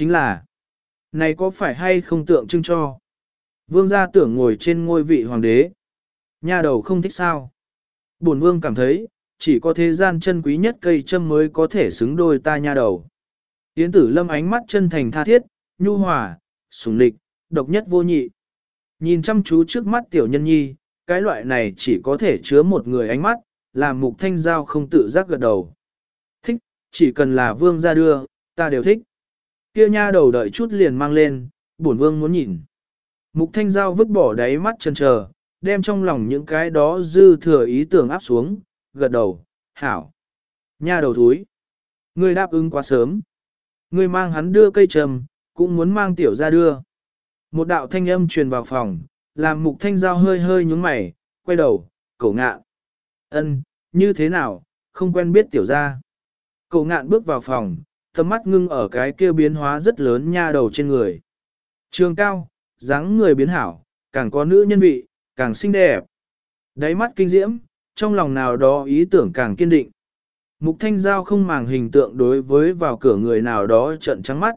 Chính là, này có phải hay không tượng trưng cho? Vương gia tưởng ngồi trên ngôi vị hoàng đế. Nha đầu không thích sao? Bổn vương cảm thấy, chỉ có thế gian chân quý nhất cây châm mới có thể xứng đôi ta nha đầu. Yến tử lâm ánh mắt chân thành tha thiết, nhu hòa, sủng lịch, độc nhất vô nhị. Nhìn chăm chú trước mắt tiểu nhân nhi, cái loại này chỉ có thể chứa một người ánh mắt, làm mục thanh giao không tự giác gật đầu. Thích, chỉ cần là vương ra đưa, ta đều thích. Kia nha đầu đợi chút liền mang lên, bổn vương muốn nhìn. Mục thanh giao vứt bỏ đáy mắt chân chờ, đem trong lòng những cái đó dư thừa ý tưởng áp xuống, gật đầu, hảo. Nha đầu thúi. Ngươi đáp ứng quá sớm. Ngươi mang hắn đưa cây trầm, cũng muốn mang tiểu ra đưa. Một đạo thanh âm truyền vào phòng, làm mục thanh giao hơi hơi nhúng mày, quay đầu, cổ ngạn. ân như thế nào, không quen biết tiểu ra. Cổ ngạn bước vào phòng, tầm mắt ngưng ở cái kia biến hóa rất lớn nha đầu trên người. Trường cao, dáng người biến hảo, càng có nữ nhân vị, càng xinh đẹp. Đáy mắt kinh diễm, trong lòng nào đó ý tưởng càng kiên định. Mục thanh giao không màng hình tượng đối với vào cửa người nào đó trận trắng mắt.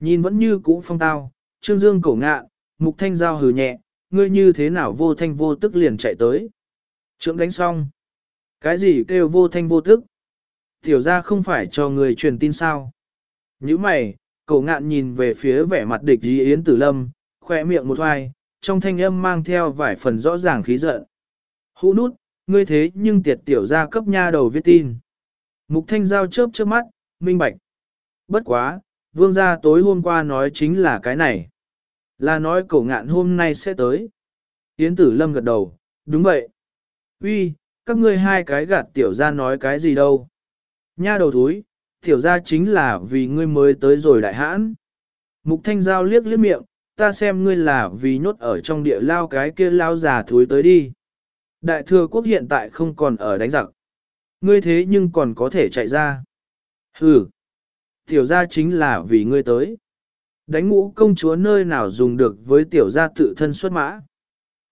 Nhìn vẫn như cũ phong tao, trương dương cổ ngạ, mục thanh giao hừ nhẹ, ngươi như thế nào vô thanh vô tức liền chạy tới. Trượng đánh xong. Cái gì kêu vô thanh vô tức? Tiểu ra không phải cho người truyền tin sao? Như mày, cổ ngạn nhìn về phía vẻ mặt địch dí yến tử lâm, khoe miệng một hoài, trong thanh âm mang theo vài phần rõ ràng khí giận. Hũ nút, ngươi thế nhưng tiệt tiểu ra cấp nha đầu viết tin. Mục thanh giao chớp chớp mắt, minh bạch. Bất quá, vương gia tối hôm qua nói chính là cái này. Là nói cổ ngạn hôm nay sẽ tới. Yến tử lâm gật đầu, đúng vậy. Uy, các ngươi hai cái gạt tiểu ra nói cái gì đâu. Nha đầu thúi, tiểu ra chính là vì ngươi mới tới rồi đại hãn. Mục thanh giao liếc liếc miệng, ta xem ngươi là vì nhốt ở trong địa lao cái kia lao già thúi tới đi. Đại thừa quốc hiện tại không còn ở đánh giặc. Ngươi thế nhưng còn có thể chạy ra. ừ, tiểu gia chính là vì ngươi tới. Đánh ngũ công chúa nơi nào dùng được với tiểu gia tự thân xuất mã.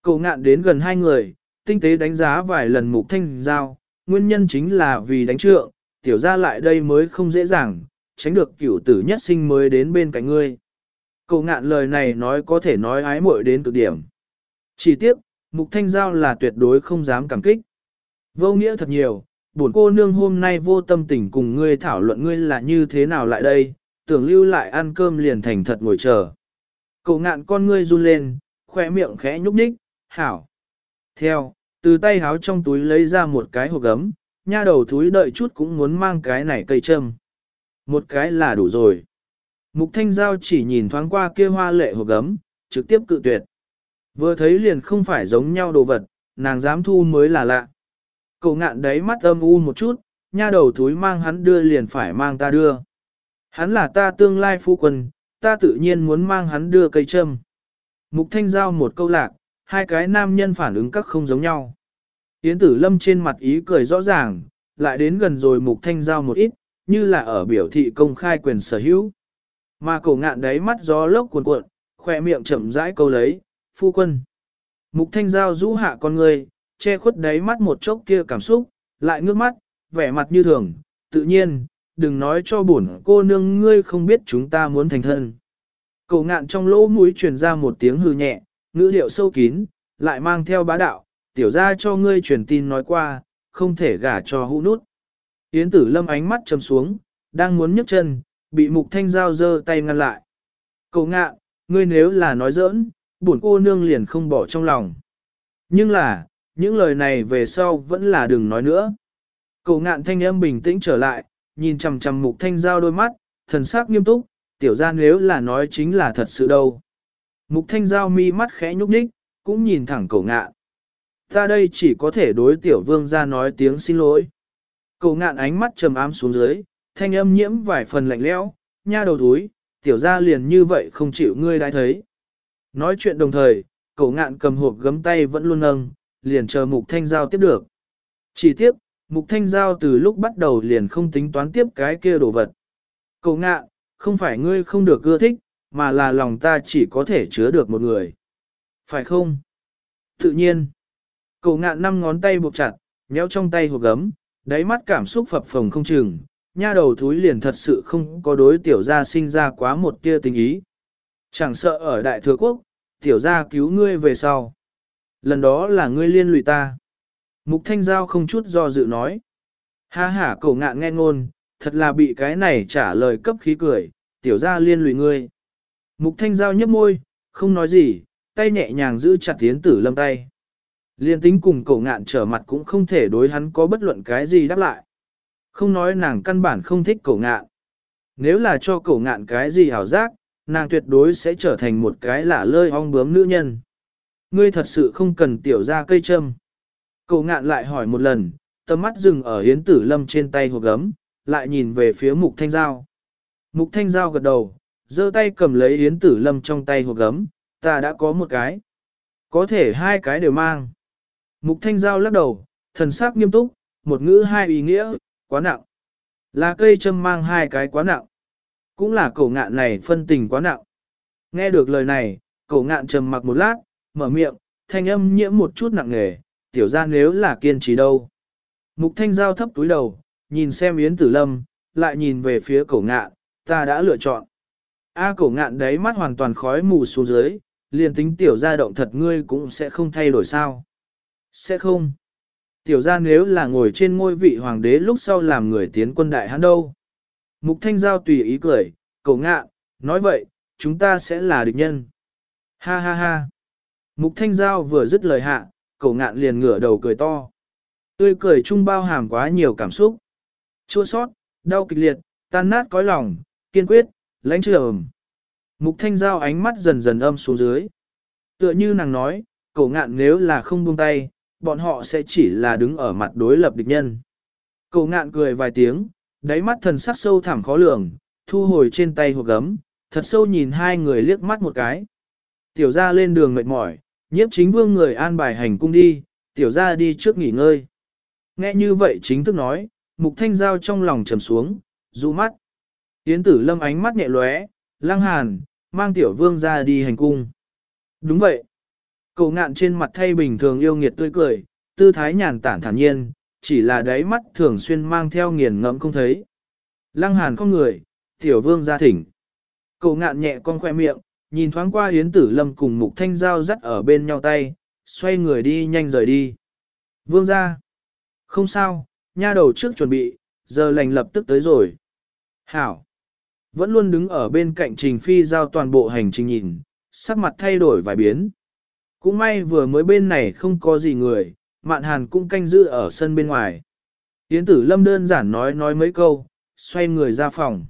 Cậu ngạn đến gần hai người, tinh tế đánh giá vài lần mục thanh giao, nguyên nhân chính là vì đánh trượng, tiểu gia lại đây mới không dễ dàng, tránh được cửu tử nhất sinh mới đến bên cạnh ngươi. Cậu ngạn lời này nói có thể nói ái muội đến cực điểm. Chỉ tiếc, mục thanh giao là tuyệt đối không dám cảm kích. Vô nghĩa thật nhiều, bổn cô nương hôm nay vô tâm tình cùng ngươi thảo luận ngươi là như thế nào lại đây, tưởng lưu lại ăn cơm liền thành thật ngồi chờ. Cậu ngạn con ngươi run lên, khoe miệng khẽ nhúc nhích, hảo. Theo, từ tay háo trong túi lấy ra một cái hộp gấm, nha đầu thúi đợi chút cũng muốn mang cái này cây châm. Một cái là đủ rồi. Mục thanh giao chỉ nhìn thoáng qua kia hoa lệ hộp gấm, trực tiếp cự tuyệt. Vừa thấy liền không phải giống nhau đồ vật, nàng dám thu mới là lạ. Cậu ngạn đấy mắt âm u một chút, nha đầu thúi mang hắn đưa liền phải mang ta đưa. Hắn là ta tương lai phu quân, ta tự nhiên muốn mang hắn đưa cây châm. Mục thanh giao một câu lạc, hai cái nam nhân phản ứng các không giống nhau. Yến tử lâm trên mặt ý cười rõ ràng, lại đến gần rồi mục thanh giao một ít, như là ở biểu thị công khai quyền sở hữu. Mà cổ ngạn đấy mắt gió lốc cuồn cuộn, khỏe miệng chậm rãi câu lấy, phu quân. Mục thanh giao rũ hạ con người, che khuất đáy mắt một chốc kia cảm xúc, lại ngước mắt, vẻ mặt như thường, tự nhiên, đừng nói cho bổn cô nương ngươi không biết chúng ta muốn thành thân. Cổ ngạn trong lỗ mũi truyền ra một tiếng hư nhẹ, ngữ điệu sâu kín, lại mang theo bá đạo, tiểu ra cho ngươi truyền tin nói qua, không thể gả cho hũ nút. Yến tử lâm ánh mắt chầm xuống, đang muốn nhấc chân, bị mục thanh giao giơ tay ngăn lại. Cậu ngạ, ngươi nếu là nói giỡn, bổn cô nương liền không bỏ trong lòng. Nhưng là, những lời này về sau vẫn là đừng nói nữa. Cậu ngạn thanh âm bình tĩnh trở lại, nhìn chằm chằm mục thanh giao đôi mắt, thần sắc nghiêm túc, tiểu ra nếu là nói chính là thật sự đâu. Mục thanh giao mi mắt khẽ nhúc nhích, cũng nhìn thẳng cậu ngạn. Ta đây chỉ có thể đối tiểu vương ra nói tiếng xin lỗi. Cậu ngạn ánh mắt trầm ám xuống dưới, thanh âm nhiễm vài phần lạnh lẽo, nha đầu túi, tiểu ra liền như vậy không chịu ngươi đã thấy. Nói chuyện đồng thời, cậu ngạn cầm hộp gấm tay vẫn luôn nâng, liền chờ mục thanh giao tiếp được. Chỉ tiếp, mục thanh giao từ lúc bắt đầu liền không tính toán tiếp cái kia đồ vật. Cậu ngạn, không phải ngươi không được ưa thích, mà là lòng ta chỉ có thể chứa được một người. Phải không? Tự nhiên. Cậu ngạn năm ngón tay buộc chặt, méo trong tay hộp gấm, đáy mắt cảm xúc phập phồng không chừng, nha đầu thúi liền thật sự không có đối tiểu gia sinh ra quá một tia tình ý. Chẳng sợ ở đại thừa quốc, tiểu gia cứu ngươi về sau. Lần đó là ngươi liên lụy ta. Mục Thanh Giao không chút do dự nói. Ha ha cậu ngạn nghe ngôn, thật là bị cái này trả lời cấp khí cười, tiểu gia liên lụy ngươi. Mục Thanh Giao nhấp môi, không nói gì, tay nhẹ nhàng giữ chặt tiến tử lâm tay. Liên tính cùng cậu ngạn trở mặt cũng không thể đối hắn có bất luận cái gì đáp lại. Không nói nàng căn bản không thích cậu ngạn. Nếu là cho cậu ngạn cái gì hảo giác, nàng tuyệt đối sẽ trở thành một cái lả lơi ong bướm nữ nhân. Ngươi thật sự không cần tiểu ra cây châm. Cậu ngạn lại hỏi một lần, tầm mắt dừng ở hiến tử lâm trên tay hộp gấm, lại nhìn về phía mục thanh giao. Mục thanh giao gật đầu, giơ tay cầm lấy hiến tử lâm trong tay hộp gấm, ta đã có một cái. Có thể hai cái đều mang. Mục thanh giao lắc đầu, thần sắc nghiêm túc, một ngữ hai ý nghĩa, quá nặng. Là cây châm mang hai cái quá nặng. Cũng là cổ ngạn này phân tình quá nặng. Nghe được lời này, cổ ngạn trầm mặc một lát, mở miệng, thanh âm nhiễm một chút nặng nề, tiểu ra nếu là kiên trì đâu. Mục thanh giao thấp túi đầu, nhìn xem Yến Tử Lâm, lại nhìn về phía cổ ngạn, ta đã lựa chọn. A cổ ngạn đấy mắt hoàn toàn khói mù xuống dưới, liền tính tiểu ra động thật ngươi cũng sẽ không thay đổi sao. Sẽ không. Tiểu ra nếu là ngồi trên ngôi vị hoàng đế lúc sau làm người tiến quân đại hắn đâu. Mục Thanh Giao tùy ý cười, cậu ngạ, nói vậy, chúng ta sẽ là địch nhân. Ha ha ha. Mục Thanh Giao vừa dứt lời hạ, cậu ngạn liền ngửa đầu cười to. Tươi cười chung bao hàm quá nhiều cảm xúc. Chua sót, đau kịch liệt, tan nát cõi lòng, kiên quyết, lãnh trường. Mục Thanh Giao ánh mắt dần dần âm xuống dưới. Tựa như nàng nói, cậu ngạn nếu là không buông tay, bọn họ sẽ chỉ là đứng ở mặt đối lập địch nhân. Cậu ngạn cười vài tiếng, đáy mắt thần sắc sâu thẳm khó lường, thu hồi trên tay hộp gấm, thật sâu nhìn hai người liếc mắt một cái. Tiểu ra lên đường mệt mỏi, nhiếp chính vương người an bài hành cung đi, tiểu ra đi trước nghỉ ngơi. Nghe như vậy chính thức nói, mục thanh giao trong lòng trầm xuống, dụ mắt. Yến tử lâm ánh mắt nhẹ lóe, lăng hàn, mang tiểu vương ra đi hành cung. Đúng vậy. Cậu ngạn trên mặt thay bình thường yêu nghiệt tươi cười, tư thái nhàn tản thản nhiên, chỉ là đáy mắt thường xuyên mang theo nghiền ngẫm không thấy. Lăng hàn con người, tiểu vương ra thỉnh. Cậu ngạn nhẹ con khoe miệng, nhìn thoáng qua Yến Tử Lâm cùng Mục Thanh Giao dắt ở bên nhau tay, xoay người đi nhanh rời đi. Vương ra. Không sao, nha đầu trước chuẩn bị, giờ lành lập tức tới rồi. Hảo. Vẫn luôn đứng ở bên cạnh Trình Phi Giao toàn bộ hành trình nhìn, sắc mặt thay đổi vài biến. Cũng may vừa mới bên này không có gì người, mạn hàn cũng canh giữ ở sân bên ngoài. Yến tử lâm đơn giản nói nói mấy câu, xoay người ra phòng.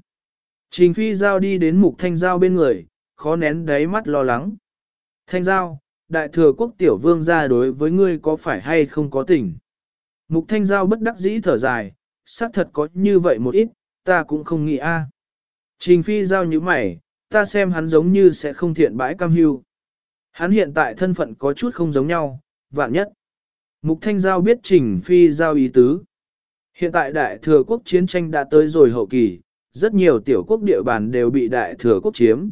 Trình phi giao đi đến mục thanh giao bên người, khó nén đáy mắt lo lắng. Thanh giao, đại thừa quốc tiểu vương gia đối với ngươi có phải hay không có tình? Mục thanh giao bất đắc dĩ thở dài, xác thật có như vậy một ít, ta cũng không nghĩ a. Trình phi giao như mày, ta xem hắn giống như sẽ không thiện bãi cam hưu. Hắn hiện tại thân phận có chút không giống nhau, vạn nhất. Mục Thanh Giao biết Trình Phi Giao ý tứ. Hiện tại đại thừa quốc chiến tranh đã tới rồi hậu kỳ, rất nhiều tiểu quốc địa bàn đều bị đại thừa quốc chiếm.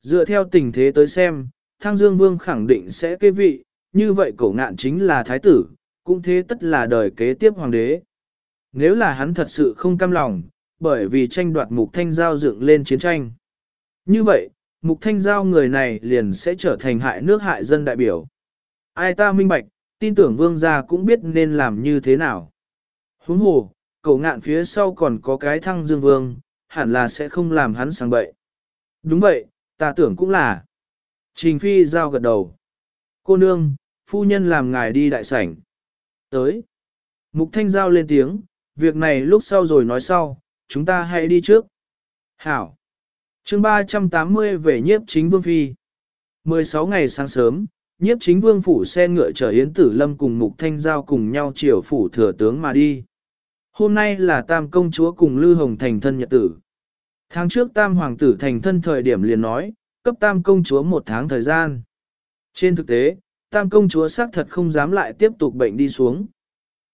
Dựa theo tình thế tới xem, Thăng Dương Vương khẳng định sẽ kế vị, như vậy cổ ngạn chính là thái tử, cũng thế tất là đời kế tiếp hoàng đế. Nếu là hắn thật sự không cam lòng, bởi vì tranh đoạt mục thanh giao dựng lên chiến tranh. Như vậy, mục thanh giao người này liền sẽ trở thành hại nước hại dân đại biểu. Ai ta minh bạch, tin tưởng vương gia cũng biết nên làm như thế nào. Huống hồ, cậu ngạn phía sau còn có cái thăng dương vương, hẳn là sẽ không làm hắn sang bậy. Đúng vậy, ta tưởng cũng là. Trình phi giao gật đầu. Cô nương, phu nhân làm ngài đi đại sảnh. Tới. Mục thanh giao lên tiếng, việc này lúc sau rồi nói sau, chúng ta hãy đi trước. Hảo chương 380 về nhiếp chính vương phi. 16 ngày sáng sớm, nhiếp chính vương phủ xe ngựa chở Yến Tử Lâm cùng Mục Thanh Giao cùng nhau chiều phủ thừa tướng mà đi. Hôm nay là tam công chúa cùng Lư Hồng thành thân nhật tử. Tháng trước tam hoàng tử thành thân thời điểm liền nói, cấp tam công chúa một tháng thời gian. Trên thực tế, tam công chúa xác thật không dám lại tiếp tục bệnh đi xuống.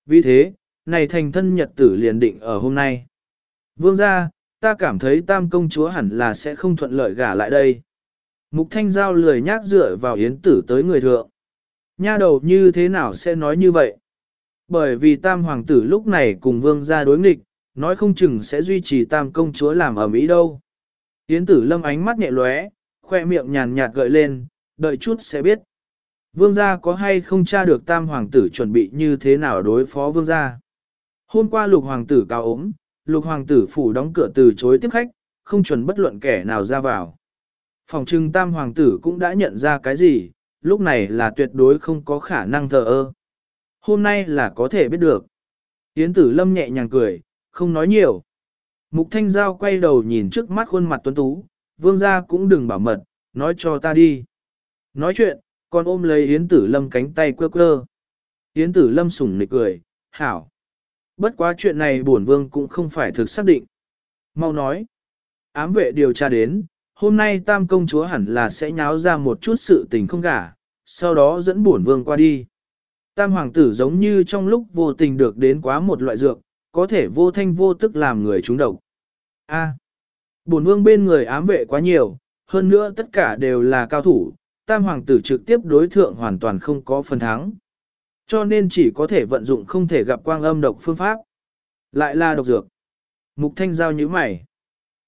Vì thế, này thành thân nhật tử liền định ở hôm nay. Vương gia, ta cảm thấy tam công chúa hẳn là sẽ không thuận lợi gả lại đây. Mục thanh giao lười nhác dựa vào yến tử tới người thượng. Nha đầu như thế nào sẽ nói như vậy? Bởi vì tam hoàng tử lúc này cùng vương gia đối nghịch, nói không chừng sẽ duy trì tam công chúa làm ở Mỹ đâu. Yến tử lâm ánh mắt nhẹ lóe, khoe miệng nhàn nhạt gợi lên, đợi chút sẽ biết. Vương gia có hay không tra được tam hoàng tử chuẩn bị như thế nào đối phó vương gia. Hôm qua lục hoàng tử cao ốm, lục hoàng tử phủ đóng cửa từ chối tiếp khách, không chuẩn bất luận kẻ nào ra vào. Phòng trưng tam hoàng tử cũng đã nhận ra cái gì, lúc này là tuyệt đối không có khả năng thờ ơ. Hôm nay là có thể biết được. Yến tử lâm nhẹ nhàng cười, không nói nhiều. Mục thanh giao quay đầu nhìn trước mắt khuôn mặt tuấn tú, vương gia cũng đừng bảo mật, nói cho ta đi. Nói chuyện, còn ôm lấy Yến tử lâm cánh tay quơ quơ. Yến tử lâm sủng nịch cười, hảo. Bất quá chuyện này bổn vương cũng không phải thực xác định. Mau nói. Ám vệ điều tra đến, hôm nay tam công chúa hẳn là sẽ nháo ra một chút sự tình không gả, sau đó dẫn bổn vương qua đi. Tam hoàng tử giống như trong lúc vô tình được đến quá một loại dược, có thể vô thanh vô tức làm người trúng độc. A. bổn vương bên người ám vệ quá nhiều, hơn nữa tất cả đều là cao thủ, tam hoàng tử trực tiếp đối thượng hoàn toàn không có phần thắng. Cho nên chỉ có thể vận dụng không thể gặp quang âm độc phương pháp. Lại là độc dược. Mục thanh giao như mày.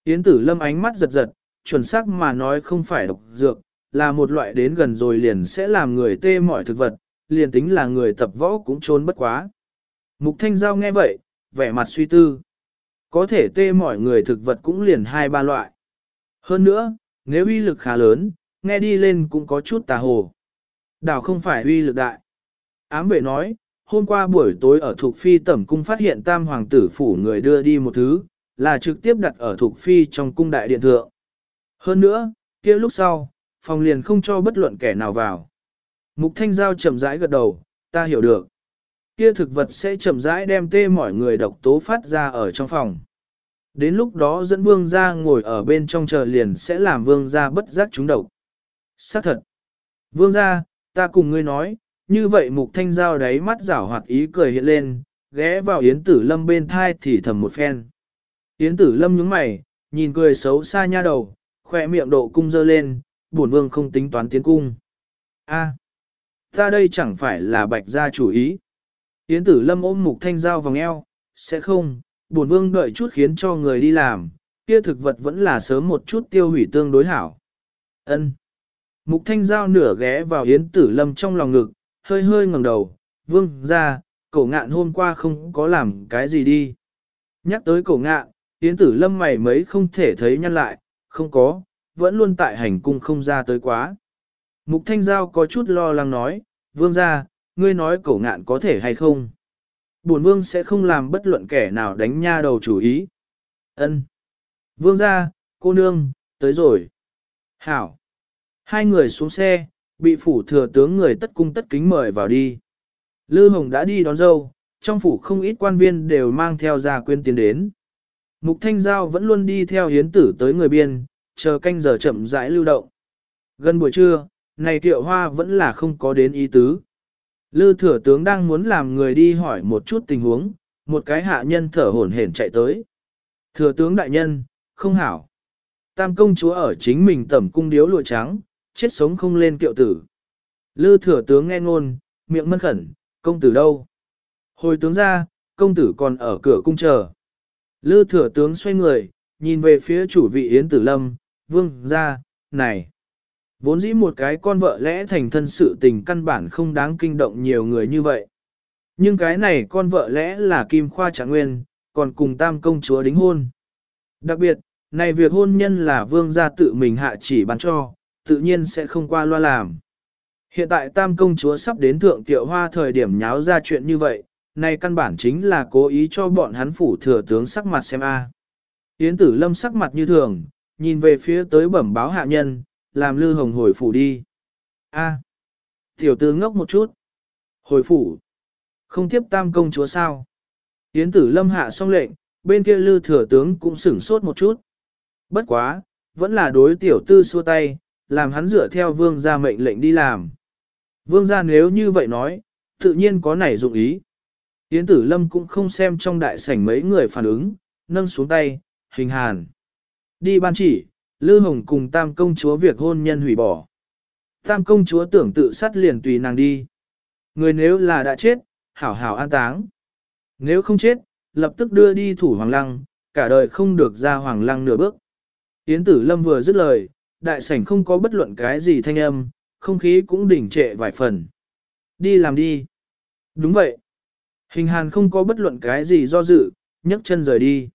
Yến tử lâm ánh mắt giật giật, chuẩn xác mà nói không phải độc dược, là một loại đến gần rồi liền sẽ làm người tê mọi thực vật, liền tính là người tập võ cũng trốn bất quá. Mục thanh giao nghe vậy, vẻ mặt suy tư. Có thể tê mọi người thực vật cũng liền hai ba loại. Hơn nữa, nếu uy lực khá lớn, nghe đi lên cũng có chút tà hồ. Đảo không phải uy lực đại. Ám vệ nói, hôm qua buổi tối ở Thục Phi tẩm cung phát hiện tam hoàng tử phủ người đưa đi một thứ, là trực tiếp đặt ở Thục Phi trong cung đại điện thượng. Hơn nữa, kia lúc sau, phòng liền không cho bất luận kẻ nào vào. Mục Thanh Giao chậm rãi gật đầu, ta hiểu được. Kia thực vật sẽ chậm rãi đem tê mọi người độc tố phát ra ở trong phòng. Đến lúc đó dẫn vương ra ngồi ở bên trong chờ liền sẽ làm vương ra bất giác chúng độc. Xác thật. Vương ra, ta cùng ngươi nói, như vậy mục thanh giao đáy mắt rảo hoạt ý cười hiện lên, ghé vào Yến Tử Lâm bên thai thì thầm một phen. Yến Tử Lâm nhướng mày, nhìn cười xấu xa nha đầu, khoe miệng độ cung dơ lên, buồn vương không tính toán tiến cung. A, ta đây chẳng phải là bạch gia chủ ý. Yến Tử Lâm ôm mục thanh giao vòng eo, sẽ không, buồn vương đợi chút khiến cho người đi làm, kia thực vật vẫn là sớm một chút tiêu hủy tương đối hảo. Ân. Mục thanh giao nửa ghé vào Yến Tử Lâm trong lòng ngực, hơi hơi ngẩng đầu, vương ra, cổ ngạn hôm qua không có làm cái gì đi. Nhắc tới cổ ngạn, Yến Tử Lâm mày mấy không thể thấy nhăn lại, không có, vẫn luôn tại hành cung không ra tới quá. Mục Thanh Giao có chút lo lắng nói, vương ra, ngươi nói cổ ngạn có thể hay không? Bổn vương sẽ không làm bất luận kẻ nào đánh nha đầu chủ ý. Ân. Vương ra, cô nương, tới rồi. Hảo. Hai người xuống xe, bị phủ thừa tướng người tất cung tất kính mời vào đi. Lư Hồng đã đi đón dâu, trong phủ không ít quan viên đều mang theo gia quyên tiến đến. Mục Thanh Giao vẫn luôn đi theo hiến tử tới người biên, chờ canh giờ chậm rãi lưu động. Gần buổi trưa, này tiệu hoa vẫn là không có đến ý tứ. Lư thừa tướng đang muốn làm người đi hỏi một chút tình huống, một cái hạ nhân thở hổn hển chạy tới. Thừa tướng đại nhân, không hảo. Tam công chúa ở chính mình tẩm cung điếu lụa trắng, chết sống không lên kiệu tử. Lư thừa tướng nghe ngôn, miệng mân khẩn, công tử đâu? Hồi tướng ra, công tử còn ở cửa cung chờ. Lư thừa tướng xoay người, nhìn về phía chủ vị Yến Tử Lâm, vương ra, này. Vốn dĩ một cái con vợ lẽ thành thân sự tình căn bản không đáng kinh động nhiều người như vậy. Nhưng cái này con vợ lẽ là Kim Khoa Trạng Nguyên, còn cùng tam công chúa đính hôn. Đặc biệt, này việc hôn nhân là vương gia tự mình hạ chỉ ban cho, tự nhiên sẽ không qua loa làm. Hiện tại tam công chúa sắp đến thượng tiệu hoa thời điểm nháo ra chuyện như vậy, này căn bản chính là cố ý cho bọn hắn phủ thừa tướng sắc mặt xem a. Yến tử lâm sắc mặt như thường, nhìn về phía tới bẩm báo hạ nhân, làm lư hồng hồi phủ đi. A. Tiểu tư ngốc một chút. Hồi phủ. Không tiếp tam công chúa sao. Yến tử lâm hạ xong lệnh, bên kia lư thừa tướng cũng sửng sốt một chút. Bất quá, vẫn là đối tiểu tư xua tay, làm hắn dựa theo vương gia mệnh lệnh đi làm. Vương gia nếu như vậy nói, tự nhiên có nảy dụng ý. Yến tử lâm cũng không xem trong đại sảnh mấy người phản ứng, nâng xuống tay, hình hàn. Đi ban chỉ, Lư Hồng cùng tam công chúa việc hôn nhân hủy bỏ. Tam công chúa tưởng tự sát liền tùy nàng đi. Người nếu là đã chết, hảo hảo an táng. Nếu không chết, lập tức đưa đi thủ hoàng lăng, cả đời không được ra hoàng lăng nửa bước. Yến tử lâm vừa dứt lời, đại sảnh không có bất luận cái gì thanh âm, không khí cũng đỉnh trệ vài phần. Đi làm đi. Đúng vậy. Hình hàn không có bất luận cái gì do dự, nhấc chân rời đi.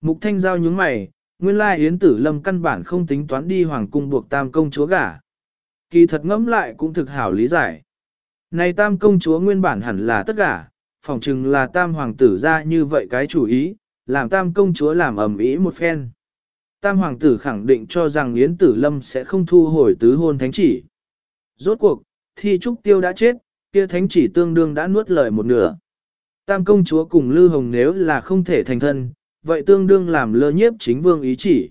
Mục thanh giao nhướng mày, nguyên lai Yến tử lâm căn bản không tính toán đi hoàng cung buộc tam công chúa gả. Kỳ thật ngẫm lại cũng thực hảo lý giải. Này tam công chúa nguyên bản hẳn là tất cả, phỏng chừng là tam hoàng tử ra như vậy cái chủ ý, làm tam công chúa làm ầm ĩ một phen. Tam hoàng tử khẳng định cho rằng Yến Tử Lâm sẽ không thu hồi tứ hôn thánh chỉ. Rốt cuộc, thi trúc tiêu đã chết, kia thánh chỉ tương đương đã nuốt lời một nửa. Tam công chúa cùng Lư Hồng nếu là không thể thành thân, vậy tương đương làm lơ nhiếp chính vương ý chỉ.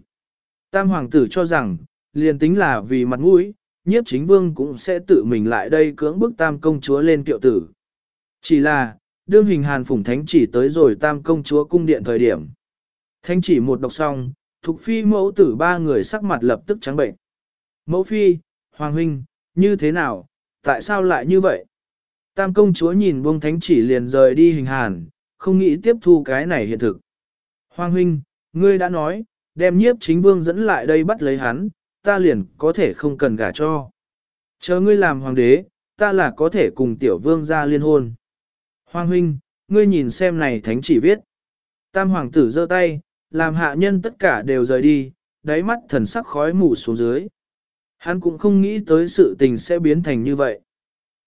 Tam hoàng tử cho rằng, liền tính là vì mặt mũi, nhiếp chính vương cũng sẽ tự mình lại đây cưỡng bức tam công chúa lên kiệu tử. Chỉ là, đương hình hàn phủng thánh chỉ tới rồi tam công chúa cung điện thời điểm. Thánh chỉ một đọc xong, Thục phi mẫu tử ba người sắc mặt lập tức trắng bệnh. Mẫu phi, hoàng huynh, như thế nào, tại sao lại như vậy? Tam công chúa nhìn buông thánh chỉ liền rời đi hình hàn, không nghĩ tiếp thu cái này hiện thực. Hoàng huynh, ngươi đã nói, đem nhiếp chính vương dẫn lại đây bắt lấy hắn, ta liền có thể không cần gả cho. Chờ ngươi làm hoàng đế, ta là có thể cùng tiểu vương ra liên hôn. Hoàng huynh, ngươi nhìn xem này thánh chỉ viết. Tam hoàng tử giơ tay, làm hạ nhân tất cả đều rời đi, đáy mắt thần sắc khói mù xuống dưới. Hắn cũng không nghĩ tới sự tình sẽ biến thành như vậy.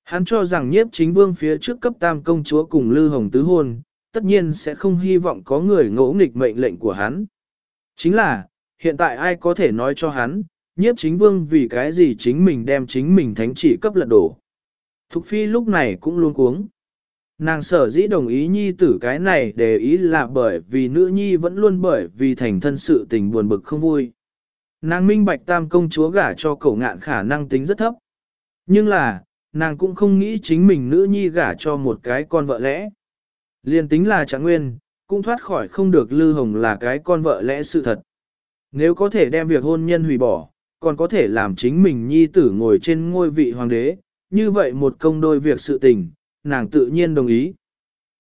Hắn cho rằng nhiếp chính vương phía trước cấp tam công chúa cùng Lư Hồng tứ hôn, tất nhiên sẽ không hy vọng có người ngỗ nghịch mệnh lệnh của hắn. Chính là, hiện tại ai có thể nói cho hắn, nhiếp chính vương vì cái gì chính mình đem chính mình thánh chỉ cấp lật đổ. Thục phi lúc này cũng luôn cuống. Nàng sở dĩ đồng ý nhi tử cái này để ý là bởi vì nữ nhi vẫn luôn bởi vì thành thân sự tình buồn bực không vui. Nàng minh bạch tam công chúa gả cho cậu ngạn khả năng tính rất thấp. Nhưng là, nàng cũng không nghĩ chính mình nữ nhi gả cho một cái con vợ lẽ. Liên tính là trạng nguyên, cũng thoát khỏi không được lư hồng là cái con vợ lẽ sự thật. Nếu có thể đem việc hôn nhân hủy bỏ, còn có thể làm chính mình nhi tử ngồi trên ngôi vị hoàng đế, như vậy một công đôi việc sự tình, nàng tự nhiên đồng ý.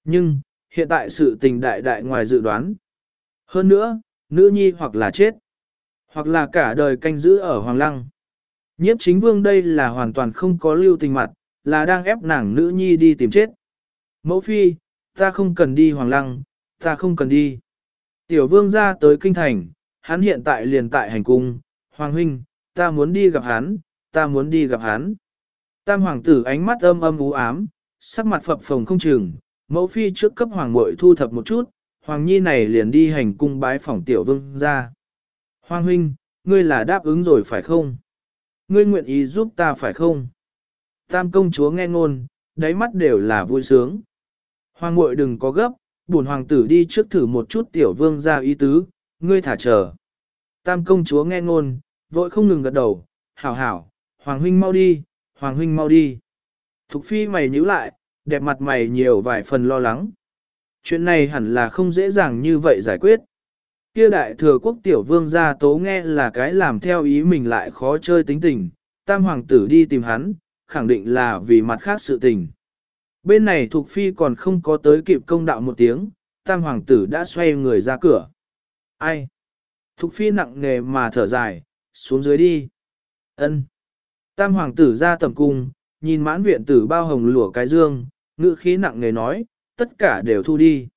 Nhưng, hiện tại sự tình đại đại ngoài dự đoán. Hơn nữa, nữ nhi hoặc là chết, hoặc là cả đời canh giữ ở Hoàng Lăng. Nhiếp chính vương đây là hoàn toàn không có lưu tình mặt, là đang ép nàng nữ nhi đi tìm chết. Mẫu phi, ta không cần đi Hoàng Lăng, ta không cần đi. Tiểu vương ra tới kinh thành, hắn hiện tại liền tại hành cung, Hoàng huynh, ta muốn đi gặp hắn, ta muốn đi gặp hắn. Tam hoàng tử ánh mắt âm âm u ám, sắc mặt phập phồng không chừng, mẫu phi trước cấp hoàng muội thu thập một chút, hoàng nhi này liền đi hành cung bái phỏng tiểu vương ra. Hoàng huynh, ngươi là đáp ứng rồi phải không? Ngươi nguyện ý giúp ta phải không? Tam công chúa nghe ngôn, đáy mắt đều là vui sướng. Hoàng muội đừng có gấp, bổn hoàng tử đi trước thử một chút tiểu vương ra ý tứ, ngươi thả chờ. Tam công chúa nghe ngôn, vội không ngừng gật đầu, hảo hảo, hoàng huynh mau đi, hoàng huynh mau đi. Thục phi mày nhíu lại, đẹp mặt mày nhiều vài phần lo lắng. Chuyện này hẳn là không dễ dàng như vậy giải quyết. Kia đại thừa quốc tiểu vương gia tố nghe là cái làm theo ý mình lại khó chơi tính tình, tam hoàng tử đi tìm hắn, khẳng định là vì mặt khác sự tình. Bên này Thục Phi còn không có tới kịp công đạo một tiếng, tam hoàng tử đã xoay người ra cửa. Ai? Thục Phi nặng nề mà thở dài, xuống dưới đi. Ân. Tam hoàng tử ra tầm cung, nhìn mãn viện tử bao hồng lụa cái dương, ngữ khí nặng nề nói, tất cả đều thu đi.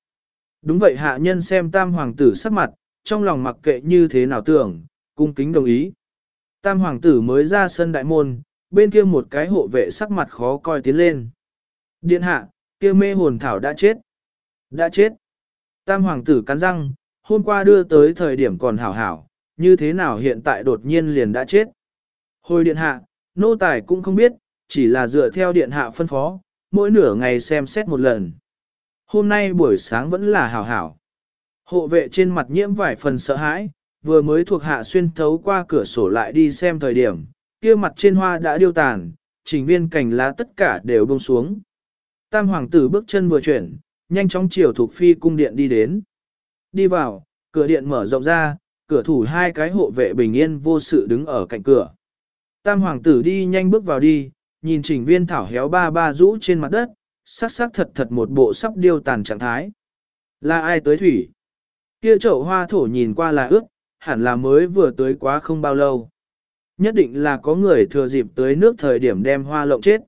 Đúng vậy hạ nhân xem tam hoàng tử sắc mặt, trong lòng mặc kệ như thế nào tưởng, cung kính đồng ý. Tam hoàng tử mới ra sân đại môn, bên kia một cái hộ vệ sắc mặt khó coi tiến lên. Điện hạ, kia mê hồn thảo đã chết. Đã chết. Tam hoàng tử cắn răng, hôm qua đưa tới thời điểm còn hảo hảo, như thế nào hiện tại đột nhiên liền đã chết. Hồi điện hạ, nô tài cũng không biết, chỉ là dựa theo điện hạ phân phó, mỗi nửa ngày xem xét một lần. Hôm nay buổi sáng vẫn là hảo hảo. Hộ vệ trên mặt nhiễm vài phần sợ hãi, vừa mới thuộc hạ xuyên thấu qua cửa sổ lại đi xem thời điểm, kia mặt trên hoa đã điêu tàn, trình viên cành lá tất cả đều bông xuống. Tam hoàng tử bước chân vừa chuyển, nhanh chóng chiều thuộc phi cung điện đi đến. Đi vào, cửa điện mở rộng ra, cửa thủ hai cái hộ vệ bình yên vô sự đứng ở cạnh cửa. Tam hoàng tử đi nhanh bước vào đi, nhìn trình viên thảo héo ba ba rũ trên mặt đất, sắc sắc thật thật một bộ sắp điêu tàn trạng thái. Là ai tới thủy? Kia chậu hoa thổ nhìn qua là ướt, hẳn là mới vừa tới quá không bao lâu. Nhất định là có người thừa dịp tới nước thời điểm đem hoa lộng chết.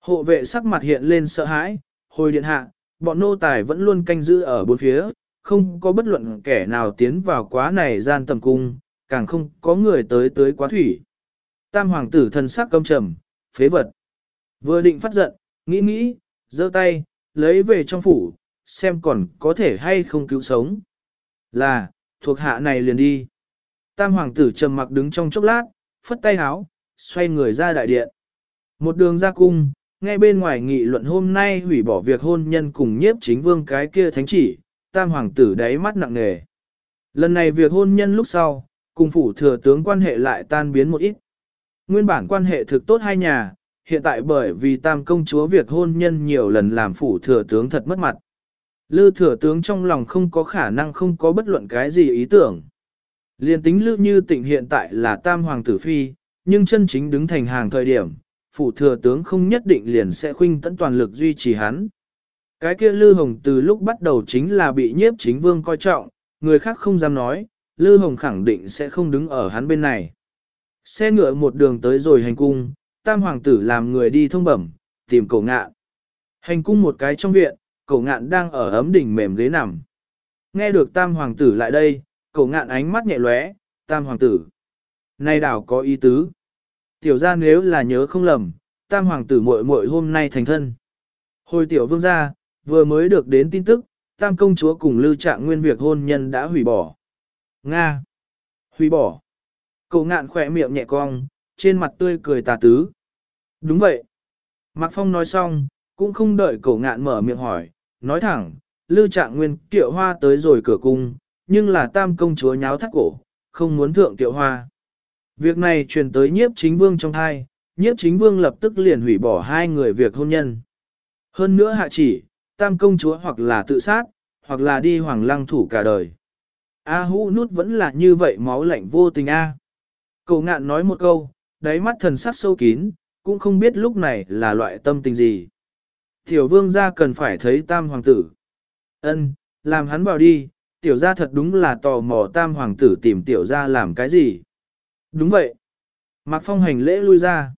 Hộ vệ sắc mặt hiện lên sợ hãi, hồi điện hạ, bọn nô tài vẫn luôn canh giữ ở bốn phía, không có bất luận kẻ nào tiến vào quá này gian tầm cung, càng không có người tới tới quá thủy. Tam hoàng tử thân sắc căm trầm, phế vật. Vừa định phát giận, nghĩ nghĩ, giơ tay, lấy về trong phủ, xem còn có thể hay không cứu sống. Là, thuộc hạ này liền đi. Tam hoàng tử trầm mặc đứng trong chốc lát, phất tay háo, xoay người ra đại điện. Một đường ra cung, ngay bên ngoài nghị luận hôm nay hủy bỏ việc hôn nhân cùng nhiếp chính vương cái kia thánh chỉ, tam hoàng tử đáy mắt nặng nề. Lần này việc hôn nhân lúc sau, cùng phủ thừa tướng quan hệ lại tan biến một ít. Nguyên bản quan hệ thực tốt hai nhà, hiện tại bởi vì tam công chúa việc hôn nhân nhiều lần làm phủ thừa tướng thật mất mặt. Lư thừa tướng trong lòng không có khả năng không có bất luận cái gì ý tưởng. Liên tính lư như tịnh hiện tại là tam hoàng tử phi, nhưng chân chính đứng thành hàng thời điểm, phủ thừa tướng không nhất định liền sẽ khuynh tận toàn lực duy trì hắn. Cái kia Lư Hồng từ lúc bắt đầu chính là bị nhiếp chính vương coi trọng, người khác không dám nói, Lư Hồng khẳng định sẽ không đứng ở hắn bên này. Xe ngựa một đường tới rồi hành cung, tam hoàng tử làm người đi thông bẩm, tìm cổ ngạn. Hành cung một cái trong viện, cổ ngạn đang ở ấm đỉnh mềm ghế nằm. Nghe được tam hoàng tử lại đây, cổ ngạn ánh mắt nhẹ lóe, tam hoàng tử. nay đảo có ý tứ. Tiểu ra nếu là nhớ không lầm, tam hoàng tử muội muội hôm nay thành thân. Hồi tiểu vương gia, vừa mới được đến tin tức, tam công chúa cùng lưu trạng nguyên việc hôn nhân đã hủy bỏ. Nga. Hủy bỏ. Cậu ngạn khỏe miệng nhẹ cong, trên mặt tươi cười tà tứ. Đúng vậy. Mạc Phong nói xong, cũng không đợi cậu ngạn mở miệng hỏi, nói thẳng, lưu trạng nguyên kiệu hoa tới rồi cửa cung, nhưng là tam công chúa nháo thắt cổ, không muốn thượng kiệu hoa. Việc này truyền tới nhiếp chính vương trong thai, nhiếp chính vương lập tức liền hủy bỏ hai người việc hôn nhân. Hơn nữa hạ chỉ, tam công chúa hoặc là tự sát, hoặc là đi hoàng lăng thủ cả đời. A hũ nút vẫn là như vậy máu lạnh vô tình A. Cậu ngạn nói một câu, đáy mắt thần sắc sâu kín, cũng không biết lúc này là loại tâm tình gì. Tiểu vương gia cần phải thấy tam hoàng tử. Ân, làm hắn vào đi, tiểu gia thật đúng là tò mò tam hoàng tử tìm tiểu gia làm cái gì. Đúng vậy. Mạc Phong hành lễ lui ra.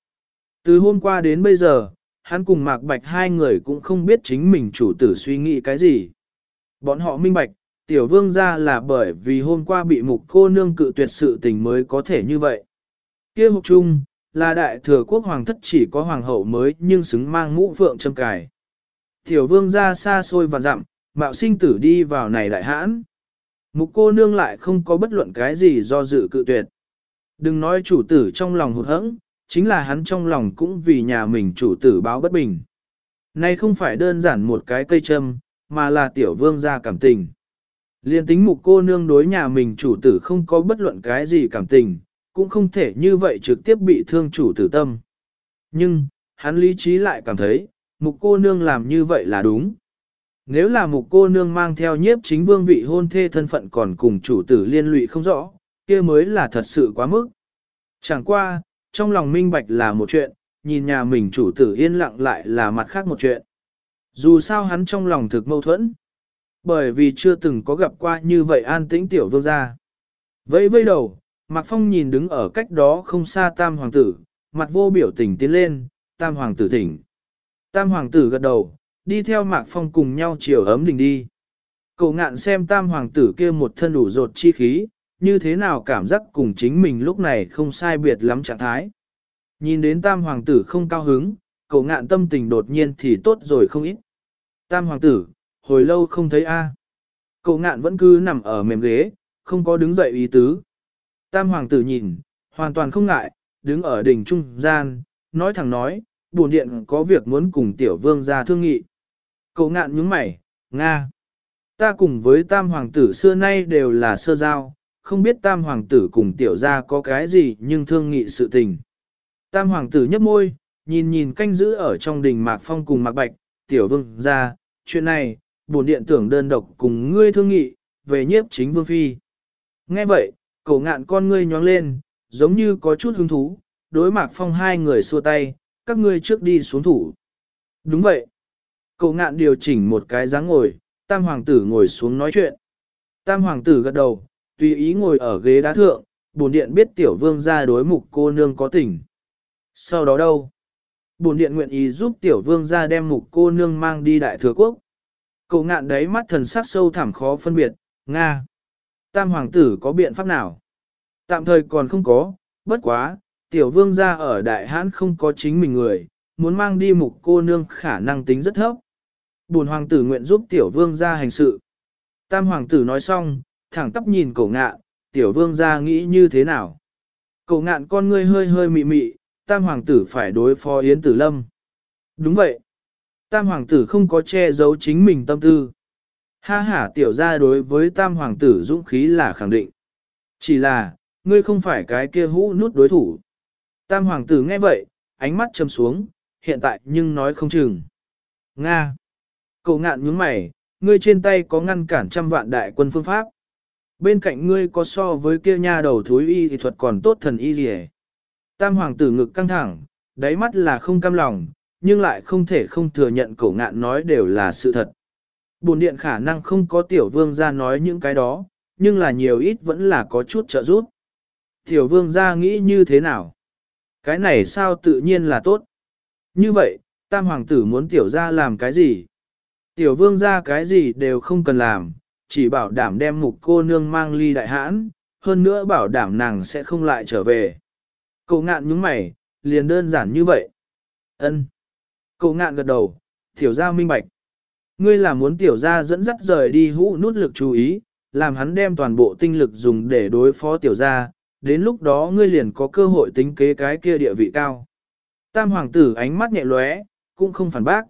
Từ hôm qua đến bây giờ, hắn cùng Mạc Bạch hai người cũng không biết chính mình chủ tử suy nghĩ cái gì. Bọn họ minh bạch, tiểu vương ra là bởi vì hôm qua bị mục cô nương cự tuyệt sự tình mới có thể như vậy. kia hộp chung, là đại thừa quốc hoàng thất chỉ có hoàng hậu mới nhưng xứng mang mũ phượng châm cài. Tiểu vương ra xa xôi và dặm, mạo sinh tử đi vào này đại hãn. Mục cô nương lại không có bất luận cái gì do dự cự tuyệt. Đừng nói chủ tử trong lòng hụt hẫng, chính là hắn trong lòng cũng vì nhà mình chủ tử báo bất bình. Này không phải đơn giản một cái cây châm, mà là tiểu vương gia cảm tình. Liên tính mục cô nương đối nhà mình chủ tử không có bất luận cái gì cảm tình, cũng không thể như vậy trực tiếp bị thương chủ tử tâm. Nhưng, hắn lý trí lại cảm thấy, mục cô nương làm như vậy là đúng. Nếu là mục cô nương mang theo nhiếp chính vương vị hôn thê thân phận còn cùng chủ tử liên lụy không rõ, kia mới là thật sự quá mức. Chẳng qua, trong lòng minh bạch là một chuyện, nhìn nhà mình chủ tử yên lặng lại là mặt khác một chuyện. Dù sao hắn trong lòng thực mâu thuẫn, bởi vì chưa từng có gặp qua như vậy an tĩnh tiểu vương gia. Vẫy vây đầu, Mạc Phong nhìn đứng ở cách đó không xa tam hoàng tử, mặt vô biểu tình tiến lên, tam hoàng tử thỉnh. Tam hoàng tử gật đầu, đi theo Mạc Phong cùng nhau chiều ấm đình đi. Cậu ngạn xem tam hoàng tử kia một thân đủ rột chi khí, như thế nào cảm giác cùng chính mình lúc này không sai biệt lắm trạng thái. Nhìn đến tam hoàng tử không cao hứng, cậu ngạn tâm tình đột nhiên thì tốt rồi không ít. Tam hoàng tử, hồi lâu không thấy a. Cậu ngạn vẫn cứ nằm ở mềm ghế, không có đứng dậy ý tứ. Tam hoàng tử nhìn, hoàn toàn không ngại, đứng ở đỉnh trung gian, nói thẳng nói, buồn điện có việc muốn cùng tiểu vương ra thương nghị. Cậu ngạn nhướng mày, Nga. Ta cùng với tam hoàng tử xưa nay đều là sơ giao, không biết tam hoàng tử cùng tiểu gia có cái gì nhưng thương nghị sự tình. Tam hoàng tử nhấp môi, nhìn nhìn canh giữ ở trong đình mạc phong cùng mạc bạch, tiểu vương ra, chuyện này, bổn điện tưởng đơn độc cùng ngươi thương nghị, về nhiếp chính vương phi. Nghe vậy, cổ ngạn con ngươi nhóng lên, giống như có chút hứng thú, đối mạc phong hai người xua tay, các ngươi trước đi xuống thủ. Đúng vậy. Cổ ngạn điều chỉnh một cái dáng ngồi, tam hoàng tử ngồi xuống nói chuyện. Tam hoàng tử gật đầu, tùy ý ngồi ở ghế đá thượng, bổn điện biết tiểu vương ra đối mục cô nương có tình. Sau đó đâu? Bổn điện nguyện ý giúp tiểu vương ra đem mục cô nương mang đi đại thừa quốc. Cậu ngạn đấy mắt thần sắc sâu thẳm khó phân biệt, Nga. Tam hoàng tử có biện pháp nào? Tạm thời còn không có, bất quá, tiểu vương gia ở đại hãn không có chính mình người, muốn mang đi mục cô nương khả năng tính rất thấp. Bùn hoàng tử nguyện giúp tiểu vương gia hành sự. Tam hoàng tử nói xong, thẳng tắp nhìn cổ ngạn, tiểu vương gia nghĩ như thế nào. Cổ ngạn con ngươi hơi hơi mị mị, tam hoàng tử phải đối phó Yến Tử Lâm. Đúng vậy. Tam hoàng tử không có che giấu chính mình tâm tư. Ha ha tiểu ra đối với tam hoàng tử dũng khí là khẳng định. Chỉ là, ngươi không phải cái kia hũ nút đối thủ. Tam hoàng tử nghe vậy, ánh mắt châm xuống, hiện tại nhưng nói không chừng. Nga. Cậu ngạn nhướng mày, ngươi trên tay có ngăn cản trăm vạn đại quân phương pháp. Bên cạnh ngươi có so với kia nha đầu thối y thì thuật còn tốt thần y gì Tam hoàng tử ngực căng thẳng, đáy mắt là không cam lòng, nhưng lại không thể không thừa nhận cổ ngạn nói đều là sự thật. Bồn điện khả năng không có tiểu vương ra nói những cái đó, nhưng là nhiều ít vẫn là có chút trợ giúp. Tiểu vương ra nghĩ như thế nào? Cái này sao tự nhiên là tốt? Như vậy, tam hoàng tử muốn tiểu ra làm cái gì? Tiểu vương ra cái gì đều không cần làm, chỉ bảo đảm đem mục cô nương mang ly đại hãn, hơn nữa bảo đảm nàng sẽ không lại trở về. Cậu ngạn nhướng mày, liền đơn giản như vậy. ân Cậu ngạn gật đầu, tiểu gia minh bạch. Ngươi là muốn tiểu gia dẫn dắt rời đi hũ nút lực chú ý, làm hắn đem toàn bộ tinh lực dùng để đối phó tiểu gia, đến lúc đó ngươi liền có cơ hội tính kế cái kia địa vị cao. Tam hoàng tử ánh mắt nhẹ lóe, cũng không phản bác.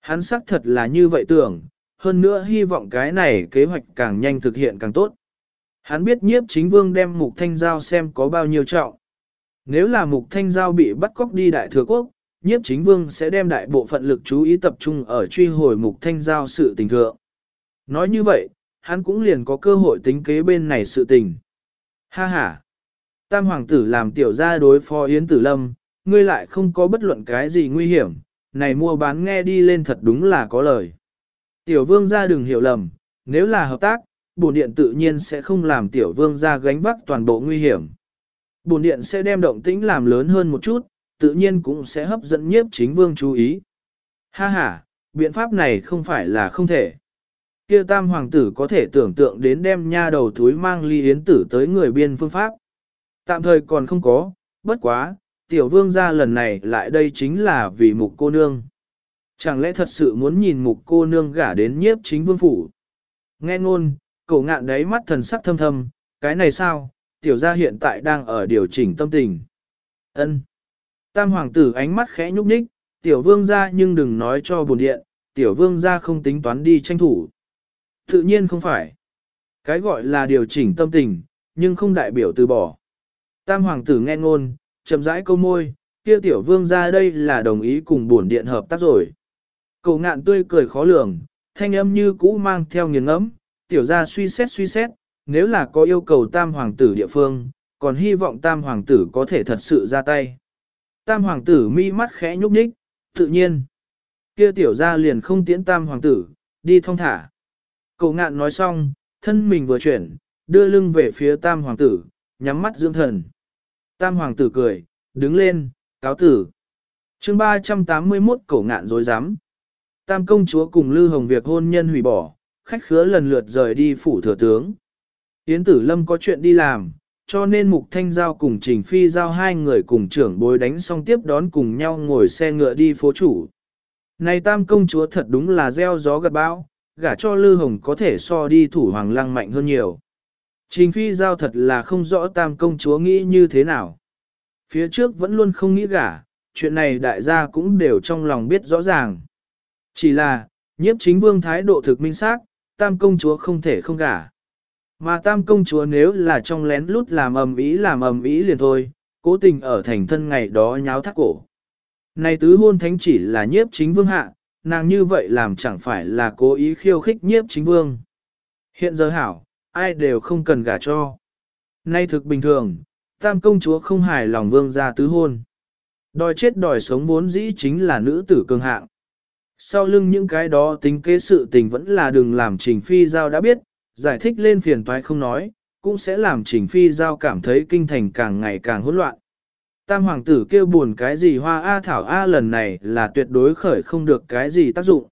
Hắn xác thật là như vậy tưởng, hơn nữa hy vọng cái này kế hoạch càng nhanh thực hiện càng tốt. Hắn biết nhiếp chính vương đem mục thanh giao xem có bao nhiêu trọng. Nếu là mục thanh giao bị bắt cóc đi đại thừa quốc, nhiếp chính vương sẽ đem đại bộ phận lực chú ý tập trung ở truy hồi mục thanh giao sự tình thượng. Nói như vậy, hắn cũng liền có cơ hội tính kế bên này sự tình. Ha ha! Tam hoàng tử làm tiểu gia đối phó Yến Tử Lâm, ngươi lại không có bất luận cái gì nguy hiểm, này mua bán nghe đi lên thật đúng là có lời. Tiểu vương gia đừng hiểu lầm, nếu là hợp tác, bổn điện tự nhiên sẽ không làm tiểu vương gia gánh vác toàn bộ nguy hiểm. Bổn điện sẽ đem động tĩnh làm lớn hơn một chút, tự nhiên cũng sẽ hấp dẫn nhiếp chính vương chú ý. Ha ha, biện pháp này không phải là không thể. Kia tam hoàng tử có thể tưởng tượng đến đem nha đầu thúi mang ly yến tử tới người biên phương pháp. Tạm thời còn không có, bất quá, tiểu vương gia lần này lại đây chính là vì mục cô nương. Chẳng lẽ thật sự muốn nhìn mục cô nương gả đến nhiếp chính vương phủ? Nghe ngôn, cổ ngạn đấy mắt thần sắc thâm thâm, cái này sao, tiểu gia hiện tại đang ở điều chỉnh tâm tình. ân Tam hoàng tử ánh mắt khẽ nhúc nhích, tiểu vương gia nhưng đừng nói cho buồn điện, tiểu vương gia không tính toán đi tranh thủ. Tự nhiên không phải. Cái gọi là điều chỉnh tâm tình, nhưng không đại biểu từ bỏ. Tam hoàng tử nghe ngôn, chậm rãi câu môi, kia tiểu vương gia đây là đồng ý cùng buồn điện hợp tác rồi. Cậu ngạn tươi cười khó lường, thanh âm như cũ mang theo nghiền ngẫm, tiểu gia suy xét suy xét, nếu là có yêu cầu tam hoàng tử địa phương, còn hy vọng tam hoàng tử có thể thật sự ra tay. Tam hoàng tử mi mắt khẽ nhúc nhích, tự nhiên. Kia tiểu gia liền không tiễn tam hoàng tử, đi thong thả. Cậu ngạn nói xong, thân mình vừa chuyển, đưa lưng về phía tam hoàng tử, nhắm mắt dưỡng thần. Tam hoàng tử cười, đứng lên, cáo tử. chương 381 cổ ngạn dối rắm Tam công chúa cùng Lư Hồng việc hôn nhân hủy bỏ, khách khứa lần lượt rời đi phủ thừa tướng. Yến tử lâm có chuyện đi làm, cho nên Mục Thanh Giao cùng Trình Phi Giao hai người cùng trưởng bối đánh xong tiếp đón cùng nhau ngồi xe ngựa đi phố chủ. Này tam công chúa thật đúng là gieo gió gặt bão, gả cho Lư Hồng có thể so đi thủ hoàng lăng mạnh hơn nhiều. Trình Phi Giao thật là không rõ tam công chúa nghĩ như thế nào. Phía trước vẫn luôn không nghĩ gả, chuyện này đại gia cũng đều trong lòng biết rõ ràng. Chỉ là, nhiếp chính vương thái độ thực minh xác, tam công chúa không thể không gả. Mà tam công chúa nếu là trong lén lút làm ầm ý làm ầm ý liền thôi, cố tình ở thành thân ngày đó nháo thắt cổ. Này tứ hôn thánh chỉ là nhiếp chính vương hạ, nàng như vậy làm chẳng phải là cố ý khiêu khích nhiếp chính vương. Hiện giờ hảo, ai đều không cần gả cho. Nay thực bình thường, tam công chúa không hài lòng vương ra tứ hôn. Đòi chết đòi sống vốn dĩ chính là nữ tử cường hạng. Sau lưng những cái đó tính kế sự tình vẫn là đừng làm Trình Phi Giao đã biết, giải thích lên phiền toái không nói, cũng sẽ làm Trình Phi Giao cảm thấy kinh thành càng ngày càng hỗn loạn. Tam hoàng tử kêu buồn cái gì hoa A Thảo A lần này là tuyệt đối khởi không được cái gì tác dụng.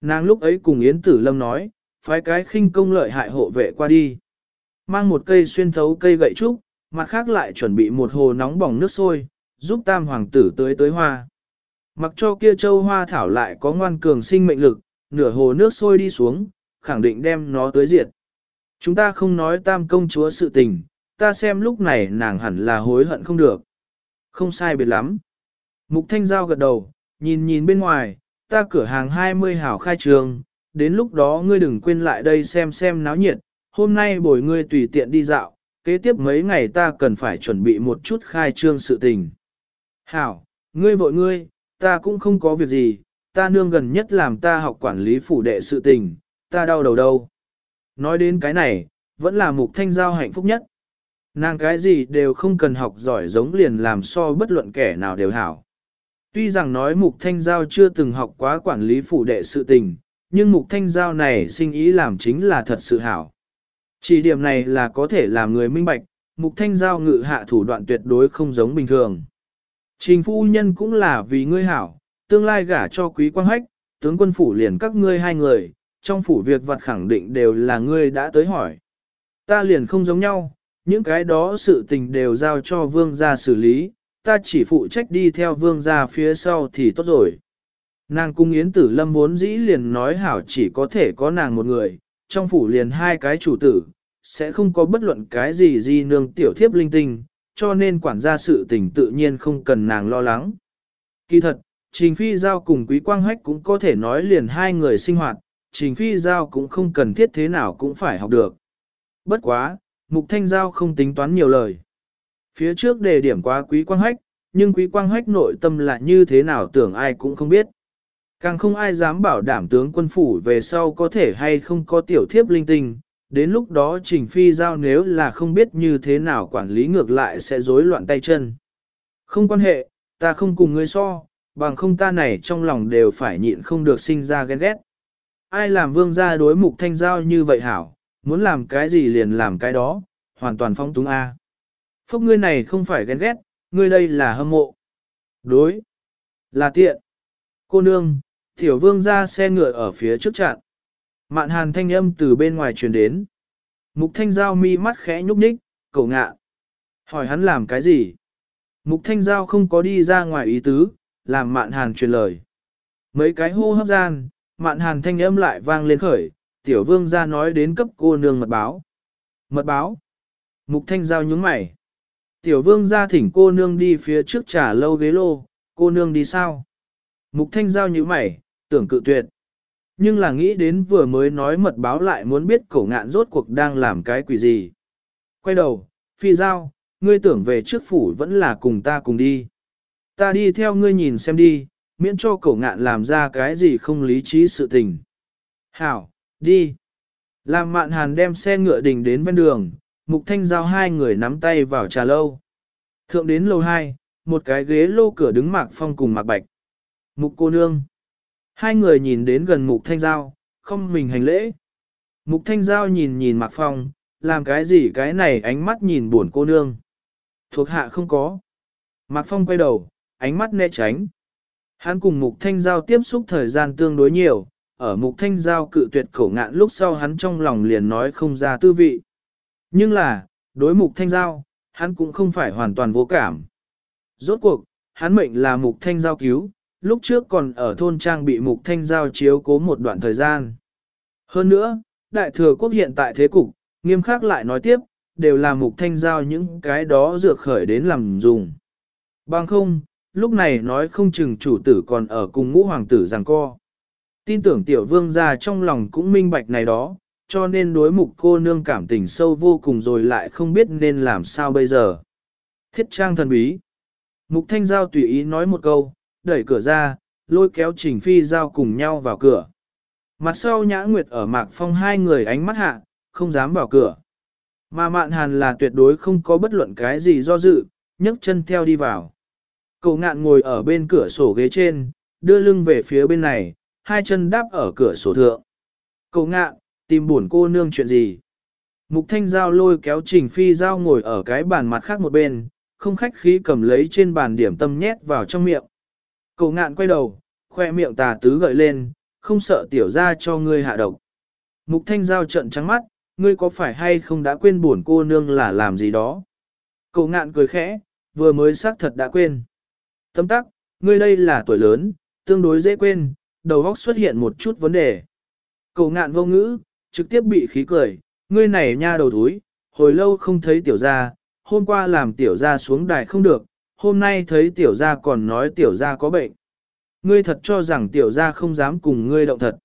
Nàng lúc ấy cùng Yến Tử Lâm nói, phái cái khinh công lợi hại hộ vệ qua đi. Mang một cây xuyên thấu cây gậy trúc, mặt khác lại chuẩn bị một hồ nóng bỏng nước sôi, giúp tam hoàng tử tới tới hoa. Mặc cho kia châu hoa thảo lại có ngoan cường sinh mệnh lực, nửa hồ nước sôi đi xuống, khẳng định đem nó tới diệt. Chúng ta không nói tam công chúa sự tình, ta xem lúc này nàng hẳn là hối hận không được. Không sai biệt lắm. Mục Thanh Giao gật đầu, nhìn nhìn bên ngoài, ta cửa hàng 20 hảo khai trường, đến lúc đó ngươi đừng quên lại đây xem xem náo nhiệt, hôm nay bồi ngươi tùy tiện đi dạo, kế tiếp mấy ngày ta cần phải chuẩn bị một chút khai trương sự tình. Hảo, ngươi vội ngươi, ta cũng không có việc gì, ta nương gần nhất làm ta học quản lý phủ đệ sự tình, ta đau đầu đâu. Nói đến cái này, vẫn là mục thanh giao hạnh phúc nhất. Nàng cái gì đều không cần học giỏi giống liền làm so bất luận kẻ nào đều hảo. Tuy rằng nói mục thanh giao chưa từng học quá quản lý phủ đệ sự tình, nhưng mục thanh giao này sinh ý làm chính là thật sự hảo. Chỉ điểm này là có thể làm người minh bạch, mục thanh giao ngự hạ thủ đoạn tuyệt đối không giống bình thường. Trình phu nhân cũng là vì ngươi hảo, tương lai gả cho quý quang hách, tướng quân phủ liền các ngươi hai người, trong phủ việc vật khẳng định đều là ngươi đã tới hỏi. Ta liền không giống nhau, những cái đó sự tình đều giao cho vương gia xử lý, ta chỉ phụ trách đi theo vương gia phía sau thì tốt rồi. Nàng cung yến tử lâm vốn dĩ liền nói hảo chỉ có thể có nàng một người, trong phủ liền hai cái chủ tử, sẽ không có bất luận cái gì gì nương tiểu thiếp linh tinh, cho nên quản gia sự tình tự nhiên không cần nàng lo lắng. Kỳ thật, Trình Phi Giao cùng Quý Quang Hách cũng có thể nói liền hai người sinh hoạt, Trình Phi Giao cũng không cần thiết thế nào cũng phải học được. Bất quá, Mục Thanh Giao không tính toán nhiều lời. Phía trước đề điểm quá Quý Quang Hách, nhưng Quý Quang Hách nội tâm là như thế nào tưởng ai cũng không biết. Càng không ai dám bảo đảm tướng quân phủ về sau có thể hay không có tiểu thiếp linh tinh, đến lúc đó Trình Phi Giao nếu là không biết như thế nào quản lý ngược lại sẽ rối loạn tay chân. Không quan hệ, ta không cùng ngươi so, bằng không ta này trong lòng đều phải nhịn không được sinh ra ghen ghét. Ai làm vương gia đối mục thanh giao như vậy hảo, muốn làm cái gì liền làm cái đó, hoàn toàn phong túng A. Phốc ngươi này không phải ghen ghét, ngươi đây là hâm mộ. Đối, là tiện. Cô nương, tiểu vương ra xe ngựa ở phía trước chặn. Mạn hàn thanh âm từ bên ngoài truyền đến. Mục thanh giao mi mắt khẽ nhúc nhích, cậu ngạ. Hỏi hắn làm cái gì? Mục thanh giao không có đi ra ngoài ý tứ, làm mạn hàn truyền lời. Mấy cái hô hấp gian, mạn hàn thanh âm lại vang lên khởi, tiểu vương ra nói đến cấp cô nương mật báo. Mật báo? Mục thanh giao nhướng mày. Tiểu vương ra thỉnh cô nương đi phía trước trả lâu ghế lô, cô nương đi sao? Mục thanh giao nhướng mày, tưởng cự tuyệt. Nhưng là nghĩ đến vừa mới nói mật báo lại muốn biết cổ ngạn rốt cuộc đang làm cái quỷ gì. Quay đầu, phi giao, ngươi tưởng về trước phủ vẫn là cùng ta cùng đi. Ta đi theo ngươi nhìn xem đi, miễn cho cổ ngạn làm ra cái gì không lý trí sự tình. Hảo, đi. Làm mạn hàn đem xe ngựa đình đến bên đường, mục thanh giao hai người nắm tay vào trà lâu. Thượng đến lầu hai, một cái ghế lô cửa đứng mạc phong cùng mạc bạch. Mục cô nương. Hai người nhìn đến gần mục thanh giao, không mình hành lễ. Mục thanh giao nhìn nhìn mạc phong, làm cái gì cái này ánh mắt nhìn buồn cô nương. Thuộc hạ không có. Mạc phong quay đầu, ánh mắt né tránh. Hắn cùng mục thanh giao tiếp xúc thời gian tương đối nhiều, ở mục thanh giao cự tuyệt khổ ngạn lúc sau hắn trong lòng liền nói không ra tư vị. Nhưng là, đối mục thanh giao, hắn cũng không phải hoàn toàn vô cảm. Rốt cuộc, hắn mệnh là mục thanh giao cứu, lúc trước còn ở thôn trang bị mục thanh giao chiếu cố một đoạn thời gian. Hơn nữa, đại thừa quốc hiện tại thế cục, nghiêm khắc lại nói tiếp, đều là mục thanh giao những cái đó dược khởi đến làm dùng. Bằng không, lúc này nói không chừng chủ tử còn ở cùng ngũ hoàng tử rằng co. Tin tưởng tiểu vương gia trong lòng cũng minh bạch này đó, cho nên đối mục cô nương cảm tình sâu vô cùng rồi lại không biết nên làm sao bây giờ. Thiết trang thần bí. Mục thanh giao tùy ý nói một câu, đẩy cửa ra, lôi kéo trình phi giao cùng nhau vào cửa. Mặt sau nhã nguyệt ở mạc phong hai người ánh mắt hạ, không dám vào cửa. Mà mạn hàn là tuyệt đối không có bất luận cái gì do dự, nhấc chân theo đi vào. Cậu ngạn ngồi ở bên cửa sổ ghế trên, đưa lưng về phía bên này, hai chân đáp ở cửa sổ thượng. Cậu ngạn, tìm buồn cô nương chuyện gì? Mục thanh giao lôi kéo trình phi giao ngồi ở cái bàn mặt khác một bên, không khách khí cầm lấy trên bàn điểm tâm nhét vào trong miệng. Cậu ngạn quay đầu, khoe miệng tà tứ gợi lên, không sợ tiểu ra cho ngươi hạ độc. Mục thanh giao trận trắng mắt, ngươi có phải hay không đã quên buồn cô nương là làm gì đó? Cậu ngạn cười khẽ, vừa mới xác thật đã quên. Tâm tắc, ngươi đây là tuổi lớn, tương đối dễ quên, đầu óc xuất hiện một chút vấn đề. Cầu ngạn vô ngữ, trực tiếp bị khí cười, ngươi này nha đầu thúi, hồi lâu không thấy tiểu gia, hôm qua làm tiểu gia xuống đài không được, hôm nay thấy tiểu gia còn nói tiểu gia có bệnh. Ngươi thật cho rằng tiểu gia không dám cùng ngươi động thật.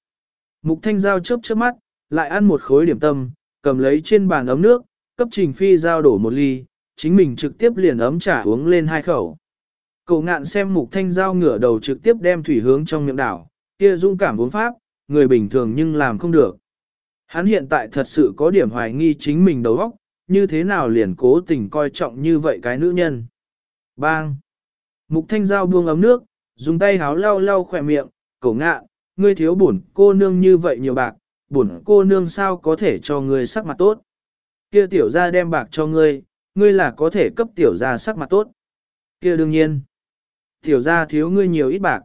Mục thanh giao chớp chớp mắt, lại ăn một khối điểm tâm, cầm lấy trên bàn ấm nước, cấp trình phi giao đổ một ly, chính mình trực tiếp liền ấm trà uống lên hai khẩu. Cậu ngạn xem mục thanh giao ngửa đầu trực tiếp đem thủy hướng trong miệng đảo, kia dung cảm uống pháp, người bình thường nhưng làm không được. Hắn hiện tại thật sự có điểm hoài nghi chính mình đầu óc, như thế nào liền cố tình coi trọng như vậy cái nữ nhân. Bang! Mục thanh giao buông ấm nước, dùng tay háo lau lau khỏe miệng, cổ Ngạn, ngươi thiếu bổn cô nương như vậy nhiều bạc, bổn cô nương sao có thể cho ngươi sắc mặt tốt. Kia tiểu gia đem bạc cho ngươi, ngươi là có thể cấp tiểu gia sắc mặt tốt. Kia đương nhiên. Tiểu gia thiếu ngươi nhiều ít bạc.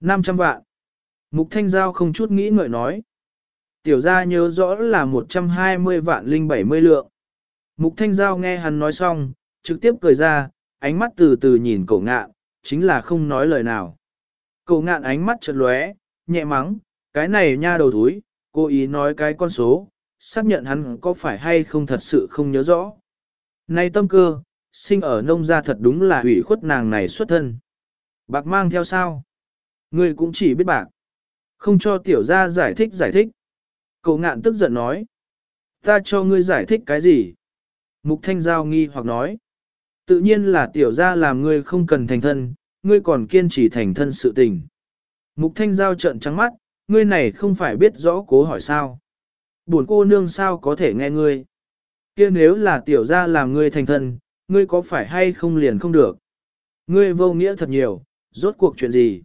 500 vạn. Mục thanh giao không chút nghĩ ngợi nói. Tiểu gia nhớ rõ là 120 vạn linh 70 lượng. Mục thanh giao nghe hắn nói xong, trực tiếp cười ra, ánh mắt từ từ nhìn cổ ngạn, chính là không nói lời nào. Cổ ngạn ánh mắt chợt lóe, nhẹ mắng, cái này nha đầu thúi, cố ý nói cái con số, xác nhận hắn có phải hay không thật sự không nhớ rõ. Này tâm cơ, sinh ở nông gia thật đúng là hủy khuất nàng này xuất thân. Bạc mang theo sao? Ngươi cũng chỉ biết bạc. Không cho tiểu gia giải thích giải thích. Cậu ngạn tức giận nói. Ta cho ngươi giải thích cái gì? Mục thanh giao nghi hoặc nói. Tự nhiên là tiểu gia làm ngươi không cần thành thân, ngươi còn kiên trì thành thân sự tình. Mục thanh giao trợn trắng mắt, ngươi này không phải biết rõ cố hỏi sao. Buồn cô nương sao có thể nghe ngươi. kia nếu là tiểu gia làm ngươi thành thân, ngươi có phải hay không liền không được. Ngươi vô nghĩa thật nhiều, rốt cuộc chuyện gì.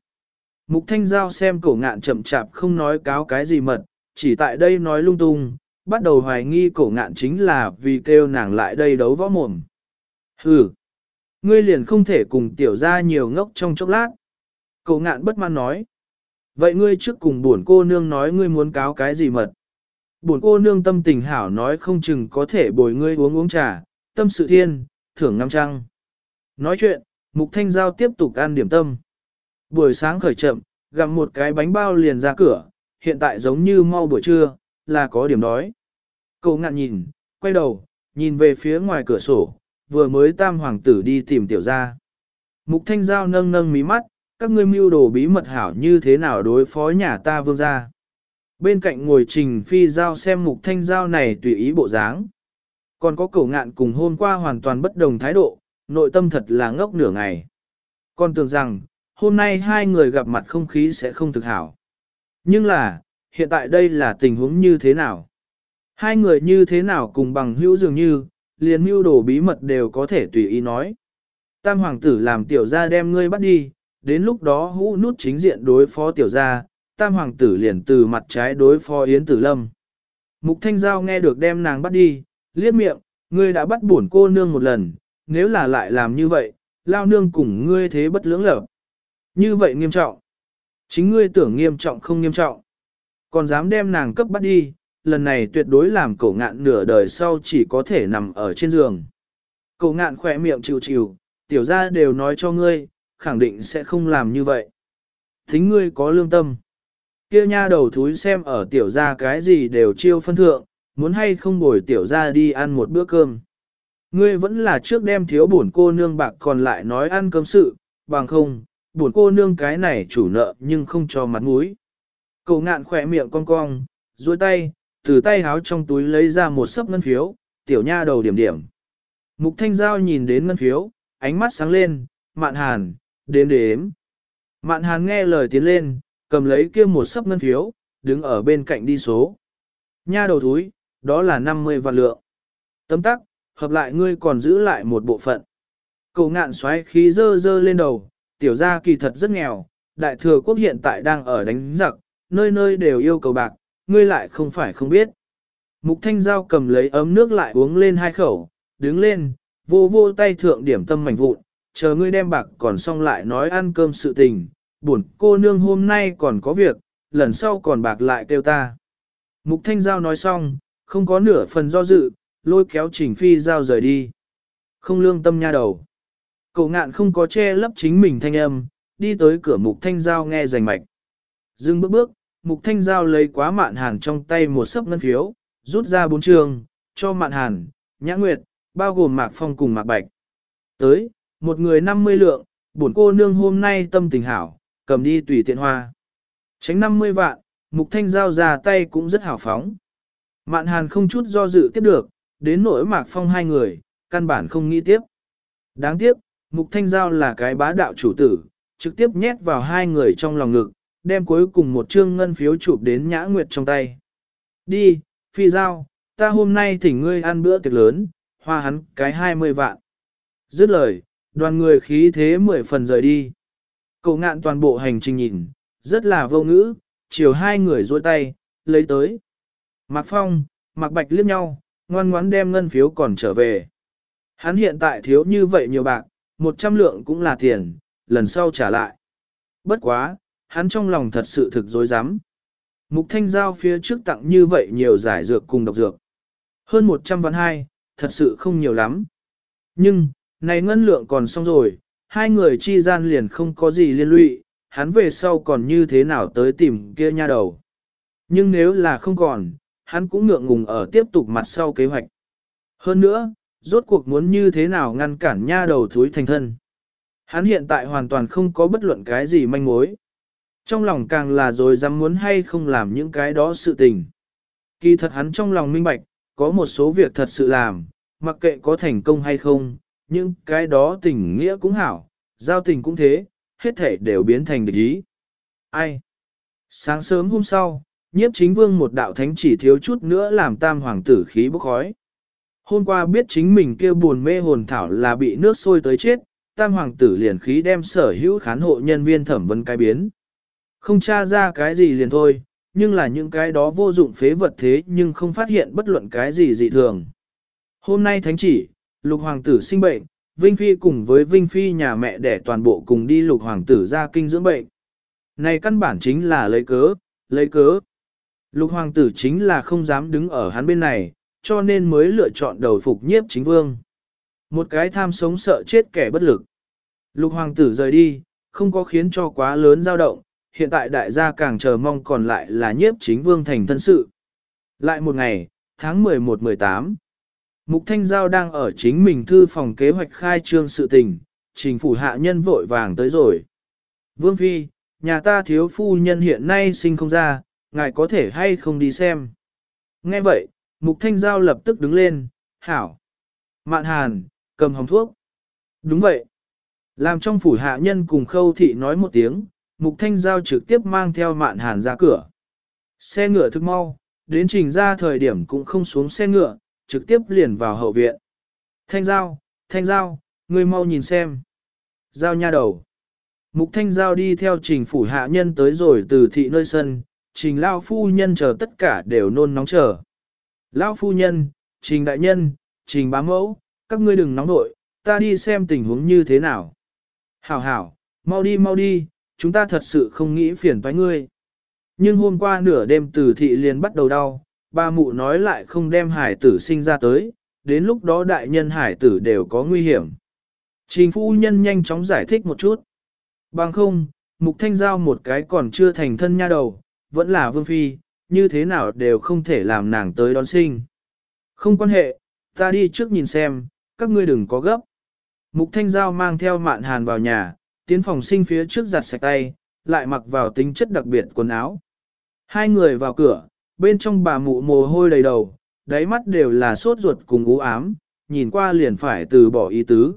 Mục thanh giao xem cổ ngạn chậm chạp không nói cáo cái gì mật, chỉ tại đây nói lung tung, bắt đầu hoài nghi cổ ngạn chính là vì kêu nàng lại đây đấu võ mồm. Hừ, ngươi liền không thể cùng tiểu ra nhiều ngốc trong chốc lát. Cổ ngạn bất mãn nói. Vậy ngươi trước cùng buồn cô nương nói ngươi muốn cáo cái gì mật. Buồn cô nương tâm tình hảo nói không chừng có thể bồi ngươi uống uống trà, tâm sự thiên, thưởng ngắm trăng. Nói chuyện, mục thanh giao tiếp tục ăn điểm tâm. Buổi sáng khởi chậm, gặm một cái bánh bao liền ra cửa, hiện tại giống như mau buổi trưa, là có điểm đói. Cậu ngạn nhìn, quay đầu, nhìn về phía ngoài cửa sổ, vừa mới tam hoàng tử đi tìm tiểu gia. Mục thanh giao nâng nâng mí mắt, các ngươi mưu đồ bí mật hảo như thế nào đối phó nhà ta vương gia. Bên cạnh ngồi trình phi giao xem mục thanh giao này tùy ý bộ dáng. Còn có cậu ngạn cùng hôm qua hoàn toàn bất đồng thái độ, nội tâm thật là ngốc nửa ngày. Con tưởng rằng, hôm nay hai người gặp mặt không khí sẽ không thực hảo. Nhưng là, hiện tại đây là tình huống như thế nào? Hai người như thế nào cùng bằng hữu dường như, liền mưu đồ bí mật đều có thể tùy ý nói. Tam hoàng tử làm tiểu gia đem ngươi bắt đi, đến lúc đó hũ nút chính diện đối phó tiểu gia, tam hoàng tử liền từ mặt trái đối phó Yến Tử Lâm. Mục Thanh Giao nghe được đem nàng bắt đi, liếc miệng, ngươi đã bắt bổn cô nương một lần, nếu là lại làm như vậy, lao nương cùng ngươi thế bất lưỡng lập. Như vậy nghiêm trọng. Chính ngươi tưởng nghiêm trọng không nghiêm trọng. Còn dám đem nàng cấp bắt đi, lần này tuyệt đối làm cổ ngạn nửa đời sau chỉ có thể nằm ở trên giường. Cổ ngạn khỏe miệng chịu chịu, tiểu ra đều nói cho ngươi, khẳng định sẽ không làm như vậy. Thính ngươi có lương tâm. Kia nha đầu thúi xem ở tiểu ra cái gì đều chiêu phân thượng, muốn hay không bồi tiểu ra đi ăn một bữa cơm. Ngươi vẫn là trước đem thiếu bổn cô nương bạc còn lại nói ăn cơm sự, bằng không, buồn cô nương cái này chủ nợ nhưng không cho mặt mũi. Cậu ngạn khỏe miệng cong cong, duỗi tay, từ tay háo trong túi lấy ra một sấp ngân phiếu, tiểu nha đầu điểm điểm. Mục thanh giao nhìn đến ngân phiếu, ánh mắt sáng lên, mạn hàn, đếm đếm. Mạn hàn nghe lời tiến lên, cầm lấy kia một sấp ngân phiếu, đứng ở bên cạnh đi số. Nha đầu túi, đó là 50 vạn lượng. Tấm tắc, hợp lại ngươi còn giữ lại một bộ phận. Cậu ngạn xoáy khí dơ dơ lên đầu, tiểu gia kỳ thật rất nghèo, đại thừa quốc hiện tại đang ở đánh giặc, nơi nơi đều yêu cầu bạc, ngươi lại không phải không biết. Mục Thanh Giao cầm lấy ấm nước lại uống lên hai khẩu, đứng lên, vô vô tay thượng điểm tâm mảnh vụn, chờ ngươi đem bạc còn xong lại nói ăn cơm sự tình, buồn cô nương hôm nay còn có việc, lần sau còn bạc lại kêu ta. Mục Thanh Giao nói xong, không có nửa phần do dự, lôi kéo Trình Phi Giao rời đi. Không lương tâm nha đầu. Cậu ngạn không có che lấp chính mình thanh âm, đi tới cửa Mục Thanh Giao nghe rành mạch. Dừng bước bước, Mục Thanh Giao lấy quá mạn hàn trong tay một sấp ngân phiếu, rút ra bốn trường, cho mạn hàn, nhã nguyệt, bao gồm mạc phong cùng mạc bạch. Tới, một người 50 lượng, bổn cô nương hôm nay tâm tình hảo, cầm đi tùy tiện hoa. Tránh 50 vạn, Mục Thanh Giao ra tay cũng rất hào phóng. Mạn hàn không chút do dự tiếp được, đến nỗi mạc phong hai người, căn bản không nghĩ tiếp. Đáng tiếc, Mục Thanh Giao là cái bá đạo chủ tử, trực tiếp nhét vào hai người trong lòng ngực, đem cuối cùng một trương ngân phiếu chụp đến nhã nguyệt trong tay. Đi, phi giao, ta hôm nay thỉnh ngươi ăn bữa tiệc lớn, hoa hắn cái 20 vạn. Dứt lời, đoàn người khí thế mười phần rời đi. Cậu ngạn toàn bộ hành trình nhìn, rất là vô ngữ, chiều hai người duỗi tay, lấy tới. Mạc Phong, Mạc Bạch liếc nhau, ngoan ngoãn đem ngân phiếu còn trở về. Hắn hiện tại thiếu như vậy nhiều bạc, một trăm lượng cũng là tiền, lần sau trả lại. Bất quá, hắn trong lòng thật sự thực dối rắm Mục thanh giao phía trước tặng như vậy nhiều giải dược cùng độc dược. Hơn 100 vạn hai, thật sự không nhiều lắm. Nhưng, này ngân lượng còn xong rồi, hai người chi gian liền không có gì liên lụy, hắn về sau còn như thế nào tới tìm kia nha đầu. Nhưng nếu là không còn, hắn cũng ngượng ngùng ở tiếp tục mặt sau kế hoạch. Hơn nữa, rốt cuộc muốn như thế nào ngăn cản nha đầu thúi thành thân. Hắn hiện tại hoàn toàn không có bất luận cái gì manh mối. Trong lòng càng là rồi dám muốn hay không làm những cái đó sự tình. Kỳ thật hắn trong lòng minh bạch, có một số việc thật sự làm, mặc kệ có thành công hay không, nhưng cái đó tình nghĩa cũng hảo, giao tình cũng thế, hết thể đều biến thành địch ý. Ai? Sáng sớm hôm sau, nhiếp chính vương một đạo thánh chỉ thiếu chút nữa làm tam hoàng tử khí bốc khói. Hôm qua biết chính mình kêu buồn mê hồn thảo là bị nước sôi tới chết, tam hoàng tử liền khí đem sở hữu khán hộ nhân viên thẩm vấn cái biến. Không tra ra cái gì liền thôi, nhưng là những cái đó vô dụng phế vật thế nhưng không phát hiện bất luận cái gì dị thường. Hôm nay thánh chỉ, lục hoàng tử sinh bệnh, Vinh Phi cùng với Vinh Phi nhà mẹ để toàn bộ cùng đi lục hoàng tử ra kinh dưỡng bệnh. Này căn bản chính là lấy cớ, lấy cớ. Lục hoàng tử chính là không dám đứng ở hắn bên này, cho nên mới lựa chọn đầu phục nhiếp chính vương. Một cái tham sống sợ chết kẻ bất lực. Lục hoàng tử rời đi, không có khiến cho quá lớn dao động, hiện tại đại gia càng chờ mong còn lại là nhiếp chính vương thành thân sự. Lại một ngày, tháng 11-18, Mục Thanh Giao đang ở chính mình thư phòng kế hoạch khai trương sự tình, trình phủ hạ nhân vội vàng tới rồi. Vương Phi, nhà ta thiếu phu nhân hiện nay sinh không ra, ngài có thể hay không đi xem. Nghe vậy, Mục Thanh Giao lập tức đứng lên, hảo. Mạn hàn, cầm hồng thuốc. Đúng vậy. Làm trong phủ hạ nhân cùng khâu thị nói một tiếng, Mục Thanh Giao trực tiếp mang theo mạn hàn ra cửa. Xe ngựa thức mau, đến trình ra thời điểm cũng không xuống xe ngựa, trực tiếp liền vào hậu viện. Thanh Giao, Thanh Giao, ngươi mau nhìn xem. Giao nha đầu. Mục Thanh Giao đi theo trình phủ hạ nhân tới rồi từ thị nơi sân, trình lao phu nhân chờ tất cả đều nôn nóng chờ lão phu nhân, trình đại nhân, trình bá mẫu, các ngươi đừng nóng nội, ta đi xem tình huống như thế nào. Hảo hảo, mau đi mau đi, chúng ta thật sự không nghĩ phiền toái ngươi. Nhưng hôm qua nửa đêm tử thị liền bắt đầu đau, ba mụ nói lại không đem hải tử sinh ra tới, đến lúc đó đại nhân hải tử đều có nguy hiểm. Trình phu nhân nhanh chóng giải thích một chút. Bằng không, mục thanh giao một cái còn chưa thành thân nha đầu, vẫn là vương phi, như thế nào đều không thể làm nàng tới đón sinh. Không quan hệ, ta đi trước nhìn xem, các ngươi đừng có gấp. Mục thanh giao mang theo mạn hàn vào nhà, tiến phòng sinh phía trước giặt sạch tay, lại mặc vào tính chất đặc biệt quần áo. Hai người vào cửa, bên trong bà mụ mồ hôi đầy đầu, đáy mắt đều là sốt ruột cùng u ám, nhìn qua liền phải từ bỏ ý tứ.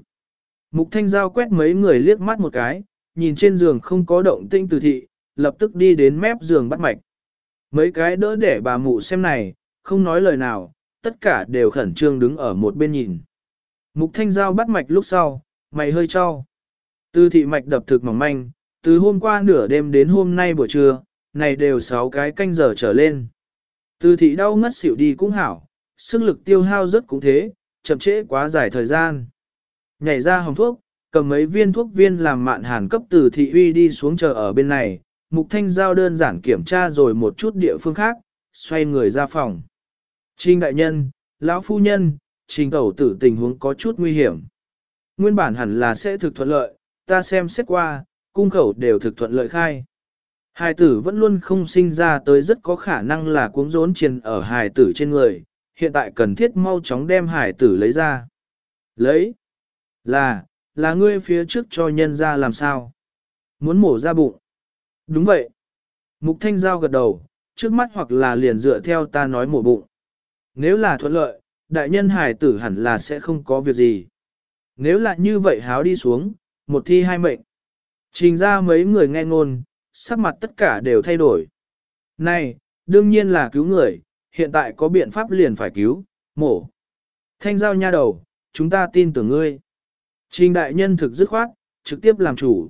Mục thanh giao quét mấy người liếc mắt một cái, nhìn trên giường không có động tĩnh từ thị, lập tức đi đến mép giường bắt mạch. Mấy cái đỡ để bà mụ xem này, không nói lời nào, tất cả đều khẩn trương đứng ở một bên nhìn. Mục thanh giao bắt mạch lúc sau, mày hơi cho. Từ thị mạch đập thực mỏng manh, từ hôm qua nửa đêm đến hôm nay buổi trưa, này đều 6 cái canh giờ trở lên. Từ thị đau ngất xỉu đi cũng hảo, sức lực tiêu hao rất cũng thế, chậm trễ quá dài thời gian. Nhảy ra hồng thuốc, cầm mấy viên thuốc viên làm mạn hàn cấp từ thị uy đi xuống chờ ở bên này, mục thanh giao đơn giản kiểm tra rồi một chút địa phương khác, xoay người ra phòng. Trình đại nhân, lão phu nhân, trình tẩu tử tình huống có chút nguy hiểm. Nguyên bản hẳn là sẽ thực thuận lợi, ta xem xét qua, cung khẩu đều thực thuận lợi khai. Hài tử vẫn luôn không sinh ra tới rất có khả năng là cuống rốn triền ở hài tử trên người, hiện tại cần thiết mau chóng đem hài tử lấy ra. Lấy? Là, là ngươi phía trước cho nhân ra làm sao? Muốn mổ ra bụng? Đúng vậy. Mục Thanh Giao gật đầu, trước mắt hoặc là liền dựa theo ta nói mổ bụng. Nếu là thuận lợi, đại nhân hải tử hẳn là sẽ không có việc gì. Nếu là như vậy háo đi xuống, một thi hai mệnh. Trình ra mấy người nghe ngôn, sắc mặt tất cả đều thay đổi. Này, đương nhiên là cứu người, hiện tại có biện pháp liền phải cứu, mổ. Thanh giao nha đầu, chúng ta tin tưởng ngươi. Trình đại nhân thực dứt khoát, trực tiếp làm chủ.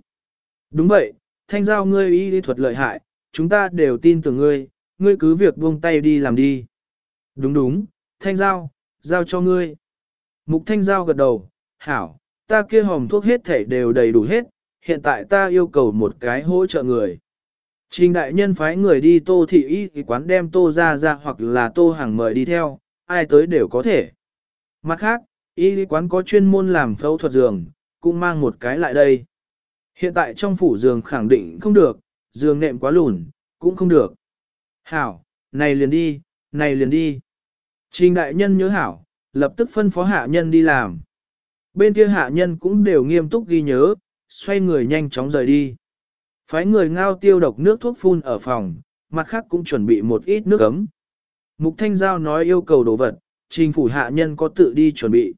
Đúng vậy, thanh giao ngươi y lý thuật lợi hại, chúng ta đều tin tưởng ngươi, ngươi cứ việc buông tay đi làm đi. Đúng đúng, thanh giao, giao cho ngươi. Mục thanh giao gật đầu, hảo, ta kia hòm thuốc hết thể đều đầy đủ hết, hiện tại ta yêu cầu một cái hỗ trợ người. Trình đại nhân phái người đi tô thị y thì quán đem tô ra ra hoặc là tô hàng mời đi theo, ai tới đều có thể. Mặt khác, y quán có chuyên môn làm phẫu thuật giường, cũng mang một cái lại đây. Hiện tại trong phủ giường khẳng định không được, giường nệm quá lùn, cũng không được. Hảo, này liền đi, này liền đi. Trình đại nhân nhớ hảo, lập tức phân phó hạ nhân đi làm. Bên kia hạ nhân cũng đều nghiêm túc ghi nhớ, xoay người nhanh chóng rời đi. Phái người ngao tiêu độc nước thuốc phun ở phòng, mặt khác cũng chuẩn bị một ít nước ấm. Mục Thanh Giao nói yêu cầu đồ vật, trình phủ hạ nhân có tự đi chuẩn bị.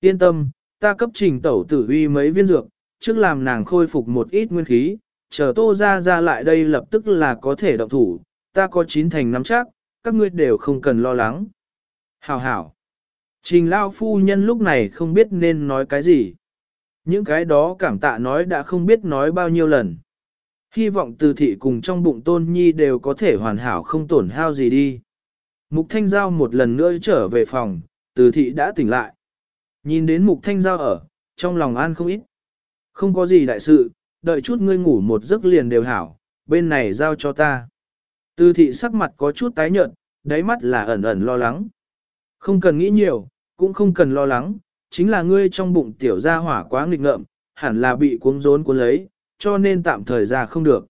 Yên tâm, ta cấp trình tẩu tử uy mấy viên dược, trước làm nàng khôi phục một ít nguyên khí, chờ tô ra ra lại đây lập tức là có thể động thủ, ta có chín thành nắm chắc, các ngươi đều không cần lo lắng. Hảo hảo. Trình lao phu nhân lúc này không biết nên nói cái gì. Những cái đó cảm tạ nói đã không biết nói bao nhiêu lần. Hy vọng từ thị cùng trong bụng tôn nhi đều có thể hoàn hảo không tổn hao gì đi. Mục Thanh Giao một lần nữa trở về phòng, từ thị đã tỉnh lại. Nhìn đến Mục Thanh Giao ở, trong lòng an không ít. Không có gì đại sự, đợi chút ngươi ngủ một giấc liền đều hảo, bên này giao cho ta. Tư thị sắc mặt có chút tái nhợt, đáy mắt là ẩn ẩn lo lắng. Không cần nghĩ nhiều, cũng không cần lo lắng, chính là ngươi trong bụng tiểu gia hỏa quá nghịch ngợm, hẳn là bị cuống rốn cuốn lấy, cho nên tạm thời ra không được.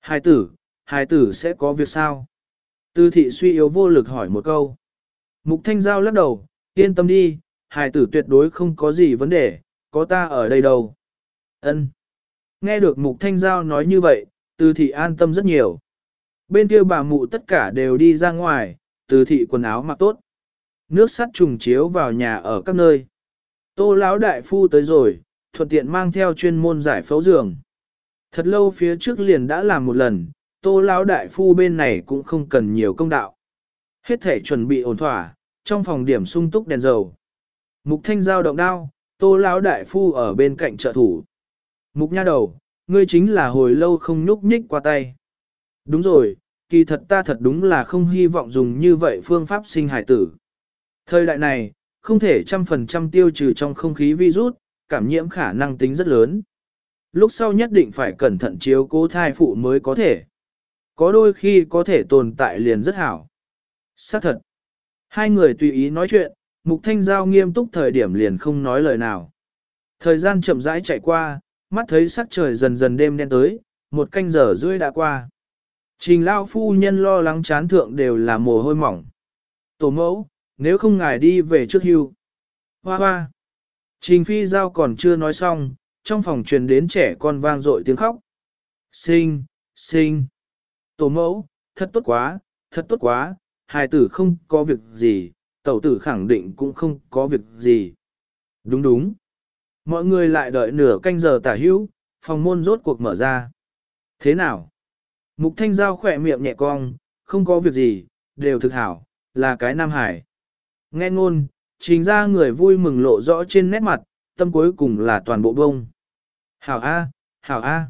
Hai tử, hai tử sẽ có việc sao? Tư thị suy yếu vô lực hỏi một câu. Mục thanh giao lắc đầu, yên tâm đi, hài tử tuyệt đối không có gì vấn đề, có ta ở đây đâu. Ân. Nghe được mục thanh giao nói như vậy, từ thị an tâm rất nhiều. Bên kia bà mụ tất cả đều đi ra ngoài, từ thị quần áo mặc tốt. Nước sắt trùng chiếu vào nhà ở các nơi. Tô lão đại phu tới rồi, thuận tiện mang theo chuyên môn giải phẫu giường. Thật lâu phía trước liền đã làm một lần, tô lão đại phu bên này cũng không cần nhiều công đạo. Hết thể chuẩn bị ổn thỏa, trong phòng điểm sung túc đèn dầu. Mục thanh giao động đao, tô lão đại phu ở bên cạnh trợ thủ. Mục nha đầu, ngươi chính là hồi lâu không nhúc nhích qua tay. Đúng rồi, kỳ thật ta thật đúng là không hy vọng dùng như vậy phương pháp sinh hải tử. Thời đại này, không thể trăm phần trăm tiêu trừ trong không khí virus, cảm nhiễm khả năng tính rất lớn. Lúc sau nhất định phải cẩn thận chiếu cố thai phụ mới có thể. Có đôi khi có thể tồn tại liền rất hảo. Xác thật. Hai người tùy ý nói chuyện, Mục Thanh Giao nghiêm túc thời điểm liền không nói lời nào. Thời gian chậm rãi chạy qua, mắt thấy sắc trời dần dần đêm đen tới, một canh giờ rưỡi đã qua. Trình Lao phu nhân lo lắng chán thượng đều là mồ hôi mỏng. Tổ mẫu, nếu không ngài đi về trước hưu. Hoa hoa. Trình Phi Giao còn chưa nói xong, trong phòng truyền đến trẻ con vang dội tiếng khóc. Sinh, sinh. Tổ mẫu, thật tốt quá, thật tốt quá, hài tử không có việc gì, tẩu tử khẳng định cũng không có việc gì. Đúng đúng. Mọi người lại đợi nửa canh giờ tả hữu, phòng môn rốt cuộc mở ra. Thế nào? Mục thanh giao khỏe miệng nhẹ cong, không có việc gì, đều thực hảo, là cái nam hải. Nghe ngôn, trình ra người vui mừng lộ rõ trên nét mặt, tâm cuối cùng là toàn bộ bông. Hảo A, hảo A.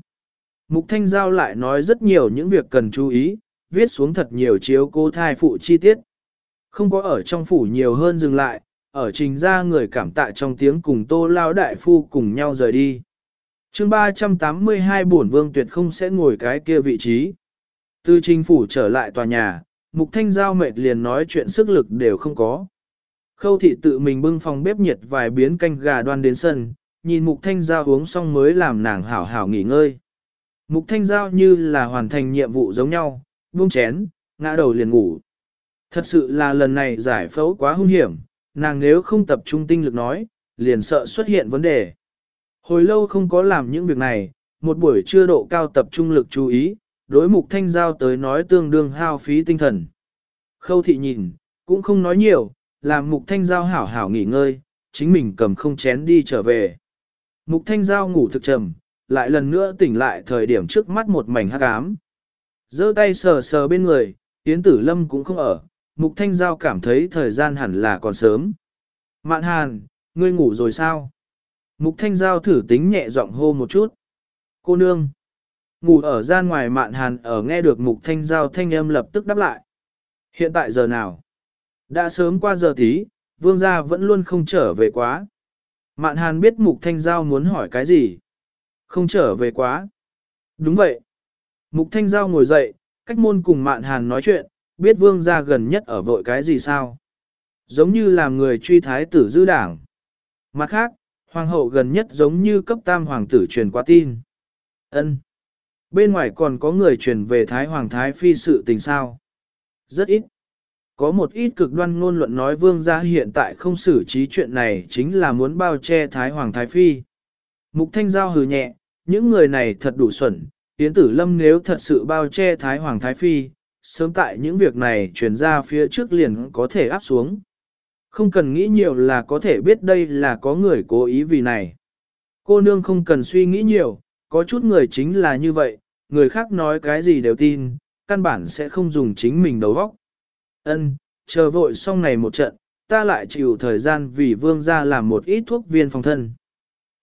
Mục Thanh Giao lại nói rất nhiều những việc cần chú ý, viết xuống thật nhiều chiếu cố thai phụ chi tiết. Không có ở trong phủ nhiều hơn dừng lại, ở trình ra người cảm tạ trong tiếng cùng tô lao đại phu cùng nhau rời đi. chương 382 bổn vương tuyệt không sẽ ngồi cái kia vị trí. Từ trình phủ trở lại tòa nhà, mục thanh giao mệt liền nói chuyện sức lực đều không có. Khâu thị tự mình bưng phòng bếp nhiệt vài biến canh gà đoan đến sân, nhìn mục thanh giao uống xong mới làm nàng hảo hảo nghỉ ngơi. Mục thanh giao như là hoàn thành nhiệm vụ giống nhau, buông chén, ngã đầu liền ngủ. Thật sự là lần này giải phẫu quá hung hiểm, nàng nếu không tập trung tinh lực nói, liền sợ xuất hiện vấn đề. Hồi lâu không có làm những việc này, một buổi trưa độ cao tập trung lực chú ý, đối mục thanh giao tới nói tương đương hao phí tinh thần. Khâu thị nhìn, cũng không nói nhiều, làm mục thanh giao hảo hảo nghỉ ngơi, chính mình cầm không chén đi trở về. Mục thanh giao ngủ thực trầm, lại lần nữa tỉnh lại thời điểm trước mắt một mảnh hắc ám. giơ tay sờ sờ bên người, Yến Tử Lâm cũng không ở, Mục Thanh Giao cảm thấy thời gian hẳn là còn sớm. Mạn Hàn, ngươi ngủ rồi sao? Mục Thanh Giao thử tính nhẹ giọng hô một chút. Cô nương. Ngủ ở gian ngoài Mạn Hàn ở nghe được Mục Thanh Giao thanh âm lập tức đáp lại. Hiện tại giờ nào? Đã sớm qua giờ tí, vương gia vẫn luôn không trở về quá. Mạn Hàn biết Mục Thanh Giao muốn hỏi cái gì. Không trở về quá. Đúng vậy. Mục Thanh Giao ngồi dậy, cách môn cùng Mạn Hàn nói chuyện, biết vương gia gần nhất ở vội cái gì sao? Giống như làm người truy thái tử dư đảng. Mặt khác, hoàng hậu gần nhất giống như cấp tam hoàng tử truyền qua tin. ân Bên ngoài còn có người truyền về thái hoàng thái phi sự tình sao? Rất ít. Có một ít cực đoan ngôn luận nói vương gia hiện tại không xử trí chuyện này chính là muốn bao che thái hoàng thái phi. Mục thanh giao hừ nhẹ, những người này thật đủ xuẩn, Yến tử lâm nếu thật sự bao che thái hoàng thái phi, sớm tại những việc này truyền ra phía trước liền có thể áp xuống. Không cần nghĩ nhiều là có thể biết đây là có người cố ý vì này. Cô nương không cần suy nghĩ nhiều, có chút người chính là như vậy, người khác nói cái gì đều tin, căn bản sẽ không dùng chính mình đầu óc. Ân, chờ vội xong này một trận, ta lại chịu thời gian vì vương gia làm một ít thuốc viên phòng thân.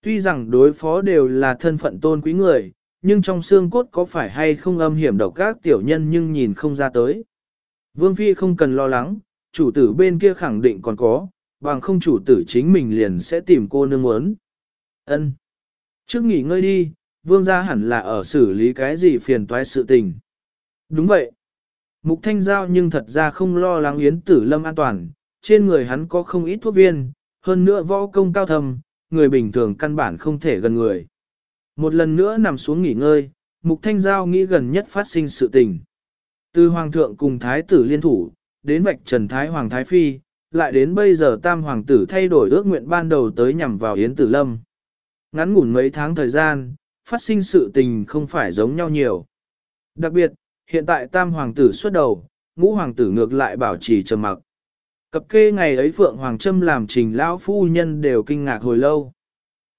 Tuy rằng đối phó đều là thân phận tôn quý người, nhưng trong xương cốt có phải hay không âm hiểm độc các tiểu nhân nhưng nhìn không ra tới. Vương Phi không cần lo lắng, chủ tử bên kia khẳng định còn có, bằng không chủ tử chính mình liền sẽ tìm cô nương muốn. Ân. Trước nghỉ ngơi đi, vương gia hẳn là ở xử lý cái gì phiền toái sự tình. Đúng vậy. Mục Thanh Giao nhưng thật ra không lo lắng Yến Tử Lâm an toàn, trên người hắn có không ít thuốc viên, hơn nữa võ công cao thầm, người bình thường căn bản không thể gần người. Một lần nữa nằm xuống nghỉ ngơi, Mục Thanh Giao nghĩ gần nhất phát sinh sự tình. Từ Hoàng thượng cùng Thái tử liên thủ, đến vạch Trần Thái Hoàng Thái Phi, lại đến bây giờ Tam Hoàng tử thay đổi ước nguyện ban đầu tới nhằm vào Yến Tử Lâm. Ngắn ngủn mấy tháng thời gian, phát sinh sự tình không phải giống nhau nhiều. Đặc biệt, hiện tại Tam Hoàng tử xuất đầu, ngũ Hoàng tử ngược lại bảo trì trầm mặc. Cập kê ngày ấy Phượng Hoàng Trâm làm trình lão phu nhân đều kinh ngạc hồi lâu.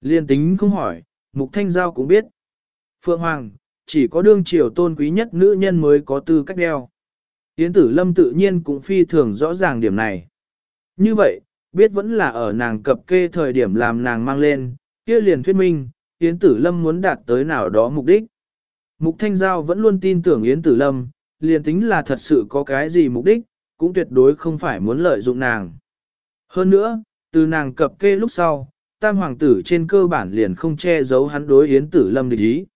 Liên tính không hỏi, Mục Thanh Giao cũng biết. Phượng Hoàng, chỉ có đương triều tôn quý nhất nữ nhân mới có tư cách đeo. Yến tử lâm tự nhiên cũng phi thường rõ ràng điểm này. Như vậy, biết vẫn là ở nàng cập kê thời điểm làm nàng mang lên, kia liền thuyết minh, Yến tử lâm muốn đạt tới nào đó mục đích. Mục Thanh Giao vẫn luôn tin tưởng Yến tử lâm, liền tính là thật sự có cái gì mục đích, cũng tuyệt đối không phải muốn lợi dụng nàng. Hơn nữa, từ nàng cập kê lúc sau, tam hoàng tử trên cơ bản liền không che giấu hắn đối Yến Tử Lâm địch ý.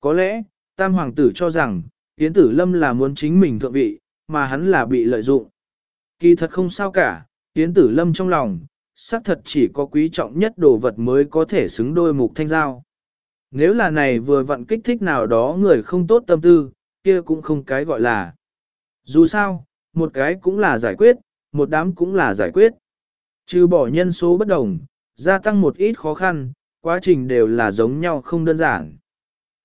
Có lẽ, tam hoàng tử cho rằng, Yến Tử Lâm là muốn chính mình thượng vị, mà hắn là bị lợi dụng. Kỳ thật không sao cả, Yến Tử Lâm trong lòng, xác thật chỉ có quý trọng nhất đồ vật mới có thể xứng đôi mục thanh giao. Nếu là này vừa vặn kích thích nào đó người không tốt tâm tư, kia cũng không cái gọi là. Dù sao, một cái cũng là giải quyết, một đám cũng là giải quyết. Trừ bỏ nhân số bất đồng, gia tăng một ít khó khăn, quá trình đều là giống nhau không đơn giản.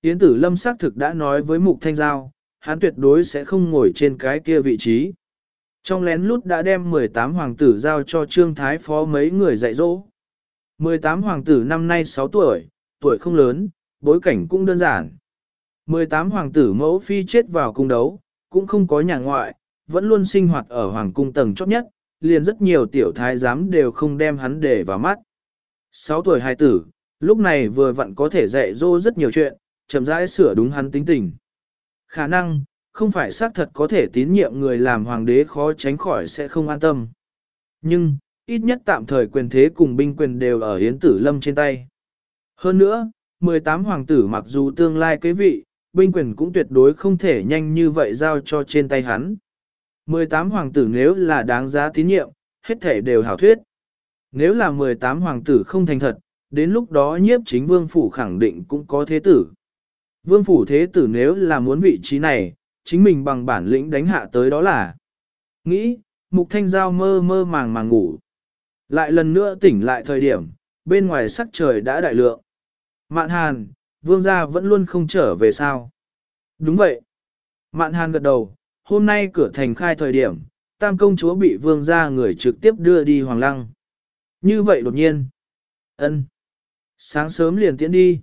Yến tử lâm xác thực đã nói với mục thanh giao, hắn tuyệt đối sẽ không ngồi trên cái kia vị trí. Trong lén lút đã đem 18 hoàng tử giao cho trương thái phó mấy người dạy dỗ. 18 hoàng tử năm nay 6 tuổi, tuổi không lớn, bối cảnh cũng đơn giản. 18 hoàng tử mẫu phi chết vào cung đấu, cũng không có nhà ngoại, vẫn luôn sinh hoạt ở hoàng cung tầng chót nhất, liền rất nhiều tiểu thái giám đều không đem hắn để vào mắt. 6 tuổi hài tử, lúc này vừa vặn có thể dạy dỗ rất nhiều chuyện, chậm rãi sửa đúng hắn tính tình. Khả năng, không phải xác thật có thể tín nhiệm người làm hoàng đế khó tránh khỏi sẽ không an tâm. Nhưng, ít nhất tạm thời quyền thế cùng binh quyền đều ở Yến Tử Lâm trên tay. Hơn nữa, 18 hoàng tử mặc dù tương lai kế vị, binh quyền cũng tuyệt đối không thể nhanh như vậy giao cho trên tay hắn. 18 hoàng tử nếu là đáng giá tín nhiệm, hết thể đều hảo thuyết. Nếu là 18 hoàng tử không thành thật, đến lúc đó nhiếp chính vương phủ khẳng định cũng có thế tử. Vương phủ thế tử nếu là muốn vị trí này, chính mình bằng bản lĩnh đánh hạ tới đó là. Nghĩ, mục thanh giao mơ mơ màng màng ngủ. Lại lần nữa tỉnh lại thời điểm, bên ngoài sắc trời đã đại lượng. Mạn hàn, vương gia vẫn luôn không trở về sao. Đúng vậy. Mạn hàn gật đầu, hôm nay cửa thành khai thời điểm, tam công chúa bị vương gia người trực tiếp đưa đi hoàng lăng. Như vậy đột nhiên. ân Sáng sớm liền tiễn đi.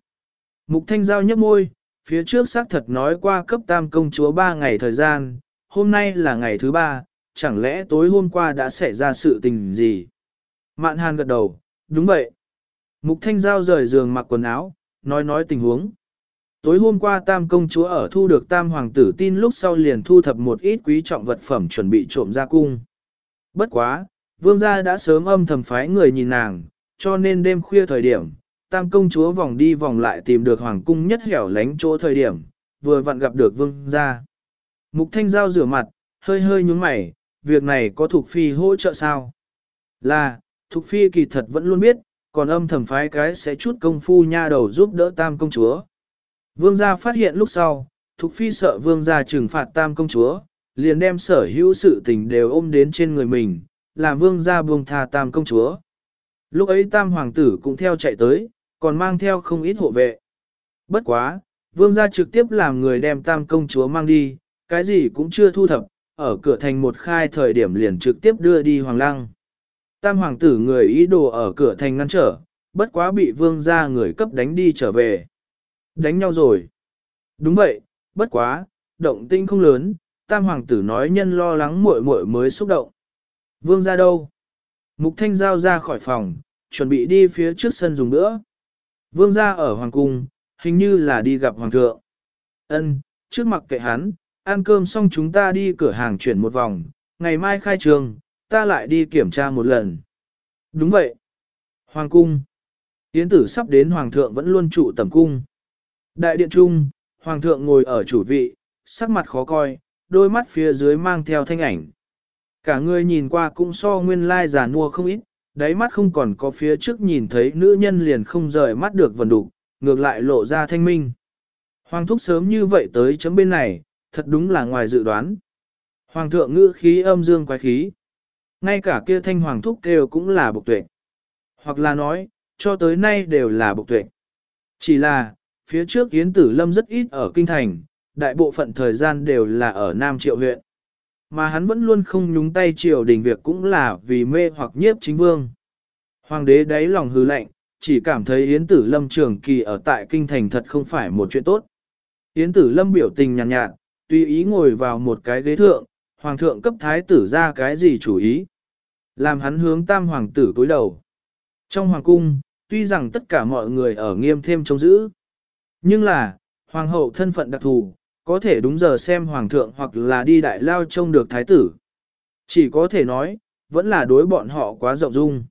Mục thanh giao nhấp môi, phía trước xác thật nói qua cấp tam công chúa ba ngày thời gian, hôm nay là ngày thứ ba, chẳng lẽ tối hôm qua đã xảy ra sự tình gì? Mạn hàn gật đầu, đúng vậy. Mục thanh giao rời giường mặc quần áo, nói nói tình huống. Tối hôm qua tam công chúa ở thu được tam hoàng tử tin lúc sau liền thu thập một ít quý trọng vật phẩm chuẩn bị trộm ra cung. Bất quá, vương gia đã sớm âm thầm phái người nhìn nàng, cho nên đêm khuya thời điểm, tam công chúa vòng đi vòng lại tìm được hoàng cung nhất hẻo lánh chỗ thời điểm, vừa vặn gặp được vương gia. Mục thanh giao rửa mặt, hơi hơi nhúng mày, việc này có thuộc phi hỗ trợ sao? Là, thuộc phi kỳ thật vẫn luôn biết, còn âm thầm phái cái sẽ chút công phu nha đầu giúp đỡ tam công chúa. Vương gia phát hiện lúc sau, thuộc Phi sợ vương gia trừng phạt tam công chúa, liền đem sở hữu sự tình đều ôm đến trên người mình, làm vương gia buông tha tam công chúa. Lúc ấy tam hoàng tử cũng theo chạy tới, còn mang theo không ít hộ vệ. Bất quá, vương gia trực tiếp làm người đem tam công chúa mang đi, cái gì cũng chưa thu thập, ở cửa thành một khai thời điểm liền trực tiếp đưa đi hoàng lăng. Tam hoàng tử người ý đồ ở cửa thành ngăn trở, bất quá bị vương gia người cấp đánh đi trở về. Đánh nhau rồi. Đúng vậy, bất quá, động tinh không lớn, tam hoàng tử nói nhân lo lắng muội muội mới xúc động. Vương ra đâu? Mục thanh giao ra khỏi phòng, chuẩn bị đi phía trước sân dùng nữa. Vương ra ở hoàng cung, hình như là đi gặp hoàng thượng. Ân, trước mặt kệ hắn, ăn cơm xong chúng ta đi cửa hàng chuyển một vòng, ngày mai khai trường, ta lại đi kiểm tra một lần. Đúng vậy. Hoàng cung. Yến tử sắp đến hoàng thượng vẫn luôn trụ tầm cung. Đại điện trung, hoàng thượng ngồi ở chủ vị, sắc mặt khó coi, đôi mắt phía dưới mang theo thanh ảnh. Cả người nhìn qua cũng so nguyên lai giả nua không ít, đáy mắt không còn có phía trước nhìn thấy nữ nhân liền không rời mắt được vần đủ, ngược lại lộ ra thanh minh. Hoàng thúc sớm như vậy tới chấm bên này, thật đúng là ngoài dự đoán. Hoàng thượng ngữ khí âm dương quái khí. Ngay cả kia thanh hoàng thúc kêu cũng là bộc tuệ. Hoặc là nói, cho tới nay đều là bộc tuệ. Chỉ là, phía trước Yến Tử Lâm rất ít ở kinh thành, đại bộ phận thời gian đều là ở Nam Triệu huyện. Mà hắn vẫn luôn không nhúng tay triều đình việc cũng là vì mê hoặc nhiếp chính vương. Hoàng đế đáy lòng hư lạnh, chỉ cảm thấy Yến Tử Lâm trường kỳ ở tại kinh thành thật không phải một chuyện tốt. Yến Tử Lâm biểu tình nhàn nhạt, nhạt, tùy ý ngồi vào một cái ghế thượng, hoàng thượng cấp thái tử ra cái gì chủ ý. Làm hắn hướng tam hoàng tử cúi đầu. Trong hoàng cung, tuy rằng tất cả mọi người ở nghiêm thêm trông giữ, nhưng là, hoàng hậu thân phận đặc thù, có thể đúng giờ xem hoàng thượng hoặc là đi đại lao trông được thái tử. Chỉ có thể nói, vẫn là đối bọn họ quá rộng dung.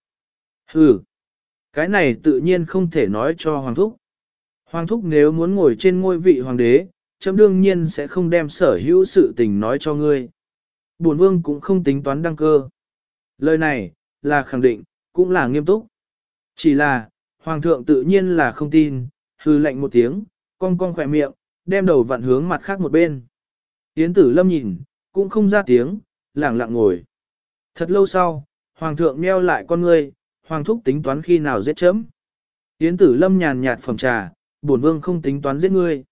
Hừ, cái này tự nhiên không thể nói cho hoàng thúc. Hoàng thúc nếu muốn ngồi trên ngôi vị hoàng đế, chấm đương nhiên sẽ không đem sở hữu sự tình nói cho ngươi. Bổn vương cũng không tính toán đăng cơ. Lời này, là khẳng định, cũng là nghiêm túc. Chỉ là, hoàng thượng tự nhiên là không tin, hư lạnh một tiếng, cong cong khỏe miệng, đem đầu vặn hướng mặt khác một bên. Yến tử lâm nhìn, cũng không ra tiếng, lẳng lặng ngồi. Thật lâu sau, hoàng thượng meo lại con ngươi, hoàng thúc tính toán khi nào giết chấm. Yến tử lâm nhàn nhạt phẩm trà, bổn vương không tính toán giết ngươi.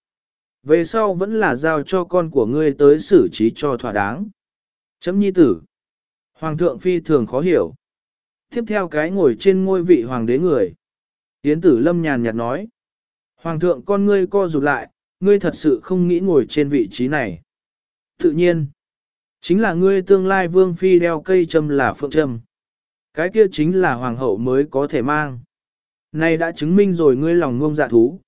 Về sau vẫn là giao cho con của ngươi tới xử trí cho thỏa đáng. Chấm nhi tử. Hoàng thượng phi thường khó hiểu. Tiếp theo cái ngồi trên ngôi vị hoàng đế người. Yến tử lâm nhàn nhạt nói. Hoàng thượng con ngươi co rụt lại, ngươi thật sự không nghĩ ngồi trên vị trí này. Tự nhiên, chính là ngươi tương lai vương phi đeo cây châm là phượng châm. Cái kia chính là hoàng hậu mới có thể mang. Này đã chứng minh rồi ngươi lòng ngông dạ thú.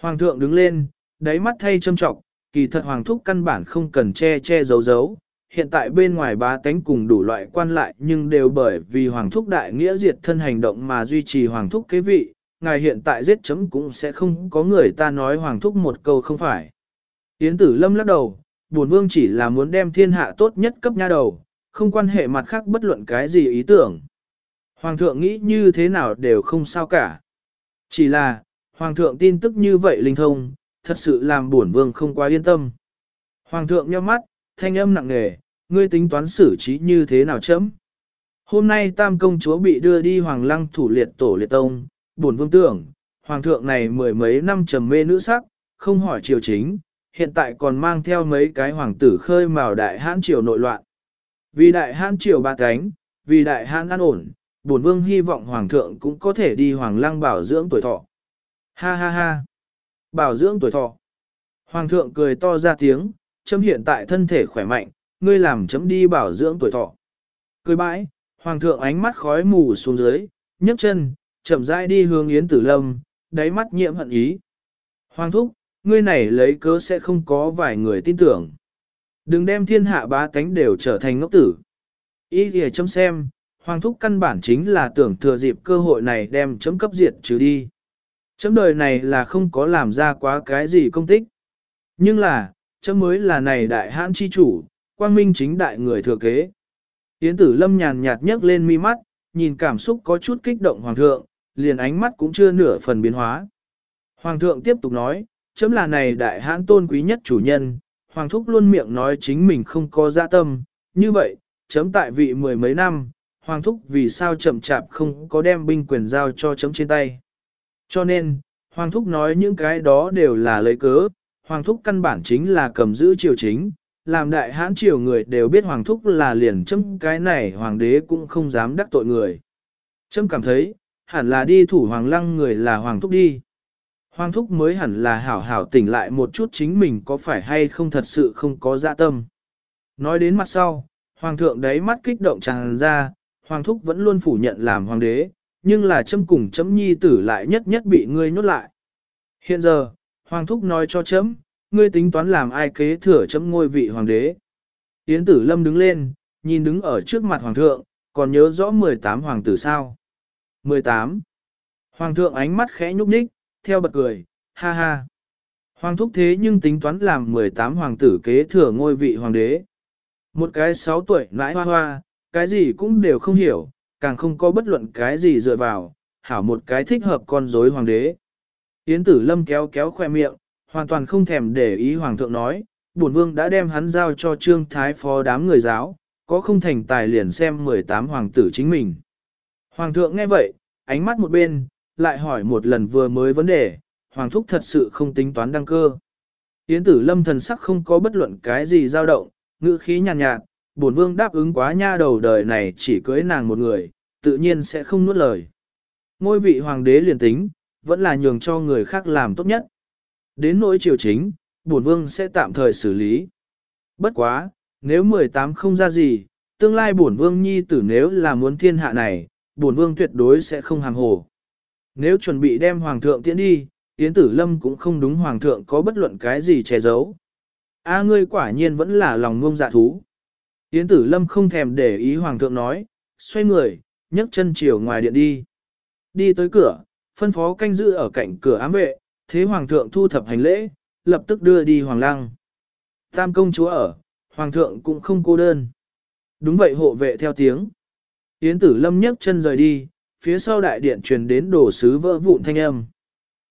Hoàng thượng đứng lên, đáy mắt thay châm trọng, kỳ thật hoàng thúc căn bản không cần che che giấu giấu. Hiện tại bên ngoài bá tánh cùng đủ loại quan lại nhưng đều bởi vì hoàng thúc đại nghĩa diệt thân hành động mà duy trì hoàng thúc kế vị, ngài hiện tại giết chấm cũng sẽ không có người ta nói hoàng thúc một câu không phải. Yến tử lâm lắc đầu, buồn vương chỉ là muốn đem thiên hạ tốt nhất cấp nha đầu, không quan hệ mặt khác bất luận cái gì ý tưởng. Hoàng thượng nghĩ như thế nào đều không sao cả. Chỉ là, Hoàng thượng tin tức như vậy linh thông, thật sự làm buồn vương không quá yên tâm. Hoàng thượng nhíu mắt, thanh âm nặng nề, ngươi tính toán xử trí như thế nào chấm. Hôm nay tam công chúa bị đưa đi hoàng lăng thủ liệt tổ liệt tông, buồn vương tưởng, hoàng thượng này mười mấy năm trầm mê nữ sắc, không hỏi triều chính, hiện tại còn mang theo mấy cái hoàng tử khơi mào đại hãn triều nội loạn. Vì đại hãn triều ba cánh, vì đại hãn an ổn, bổn vương hy vọng hoàng thượng cũng có thể đi hoàng lăng bảo dưỡng tuổi thọ. Ha ha ha! Bảo dưỡng tuổi thọ. Hoàng thượng cười to ra tiếng, chấm hiện tại thân thể khỏe mạnh, ngươi làm chấm đi bảo dưỡng tuổi thọ. Cười bãi, hoàng thượng ánh mắt khói mù xuống dưới, nhấc chân, chậm rãi đi hướng Yến Tử Lâm, đáy mắt nhiễm hận ý. Hoàng thúc, ngươi này lấy cớ sẽ không có vài người tin tưởng. Đừng đem thiên hạ bá tánh đều trở thành ngốc tử. Ý kìa chấm xem, hoàng thúc căn bản chính là tưởng thừa dịp cơ hội này đem chấm cấp diệt trừ đi. Chấm đời này là không có làm ra quá cái gì công tích. Nhưng là, chấm mới là này đại hãn chi chủ, quang minh chính đại người thừa kế. Yến tử lâm nhàn nhạt nhấc lên mi mắt, nhìn cảm xúc có chút kích động hoàng thượng, liền ánh mắt cũng chưa nửa phần biến hóa. Hoàng thượng tiếp tục nói, chấm là này đại hãn tôn quý nhất chủ nhân, hoàng thúc luôn miệng nói chính mình không có dạ tâm, như vậy, chấm tại vị mười mấy năm, hoàng thúc vì sao chậm chạp không có đem binh quyền giao cho chấm trên tay. Cho nên, hoàng thúc nói những cái đó đều là lấy cớ, hoàng thúc căn bản chính là cầm giữ triều chính, làm đại hãn triều người đều biết hoàng thúc là liền chấm cái này hoàng đế cũng không dám đắc tội người. Chấm cảm thấy, hẳn là đi thủ hoàng lăng người là hoàng thúc đi. Hoàng thúc mới hẳn là hảo hảo tỉnh lại một chút chính mình có phải hay không thật sự không có dạ tâm. Nói đến mặt sau, hoàng thượng đấy mắt kích động tràn ra, hoàng thúc vẫn luôn phủ nhận làm hoàng đế, nhưng là châm cùng chấm nhi tử lại nhất nhất bị ngươi nhốt lại. Hiện giờ, hoàng thúc nói cho chấm, ngươi tính toán làm ai kế thừa chấm ngôi vị hoàng đế. Yến tử lâm đứng lên, nhìn đứng ở trước mặt hoàng thượng, còn nhớ rõ 18 hoàng tử sao. 18. Hoàng thượng ánh mắt khẽ nhúc nhích, theo bật cười, ha ha. Hoàng thúc thế nhưng tính toán làm 18 hoàng tử kế thừa ngôi vị hoàng đế. Một cái 6 tuổi nãi hoa hoa, cái gì cũng đều không hiểu, càng không có bất luận cái gì dựa vào, hảo một cái thích hợp con rối hoàng đế. Yến tử lâm kéo kéo khoe miệng, hoàn toàn không thèm để ý hoàng thượng nói, bổn vương đã đem hắn giao cho trương thái phó đám người giáo, có không thành tài liền xem 18 hoàng tử chính mình. Hoàng thượng nghe vậy, ánh mắt một bên, lại hỏi một lần vừa mới vấn đề, hoàng thúc thật sự không tính toán đăng cơ. Yến tử lâm thần sắc không có bất luận cái gì dao động, ngữ khí nhàn nhạt, nhạt, bổn vương đáp ứng quá nha đầu đời này chỉ cưới nàng một người, tự nhiên sẽ không nuốt lời. Ngôi vị hoàng đế liền tính, vẫn là nhường cho người khác làm tốt nhất. Đến nỗi triều chính, bổn vương sẽ tạm thời xử lý. Bất quá, nếu 18 không ra gì, tương lai bổn vương nhi tử nếu là muốn thiên hạ này, bổn vương tuyệt đối sẽ không hàng hồ. Nếu chuẩn bị đem hoàng thượng tiễn đi, Yến Tử Lâm cũng không đúng hoàng thượng có bất luận cái gì che giấu. A ngươi quả nhiên vẫn là lòng ngông dạ thú. Yến Tử Lâm không thèm để ý hoàng thượng nói, xoay người, nhấc chân chiều ngoài điện đi. Đi tới cửa, phân phó canh giữ ở cạnh cửa ám vệ, thế hoàng thượng thu thập hành lễ, lập tức đưa đi hoàng lăng. Tam công chúa ở, hoàng thượng cũng không cô đơn. Đúng vậy hộ vệ theo tiếng. Yến Tử Lâm nhấc chân rời đi, phía sau đại điện truyền đến đồ sứ vỡ vụn thanh âm.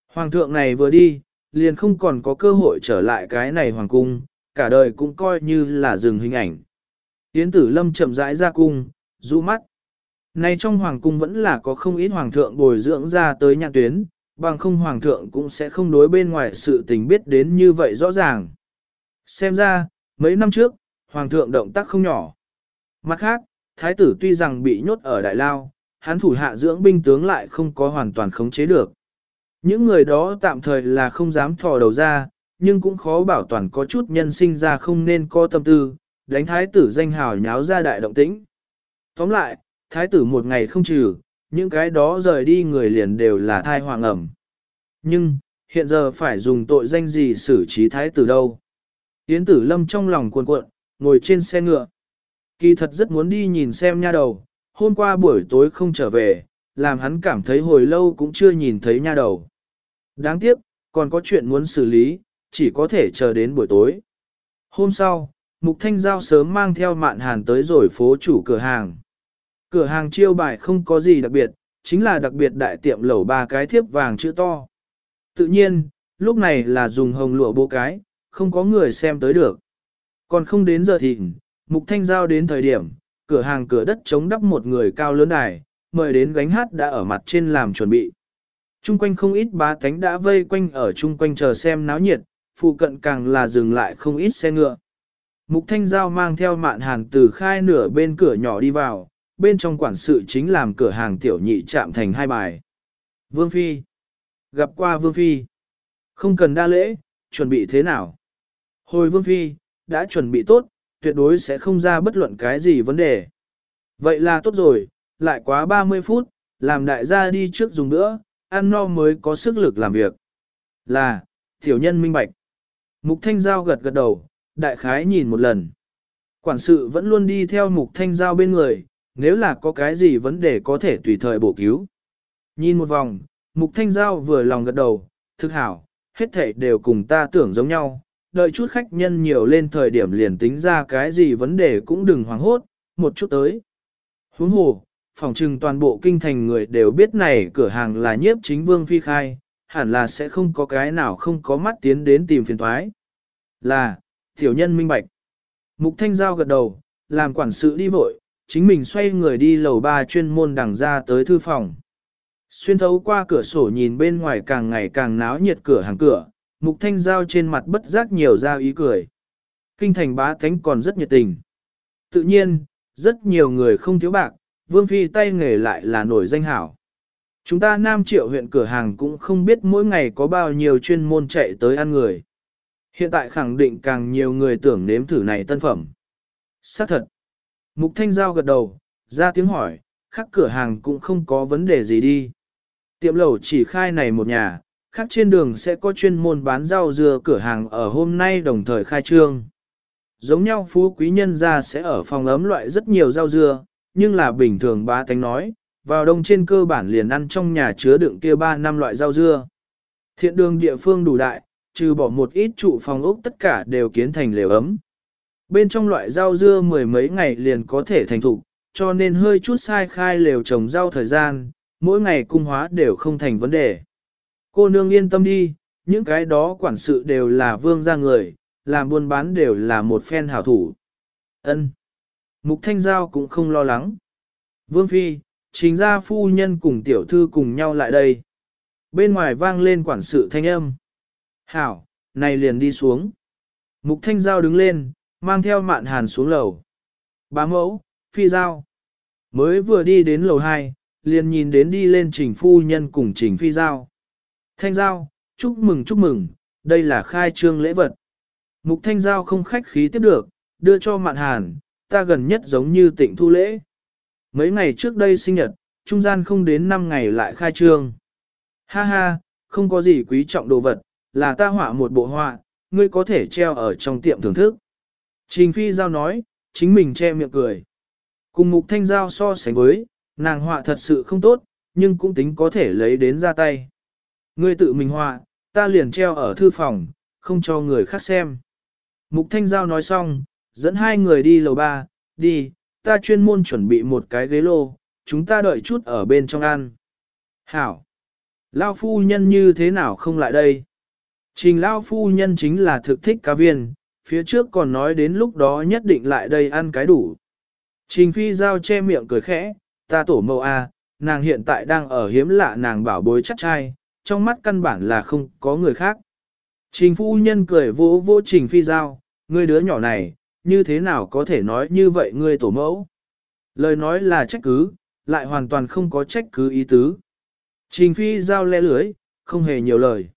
Hoàng thượng này vừa đi, liền không còn có cơ hội trở lại cái này hoàng cung, cả đời cũng coi như là dừng hình ảnh. Yến tử lâm chậm rãi ra cung, rũ mắt. Này trong hoàng cung vẫn là có không ít hoàng thượng bồi dưỡng ra tới nhạc tuyến, bằng không hoàng thượng cũng sẽ không đối bên ngoài sự tình biết đến như vậy rõ ràng. Xem ra, mấy năm trước, hoàng thượng động tác không nhỏ. Mặt khác, thái tử tuy rằng bị nhốt ở đại lao, hắn thủ hạ dưỡng binh tướng lại không có hoàn toàn khống chế được. Những người đó tạm thời là không dám thò đầu ra, nhưng cũng khó bảo toàn có chút nhân sinh ra không nên có tâm tư, đánh thái tử danh hào nháo ra đại động tĩnh. Tóm lại, thái tử một ngày không trừ, những cái đó rời đi người liền đều là thai hoàng ẩm. Nhưng, Hiện giờ phải dùng tội danh gì xử trí thái tử đâu. Yến tử lâm trong lòng cuộn cuộn, ngồi trên xe ngựa. Kỳ thật rất muốn đi nhìn xem nha đầu, hôm qua buổi tối không trở về, làm hắn cảm thấy hồi lâu cũng chưa nhìn thấy nha đầu. Đáng tiếc, còn có chuyện muốn xử lý, chỉ có thể chờ đến buổi tối. Hôm sau, Mục Thanh Giao sớm mang theo mạn hàn tới rồi phố chủ cửa hàng. Cửa hàng chiêu bài không có gì đặc biệt, chính là đặc biệt đại tiệm lẩu ba cái thiếp vàng chữ to. Tự nhiên, lúc này là dùng hồng lụa bố cái, không có người xem tới được. Còn không đến giờ thịnh, Mục Thanh Giao đến thời điểm, cửa hàng cửa đất chống đắp một người cao lớn đài, mời đến gánh hát đã ở mặt trên làm chuẩn bị. Trung quanh không ít bá cánh đã vây quanh ở trung quanh chờ xem náo nhiệt, phụ cận càng là dừng lại không ít xe ngựa. Mục Thanh Giao mang theo mạn hàn từ khai nửa bên cửa nhỏ đi vào, bên trong quản sự chính làm cửa hàng tiểu nhị chạm thành hai bài. Vương Phi Gặp qua Vương Phi Không cần đa lễ, chuẩn bị thế nào? Hồi Vương Phi, đã chuẩn bị tốt, tuyệt đối sẽ không ra bất luận cái gì vấn đề. Vậy là tốt rồi, lại quá 30 phút, làm đại gia đi trước dùng nữa, ăn no mới có sức lực làm việc. Là, tiểu nhân minh bạch. Mục Thanh Giao gật gật đầu, đại khái nhìn một lần. Quản sự vẫn luôn đi theo Mục Thanh Giao bên người, nếu là có cái gì vấn đề có thể tùy thời bổ cứu. Nhìn một vòng, Mục Thanh Giao vừa lòng gật đầu, thực hảo, hết thảy đều cùng ta tưởng giống nhau, đợi chút khách nhân nhiều lên thời điểm liền tính ra cái gì vấn đề cũng đừng hoảng hốt, một chút tới. Huống hồ, phòng trừng toàn bộ kinh thành người đều biết này cửa hàng là nhiếp chính vương phi khai, hẳn là sẽ không có cái nào không có mắt tiến đến tìm phiền thoái. Là, tiểu nhân minh bạch. Mục Thanh Giao gật đầu, làm quản sự đi vội, chính mình xoay người đi lầu ba chuyên môn đằng ra tới thư phòng. Xuyên thấu qua cửa sổ nhìn bên ngoài càng ngày càng náo nhiệt cửa hàng cửa, Mục Thanh Giao trên mặt bất giác nhiều ra ý cười. Kinh thành bá Thánh còn rất nhiệt tình. Tự nhiên, rất nhiều người không thiếu bạc, Vương Phi tay nghề lại là nổi danh hảo. Chúng ta Nam Triệu huyện cửa hàng cũng không biết mỗi ngày có bao nhiêu chuyên môn chạy tới ăn người. Hiện tại khẳng định càng nhiều người tưởng nếm thử này tân phẩm. Xác thật. Mục Thanh Giao gật đầu, ra tiếng hỏi, khác cửa hàng cũng không có vấn đề gì đi. Tiệm lẩu chỉ khai này một nhà, khác trên đường sẽ có chuyên môn bán rau dưa cửa hàng ở hôm nay đồng thời khai trương. Giống nhau phú quý nhân ra sẽ ở phòng ấm loại rất nhiều rau dưa, nhưng là bình thường bá tánh nói, vào đông trên cơ bản liền ăn trong nhà chứa đựng kia ba năm loại rau dưa. Thiện đường địa phương đủ đại, trừ bỏ một ít trụ phòng ốc tất cả đều kiến thành lều ấm. Bên trong loại rau dưa mười mấy ngày liền có thể thành thục, cho nên hơi chút sai khai lều trồng rau thời gian, mỗi ngày cung hóa đều không thành vấn đề. Cô nương yên tâm đi, những cái đó quản sự đều là vương gia người, làm buôn bán đều là một phen hảo thủ. Ân. Mục Thanh Giao cũng không lo lắng. Vương Phi, chính gia phu nhân cùng tiểu thư cùng nhau lại đây. Bên ngoài vang lên quản sự thanh âm. Hảo, này liền đi xuống. Mục Thanh Giao đứng lên, mang theo mạn hàn xuống lầu. Bá mẫu, Phi Giao. Mới vừa đi đến lầu 2, liền nhìn đến đi lên trình phu nhân cùng trình Phi Giao. Thanh Giao, chúc mừng chúc mừng, đây là khai trương lễ vật. Mục Thanh Giao không khách khí tiếp được, đưa cho mạn hàn, ta gần nhất giống như tịnh thu lễ. Mấy ngày trước đây sinh nhật, trung gian không đến 5 ngày lại khai trương. Ha ha, không có gì quý trọng đồ vật, là ta họa một bộ họa, ngươi có thể treo ở trong tiệm thưởng thức. Trình Phi Giao nói, chính mình che miệng cười. Cùng mục thanh giao so sánh với, nàng họa thật sự không tốt, nhưng cũng tính có thể lấy đến ra tay. Ngươi tự mình họa, ta liền treo ở thư phòng, không cho người khác xem. Mục thanh giao nói xong, dẫn hai người đi lầu ba, đi, ta chuyên môn chuẩn bị một cái ghế lô, chúng ta đợi chút ở bên trong ăn. Hảo! Lao phu nhân như thế nào không lại đây? Trình Lao phu nhân chính là thực thích cá viên, phía trước còn nói đến lúc đó nhất định lại đây ăn cái đủ. Trình Phi Giao che miệng cười khẽ, ta tổ mẫu A, nàng hiện tại đang ở hiếm lạ nàng bảo bối chắc trai, trong mắt căn bản là không có người khác. Trình phu nhân cười vỗ vỗ Trình Phi Giao, ngươi đứa nhỏ này, như thế nào có thể nói như vậy ngươi tổ mẫu? Lời nói là trách cứ, lại hoàn toàn không có trách cứ ý tứ. Trình Phi Giao le lưới, không hề nhiều lời.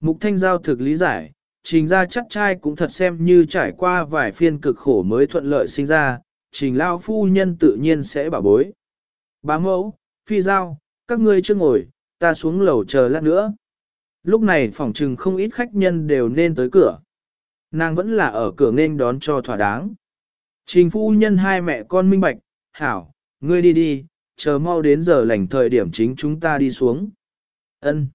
Mục Thanh Giao thực lý giải, trình ra chắc trai cũng thật xem như trải qua vài phiên cực khổ mới thuận lợi sinh ra, trình lao phu nhân tự nhiên sẽ bảo bối. Bá mẫu, Phi Giao, các ngươi chưa ngồi, ta xuống lầu chờ lát nữa. Lúc này phòng trừng không ít khách nhân đều nên tới cửa. Nàng vẫn là ở cửa nên đón cho thỏa đáng. Trình phu nhân hai mẹ con minh bạch, hảo, ngươi đi đi, chờ mau đến giờ lành thời điểm chính chúng ta đi xuống. Ân.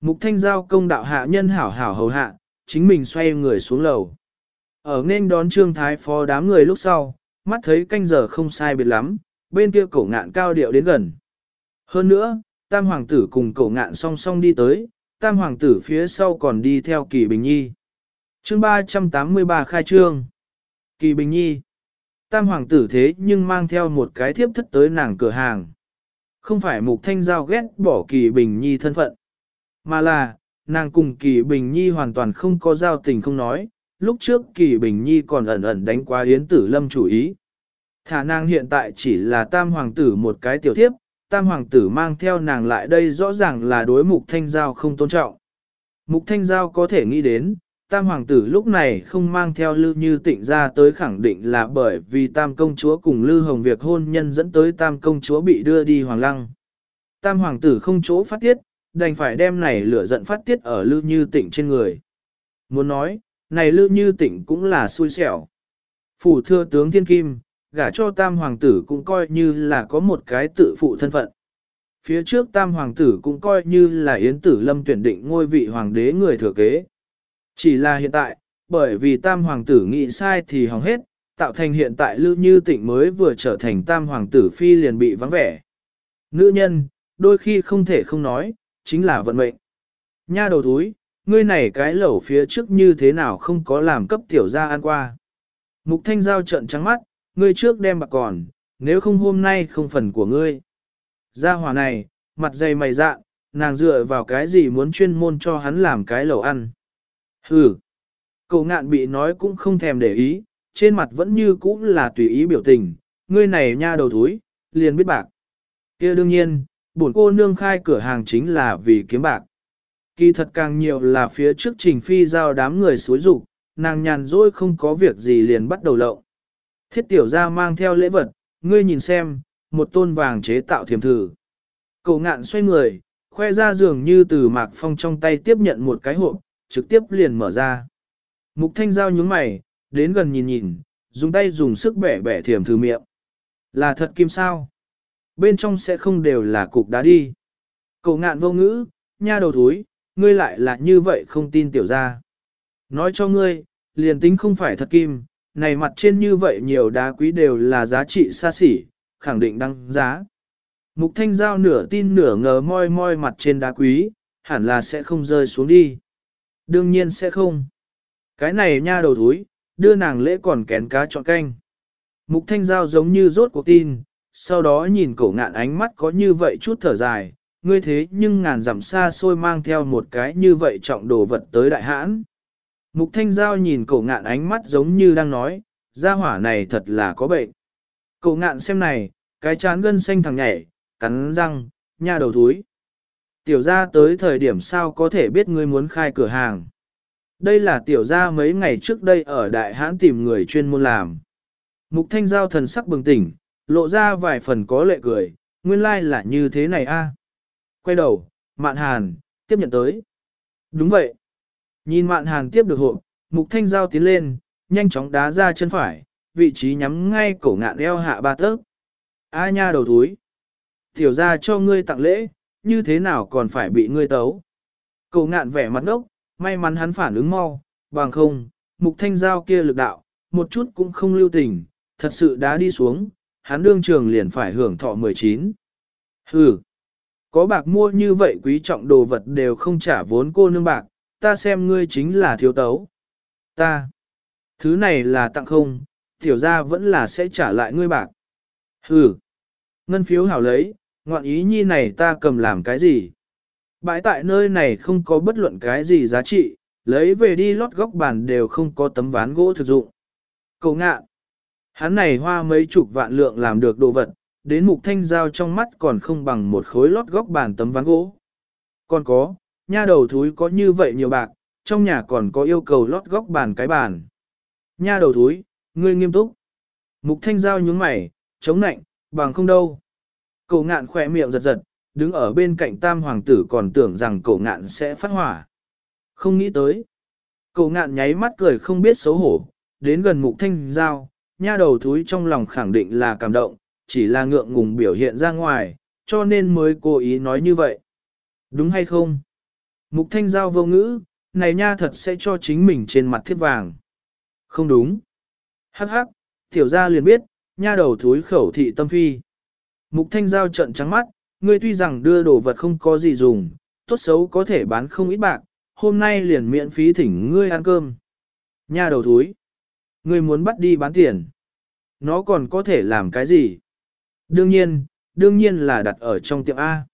Mục thanh giao công đạo hạ nhân hảo hảo hầu hạ, chính mình xoay người xuống lầu. Ở nên đón trương thái phó đám người lúc sau, mắt thấy canh giờ không sai biệt lắm, bên kia cổ ngạn cao điệu đến gần. Hơn nữa, tam hoàng tử cùng cậu ngạn song song đi tới, tam hoàng tử phía sau còn đi theo kỳ bình nhi. chương 383 khai trương. Kỳ bình nhi. Tam hoàng tử thế nhưng mang theo một cái thiếp thất tới nàng cửa hàng. Không phải mục thanh giao ghét bỏ kỳ bình nhi thân phận. Mà là, nàng cùng kỳ bình nhi hoàn toàn không có giao tình không nói, lúc trước kỳ bình nhi còn ẩn ẩn đánh qua yến tử lâm chủ ý. Thả nàng hiện tại chỉ là tam hoàng tử một cái tiểu thiếp, tam hoàng tử mang theo nàng lại đây rõ ràng là đối mục thanh giao không tôn trọng. Mục thanh giao có thể nghĩ đến, tam hoàng tử lúc này không mang theo Lưu như tịnh ra tới khẳng định là bởi vì tam công chúa cùng Lưu hồng việc hôn nhân dẫn tới tam công chúa bị đưa đi hoàng lăng. Tam hoàng tử không chỗ phát tiết, đành phải đem này lửa giận phát tiết ở Lưu như tịnh trên người. Muốn nói, này Lưu như tịnh cũng là xui xẻo. Phủ thưa tướng thiên kim, gả cho tam hoàng tử cũng coi như là có một cái tự phụ thân phận. Phía trước tam hoàng tử cũng coi như là yến tử lâm tuyển định ngôi vị hoàng đế người thừa kế. Chỉ là hiện tại, bởi vì tam hoàng tử nghĩ sai thì hỏng hết, tạo thành hiện tại lưu như tịnh mới vừa trở thành tam hoàng tử phi liền bị vắng vẻ. Nữ nhân, đôi khi không thể không nói, chính là vận mệnh. Nha đầu túi, ngươi này cái lẩu phía trước như thế nào không có làm cấp tiểu gia ăn qua. Mục thanh giao trận trắng mắt, ngươi trước đem bạc còn, nếu không hôm nay không phần của ngươi. Gia hỏa này, mặt dày mày dạ, nàng dựa vào cái gì muốn chuyên môn cho hắn làm cái lẩu ăn. Hừ, cậu ngạn bị nói cũng không thèm để ý, trên mặt vẫn như cũ là tùy ý biểu tình, ngươi này nha đầu thúi, liền biết bạc. kia đương nhiên, bổn cô nương khai cửa hàng chính là vì kiếm bạc. Kỳ thật càng nhiều là phía trước trình phi giao đám người xối rủ, nàng nhàn rỗi không có việc gì liền bắt đầu lậu. Thiết tiểu ra mang theo lễ vật, ngươi nhìn xem, một tôn vàng chế tạo thiềm thử. Cậu ngạn xoay người, khoe ra dường như từ mạc phong trong tay tiếp nhận một cái hộp, trực tiếp liền mở ra. Mục thanh giao nhướng mày, đến gần nhìn nhìn, dùng tay dùng sức bẻ bẻ thiềm thử miệng. Là thật kim sao? Bên trong sẽ không đều là cục đá đi. Cậu ngạn vô ngữ, nha đầu thúi, ngươi lại là như vậy không tin tiểu ra. Nói cho ngươi, liền tính không phải thật kim, này mặt trên như vậy nhiều đá quý đều là giá trị xa xỉ, khẳng định đăng giá. Mục thanh giao nửa tin nửa ngờ moi moi mặt trên đá quý, hẳn là sẽ không rơi xuống đi. Đương nhiên sẽ không. Cái này nha đầu thúi, đưa nàng lễ còn kén cá chọn canh. Mục thanh giao giống như rốt cuộc tin, sau đó nhìn cổ ngạn ánh mắt có như vậy chút thở dài, ngươi thế nhưng ngàn dặm xa xôi mang theo một cái như vậy trọng đồ vật tới đại hãn. Mục thanh giao nhìn cổ ngạn ánh mắt giống như đang nói, gia hỏa này thật là có bệnh. Cổ ngạn xem này, cái chán gân xanh thằng nhảy, cắn răng, nha đầu thúi. Tiểu gia tới thời điểm sao có thể biết ngươi muốn khai cửa hàng. Đây là tiểu gia mấy ngày trước đây ở đại hãn tìm người chuyên môn làm. Mục thanh giao thần sắc bừng tỉnh, lộ ra vài phần có lệ cười, nguyên lai like là như thế này a. Quay đầu, mạn hàn, tiếp nhận tới. Đúng vậy. Nhìn mạn hàn tiếp được hộp, mục thanh giao tiến lên, nhanh chóng đá ra chân phải, vị trí nhắm ngay cổ ngạn eo hạ ba tấc. A nha đầu túi. Tiểu ra cho ngươi tặng lễ, như thế nào còn phải bị ngươi tấu. Cổ ngạn vẻ mặt ngốc, may mắn hắn phản ứng mau, bằng không, mục thanh giao kia lực đạo, một chút cũng không lưu tình, thật sự đã đi xuống, hắn đương trường liền phải hưởng thọ 19. Hừ, có bạc mua như vậy quý trọng đồ vật đều không trả vốn cô nương bạc, ta xem ngươi chính là thiếu tấu. Ta, thứ này là tặng không, tiểu ra vẫn là sẽ trả lại ngươi bạc. Hừ, ngân phiếu hảo lấy, ngoạn ý nhi này ta cầm làm cái gì? Bãi tại nơi này không có bất luận cái gì giá trị, lấy về đi lót góc bàn đều không có tấm ván gỗ thực dụng. Cầu ngạ, hắn này hoa mấy chục vạn lượng làm được đồ vật, đến mục thanh giao trong mắt còn không bằng một khối lót góc bàn tấm ván gỗ. Còn có, nha đầu thúi có như vậy nhiều bạc, trong nhà còn có yêu cầu lót góc bàn cái bàn. Nha đầu thúi, ngươi nghiêm túc. Mục thanh giao nhướng mày, chống nạnh, bằng không đâu. Cổ ngạn khỏe miệng giật giật, đứng ở bên cạnh tam hoàng tử còn tưởng rằng cổ ngạn sẽ phát hỏa. Không nghĩ tới. Cổ ngạn nháy mắt cười không biết xấu hổ, đến gần mục thanh giao, nha đầu thúi trong lòng khẳng định là cảm động, chỉ là ngượng ngùng biểu hiện ra ngoài, cho nên mới cố ý nói như vậy. Đúng hay không? Mục thanh giao vô ngữ, này nha thật sẽ cho chính mình trên mặt thiết vàng. Không đúng. Hắc hắc, tiểu gia liền biết, nha đầu thúi khẩu thị tâm phi. Mục thanh giao trận trắng mắt, ngươi tuy rằng đưa đồ vật không có gì dùng, tốt xấu có thể bán không ít bạc, hôm nay liền miễn phí thỉnh ngươi ăn cơm. Nha đầu thúi, ngươi muốn bắt đi bán tiền. Nó còn có thể làm cái gì? Đương nhiên, đương nhiên là đặt ở trong tiệm A.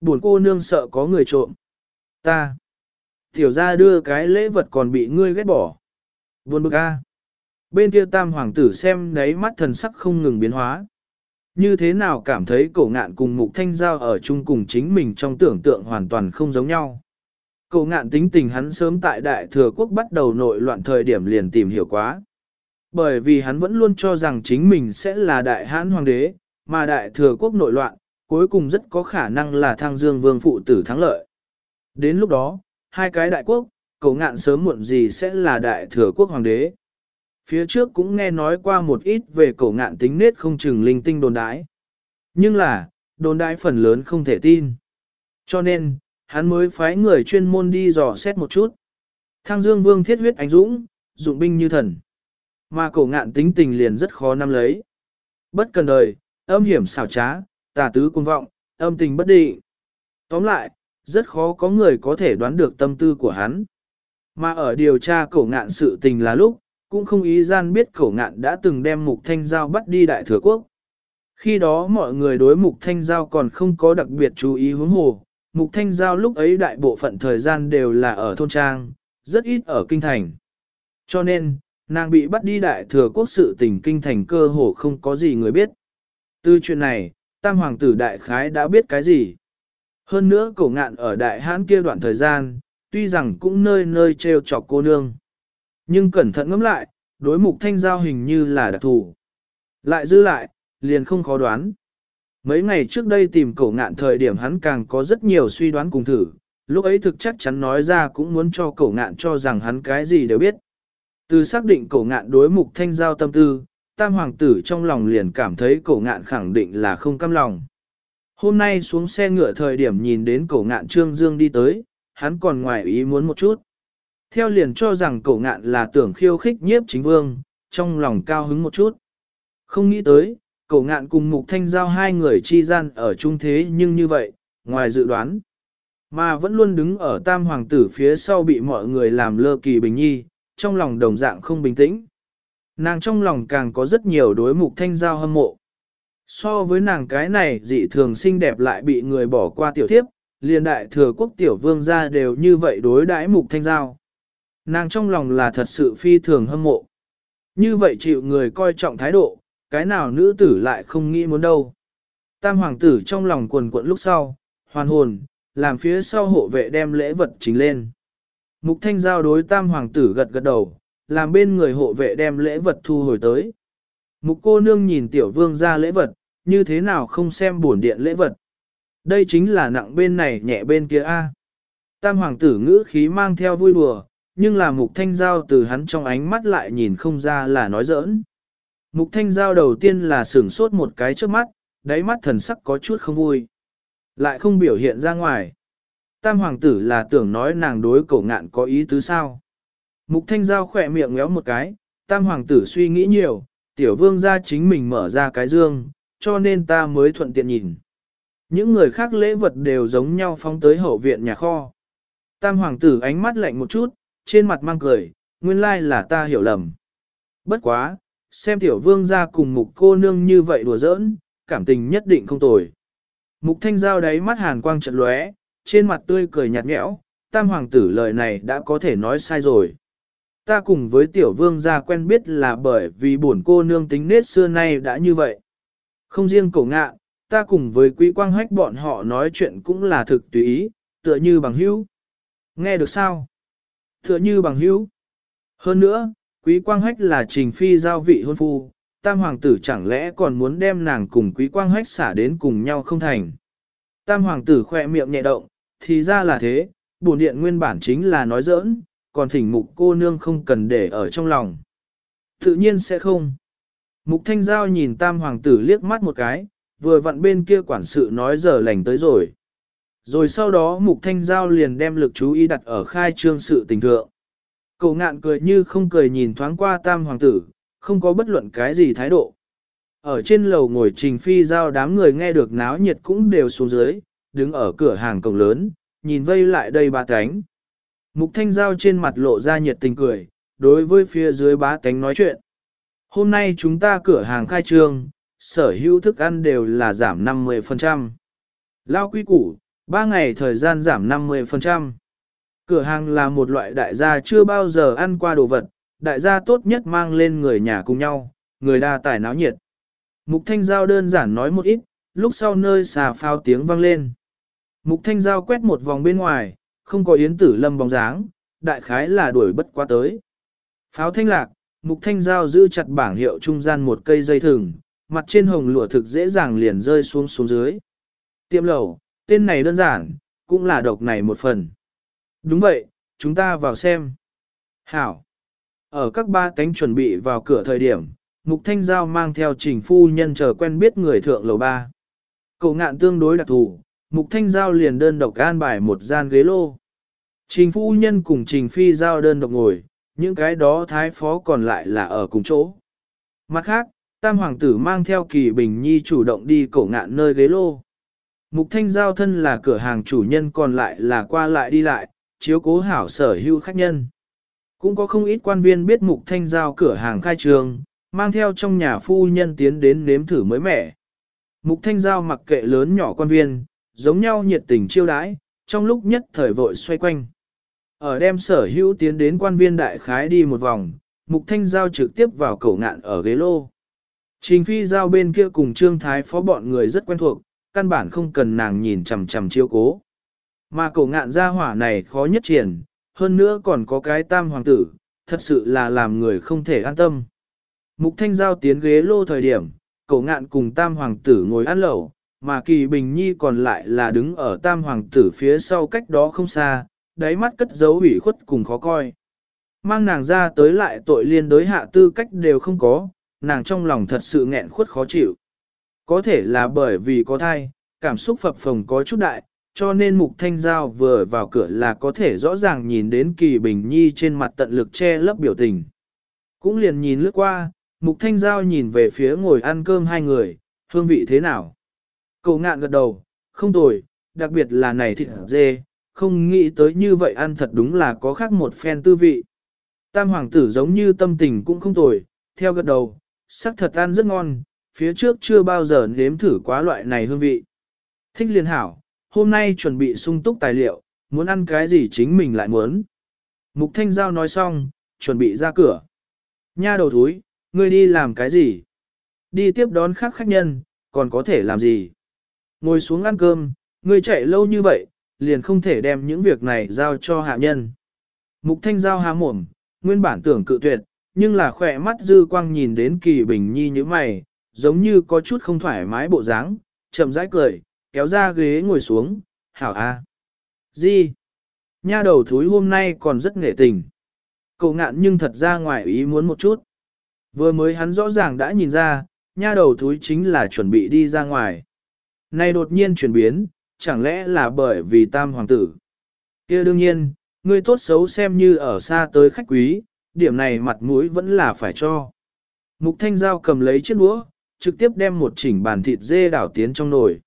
Buồn cô nương sợ có người trộm. Ta. Tiểu ra đưa cái lễ vật còn bị ngươi ghét bỏ. Buồn bực A. Bên kia tam hoàng tử xem đấy mắt thần sắc không ngừng biến hóa. Như thế nào cảm thấy cổ ngạn cùng mục thanh giao ở chung cùng chính mình trong tưởng tượng hoàn toàn không giống nhau. Cổ ngạn tính tình hắn sớm tại đại thừa quốc bắt đầu nội loạn thời điểm liền tìm hiểu quá. Bởi vì hắn vẫn luôn cho rằng chính mình sẽ là đại hãn hoàng đế, mà đại thừa quốc nội loạn, cuối cùng rất có khả năng là thăng dương vương phụ tử thắng lợi. Đến lúc đó, hai cái đại quốc, cổ ngạn sớm muộn gì sẽ là đại thừa quốc hoàng đế. Phía trước cũng nghe nói qua một ít về cổ ngạn tính nết không chừng linh tinh đồn đái. Nhưng là, đồn đái phần lớn không thể tin. Cho nên, hắn mới phái người chuyên môn đi dò xét một chút. Thang Dương Vương thiết huyết anh dũng, dụng binh như thần. Mà cổ ngạn tính tình liền rất khó nắm lấy. Bất cần đời, âm hiểm xảo trá, tà tứ cung vọng, âm tình bất định. Tóm lại, rất khó có người có thể đoán được tâm tư của hắn. Mà ở điều tra cổ ngạn sự tình là lúc, cũng không ý gian biết cổ ngạn đã từng đem mục thanh giao bắt đi đại thừa quốc. Khi đó mọi người đối mục thanh giao còn không có đặc biệt chú ý hướng hồ, mục thanh giao lúc ấy đại bộ phận thời gian đều là ở thôn trang, rất ít ở kinh thành. Cho nên, nàng bị bắt đi đại thừa quốc sự tình kinh thành cơ hồ không có gì người biết. Từ chuyện này, tam hoàng tử đại khái đã biết cái gì. Hơn nữa cổ ngạn ở đại hãn kia đoạn thời gian, tuy rằng cũng nơi nơi treo chọc cô nương. Nhưng cẩn thận ngẫm lại, đối mục thanh giao hình như là đặc thù. Lại dư lại, liền không khó đoán. Mấy ngày trước đây tìm cổ ngạn thời điểm hắn càng có rất nhiều suy đoán cùng thử, lúc ấy thực chắc chắn nói ra cũng muốn cho cổ ngạn cho rằng hắn cái gì đều biết. Từ xác định cổ ngạn đối mục thanh giao tâm tư, tam hoàng tử trong lòng liền cảm thấy cổ ngạn khẳng định là không cam lòng. Hôm nay xuống xe ngựa thời điểm nhìn đến cổ ngạn trương dương đi tới, hắn còn ngoài ý muốn một chút. Theo liền cho rằng cổ ngạn là tưởng khiêu khích nhiếp chính vương, trong lòng cao hứng một chút. Không nghĩ tới, cổ ngạn cùng mục thanh giao hai người chi gian ở chung thế nhưng như vậy, ngoài dự đoán. Mà vẫn luôn đứng ở tam hoàng tử phía sau bị mọi người làm lơ kỳ bình nhi, trong lòng đồng dạng không bình tĩnh. Nàng trong lòng càng có rất nhiều đối mục thanh giao hâm mộ. So với nàng cái này dị thường xinh đẹp lại bị người bỏ qua tiểu thiếp, liền đại thừa quốc tiểu vương gia đều như vậy đối đãi mục thanh giao. Nàng trong lòng là thật sự phi thường hâm mộ. Như vậy chịu người coi trọng thái độ, cái nào nữ tử lại không nghĩ muốn đâu. Tam hoàng tử trong lòng quần quận lúc sau, hoàn hồn, làm phía sau hộ vệ đem lễ vật chính lên. Mục thanh giao đối tam hoàng tử gật gật đầu, làm bên người hộ vệ đem lễ vật thu hồi tới. Mục cô nương nhìn tiểu vương ra lễ vật, như thế nào không xem buồn điện lễ vật. Đây chính là nặng bên này nhẹ bên kia a. Tam hoàng tử ngữ khí mang theo vui đùa, nhưng là mục thanh giao từ hắn trong ánh mắt lại nhìn không ra là nói giỡn. Mục thanh giao đầu tiên là sửng sốt một cái trước mắt, đáy mắt thần sắc có chút không vui. Lại không biểu hiện ra ngoài. Tam hoàng tử là tưởng nói nàng đối cổ ngạn có ý tứ sao. Mục thanh giao khỏe miệng ngéo một cái, tam hoàng tử suy nghĩ nhiều, tiểu vương ra chính mình mở ra cái dương, cho nên ta mới thuận tiện nhìn. Những người khác lễ vật đều giống nhau phóng tới hậu viện nhà kho. Tam hoàng tử ánh mắt lạnh một chút, trên mặt mang cười, nguyên lai là ta hiểu lầm. Bất quá, xem tiểu vương ra cùng mục cô nương như vậy đùa giỡn, cảm tình nhất định không tồi. Mục thanh giao đáy mắt hàn quang trận lóe, trên mặt tươi cười nhạt nhẽo, tam hoàng tử lời này đã có thể nói sai rồi. Ta cùng với tiểu vương gia quen biết là bởi vì bổn cô nương tính nết xưa nay đã như vậy. Không riêng cổ ngạ, ta cùng với quý quang hách bọn họ nói chuyện cũng là thực tùy ý, tựa như bằng hữu. Nghe được sao? Tựa như bằng hữu. Hơn nữa, quý quang hách là trình phi giao vị hôn phu, tam hoàng tử chẳng lẽ còn muốn đem nàng cùng quý quang hách xả đến cùng nhau không thành. Tam hoàng tử khỏe miệng nhẹ động, thì ra là thế, bổn điện nguyên bản chính là nói giỡn, còn thỉnh mục cô nương không cần để ở trong lòng. Tự nhiên sẽ không. Mục thanh giao nhìn tam hoàng tử liếc mắt một cái, vừa vặn bên kia quản sự nói giờ lành tới rồi. Rồi sau đó mục thanh giao liền đem lực chú ý đặt ở khai trương sự tình thượng. Cậu ngạn cười như không cười nhìn thoáng qua tam hoàng tử, không có bất luận cái gì thái độ. Ở trên lầu ngồi trình phi giao đám người nghe được náo nhiệt cũng đều xuống dưới, đứng ở cửa hàng cổng lớn, nhìn vây lại đây ba cánh. Mục thanh giao trên mặt lộ ra nhiệt tình cười, đối với phía dưới bá cánh nói chuyện. Hôm nay chúng ta cửa hàng khai trương, sở hữu thức ăn đều là giảm 50%. Lao quy củ, 3 ngày thời gian giảm 50%. Cửa hàng là một loại đại gia chưa bao giờ ăn qua đồ vật, đại gia tốt nhất mang lên người nhà cùng nhau, người đa tài náo nhiệt. Mục Thanh Giao đơn giản nói một ít, lúc sau nơi xà phao tiếng vang lên. Mục Thanh Giao quét một vòng bên ngoài, không có yến tử lâm bóng dáng, đại khái là đuổi bất quá tới. Pháo thanh lạc, Mục Thanh Giao giữ chặt bảng hiệu trung gian một cây dây thừng, mặt trên hồng lụa thực dễ dàng liền rơi xuống xuống dưới. Tiệm lẩu, tên này đơn giản, cũng là độc này một phần. Đúng vậy, chúng ta vào xem. Hảo. Ở các ba cánh chuẩn bị vào cửa thời điểm, Mục Thanh Giao mang theo trình phu nhân chờ quen biết người thượng lầu ba. Cậu ngạn tương đối đặc thù, Mục Thanh Giao liền đơn độc an bài một gian ghế lô. Trình phu nhân cùng trình phi giao đơn độc ngồi, những cái đó thái phó còn lại là ở cùng chỗ. Mặt khác, tam hoàng tử mang theo kỳ bình nhi chủ động đi cổ ngạn nơi ghế lô. Mục thanh giao thân là cửa hàng chủ nhân còn lại là qua lại đi lại, chiếu cố hảo sở hữu khách nhân. Cũng có không ít quan viên biết mục thanh giao cửa hàng khai trường, mang theo trong nhà phu nhân tiến đến nếm thử mới mẻ. Mục thanh giao mặc kệ lớn nhỏ quan viên, giống nhau nhiệt tình chiêu đãi, trong lúc nhất thời vội xoay quanh. Ở đem sở hữu tiến đến quan viên đại khái đi một vòng, mục thanh giao trực tiếp vào cổ ngạn ở ghế lô. Trình phi giao bên kia cùng trương thái phó bọn người rất quen thuộc, căn bản không cần nàng nhìn chằm chằm chiêu cố. Mà cổ ngạn gia hỏa này khó nhất triển, hơn nữa còn có cái tam hoàng tử, thật sự là làm người không thể an tâm. Mục thanh giao tiến ghế lô thời điểm, cổ ngạn cùng tam hoàng tử ngồi ăn lẩu, mà kỳ bình nhi còn lại là đứng ở tam hoàng tử phía sau cách đó không xa, đáy mắt cất giấu ủy khuất cùng khó coi. Mang nàng ra tới lại tội liên đối hạ tư cách đều không có, nàng trong lòng thật sự nghẹn khuất khó chịu. Có thể là bởi vì có thai, cảm xúc phập phồng có chút đại, cho nên mục thanh giao vừa vào cửa là có thể rõ ràng nhìn đến kỳ bình nhi trên mặt tận lực che lấp biểu tình. Cũng liền nhìn lướt qua, mục thanh giao nhìn về phía ngồi ăn cơm hai người, hương vị thế nào. Cậu ngạn gật đầu, không tồi, đặc biệt là này thịt dê, không nghĩ tới như vậy ăn thật đúng là có khác một phen tư vị. Tam hoàng tử giống như tâm tình cũng không tồi, theo gật đầu, sắc thật ăn rất ngon, phía trước chưa bao giờ nếm thử quá loại này hương vị. Thích liên hảo, hôm nay chuẩn bị sung túc tài liệu, muốn ăn cái gì chính mình lại muốn. Mục Thanh Giao nói xong, chuẩn bị ra cửa. Nha đầu thúi, ngươi đi làm cái gì? Đi tiếp đón khác khách nhân, còn có thể làm gì? Ngồi xuống ăn cơm, ngươi chạy lâu như vậy, liền không thể đem những việc này giao cho hạ nhân. Mục Thanh Giao há mồm, nguyên bản tưởng cự tuyệt, nhưng là khỏe mắt dư quang nhìn đến kỳ bình nhi như mày, giống như có chút không thoải mái bộ dáng, chậm rãi cười, kéo ra ghế ngồi xuống, hảo a. À. Gì? Nha đầu thúi hôm nay còn rất nghệ tình. Cậu ngạn nhưng thật ra ngoài ý muốn một chút. Vừa mới hắn rõ ràng đã nhìn ra, nha đầu thúi chính là chuẩn bị đi ra ngoài. Này đột nhiên chuyển biến, chẳng lẽ là bởi vì tam hoàng tử. kia đương nhiên, ngươi tốt xấu xem như ở xa tới khách quý, điểm này mặt mũi vẫn là phải cho. Mục thanh giao cầm lấy chiếc đũa, trực tiếp đem một chỉnh bàn thịt dê đảo tiến trong nồi.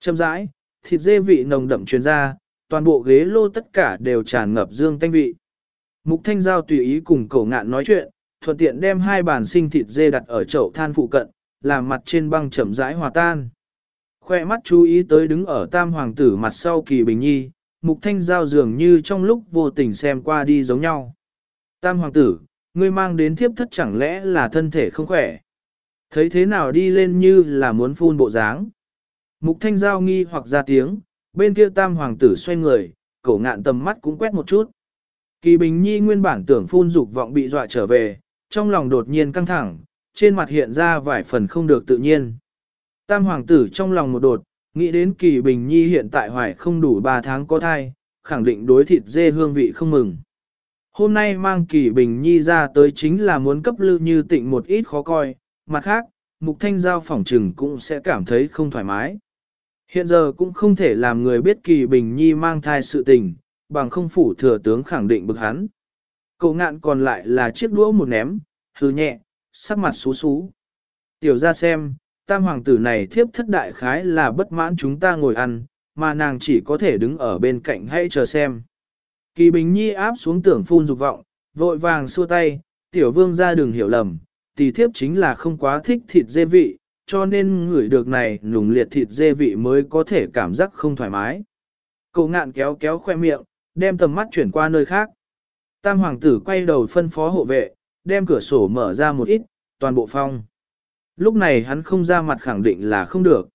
Châm rãi, thịt dê vị nồng đậm truyền ra, toàn bộ ghế lô tất cả đều tràn ngập dương thanh vị. Mục thanh giao tùy ý cùng cổ ngạn nói chuyện, thuận tiện đem hai bàn sinh thịt dê đặt ở chậu than phụ cận, làm mặt trên băng chậm rãi hòa tan. Khoe mắt chú ý tới đứng ở tam hoàng tử mặt sau kỳ bình nhi, mục thanh giao dường như trong lúc vô tình xem qua đi giống nhau. Tam hoàng tử, ngươi mang đến thiếp thất chẳng lẽ là thân thể không khỏe. Thấy thế nào đi lên như là muốn phun bộ dáng. Mục thanh giao nghi hoặc ra tiếng, bên kia tam hoàng tử xoay người, cổ ngạn tầm mắt cũng quét một chút. Kỳ bình nhi nguyên bản tưởng phun dục vọng bị dọa trở về, trong lòng đột nhiên căng thẳng, trên mặt hiện ra vài phần không được tự nhiên. Tam hoàng tử trong lòng một đột, Nghĩ đến kỳ bình nhi hiện tại hoài không đủ 3 tháng có thai, khẳng định đối thịt dê hương vị không mừng. Hôm nay mang kỳ bình nhi ra tới chính là muốn cấp lưu như tịnh một ít khó coi, mặt khác, mục thanh giao phỏng trừng cũng sẽ cảm thấy không thoải mái. Hiện giờ cũng không thể làm người biết kỳ bình nhi mang thai sự tình, bằng không phủ thừa tướng khẳng định bực hắn. Cậu ngạn còn lại là chiếc đũa một ném, hư nhẹ, sắc mặt xú xú. Tiểu ra xem, tam hoàng tử này thiếp thất đại khái là bất mãn chúng ta ngồi ăn, mà nàng chỉ có thể đứng ở bên cạnh hay chờ xem. Kỳ Bình Nhi áp xuống tưởng phun dục vọng, vội vàng xua tay, tiểu vương ra đừng hiểu lầm, tỷ thiếp chính là không quá thích thịt dê vị, cho nên người được này nùng liệt thịt dê vị mới có thể cảm giác không thoải mái. Cậu ngạn kéo kéo khoe miệng, đem tầm mắt chuyển qua nơi khác. Tam hoàng tử quay đầu phân phó hộ vệ, đem cửa sổ mở ra một ít, toàn bộ phong. Lúc này hắn không ra mặt khẳng định là không được.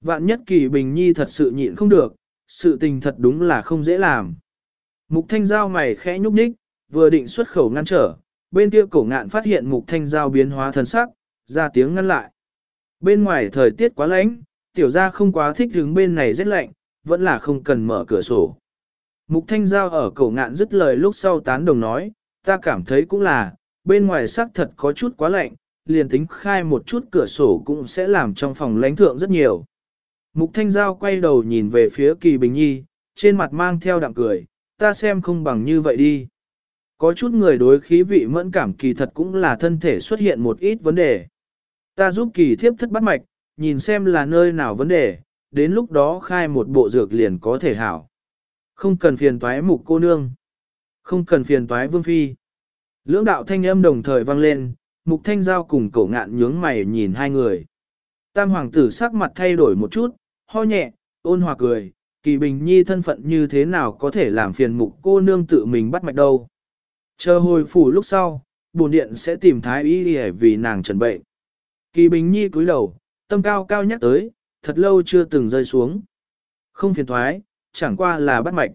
Vạn nhất kỳ bình nhi thật sự nhịn không được, sự tình thật đúng là không dễ làm. Mục thanh giao mày khẽ nhúc nhích, vừa định xuất khẩu ngăn trở, bên kia cổ ngạn phát hiện mục thanh giao biến hóa thần sắc, ra tiếng ngăn lại. Bên ngoài thời tiết quá lạnh, tiểu gia không quá thích đứng bên này rất lạnh, vẫn là không cần mở cửa sổ. Mục thanh giao ở cổ ngạn dứt lời lúc sau tán đồng nói, ta cảm thấy cũng là, bên ngoài sắc thật có chút quá lạnh, liền tính khai một chút cửa sổ cũng sẽ làm trong phòng lãnh thượng rất nhiều. Mục thanh giao quay đầu nhìn về phía kỳ bình nhi, trên mặt mang theo đạm cười, ta xem không bằng như vậy đi. Có chút người đối khí vị mẫn cảm kỳ thật cũng là thân thể xuất hiện một ít vấn đề. Ta giúp kỳ thiếp thất bắt mạch, nhìn xem là nơi nào vấn đề, đến lúc đó khai một bộ dược liền có thể hảo. Không cần phiền toái mục cô nương. Không cần phiền toái vương phi. Lưỡng đạo thanh âm đồng thời vang lên, mục thanh giao cùng cổ ngạn nhướng mày nhìn hai người. Tam hoàng tử sắc mặt thay đổi một chút, ho nhẹ, ôn hòa cười, kỳ bình nhi thân phận như thế nào có thể làm phiền mục cô nương tự mình bắt mạch đâu. Chờ hồi phủ lúc sau, bổn điện sẽ tìm thái y để vì nàng trần bệnh. Kỳ bình nhi cúi đầu, tâm cao cao nhắc tới, thật lâu chưa từng rơi xuống. Không phiền thoái, chẳng qua là bắt mạch.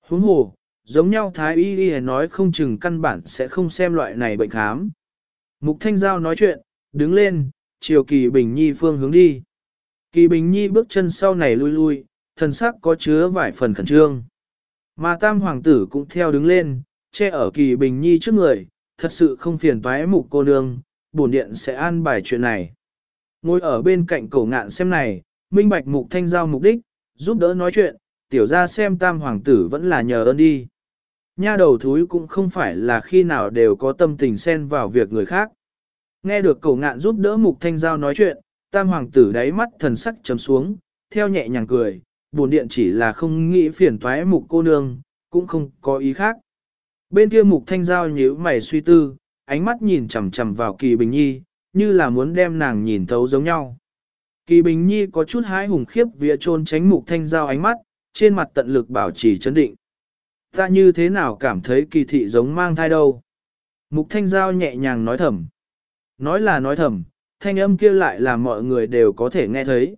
Huống hồ, giống nhau thái y y nói không chừng căn bản sẽ không xem loại này bệnh khám. Mục Thanh Giao nói chuyện, đứng lên, chiều Kỳ Bình Nhi phương hướng đi. Kỳ Bình Nhi bước chân sau này lui lui, thần sắc có chứa vài phần khẩn trương. Mà Tam Hoàng tử cũng theo đứng lên, che ở Kỳ Bình Nhi trước người, thật sự không phiền toái mục cô nương, bổn điện sẽ an bài chuyện này. Ngồi ở bên cạnh cổ ngạn xem này, minh bạch mục thanh giao mục đích, giúp đỡ nói chuyện, tiểu ra xem tam hoàng tử vẫn là nhờ ơn đi. Nha đầu thúi cũng không phải là khi nào đều có tâm tình xen vào việc người khác. Nghe được cậu ngạn giúp đỡ mục thanh giao nói chuyện, tam hoàng tử đáy mắt thần sắc chấm xuống, theo nhẹ nhàng cười, buồn điện chỉ là không nghĩ phiền toái mục cô nương, cũng không có ý khác. Bên kia mục thanh giao nhíu mày suy tư, ánh mắt nhìn chằm chằm vào kỳ bình nhi, như là muốn đem nàng nhìn thấu giống nhau. Kỳ bình nhi có chút hái hùng khiếp vía trôn tránh mục thanh giao ánh mắt, trên mặt tận lực bảo trì chấn định. Ta như thế nào cảm thấy kỳ thị giống mang thai đâu? Mục thanh giao nhẹ nhàng nói thầm. Nói là nói thầm, thanh âm kia lại là mọi người đều có thể nghe thấy.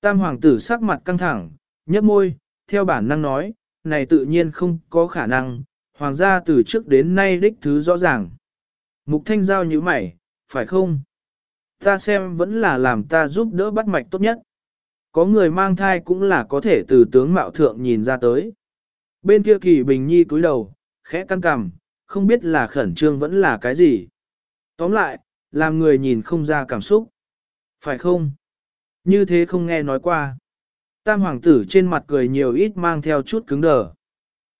Tam hoàng tử sắc mặt căng thẳng, nhấp môi, theo bản năng nói, này tự nhiên không có khả năng, hoàng gia từ trước đến nay đích thứ rõ ràng. Mục thanh giao như mày, phải không? Ta xem vẫn là làm ta giúp đỡ bắt mạch tốt nhất. Có người mang thai cũng là có thể từ tướng mạo thượng nhìn ra tới. Bên kia kỳ bình nhi cúi đầu, khẽ căn cằm, không biết là khẩn trương vẫn là cái gì. Tóm lại, làm người nhìn không ra cảm xúc. Phải không? Như thế không nghe nói qua. Tam hoàng tử trên mặt cười nhiều ít mang theo chút cứng đờ.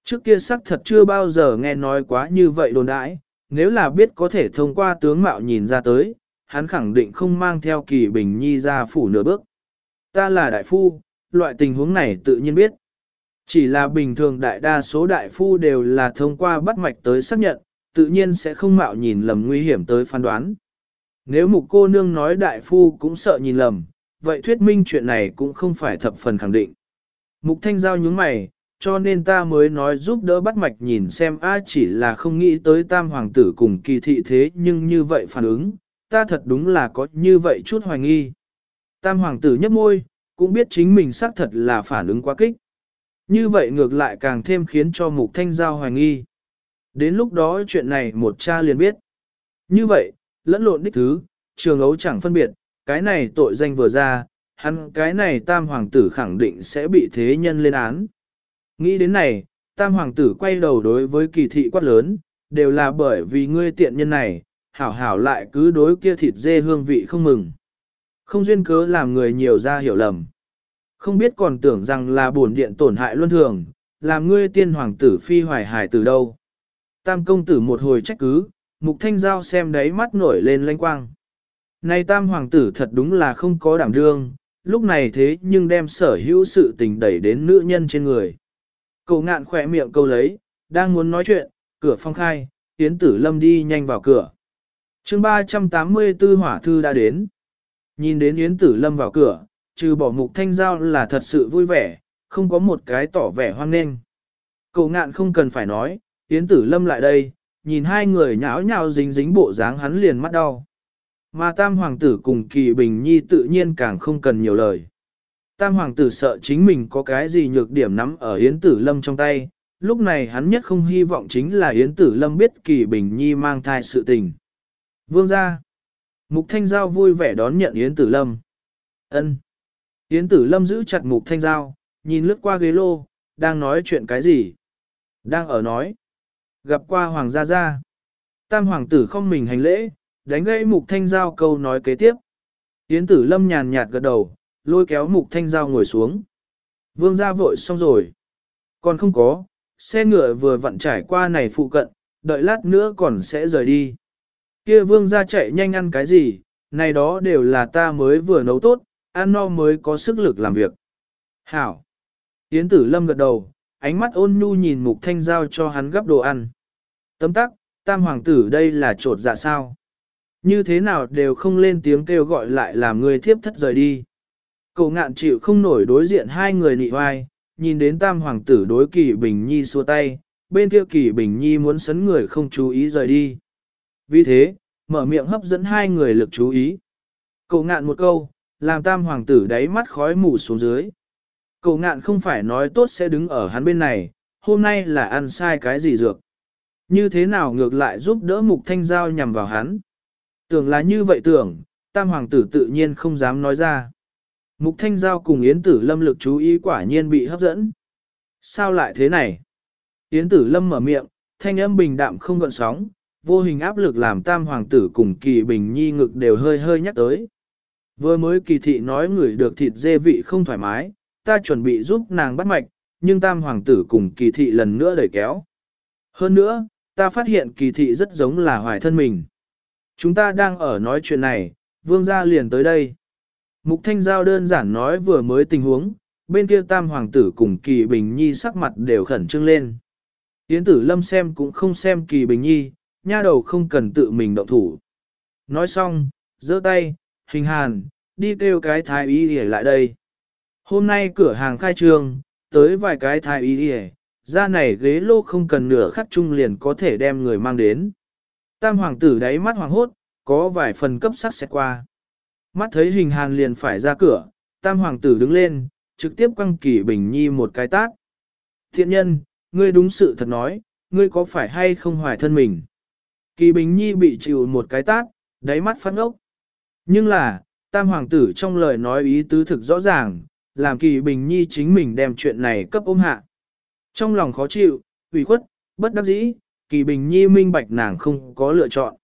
Trước kia sắc thật chưa bao giờ nghe nói quá như vậy đồn đãi, nếu là biết có thể thông qua tướng mạo nhìn ra tới, hắn khẳng định không mang theo kỳ bình nhi ra phủ nửa bước. Ta là đại phu, loại tình huống này tự nhiên biết. Chỉ là bình thường đại đa số đại phu đều là thông qua bắt mạch tới xác nhận, tự nhiên sẽ không mạo nhìn lầm nguy hiểm tới phán đoán. Nếu mục cô nương nói đại phu cũng sợ nhìn lầm, vậy thuyết minh chuyện này cũng không phải thập phần khẳng định. Mục thanh giao nhướng mày, cho nên ta mới nói giúp đỡ bắt mạch nhìn xem a chỉ là không nghĩ tới tam hoàng tử cùng kỳ thị thế nhưng như vậy phản ứng, ta thật đúng là có như vậy chút hoài nghi. Tam hoàng tử nhấp môi, cũng biết chính mình xác thật là phản ứng quá kích. Như vậy ngược lại càng thêm khiến cho mục thanh giao hoài nghi. Đến lúc đó chuyện này một cha liền biết. Như vậy, lẫn lộn đích thứ, trường ấu chẳng phân biệt, cái này tội danh vừa ra, hắn cái này tam hoàng tử khẳng định sẽ bị thế nhân lên án. Nghĩ đến này, tam hoàng tử quay đầu đối với kỳ thị quát lớn, đều là bởi vì ngươi tiện nhân này, hảo hảo lại cứ đối kia thịt dê hương vị không mừng. Không duyên cớ làm người nhiều ra hiểu lầm. Không biết còn tưởng rằng là bổn điện tổn hại luân thường, làm ngươi tiên hoàng tử phi hoài hải từ đâu. Tam công tử một hồi trách cứ, mục thanh giao xem đấy mắt nổi lên lanh quang. Này tam hoàng tử thật đúng là không có đảm đương, lúc này thế nhưng đem sở hữu sự tình đẩy đến nữ nhân trên người. Cậu ngạn khỏe miệng câu lấy, đang muốn nói chuyện, cửa phong khai, Yến Tử Lâm đi nhanh vào cửa. chương 384 hỏa thư đã đến. Nhìn đến Yến Tử Lâm vào cửa, trừ bỏ mục thanh giao là thật sự vui vẻ, không có một cái tỏ vẻ hoang nghênh. Cậu ngạn không cần phải nói, Yến Tử Lâm lại đây, nhìn hai người nháo nhào dính dính bộ dáng hắn liền mắt đau. Mà tam hoàng tử cùng kỳ bình nhi tự nhiên càng không cần nhiều lời. Tam hoàng tử sợ chính mình có cái gì nhược điểm nắm ở Yến Tử Lâm trong tay, lúc này hắn nhất không hy vọng chính là Yến Tử Lâm biết kỳ bình nhi mang thai sự tình. Vương ra. Mục Thanh Giao vui vẻ đón nhận Yến Tử Lâm. ân Yến Tử Lâm giữ chặt Mục Thanh Giao, nhìn lướt qua ghế lô, đang nói chuyện cái gì? Đang ở nói. Gặp qua Hoàng gia gia. Tam Hoàng tử không mình hành lễ, đánh gãy Mục Thanh Giao câu nói kế tiếp. Yến Tử Lâm nhàn nhạt gật đầu, lôi kéo Mục Thanh Giao ngồi xuống. Vương gia vội xong rồi. Còn không có, xe ngựa vừa vặn trải qua này phụ cận, đợi lát nữa còn sẽ rời đi. Kia vương gia chạy nhanh ăn cái gì, này đó đều là ta mới vừa nấu tốt, ăn no mới có sức lực làm việc. Hảo. Yến tử lâm gật đầu, ánh mắt ôn nhu nhìn mục thanh giao cho hắn gấp đồ ăn. Tấm tắc, tam hoàng tử đây là trột dạ sao. Như thế nào đều không lên tiếng kêu gọi lại làm người thiếp thất rời đi. Cậu ngạn chịu không nổi đối diện hai người nị hoai, nhìn đến tam hoàng tử đối kỳ bình nhi xua tay, bên kia kỳ bình nhi muốn sấn người không chú ý rời đi. Vì thế, mở miệng hấp dẫn hai người lực chú ý. Cậu ngạn một câu, làm tam hoàng tử đáy mắt khói mù xuống dưới. Cậu ngạn không phải nói tốt sẽ đứng ở hắn bên này, hôm nay là ăn sai cái gì dược. Như thế nào ngược lại giúp đỡ mục thanh giao nhằm vào hắn. Tưởng là như vậy tưởng, tam hoàng tử tự nhiên không dám nói ra. Mục thanh giao cùng Yến tử lâm lực chú ý quả nhiên bị hấp dẫn. Sao lại thế này? Yến tử lâm mở miệng, thanh âm bình đạm không gợn sóng, vô hình áp lực làm tam hoàng tử cùng kỳ bình nhi ngực đều hơi hơi nhắc tới. Vừa mới kỳ thị nói người được thịt dê vị không thoải mái, ta chuẩn bị giúp nàng bắt mạch, nhưng tam hoàng tử cùng kỳ thị lần nữa đẩy kéo. Hơn nữa, ta phát hiện kỳ thị rất giống là hoài thân mình. Chúng ta đang ở nói chuyện này, vương gia liền tới đây. Mục Thanh Giao đơn giản nói vừa mới tình huống, bên kia tam hoàng tử cùng kỳ bình nhi sắc mặt đều khẩn trương lên. Yến tử lâm xem cũng không xem kỳ bình nhi, nha đầu không cần tự mình động thủ. Nói xong, giơ tay, hình hàn, đi kêu cái thái y để lại đây. Hôm nay cửa hàng khai trương, tới vài cái thái y để, ra này ghế lô không cần nửa khắc chung liền có thể đem người mang đến. Tam hoàng tử đáy mắt hoàng hốt, có vài phần cấp sắc xét qua. Mắt thấy hình hàn liền phải ra cửa, tam hoàng tử đứng lên, trực tiếp quăng kỳ bình nhi một cái tát. Thiện nhân, ngươi đúng sự thật nói, ngươi có phải hay không hoài thân mình? Kỳ bình nhi bị chịu một cái tát, đáy mắt phát ốc. Nhưng là, tam hoàng tử trong lời nói ý tứ thực rõ ràng, làm kỳ bình nhi chính mình đem chuyện này cấp ôm hạ. Trong lòng khó chịu, ủy khuất, bất đắc dĩ, kỳ bình nhi minh bạch nàng không có lựa chọn.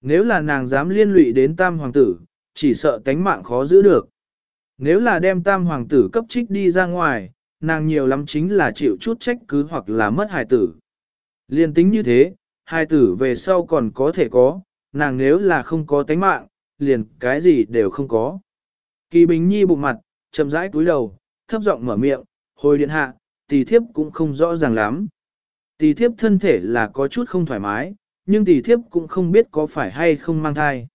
Nếu là nàng dám liên lụy đến tam hoàng tử, chỉ sợ tánh mạng khó giữ được. Nếu là đem tam hoàng tử cấp trích đi ra ngoài, nàng nhiều lắm chính là chịu chút trách cứ hoặc là mất hài tử. Liên tính như thế, hài tử về sau còn có thể có, nàng nếu là không có tánh mạng, liền cái gì đều không có. Kỳ Bình Nhi bụng mặt, chậm rãi cúi đầu, thấp giọng mở miệng, hồi điện hạ, tỷ thiếp cũng không rõ ràng lắm. Tỷ thiếp thân thể là có chút không thoải mái, nhưng tỷ thiếp cũng không biết có phải hay không mang thai.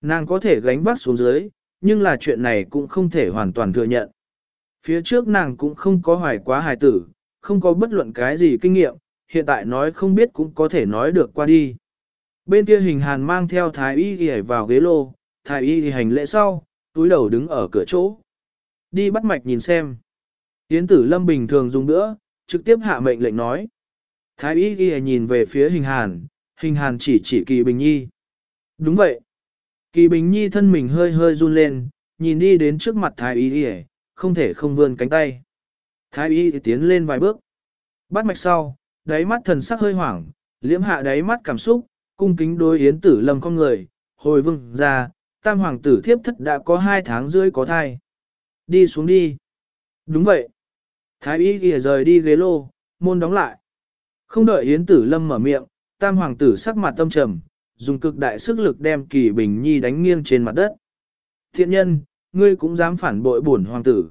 Nàng có thể gánh vác xuống dưới, nhưng là chuyện này cũng không thể hoàn toàn thừa nhận. Phía trước nàng cũng không có hoài quá hài tử, không có bất luận cái gì kinh nghiệm, hiện tại nói không biết cũng có thể nói được qua đi. Bên kia hình hàn mang theo thái y ghi vào ghế lô, thái y thì hành lễ sau, túi đầu đứng ở cửa chỗ. Đi bắt mạch nhìn xem. Yến tử lâm bình thường dùng nữa, trực tiếp hạ mệnh lệnh nói. Thái y ghi nhìn về phía hình hàn, hình hàn chỉ chỉ kỳ bình nhi. Đúng vậy. Kỳ Bình Nhi thân mình hơi hơi run lên, nhìn đi đến trước mặt thái y y không thể không vươn cánh tay. Thái y thì tiến lên vài bước. Bắt mạch sau, đáy mắt thần sắc hơi hoảng, liễm hạ đáy mắt cảm xúc, cung kính đối yến tử lâm con người, hồi vương ra, tam hoàng tử thiếp thất đã có hai tháng rưỡi có thai. Đi xuống đi. Đúng vậy. Thái y kìa rời đi ghế lô, môn đóng lại. Không đợi yến tử lâm mở miệng, tam hoàng tử sắc mặt tâm trầm, dùng cực đại sức lực đem kỳ bình nhi đánh nghiêng trên mặt đất. Thiện nhân, ngươi cũng dám phản bội bổn hoàng tử.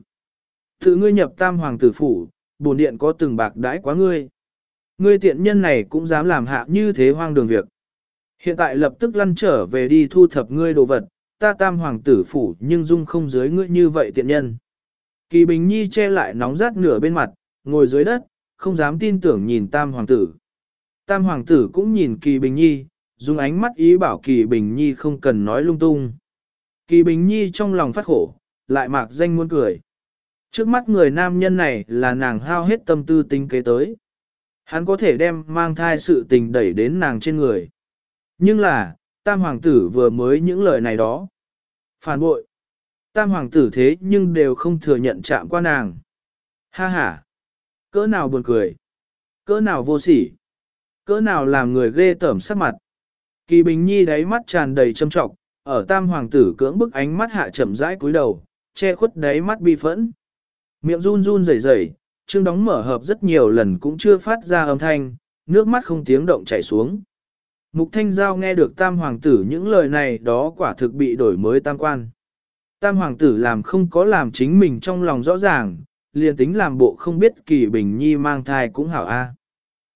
Tự ngươi nhập tam hoàng tử phủ, bổn điện có từng bạc đãi quá ngươi. Ngươi tiện nhân này cũng dám làm hạ như thế hoang đường việc. Hiện tại lập tức lăn trở về đi thu thập ngươi đồ vật, ta tam hoàng tử phủ nhưng dung không dưới ngươi như vậy tiện nhân. Kỳ Bình Nhi che lại nóng rát nửa bên mặt, ngồi dưới đất, không dám tin tưởng nhìn tam hoàng tử. Tam hoàng tử cũng nhìn Kỳ Bình Nhi, dùng ánh mắt ý bảo Kỳ Bình Nhi không cần nói lung tung. Kỳ Bình Nhi trong lòng phát khổ, lại mạc danh muốn cười. Trước mắt người nam nhân này là nàng hao hết tâm tư tính kế tới. Hắn có thể đem mang thai sự tình đẩy đến nàng trên người. Nhưng là, tam hoàng tử vừa mới những lời này đó. Phản bội. Tam hoàng tử thế nhưng đều không thừa nhận chạm qua nàng. Ha ha. Cỡ nào buồn cười. Cỡ nào vô sỉ. Cỡ nào làm người ghê tởm sắc mặt. Kỳ Bình Nhi đáy mắt tràn đầy châm trọng, ở tam hoàng tử cưỡng bức ánh mắt hạ chậm rãi cúi đầu, che khuất đáy mắt bi phẫn. Miệng run run rẩy rẩy, chương đóng mở hợp rất nhiều lần cũng chưa phát ra âm thanh, nước mắt không tiếng động chảy xuống. Mục Thanh Giao nghe được tam hoàng tử những lời này đó quả thực bị đổi mới tam quan. Tam hoàng tử làm không có làm chính mình trong lòng rõ ràng, liền tính làm bộ không biết kỳ bình nhi mang thai cũng hảo a.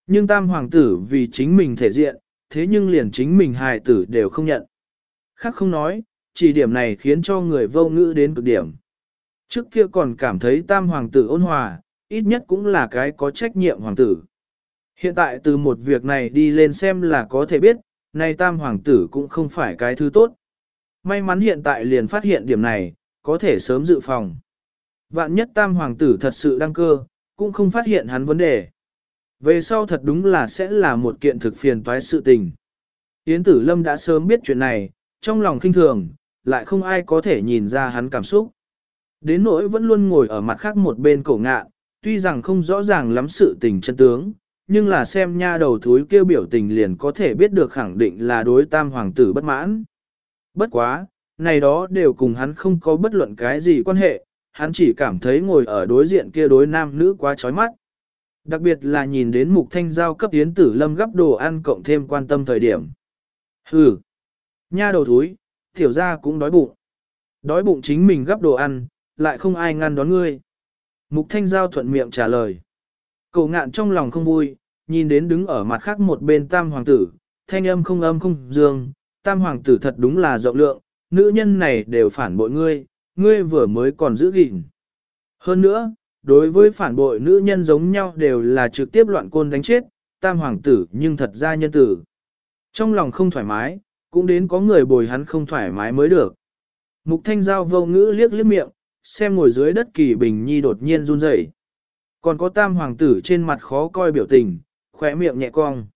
Nhưng tam hoàng tử vì chính mình thể diện, thế nhưng liền chính mình hài tử đều không nhận. Khác không nói, chỉ điểm này khiến cho người vô ngữ đến cực điểm. Trước kia còn cảm thấy tam hoàng tử ôn hòa, ít nhất cũng là cái có trách nhiệm hoàng tử. Hiện tại từ một việc này đi lên xem là có thể biết, nay tam hoàng tử cũng không phải cái thứ tốt. May mắn hiện tại liền phát hiện điểm này, có thể sớm dự phòng. Vạn nhất tam hoàng tử thật sự đăng cơ, cũng không phát hiện hắn vấn đề. Về sau thật đúng là sẽ là một kiện thực phiền toái sự tình. Yến tử lâm đã sớm biết chuyện này, trong lòng kinh thường, lại không ai có thể nhìn ra hắn cảm xúc. Đến nỗi vẫn luôn ngồi ở mặt khác một bên cổ ngạ, tuy rằng không rõ ràng lắm sự tình chân tướng, nhưng là xem nha đầu thúi kêu biểu tình liền có thể biết được khẳng định là đối tam hoàng tử bất mãn. Bất quá, này đó đều cùng hắn không có bất luận cái gì quan hệ, hắn chỉ cảm thấy ngồi ở đối diện kia đối nam nữ quá chói mắt. Đặc biệt là nhìn đến mục thanh giao cấp tiến tử lâm gấp đồ ăn cộng thêm quan tâm thời điểm. Hừ, nha đầu thúi, tiểu ra cũng đói bụng. Đói bụng chính mình gấp đồ ăn, lại không ai ngăn đón ngươi. Mục thanh giao thuận miệng trả lời. Cậu ngạn trong lòng không vui, nhìn đến đứng ở mặt khác một bên tam hoàng tử, thanh âm không âm không dương, tam hoàng tử thật đúng là rộng lượng, nữ nhân này đều phản bội ngươi, ngươi vừa mới còn giữ gìn. Hơn nữa, đối với phản bội nữ nhân giống nhau đều là trực tiếp loạn côn đánh chết, tam hoàng tử nhưng thật ra nhân tử. Trong lòng không thoải mái, cũng đến có người bồi hắn không thoải mái mới được. Mục thanh giao vô ngữ liếc liếc miệng, xem ngồi dưới đất kỳ bình nhi đột nhiên run rẩy. Còn có tam hoàng tử trên mặt khó coi biểu tình, khỏe miệng nhẹ cong.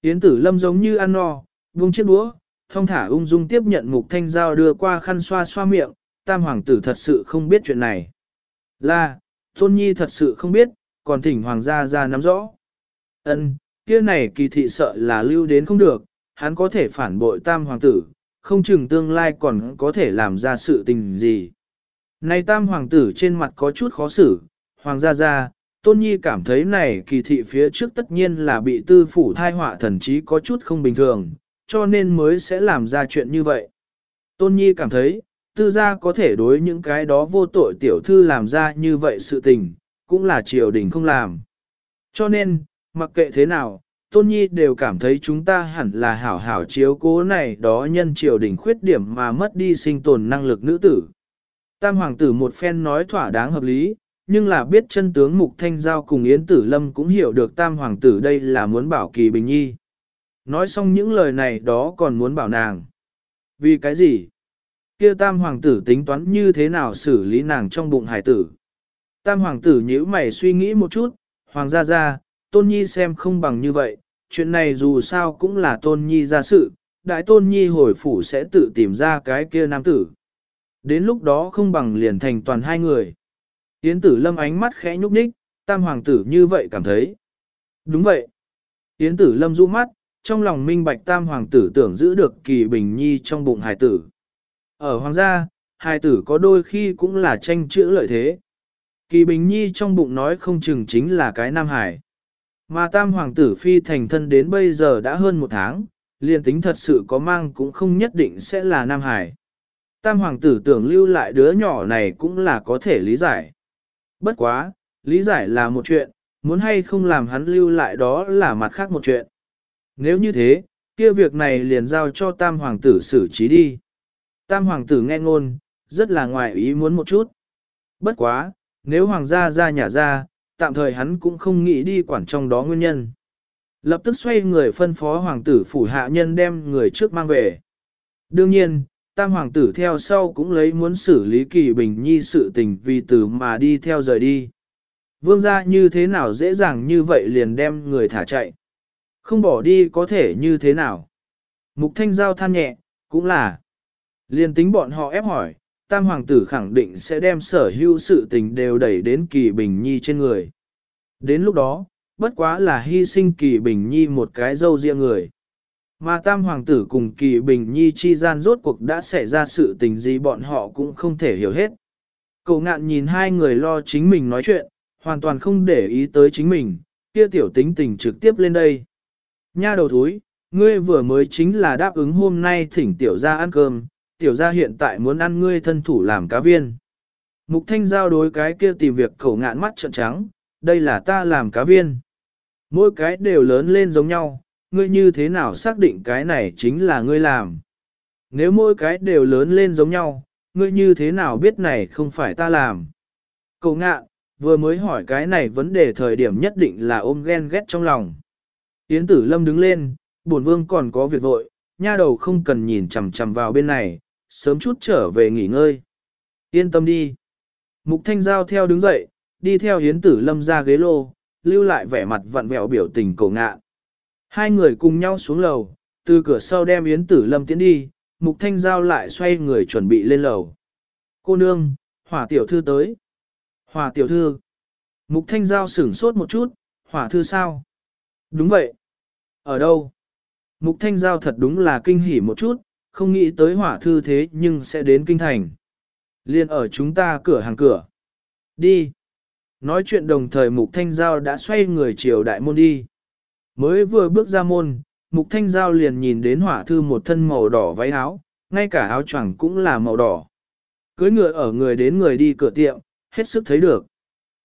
Yến tử lâm giống như ăn no, buông chiếc đũa, thông thả ung dung tiếp nhận mục thanh giao đưa qua khăn xoa xoa miệng, tam hoàng tử thật sự không biết chuyện này. Là, tôn nhi thật sự không biết, còn thỉnh hoàng gia ra nắm rõ. Ân, kia này kỳ thị sợ là lưu đến không được, hắn có thể phản bội tam hoàng tử, không chừng tương lai còn có thể làm ra sự tình gì. Này tam hoàng tử trên mặt có chút khó xử, hoàng gia gia, tôn nhi cảm thấy này kỳ thị phía trước tất nhiên là bị tư phủ thai họa thần chí có chút không bình thường, cho nên mới sẽ làm ra chuyện như vậy. Tôn nhi cảm thấy, tư gia có thể đối những cái đó vô tội tiểu thư làm ra như vậy sự tình, cũng là triều đình không làm. Cho nên, mặc kệ thế nào, Tôn Nhi đều cảm thấy chúng ta hẳn là hảo hảo chiếu cố này đó nhân triều đình khuyết điểm mà mất đi sinh tồn năng lực nữ tử. Tam hoàng tử một phen nói thỏa đáng hợp lý, nhưng là biết chân tướng Mục Thanh Giao cùng Yến Tử Lâm cũng hiểu được tam hoàng tử đây là muốn bảo kỳ bình nhi. Nói xong những lời này đó còn muốn bảo nàng. Vì cái gì? kia tam hoàng tử tính toán như thế nào xử lý nàng trong bụng hải tử. Tam hoàng tử nhíu mày suy nghĩ một chút, hoàng gia gia, tôn nhi xem không bằng như vậy, chuyện này dù sao cũng là tôn nhi ra sự, đại tôn nhi hồi phủ sẽ tự tìm ra cái kia nam tử. Đến lúc đó không bằng liền thành toàn hai người. Yến tử lâm ánh mắt khẽ nhúc nhích, tam hoàng tử như vậy cảm thấy. Đúng vậy. Yến tử lâm rũ mắt, trong lòng minh bạch tam hoàng tử tưởng giữ được kỳ bình nhi trong bụng hài tử. Ở hoàng gia, hài tử có đôi khi cũng là tranh chữ lợi thế. Kỳ bình nhi trong bụng nói không chừng chính là cái nam hải. Mà tam hoàng tử phi thành thân đến bây giờ đã hơn một tháng, liền tính thật sự có mang cũng không nhất định sẽ là nam hải. Tam hoàng tử tưởng lưu lại đứa nhỏ này cũng là có thể lý giải. Bất quá, lý giải là một chuyện, muốn hay không làm hắn lưu lại đó là mặt khác một chuyện. Nếu như thế, kia việc này liền giao cho tam hoàng tử xử trí đi. Tam hoàng tử nghe ngôn, rất là ngoài ý muốn một chút. Bất quá, nếu hoàng gia ra nhà ra, tạm thời hắn cũng không nghĩ đi quản trong đó nguyên nhân. Lập tức xoay người phân phó hoàng tử phủ hạ nhân đem người trước mang về. Đương nhiên, tam hoàng tử theo sau cũng lấy muốn xử lý kỳ bình nhi sự tình vì tử mà đi theo rời đi. Vương gia như thế nào dễ dàng như vậy liền đem người thả chạy. Không bỏ đi có thể như thế nào. Mục thanh giao than nhẹ, cũng là. Liền tính bọn họ ép hỏi, tam hoàng tử khẳng định sẽ đem sở hữu sự tình đều đẩy đến kỳ bình nhi trên người. Đến lúc đó, bất quá là hy sinh kỳ bình nhi một cái dâu riêng người. Mà tam hoàng tử cùng kỳ bình nhi chi gian rốt cuộc đã xảy ra sự tình gì bọn họ cũng không thể hiểu hết. Cậu ngạn nhìn hai người lo chính mình nói chuyện, hoàn toàn không để ý tới chính mình, kia tiểu tính tình trực tiếp lên đây. Nha đầu thúi, ngươi vừa mới chính là đáp ứng hôm nay thỉnh tiểu ra ăn cơm, tiểu ra hiện tại muốn ăn ngươi thân thủ làm cá viên. Mục thanh giao đối cái kia tìm việc cậu ngạn mắt trợn trắng, đây là ta làm cá viên. Mỗi cái đều lớn lên giống nhau, ngươi như thế nào xác định cái này chính là ngươi làm. Nếu mỗi cái đều lớn lên giống nhau, ngươi như thế nào biết này không phải ta làm. Cậu ngạ, vừa mới hỏi cái này vấn đề thời điểm nhất định là ôm ghen ghét trong lòng. Yến tử lâm đứng lên, bổn vương còn có việc vội, nha đầu không cần nhìn chằm chằm vào bên này, sớm chút trở về nghỉ ngơi. Yên tâm đi. Mục thanh giao theo đứng dậy, đi theo Yến tử lâm ra ghế lô, lưu lại vẻ mặt vặn vẹo biểu tình cổ ngạ. Hai người cùng nhau xuống lầu, từ cửa sau đem Yến tử lâm tiến đi, mục thanh giao lại xoay người chuẩn bị lên lầu. Cô nương, hỏa tiểu thư tới. Hỏa tiểu thư. Mục thanh giao sửng sốt một chút, hỏa thư sao? Đúng vậy. Ở đâu? Mục thanh giao thật đúng là kinh hỉ một chút, không nghĩ tới hỏa thư thế nhưng sẽ đến kinh thành. Liên ở chúng ta cửa hàng cửa. Đi. Nói chuyện đồng thời mục thanh giao đã xoay người chiều đại môn đi. Mới vừa bước ra môn, mục thanh giao liền nhìn đến hỏa thư một thân màu đỏ váy áo, ngay cả áo choàng cũng là màu đỏ. Cưới ngựa ở người đến người đi cửa tiệm, hết sức thấy được.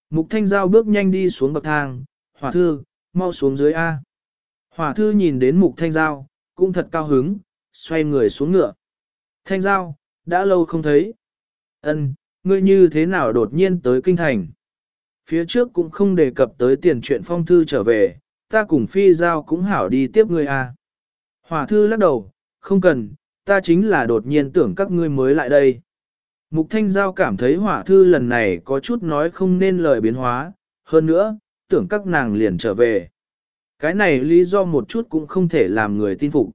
Mục thanh giao bước nhanh đi xuống bậc thang, hỏa thư, mau xuống dưới A. Hỏa thư nhìn đến mục thanh giao, cũng thật cao hứng, xoay người xuống ngựa. Thanh giao, đã lâu không thấy. Ân, ngươi như thế nào đột nhiên tới kinh thành? Phía trước cũng không đề cập tới tiền chuyện phong thư trở về, ta cùng phi giao cũng hảo đi tiếp ngươi à. Hỏa thư lắc đầu, không cần, ta chính là đột nhiên tưởng các ngươi mới lại đây. Mục Thanh Giao cảm thấy hỏa thư lần này có chút nói không nên lời biến hóa, hơn nữa, tưởng các nàng liền trở về. Cái này lý do một chút cũng không thể làm người tin phục.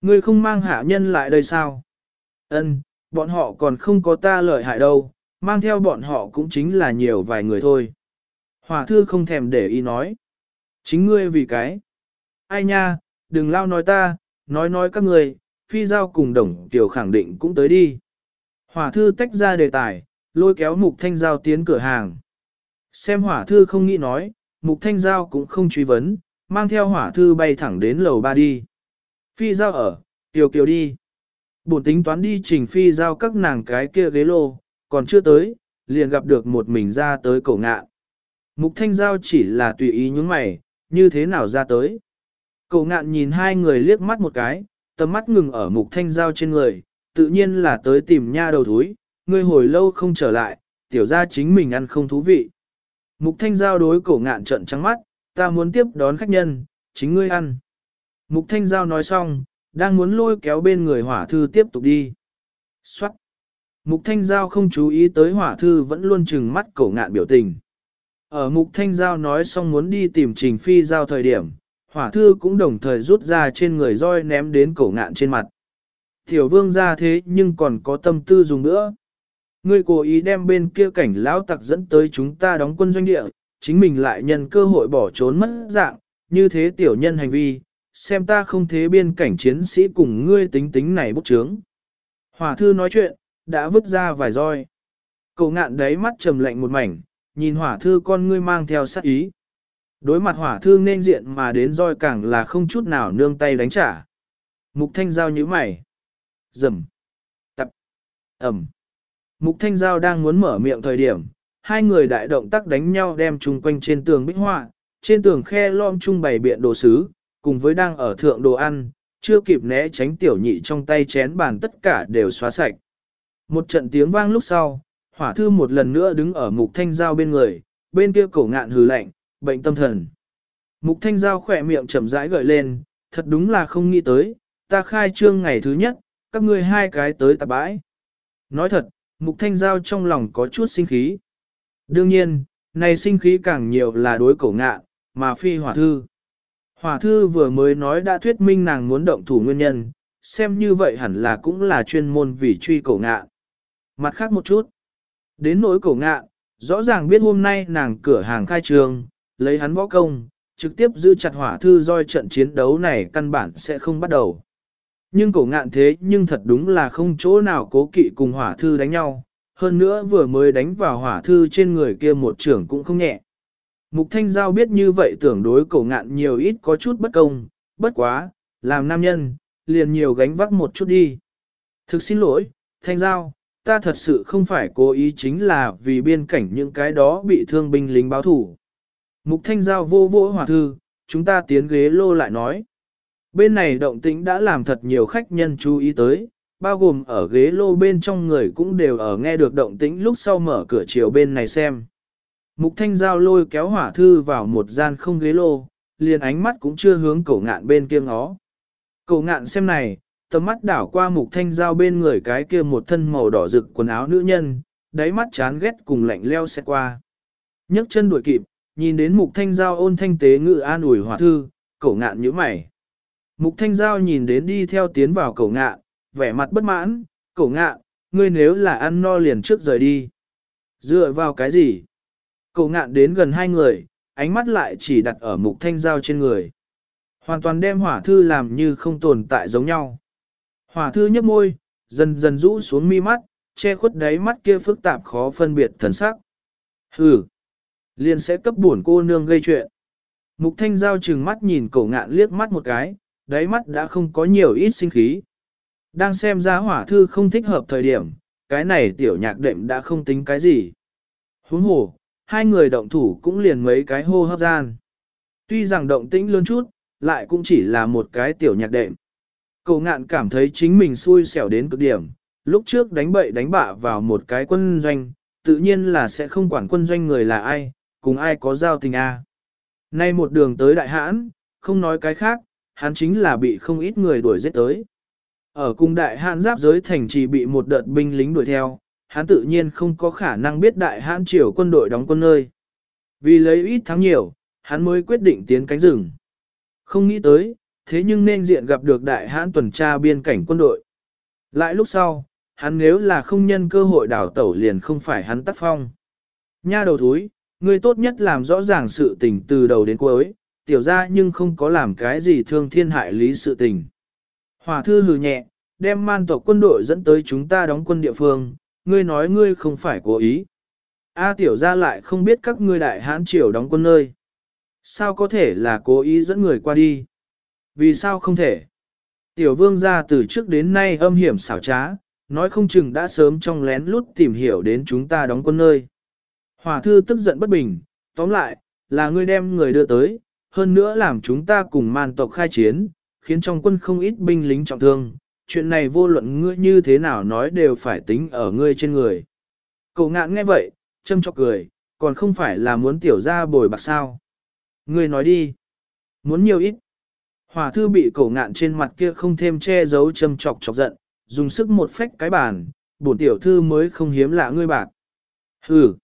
Ngươi không mang hạ nhân lại đây sao? Ân, bọn họ còn không có ta lợi hại đâu, mang theo bọn họ cũng chính là nhiều vài người thôi. Hỏa thư không thèm để ý nói. Chính ngươi vì cái. Ai nha, đừng lao nói ta, nói nói các người, phi giao cùng đồng tiểu khẳng định cũng tới đi. Hỏa thư tách ra đề tài, lôi kéo mục thanh giao tiến cửa hàng. Xem hỏa thư không nghĩ nói, mục thanh giao cũng không truy vấn, mang theo hỏa thư bay thẳng đến lầu ba đi. Phi giao ở, tiểu kiều đi. Bổn tính toán đi trình phi giao các nàng cái kia ghế lô, còn chưa tới, liền gặp được một mình ra tới cổ ngạ. Mục thanh giao chỉ là tùy ý những mày, như thế nào ra tới. Cổ ngạn nhìn hai người liếc mắt một cái, tầm mắt ngừng ở mục thanh giao trên người, tự nhiên là tới tìm nha đầu thúi, ngươi hồi lâu không trở lại, tiểu ra chính mình ăn không thú vị. Mục thanh giao đối cổ ngạn trận trắng mắt, ta muốn tiếp đón khách nhân, chính ngươi ăn. Mục thanh giao nói xong, đang muốn lôi kéo bên người hỏa thư tiếp tục đi. Xoát. Mục thanh giao không chú ý tới hỏa thư vẫn luôn chừng mắt cổ ngạn biểu tình. Ở mục thanh giao nói xong muốn đi tìm trình phi giao thời điểm, hỏa thư cũng đồng thời rút ra trên người roi ném đến cổ ngạn trên mặt. Tiểu vương ra thế nhưng còn có tâm tư dùng nữa. ngươi cố ý đem bên kia cảnh lão tặc dẫn tới chúng ta đóng quân doanh địa, chính mình lại nhân cơ hội bỏ trốn mất dạng, như thế tiểu nhân hành vi, xem ta không thế biên cảnh chiến sĩ cùng ngươi tính tính này bút trướng. Hỏa thư nói chuyện, đã vứt ra vài roi. Cậu ngạn đấy mắt trầm lạnh một mảnh, nhìn hỏa thư con ngươi mang theo sát ý. Đối mặt hỏa thư nên diện mà đến roi càng là không chút nào nương tay đánh trả. Mục thanh giao như mày. Dầm. Tập. Ẩm. Mục thanh giao đang muốn mở miệng thời điểm, hai người đại động tác đánh nhau đem chung quanh trên tường bích họa, trên tường khe lom chung bày biện đồ sứ, cùng với đang ở thượng đồ ăn, chưa kịp né tránh tiểu nhị trong tay chén bàn tất cả đều xóa sạch. Một trận tiếng vang lúc sau, hỏa thư một lần nữa đứng ở mục thanh giao bên người, bên kia cổ ngạn hừ lạnh, bệnh tâm thần. Mục thanh giao khỏe miệng chậm rãi gợi lên, thật đúng là không nghĩ tới, ta khai trương ngày thứ nhất, các ngươi hai cái tới tạp bãi. Nói thật, mục thanh giao trong lòng có chút sinh khí. Đương nhiên, này sinh khí càng nhiều là đối cổ ngạn, mà phi hỏa thư. Hỏa thư vừa mới nói đã thuyết minh nàng muốn động thủ nguyên nhân, xem như vậy hẳn là cũng là chuyên môn vì truy cổ ngạn. Mặt khác một chút, đến nỗi cổ ngạn, rõ ràng biết hôm nay nàng cửa hàng khai trường, lấy hắn võ công, trực tiếp giữ chặt hỏa thư doi trận chiến đấu này căn bản sẽ không bắt đầu. Nhưng cổ ngạn thế nhưng thật đúng là không chỗ nào cố kỵ cùng hỏa thư đánh nhau, hơn nữa vừa mới đánh vào hỏa thư trên người kia một trưởng cũng không nhẹ. Mục Thanh Giao biết như vậy tưởng đối cổ ngạn nhiều ít có chút bất công, bất quá, làm nam nhân, liền nhiều gánh vác một chút đi. Thực xin lỗi, Thanh Giao, ta thật sự không phải cố ý chính là vì biên cảnh những cái đó bị thương binh lính báo thủ. Mục Thanh Giao vô vô hỏa thư, chúng ta tiến ghế lô lại nói. Bên này động tĩnh đã làm thật nhiều khách nhân chú ý tới, bao gồm ở ghế lô bên trong người cũng đều ở nghe được động tĩnh lúc sau mở cửa chiều bên này xem. Mục thanh giao lôi kéo hỏa thư vào một gian không ghế lô, liền ánh mắt cũng chưa hướng cổ ngạn bên kia ngó. Cổ ngạn xem này, tầm mắt đảo qua mục thanh giao bên người cái kia một thân màu đỏ rực quần áo nữ nhân, đáy mắt chán ghét cùng lạnh leo xét qua. nhấc chân đuổi kịp, nhìn đến mục thanh giao ôn thanh tế ngự an ủi hỏa thư, cậu ngạn như mày. Mục thanh giao nhìn đến đi theo tiến vào cậu ngạn, vẻ mặt bất mãn, cậu ngạn, ngươi nếu là ăn no liền trước rời đi. Dựa vào cái gì? Cậu ngạn đến gần hai người, ánh mắt lại chỉ đặt ở mục thanh giao trên người. Hoàn toàn đem hỏa thư làm như không tồn tại giống nhau. Hỏa thư nhấp môi, dần dần rũ xuống mi mắt, che khuất đáy mắt kia phức tạp khó phân biệt thần sắc. Hừ, liền sẽ cấp buồn cô nương gây chuyện. Mục thanh giao trừng mắt nhìn cổ ngạn liếc mắt một cái, đáy mắt đã không có nhiều ít sinh khí. Đang xem ra hỏa thư không thích hợp thời điểm, cái này tiểu nhạc đệm đã không tính cái gì. Huống hồ, hai người động thủ cũng liền mấy cái hô hấp gian. Tuy rằng động tĩnh lớn chút, lại cũng chỉ là một cái tiểu nhạc đệm. Cậu ngạn cảm thấy chính mình xui xẻo đến cực điểm, lúc trước đánh bậy đánh bạ vào một cái quân doanh, tự nhiên là sẽ không quản quân doanh người là ai, cùng ai có giao tình a. Nay một đường tới đại hãn, không nói cái khác, hắn chính là bị không ít người đuổi giết tới. Ở cung đại hãn giáp giới thành trì bị một đợt binh lính đuổi theo, hắn tự nhiên không có khả năng biết đại hãn triều quân đội đóng quân nơi. Vì lấy ít thắng nhiều, hắn mới quyết định tiến cánh rừng. Không nghĩ tới, thế nhưng nên diện gặp được đại hãn tuần tra biên cảnh quân đội. Lại lúc sau, hắn nếu là không nhân cơ hội đảo tẩu liền không phải hắn tác phong. Nha đầu thúi, người tốt nhất làm rõ ràng sự tình từ đầu đến cuối, tiểu ra nhưng không có làm cái gì thương thiên hại lý sự tình. Hòa thư hừ nhẹ, đem man tộc quân đội dẫn tới chúng ta đóng quân địa phương, ngươi nói ngươi không phải cố ý. A tiểu ra lại không biết các ngươi đại hãn triều đóng quân nơi. Sao có thể là cố ý dẫn người qua đi? Vì sao không thể? Tiểu vương gia từ trước đến nay âm hiểm xảo trá, nói không chừng đã sớm trong lén lút tìm hiểu đến chúng ta đóng quân nơi. Hòa thư tức giận bất bình, tóm lại, là ngươi đem người đưa tới, hơn nữa làm chúng ta cùng man tộc khai chiến, khiến trong quân không ít binh lính trọng thương, chuyện này vô luận ngươi như thế nào nói đều phải tính ở ngươi trên người. Cậu ngạn nghe vậy, châm chọc cười, còn không phải là muốn tiểu ra bồi bạc sao. Ngươi nói đi, muốn nhiều ít. Hòa thư bị cổ ngạn trên mặt kia không thêm che giấu châm chọc chọc giận, dùng sức một phách cái bàn, bổn tiểu thư mới không hiếm lạ ngươi bạc. Hừ,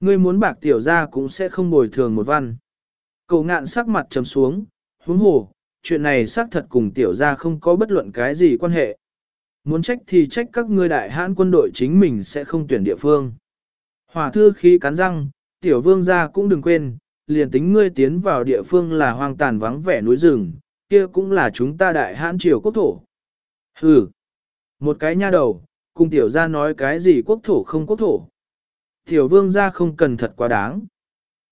ngươi muốn bạc tiểu ra cũng sẽ không bồi thường một văn. Cổ ngạn sắc mặt trầm xuống, huống hồ, chuyện này xác thật cùng tiểu ra không có bất luận cái gì quan hệ. Muốn trách thì trách các ngươi đại hãn quân đội chính mình sẽ không tuyển địa phương. Hỏa thư khí cắn răng, tiểu vương gia cũng đừng quên, liền tính ngươi tiến vào địa phương là hoang tàn vắng vẻ núi rừng, kia cũng là chúng ta đại hãn triều quốc thổ. Hừ, một cái nha đầu, cùng tiểu gia nói cái gì quốc thổ không quốc thổ. Tiểu vương gia không cần thật quá đáng.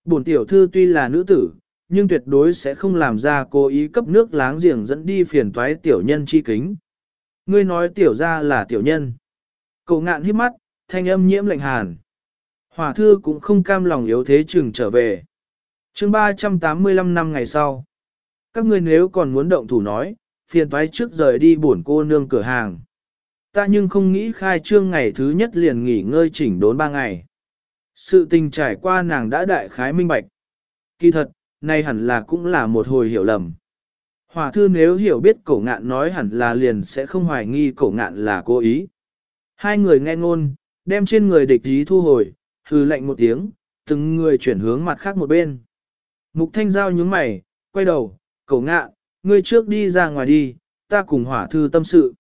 Bổn tiểu thư tuy là nữ tử, nhưng tuyệt đối sẽ không làm ra cố ý cấp nước láng giềng dẫn đi phiền toái tiểu nhân chi kính. Ngươi nói tiểu gia là tiểu nhân. Cậu ngạn hít mắt, thanh âm nhiễm lạnh hàn. hòa thư cũng không cam lòng yếu thế chừng trở về. chương 385 năm ngày sau. Các ngươi nếu còn muốn động thủ nói, phiền toái trước rời đi bổn cô nương cửa hàng. Ta nhưng không nghĩ khai trương ngày thứ nhất liền nghỉ ngơi chỉnh đốn ba ngày. Sự tình trải qua nàng đã đại khái minh bạch. Kỳ thật, nay hẳn là cũng là một hồi hiểu lầm. Hòa thư nếu hiểu biết cổ ngạn nói hẳn là liền sẽ không hoài nghi cổ ngạn là cố ý. Hai người nghe ngôn, đem trên người địch ý thu hồi, hừ lạnh một tiếng, từng người chuyển hướng mặt khác một bên. Mục thanh giao nhướng mày, quay đầu, cổ ngạn, ngươi trước đi ra ngoài đi, ta cùng hỏa thư tâm sự.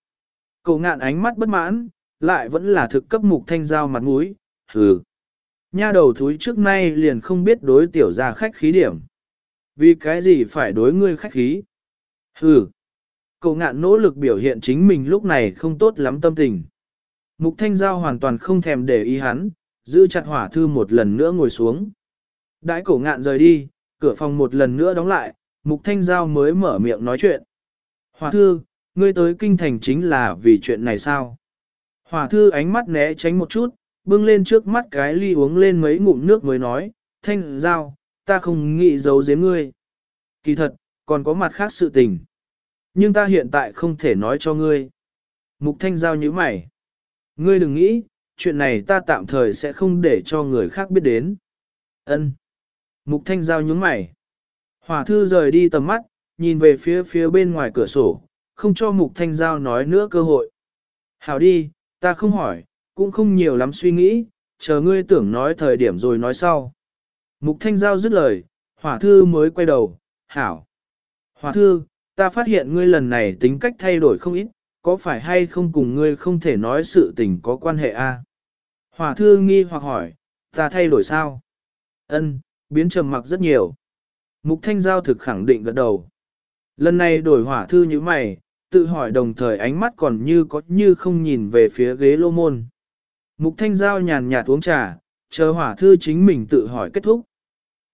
Cổ ngạn ánh mắt bất mãn, lại vẫn là thực cấp mục thanh giao mặt mũi, hừ. Nha đầu thúi trước nay liền không biết đối tiểu ra khách khí điểm. Vì cái gì phải đối ngươi khách khí? Hừ. Cậu ngạn nỗ lực biểu hiện chính mình lúc này không tốt lắm tâm tình. Mục thanh giao hoàn toàn không thèm để ý hắn, giữ chặt hỏa thư một lần nữa ngồi xuống. Đãi cổ ngạn rời đi, cửa phòng một lần nữa đóng lại, mục thanh giao mới mở miệng nói chuyện. Hòa thư, ngươi tới kinh thành chính là vì chuyện này sao? Hòa thư ánh mắt né tránh một chút, bưng lên trước mắt cái ly uống lên mấy ngụm nước mới nói, thanh giao, ta không nghĩ giấu giếm ngươi. Kỳ thật, còn có mặt khác sự tình. Nhưng ta hiện tại không thể nói cho ngươi. Mục thanh giao như mày. Ngươi đừng nghĩ, chuyện này ta tạm thời sẽ không để cho người khác biết đến. Ân. Mục thanh giao nhướng mày. Hỏa thư rời đi tầm mắt, nhìn về phía phía bên ngoài cửa sổ, không cho mục thanh giao nói nữa cơ hội. Hảo đi, ta không hỏi, cũng không nhiều lắm suy nghĩ, chờ ngươi tưởng nói thời điểm rồi nói sau. Mục thanh giao dứt lời, hỏa thư mới quay đầu, hảo. Hỏa thư, ta phát hiện ngươi lần này tính cách thay đổi không ít, có phải hay không cùng ngươi không thể nói sự tình có quan hệ a? À? Hỏa thư nghi hoặc hỏi, ta thay đổi sao? Ân, biến trầm mặc rất nhiều. Mục thanh giao thực khẳng định gật đầu. Lần này đổi hỏa thư như mày, tự hỏi đồng thời ánh mắt còn như có như không nhìn về phía ghế lô môn. Mục thanh giao nhàn nhạt uống trà, chờ hỏa thư chính mình tự hỏi kết thúc.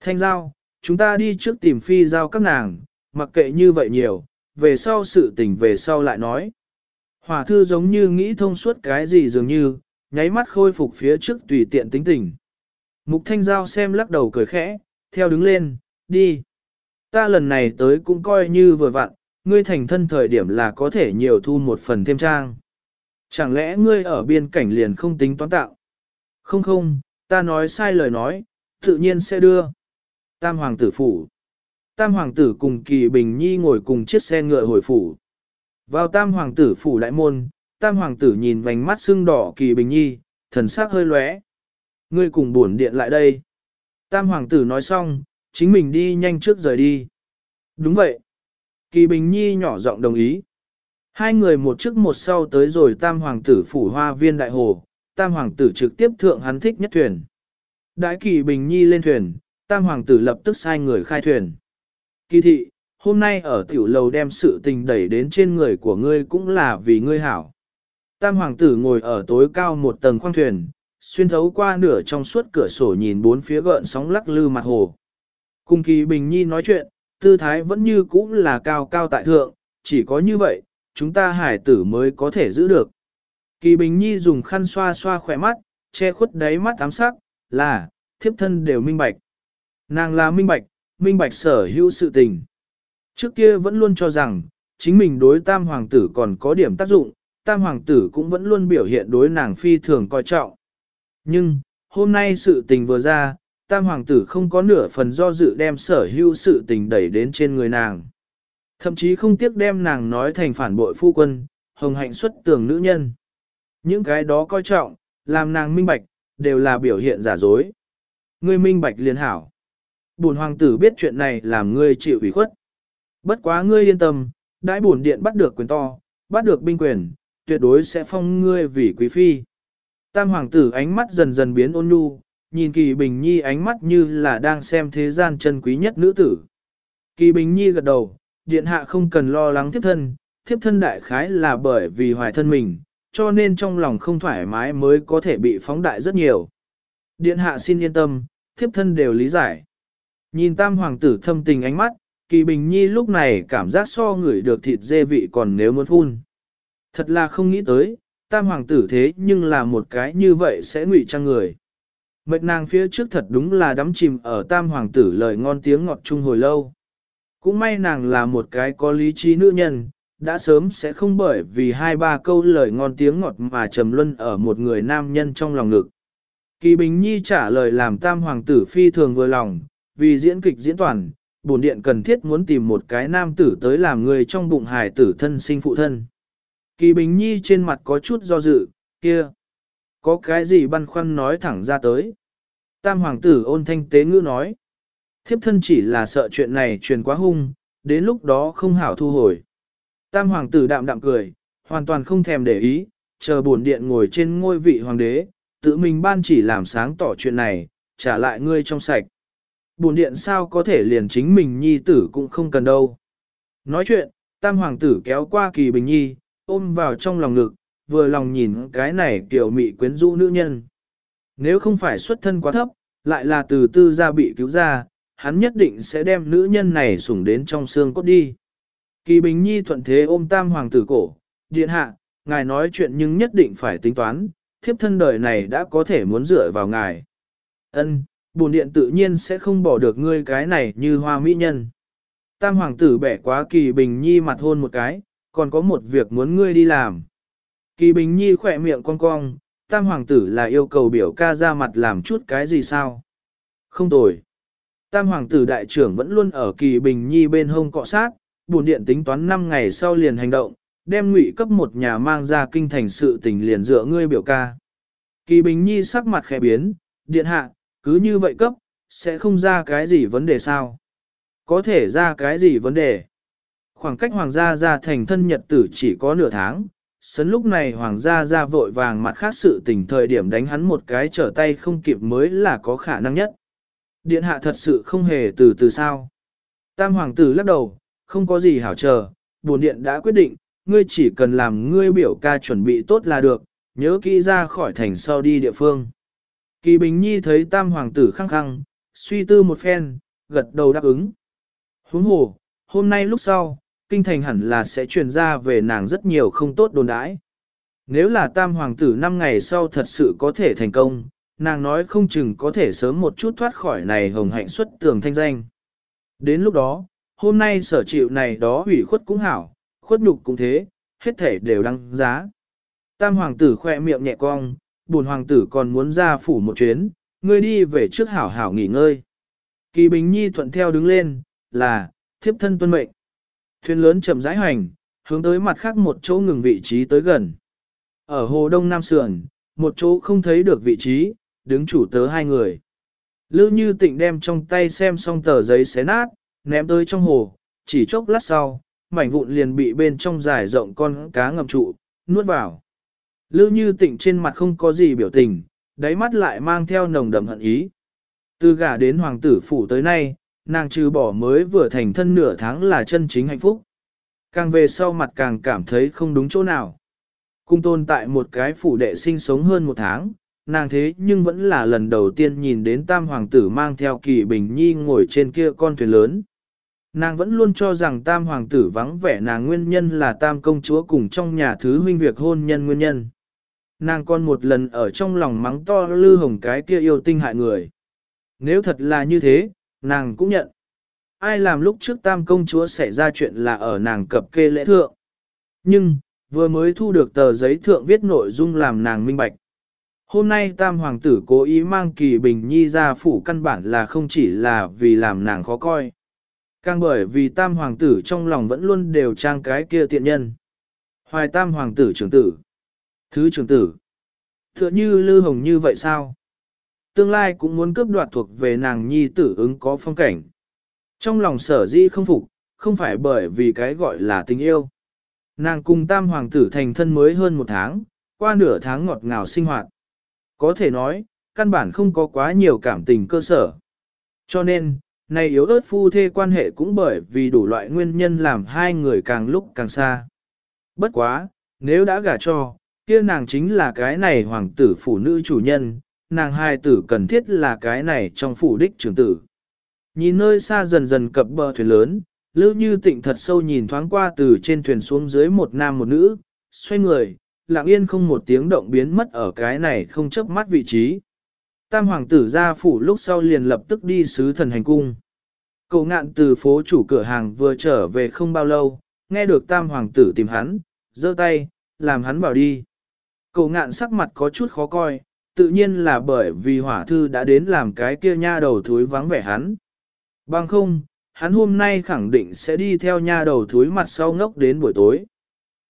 Thanh giao, chúng ta đi trước tìm phi giao các nàng, mặc kệ như vậy nhiều, về sau sự tình về sau lại nói. Hỏa thư giống như nghĩ thông suốt cái gì dường như, nháy mắt khôi phục phía trước tùy tiện tính tình. Mục thanh giao xem lắc đầu cười khẽ, theo đứng lên, đi. Ta lần này tới cũng coi như vừa vặn, ngươi thành thân thời điểm là có thể nhiều thu một phần thêm trang. Chẳng lẽ ngươi ở biên cảnh liền không tính toán tạo? Không không, ta nói sai lời nói, tự nhiên sẽ đưa. Tam hoàng tử phủ. Tam hoàng tử cùng kỳ bình nhi ngồi cùng chiếc xe ngựa hồi phủ. Vào tam hoàng tử phủ đại môn, tam hoàng tử nhìn vành mắt sưng đỏ kỳ bình nhi, thần sắc hơi lóe. Ngươi cùng buồn điện lại đây. Tam hoàng tử nói xong, chính mình đi nhanh trước rời đi. Đúng vậy. Kỳ bình nhi nhỏ giọng đồng ý. Hai người một trước một sau tới rồi tam hoàng tử phủ hoa viên đại hồ, tam hoàng tử trực tiếp thượng hắn thích nhất thuyền. Đại kỳ bình nhi lên thuyền, tam hoàng tử lập tức sai người khai thuyền. Kỳ thị, hôm nay ở tiểu lầu đem sự tình đẩy đến trên người của ngươi cũng là vì ngươi hảo. Tam hoàng tử ngồi ở tối cao một tầng khoang thuyền, xuyên thấu qua nửa trong suốt cửa sổ nhìn bốn phía gợn sóng lắc lư mặt hồ. Cùng kỳ bình nhi nói chuyện, tư thái vẫn như cũ là cao cao tại thượng, chỉ có như vậy, chúng ta hải tử mới có thể giữ được. Kỳ Bình Nhi dùng khăn xoa xoa khỏe mắt, che khuất đáy mắt ám sắc, là, thiếp thân đều minh bạch. Nàng là minh bạch, minh bạch sở hữu sự tình. Trước kia vẫn luôn cho rằng, chính mình đối tam hoàng tử còn có điểm tác dụng, tam hoàng tử cũng vẫn luôn biểu hiện đối nàng phi thường coi trọng. Nhưng, hôm nay sự tình vừa ra, tam hoàng tử không có nửa phần do dự đem sở hữu sự tình đẩy đến trên người nàng. Thậm chí không tiếc đem nàng nói thành phản bội phu quân, hồng hạnh xuất tường nữ nhân. Những cái đó coi trọng, làm nàng minh bạch, đều là biểu hiện giả dối. Ngươi minh bạch liền hảo. Bùn hoàng tử biết chuyện này làm ngươi chịu ủy khuất. Bất quá ngươi yên tâm, đãi bổn điện bắt được quyền to, bắt được binh quyền, tuyệt đối sẽ phong ngươi vì quý phi. Tam hoàng tử ánh mắt dần dần biến ôn nhu, nhìn kỳ bình nhi ánh mắt như là đang xem thế gian chân quý nhất nữ tử. Kỳ bình nhi gật đầu, điện hạ không cần lo lắng thiếp thân, thiếp thân đại khái là bởi vì hoài thân mình, cho nên trong lòng không thoải mái mới có thể bị phóng đại rất nhiều. Điện hạ xin yên tâm, thiếp thân đều lý giải. Nhìn tam hoàng tử thâm tình ánh mắt, kỳ bình nhi lúc này cảm giác so ngửi được thịt dê vị còn nếu muốn phun. Thật là không nghĩ tới, tam hoàng tử thế nhưng là một cái như vậy sẽ ngụy trang người. Mệt nàng phía trước thật đúng là đắm chìm ở tam hoàng tử lời ngon tiếng ngọt chung hồi lâu. Cũng may nàng là một cái có lý trí nữ nhân, đã sớm sẽ không bởi vì hai ba câu lời ngon tiếng ngọt mà trầm luân ở một người nam nhân trong lòng ngực. Kỳ Bình Nhi trả lời làm tam hoàng tử phi thường vừa lòng, vì diễn kịch diễn toàn, bổn điện cần thiết muốn tìm một cái nam tử tới làm người trong bụng hài tử thân sinh phụ thân. Kỳ Bình Nhi trên mặt có chút do dự, kia. Có cái gì băn khoăn nói thẳng ra tới. Tam hoàng tử ôn thanh tế ngữ nói. Thiếp thân chỉ là sợ chuyện này truyền quá hung, đến lúc đó không hảo thu hồi. Tam hoàng tử đạm đạm cười, hoàn toàn không thèm để ý, chờ buồn điện ngồi trên ngôi vị hoàng đế, tự mình ban chỉ làm sáng tỏ chuyện này, trả lại ngươi trong sạch. buồn điện sao có thể liền chính mình nhi tử cũng không cần đâu. Nói chuyện, tam hoàng tử kéo qua kỳ bình nhi, ôm vào trong lòng ngực, vừa lòng nhìn cái này kiểu mị quyến rũ nữ nhân. Nếu không phải xuất thân quá thấp, lại là từ tư gia bị cứu ra, hắn nhất định sẽ đem nữ nhân này sủng đến trong xương cốt đi. Kỳ Bình Nhi thuận thế ôm tam hoàng tử cổ, điện hạ, ngài nói chuyện nhưng nhất định phải tính toán, thiếp thân đời này đã có thể muốn dựa vào ngài. Ân, bổn điện tự nhiên sẽ không bỏ được ngươi cái này như hoa mỹ nhân. Tam hoàng tử bẻ quá Kỳ Bình Nhi mặt hôn một cái, còn có một việc muốn ngươi đi làm. Kỳ Bình Nhi khỏe miệng cong cong, tam hoàng tử là yêu cầu biểu ca ra mặt làm chút cái gì sao? Không tồi. Tam hoàng tử đại trưởng vẫn luôn ở Kỳ Bình Nhi bên hông cọ sát, buồn điện tính toán 5 ngày sau liền hành động, đem ngụy cấp một nhà mang ra kinh thành sự tình liền dựa ngươi biểu ca. Kỳ Bình Nhi sắc mặt khẽ biến, điện hạ, cứ như vậy cấp, sẽ không ra cái gì vấn đề sao? Có thể ra cái gì vấn đề? Khoảng cách hoàng gia ra thành thân nhật tử chỉ có nửa tháng, sấn lúc này hoàng gia ra vội vàng mặt khác sự tình thời điểm đánh hắn một cái trở tay không kịp mới là có khả năng nhất. Điện hạ thật sự không hề từ từ sao. Tam hoàng tử lắc đầu, không có gì hảo chờ, buồn điện đã quyết định, ngươi chỉ cần làm ngươi biểu ca chuẩn bị tốt là được, nhớ kỹ ra khỏi thành sau đi địa phương. Kỳ Bình Nhi thấy tam hoàng tử khăng khăng, suy tư một phen, gật đầu đáp ứng. Huống hồ, hôm nay lúc sau, kinh thành hẳn là sẽ truyền ra về nàng rất nhiều không tốt đồn đãi. Nếu là tam hoàng tử năm ngày sau thật sự có thể thành công, nàng nói không chừng có thể sớm một chút thoát khỏi này hồng hạnh xuất tường thanh danh. Đến lúc đó, hôm nay sở chịu này đó hủy khuất cũng hảo, khuất nhục cũng thế, hết thể đều đăng giá. Tam hoàng tử khoe miệng nhẹ cong, buồn hoàng tử còn muốn ra phủ một chuyến, ngươi đi về trước hảo hảo nghỉ ngơi. Kỳ Bình Nhi thuận theo đứng lên, là, thiếp thân tuân mệnh. Thuyền lớn chậm rãi hành, hướng tới mặt khác một chỗ ngừng vị trí tới gần. Ở hồ đông nam sườn, một chỗ không thấy được vị trí, đứng chủ tớ hai người. Lưu như tịnh đem trong tay xem xong tờ giấy xé nát, ném tới trong hồ, chỉ chốc lát sau, mảnh vụn liền bị bên trong dài rộng con cá ngầm trụ, nuốt vào. Lưu như tịnh trên mặt không có gì biểu tình, đáy mắt lại mang theo nồng đậm hận ý. Từ gả đến hoàng tử phủ tới nay, nàng trừ bỏ mới vừa thành thân nửa tháng là chân chính hạnh phúc. Càng về sau mặt càng cảm thấy không đúng chỗ nào. Cung tôn tại một cái phủ đệ sinh sống hơn một tháng, nàng thế nhưng vẫn là lần đầu tiên nhìn đến tam hoàng tử mang theo kỳ bình nhi ngồi trên kia con thuyền lớn. Nàng vẫn luôn cho rằng tam hoàng tử vắng vẻ nàng nguyên nhân là tam công chúa cùng trong nhà thứ huynh việc hôn nhân nguyên nhân. Nàng còn một lần ở trong lòng mắng to lư hồng cái kia yêu tinh hại người. Nếu thật là như thế, nàng cũng nhận. Ai làm lúc trước tam công chúa xảy ra chuyện là ở nàng cập kê lễ thượng. Nhưng, vừa mới thu được tờ giấy thượng viết nội dung làm nàng minh bạch. Hôm nay tam hoàng tử cố ý mang kỳ bình nhi ra phủ căn bản là không chỉ là vì làm nàng khó coi. Càng bởi vì tam hoàng tử trong lòng vẫn luôn đều trang cái kia tiện nhân. Hoài tam hoàng tử trưởng tử. Thứ trưởng tử. Tựa như lư hồng như vậy sao? Tương lai cũng muốn cướp đoạt thuộc về nàng nhi tử ứng có phong cảnh. Trong lòng sở di không phục, không phải bởi vì cái gọi là tình yêu. Nàng cùng tam hoàng tử thành thân mới hơn một tháng, qua nửa tháng ngọt ngào sinh hoạt. Có thể nói, căn bản không có quá nhiều cảm tình cơ sở. Cho nên, này yếu ớt phu thê quan hệ cũng bởi vì đủ loại nguyên nhân làm hai người càng lúc càng xa. Bất quá, nếu đã gả cho, kia nàng chính là cái này hoàng tử phụ nữ chủ nhân, nàng hai tử cần thiết là cái này trong phủ đích trưởng tử. Nhìn nơi xa dần dần cập bờ thuyền lớn, Lữ Như Tịnh thật sâu nhìn thoáng qua từ trên thuyền xuống dưới một nam một nữ, xoay người, lặng yên không một tiếng động biến mất ở cái này không chấp mắt vị trí. Tam hoàng tử ra phủ lúc sau liền lập tức đi sứ thần hành cung. Cậu ngạn từ phố chủ cửa hàng vừa trở về không bao lâu, nghe được tam hoàng tử tìm hắn, giơ tay, làm hắn bảo đi. Cậu ngạn sắc mặt có chút khó coi, tự nhiên là bởi vì hỏa thư đã đến làm cái kia nha đầu thúi vắng vẻ hắn. Bằng không, hắn hôm nay khẳng định sẽ đi theo nha đầu thúi mặt sau ngốc đến buổi tối.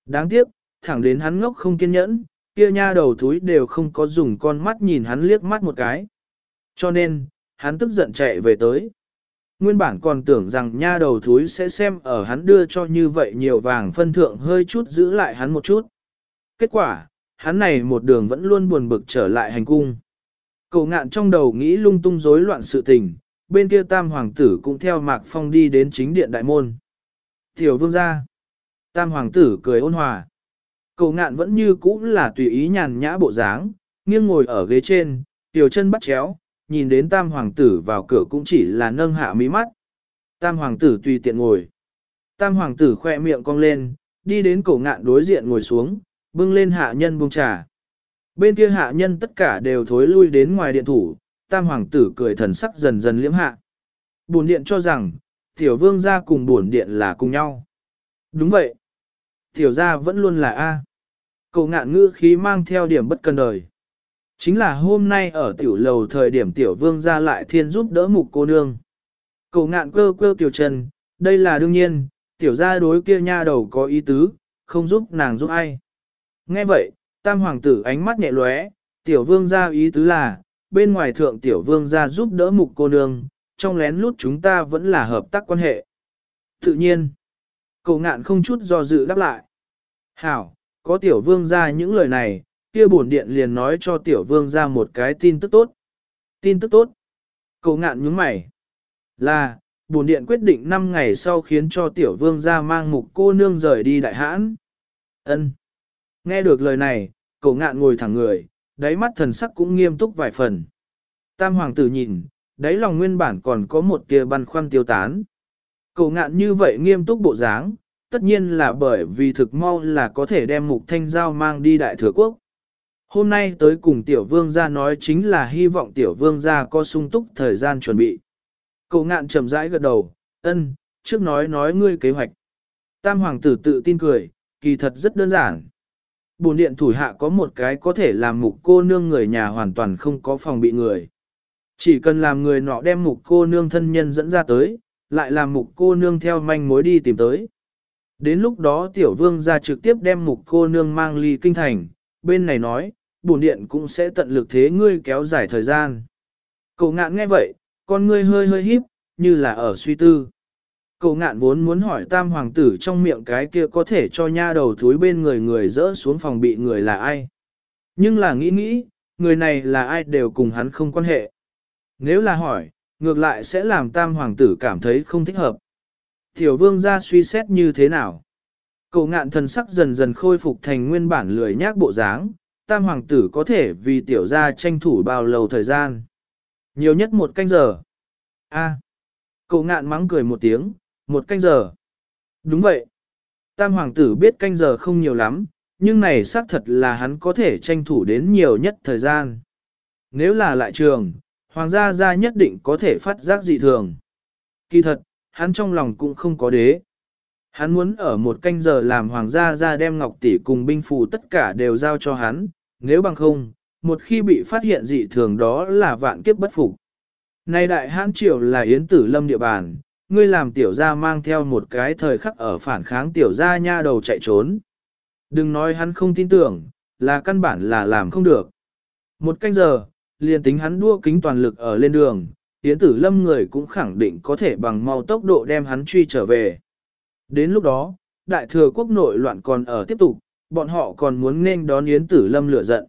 Đáng tiếc, thẳng đến hắn ngốc không kiên nhẫn, kia nha đầu thúi đều không có dùng con mắt nhìn hắn liếc mắt một cái. Cho nên, hắn tức giận chạy về tới. Nguyên bản còn tưởng rằng nha đầu thúi sẽ xem ở hắn đưa cho như vậy nhiều vàng phân thượng hơi chút giữ lại hắn một chút. Kết quả, hắn này một đường vẫn luôn buồn bực trở lại hành cung. Cậu ngạn trong đầu nghĩ lung tung rối loạn sự tình, bên kia tam hoàng tử cũng theo mạc phong đi đến chính điện đại môn. Tiểu vương gia. Tam hoàng tử cười ôn hòa. Cậu ngạn vẫn như cũ là tùy ý nhàn nhã bộ dáng, nghiêng ngồi ở ghế trên, tiểu chân bắt chéo, nhìn đến tam hoàng tử vào cửa cũng chỉ là nâng hạ mí mắt. Tam hoàng tử tùy tiện ngồi. Tam hoàng tử khoe miệng cong lên, đi đến cổ ngạn đối diện ngồi xuống, bưng lên hạ nhân buông trà. Bên kia hạ nhân tất cả đều thối lui đến ngoài điện thủ, tam hoàng tử cười thần sắc dần dần liễm hạ. Bổn điện cho rằng, tiểu vương gia cùng bổn điện là cùng nhau. Đúng vậy. Tiểu gia vẫn luôn là A. Cậu ngạn ngữ khí mang theo điểm bất cần đời. Chính là hôm nay ở tiểu lầu thời điểm tiểu vương gia lại thiên giúp đỡ mục cô nương. Cậu ngạn cơ cơ tiểu trần, đây là đương nhiên, tiểu gia đối kia nha đầu có ý tứ, không giúp nàng giúp ai. Nghe vậy, tam hoàng tử ánh mắt nhẹ lóe, tiểu vương gia ý tứ là, bên ngoài thượng tiểu vương gia giúp đỡ mục cô nương, trong lén lút chúng ta vẫn là hợp tác quan hệ. Tự nhiên, cậu ngạn không chút do dự đáp lại. Hảo, có tiểu vương gia những lời này, kia bổn điện liền nói cho tiểu vương gia một cái tin tức tốt. Tin tức tốt. Cậu ngạn nhướng mày. Là, bổn điện quyết định 5 ngày sau khiến cho tiểu vương gia mang mục cô nương rời đi đại hãn. Ân. Nghe được lời này, cậu ngạn ngồi thẳng người, đáy mắt thần sắc cũng nghiêm túc vài phần. Tam hoàng tử nhìn, đáy lòng nguyên bản còn có một tia băn khoăn tiêu tán. Cậu ngạn như vậy nghiêm túc bộ dáng, tất nhiên là bởi vì thực mau là có thể đem mục thanh giao mang đi đại thừa quốc. Hôm nay tới cùng tiểu vương gia nói chính là hy vọng tiểu vương gia có sung túc thời gian chuẩn bị. Cậu ngạn chậm rãi gật đầu, ân, trước nói nói ngươi kế hoạch. Tam hoàng tử tự tin cười, kỳ thật rất đơn giản bổn điện thủ hạ có một cái có thể làm mục cô nương người nhà hoàn toàn không có phòng bị người. Chỉ cần làm người nọ đem mục cô nương thân nhân dẫn ra tới, lại làm mục cô nương theo manh mối đi tìm tới. Đến lúc đó tiểu vương ra trực tiếp đem mục cô nương mang ly kinh thành, bên này nói, bổn điện cũng sẽ tận lực thế ngươi kéo dài thời gian. Cậu ngạn nghe vậy, con ngươi hơi hơi híp, như là ở suy tư. Cậu ngạn vốn muốn hỏi tam hoàng tử trong miệng cái kia có thể cho nha đầu thúi bên người người dỡ xuống phòng bị người là ai. Nhưng là nghĩ nghĩ, người này là ai đều cùng hắn không quan hệ. Nếu là hỏi, ngược lại sẽ làm tam hoàng tử cảm thấy không thích hợp. Tiểu vương ra suy xét như thế nào? Cậu ngạn thần sắc dần dần khôi phục thành nguyên bản lười nhác bộ dáng, tam hoàng tử có thể vì tiểu gia tranh thủ bao lâu thời gian. Nhiều nhất một canh giờ. A. Cậu ngạn mắng cười một tiếng, một canh giờ. Đúng vậy. Tam hoàng tử biết canh giờ không nhiều lắm, nhưng này xác thật là hắn có thể tranh thủ đến nhiều nhất thời gian. Nếu là lại trường, hoàng gia gia nhất định có thể phát giác dị thường. Kỳ thật, hắn trong lòng cũng không có đế. Hắn muốn ở một canh giờ làm hoàng gia gia đem ngọc tỷ cùng binh phù tất cả đều giao cho hắn, nếu bằng không, một khi bị phát hiện dị thường đó là vạn kiếp bất phục. nay đại hãn triều là yến tử lâm địa bàn, ngươi làm tiểu gia mang theo một cái thời khắc ở phản kháng tiểu gia nha đầu chạy trốn. Đừng nói hắn không tin tưởng, là căn bản là làm không được. Một canh giờ, liền tính hắn đua kính toàn lực ở lên đường, Yến tử lâm người cũng khẳng định có thể bằng mau tốc độ đem hắn truy trở về. Đến lúc đó, đại thừa quốc nội loạn còn ở tiếp tục, bọn họ còn muốn nên đón Yến Tử Lâm lửa giận.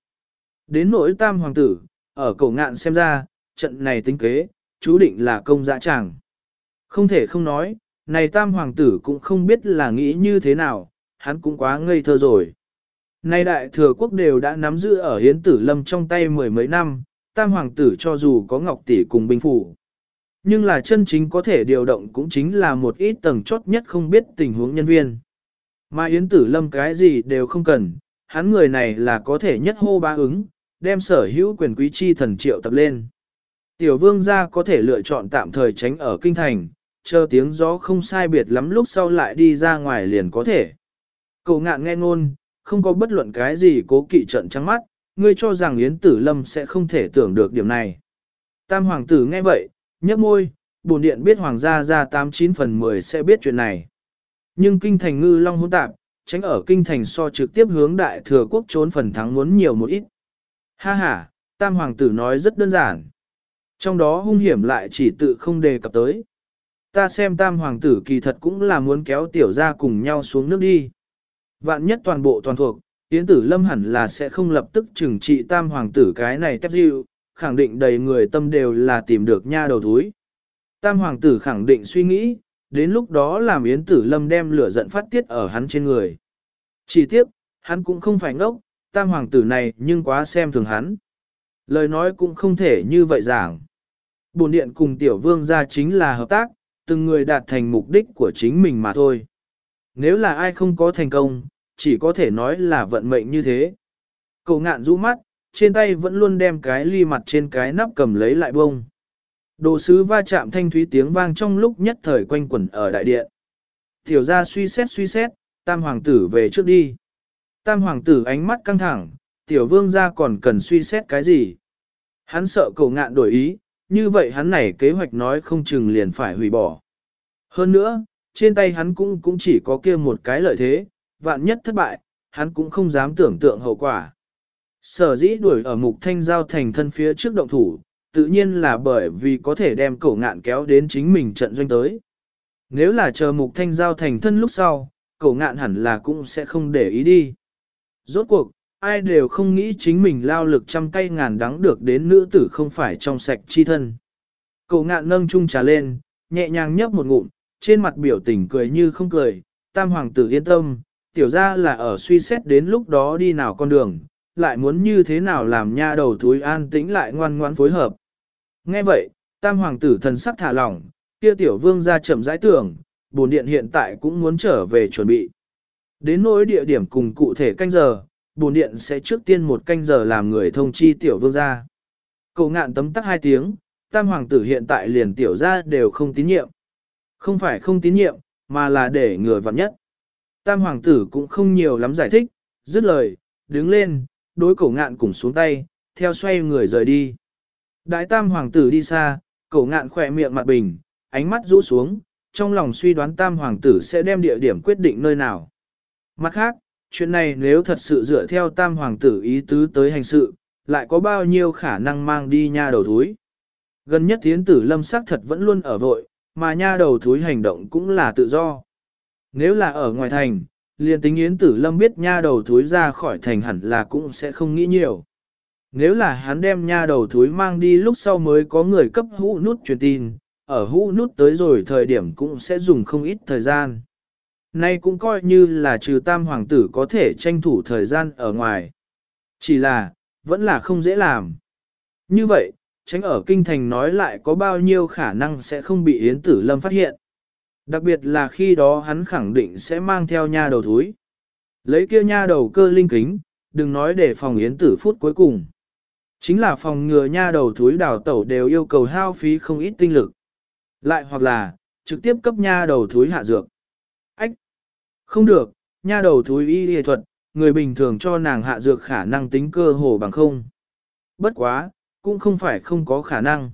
Đến nỗi tam hoàng tử, ở cổ ngạn xem ra, trận này tính kế, chú định là công dã chẳng. Không thể không nói, này tam hoàng tử cũng không biết là nghĩ như thế nào, hắn cũng quá ngây thơ rồi. Nay đại thừa quốc đều đã nắm giữ ở hiến tử lâm trong tay mười mấy năm, tam hoàng tử cho dù có ngọc tỷ cùng binh phủ. Nhưng là chân chính có thể điều động cũng chính là một ít tầng chốt nhất không biết tình huống nhân viên. Mà Yến Tử Lâm cái gì đều không cần, hắn người này là có thể nhất hô ba ứng, đem sở hữu quyền quý chi thần triệu tập lên. Tiểu vương gia có thể lựa chọn tạm thời tránh ở kinh thành, chờ tiếng gió không sai biệt lắm lúc sau lại đi ra ngoài liền có thể. Cậu ngạn nghe ngôn, không có bất luận cái gì cố kỵ trận trắng mắt, ngươi cho rằng Yến Tử Lâm sẽ không thể tưởng được điểm này. Tam hoàng tử nghe vậy, nhấp môi, bổn điện biết hoàng gia ra 89 phần 10 sẽ biết chuyện này. Nhưng kinh thành ngư long hỗn tạp, tránh ở kinh thành so trực tiếp hướng đại thừa quốc trốn phần thắng muốn nhiều một ít. Ha ha, tam hoàng tử nói rất đơn giản. Trong đó hung hiểm lại chỉ tự không đề cập tới. Ta xem tam hoàng tử kỳ thật cũng là muốn kéo tiểu ra cùng nhau xuống nước đi. Vạn nhất toàn bộ toàn thuộc, Yến tử lâm hẳn là sẽ không lập tức trừng trị tam hoàng tử cái này tép dịu, khẳng định đầy người tâm đều là tìm được nha đầu thúi Tam hoàng tử khẳng định suy nghĩ, đến lúc đó làm Yến tử lâm đem lửa giận phát tiết ở hắn trên người. Chỉ tiếc, hắn cũng không phải ngốc, tam hoàng tử này nhưng quá xem thường hắn. Lời nói cũng không thể như vậy giảng. Bồn điện cùng tiểu vương ra chính là hợp tác, từng người đạt thành mục đích của chính mình mà thôi. Nếu là ai không có thành công, chỉ có thể nói là vận mệnh như thế. Cậu ngạn rũ mắt, trên tay vẫn luôn đem cái ly mặt trên cái nắp cầm lấy lại bông. Đồ sứ va chạm thanh thúy tiếng vang trong lúc nhất thời quanh quẩn ở đại điện. Tiểu ra suy xét suy xét, tam hoàng tử về trước đi. Tam hoàng tử ánh mắt căng thẳng, tiểu vương gia còn cần suy xét cái gì. Hắn sợ cậu ngạn đổi ý, như vậy hắn này kế hoạch nói không chừng liền phải hủy bỏ. Hơn nữa, trên tay hắn cũng cũng chỉ có kia một cái lợi thế, vạn nhất thất bại, hắn cũng không dám tưởng tượng hậu quả. Sở dĩ đuổi ở mục thanh giao thành thân phía trước động thủ, tự nhiên là bởi vì có thể đem cổ ngạn kéo đến chính mình trận doanh tới. Nếu là chờ mục thanh giao thành thân lúc sau, cổ ngạn hẳn là cũng sẽ không để ý đi. Rốt cuộc, ai đều không nghĩ chính mình lao lực trăm cây ngàn đắng được đến nữ tử không phải trong sạch chi thân. cậu ngạn nâng chung trà lên, nhẹ nhàng nhấp một ngụm, trên mặt biểu tình cười như không cười, tam hoàng tử yên tâm, tiểu ra là ở suy xét đến lúc đó đi nào con đường, lại muốn như thế nào làm nha đầu thúi an tĩnh lại ngoan ngoãn phối hợp. Nghe vậy, tam hoàng tử thần sắc thả lỏng, kia tiểu vương ra chậm rãi tưởng, bồn điện hiện tại cũng muốn trở về chuẩn bị. Đến nỗi địa điểm cùng cụ thể canh giờ, bổn điện sẽ trước tiên một canh giờ làm người thông chi tiểu vương gia. Cậu ngạn tấm tắc hai tiếng, tam hoàng tử hiện tại liền tiểu ra đều không tín nhiệm. Không phải không tín nhiệm, mà là để người vặn nhất. Tam hoàng tử cũng không nhiều lắm giải thích, dứt lời, đứng lên, đối cổ ngạn cùng xuống tay, theo xoay người rời đi. Đại tam hoàng tử đi xa, cổ ngạn khỏe miệng mặt bình, ánh mắt rũ xuống, trong lòng suy đoán tam hoàng tử sẽ đem địa điểm quyết định nơi nào. Mặt khác, chuyện này nếu thật sự dựa theo tam hoàng tử ý tứ tới hành sự, lại có bao nhiêu khả năng mang đi nha đầu thúi. Gần nhất tiến tử lâm sắc thật vẫn luôn ở vội, mà nha đầu thúi hành động cũng là tự do. Nếu là ở ngoài thành, liền tính Yến Tử Lâm biết nha đầu thúi ra khỏi thành hẳn là cũng sẽ không nghĩ nhiều. Nếu là hắn đem nha đầu thúi mang đi lúc sau mới có người cấp hũ nút truyền tin, ở hũ nút tới rồi thời điểm cũng sẽ dùng không ít thời gian. Nay cũng coi như là trừ tam hoàng tử có thể tranh thủ thời gian ở ngoài. Chỉ là, vẫn là không dễ làm. Như vậy, tránh ở kinh thành nói lại có bao nhiêu khả năng sẽ không bị Yến Tử Lâm phát hiện. Đặc biệt là khi đó hắn khẳng định sẽ mang theo nha đầu thúi. Lấy kia nha đầu cơ linh kính, đừng nói để phòng Yến Tử phút cuối cùng. Chính là phòng ngừa nha đầu thúi đào tẩu đều yêu cầu hao phí không ít tinh lực. Lại hoặc là, trực tiếp cấp nha đầu thúi hạ dược. Không được, nha đầu thúi y y thuật, người bình thường cho nàng hạ dược khả năng tính cơ hồ bằng không. Bất quá, cũng không phải không có khả năng.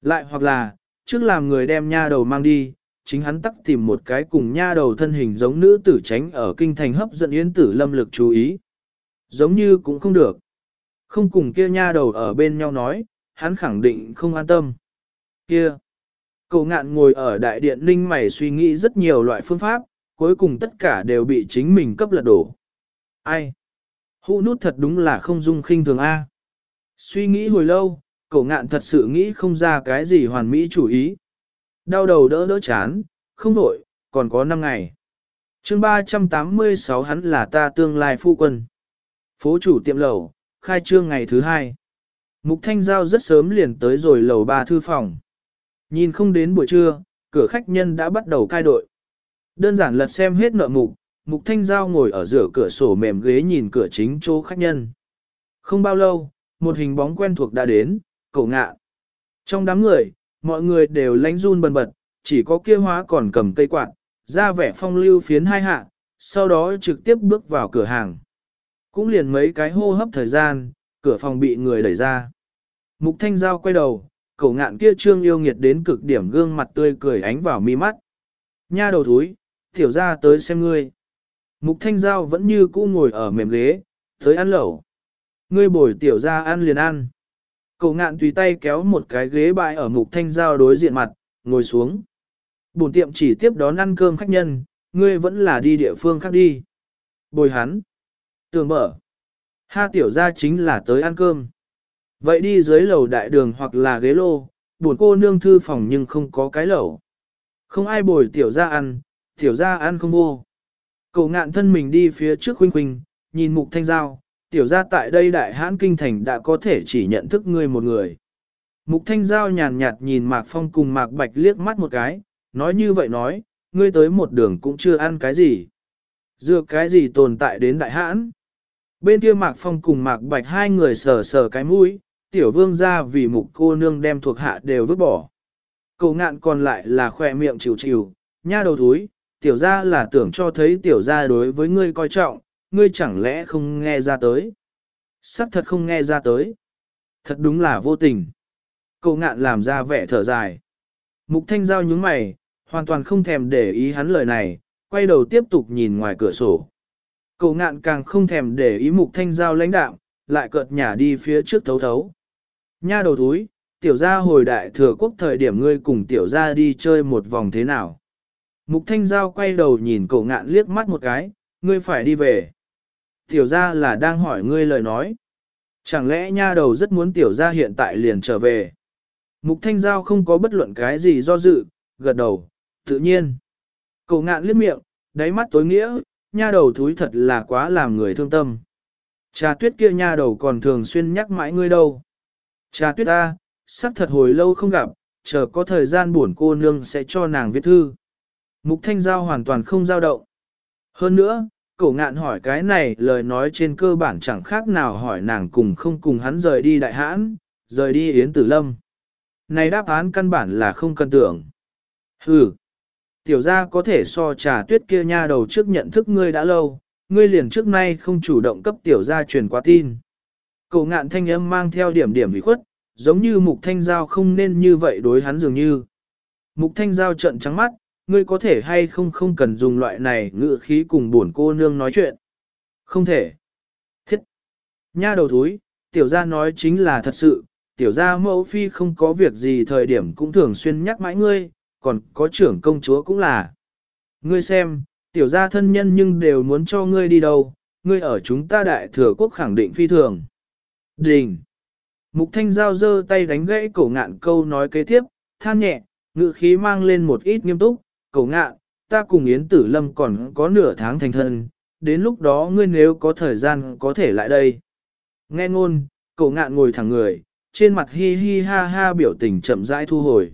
Lại hoặc là, trước làm người đem nha đầu mang đi, chính hắn tắc tìm một cái cùng nha đầu thân hình giống nữ tử tránh ở kinh thành hấp dẫn yến tử lâm lực chú ý. Giống như cũng không được. Không cùng kia nha đầu ở bên nhau nói, hắn khẳng định không an tâm. Kia! Cậu ngạn ngồi ở đại điện ninh mày suy nghĩ rất nhiều loại phương pháp, cuối cùng tất cả đều bị chính mình cấp lật đổ. Ai? Hũ nút thật đúng là không dung khinh thường A. Suy nghĩ hồi lâu, cậu ngạn thật sự nghĩ không ra cái gì hoàn mỹ chủ ý. Đau đầu đỡ đỡ chán, không đổi, còn có 5 ngày. chương 386 hắn là ta tương lai phu quân. Phố chủ tiệm lầu, khai trương ngày thứ hai. Mục Thanh Giao rất sớm liền tới rồi lầu ba thư phòng. Nhìn không đến buổi trưa, cửa khách nhân đã bắt đầu cai đội. Đơn giản lật xem hết nợ mục, Mục Thanh Giao ngồi ở giữa cửa sổ mềm ghế nhìn cửa chính chỗ khách nhân. Không bao lâu, một hình bóng quen thuộc đã đến, cậu ngạ. Trong đám người, mọi người đều lánh run bần bật, chỉ có kia hóa còn cầm cây quạt, ra vẻ phong lưu phiến hai hạ, sau đó trực tiếp bước vào cửa hàng. Cũng liền mấy cái hô hấp thời gian, cửa phòng bị người đẩy ra. Mục Thanh Giao quay đầu, cậu ngạn kia trương yêu nghiệt đến cực điểm gương mặt tươi cười ánh vào mi mắt. Nha đầu thúi, tiểu ra tới xem ngươi. Mục Thanh Giao vẫn như cũ ngồi ở mềm ghế, tới ăn lẩu. Ngươi bồi tiểu ra ăn liền ăn. Cậu ngạn tùy tay kéo một cái ghế bại ở mục Thanh Giao đối diện mặt, ngồi xuống. Bổn tiệm chỉ tiếp đón ăn cơm khách nhân, ngươi vẫn là đi địa phương khác đi. Bồi hắn. Tường mở. Ha tiểu ra chính là tới ăn cơm. Vậy đi dưới lầu đại đường hoặc là ghế lô, buồn cô nương thư phòng nhưng không có cái lẩu. Không ai bồi tiểu ra ăn, tiểu ra ăn không vô. Cậu ngạn thân mình đi phía trước huynh huynh, nhìn mục thanh giao, tiểu ra tại đây đại hãn kinh thành đã có thể chỉ nhận thức ngươi một người. Mục thanh giao nhàn nhạt nhìn mạc phong cùng mạc bạch liếc mắt một cái, nói như vậy nói, ngươi tới một đường cũng chưa ăn cái gì. Dựa cái gì tồn tại đến đại hãn. Bên kia mạc phong cùng mạc bạch hai người sờ sờ cái mũi, tiểu vương ra vì mục cô nương đem thuộc hạ đều vứt bỏ. Cầu ngạn còn lại là khỏe miệng chịu chịu, nha đầu thúi, tiểu ra là tưởng cho thấy tiểu ra đối với ngươi coi trọng, ngươi chẳng lẽ không nghe ra tới. Sắc thật không nghe ra tới. Thật đúng là vô tình. Cậu ngạn làm ra vẻ thở dài. Mục thanh giao nhướng mày, hoàn toàn không thèm để ý hắn lời này, quay đầu tiếp tục nhìn ngoài cửa sổ. Cậu ngạn càng không thèm để ý mục thanh giao lãnh đạo, lại cợt nhả đi phía trước thấu thấu. Nha đầu túi, tiểu gia hồi đại thừa quốc thời điểm ngươi cùng tiểu gia đi chơi một vòng thế nào. Mục thanh giao quay đầu nhìn cậu ngạn liếc mắt một cái, ngươi phải đi về. Tiểu gia là đang hỏi ngươi lời nói. Chẳng lẽ nha đầu rất muốn tiểu gia hiện tại liền trở về. Mục thanh giao không có bất luận cái gì do dự, gật đầu, tự nhiên. Cậu ngạn liếc miệng, đáy mắt tối nghĩa, nha đầu thúi thật là quá làm người thương tâm. Trà tuyết kia nha đầu còn thường xuyên nhắc mãi ngươi đâu. Trà tuyết ta, sắp thật hồi lâu không gặp, chờ có thời gian buồn cô nương sẽ cho nàng viết thư. Mục thanh giao hoàn toàn không giao động. Hơn nữa, cổ ngạn hỏi cái này lời nói trên cơ bản chẳng khác nào hỏi nàng cùng không cùng hắn rời đi đại hãn, rời đi yến tử lâm. Này đáp án căn bản là không cần tưởng. Hừ, tiểu gia có thể so trà tuyết kia nha đầu trước nhận thức ngươi đã lâu, ngươi liền trước nay không chủ động cấp tiểu gia truyền qua tin. Cổ ngạn thanh âm mang theo điểm điểm hủy khuất, giống như mục thanh giao không nên như vậy đối hắn dường như. Mục thanh giao trận trắng mắt, ngươi có thể hay không không cần dùng loại này ngữ khí cùng buồn cô nương nói chuyện. Không thể. Thiết. Nha đầu thúi, tiểu gia nói chính là thật sự, tiểu gia mẫu phi không có việc gì thời điểm cũng thường xuyên nhắc mãi ngươi, còn có trưởng công chúa cũng là. Ngươi xem, tiểu gia thân nhân nhưng đều muốn cho ngươi đi đâu, ngươi ở chúng ta đại thừa quốc khẳng định phi thường. Đình. Mục thanh giao dơ tay đánh gãy cổ ngạn câu nói kế tiếp, than nhẹ, ngự khí mang lên một ít nghiêm túc, Cậu ngạ, ta cùng Yến Tử Lâm còn có nửa tháng thành thân, đến lúc đó ngươi nếu có thời gian có thể lại đây. Nghe ngôn, cậu ngạn ngồi thẳng người, trên mặt hi hi ha ha biểu tình chậm rãi thu hồi.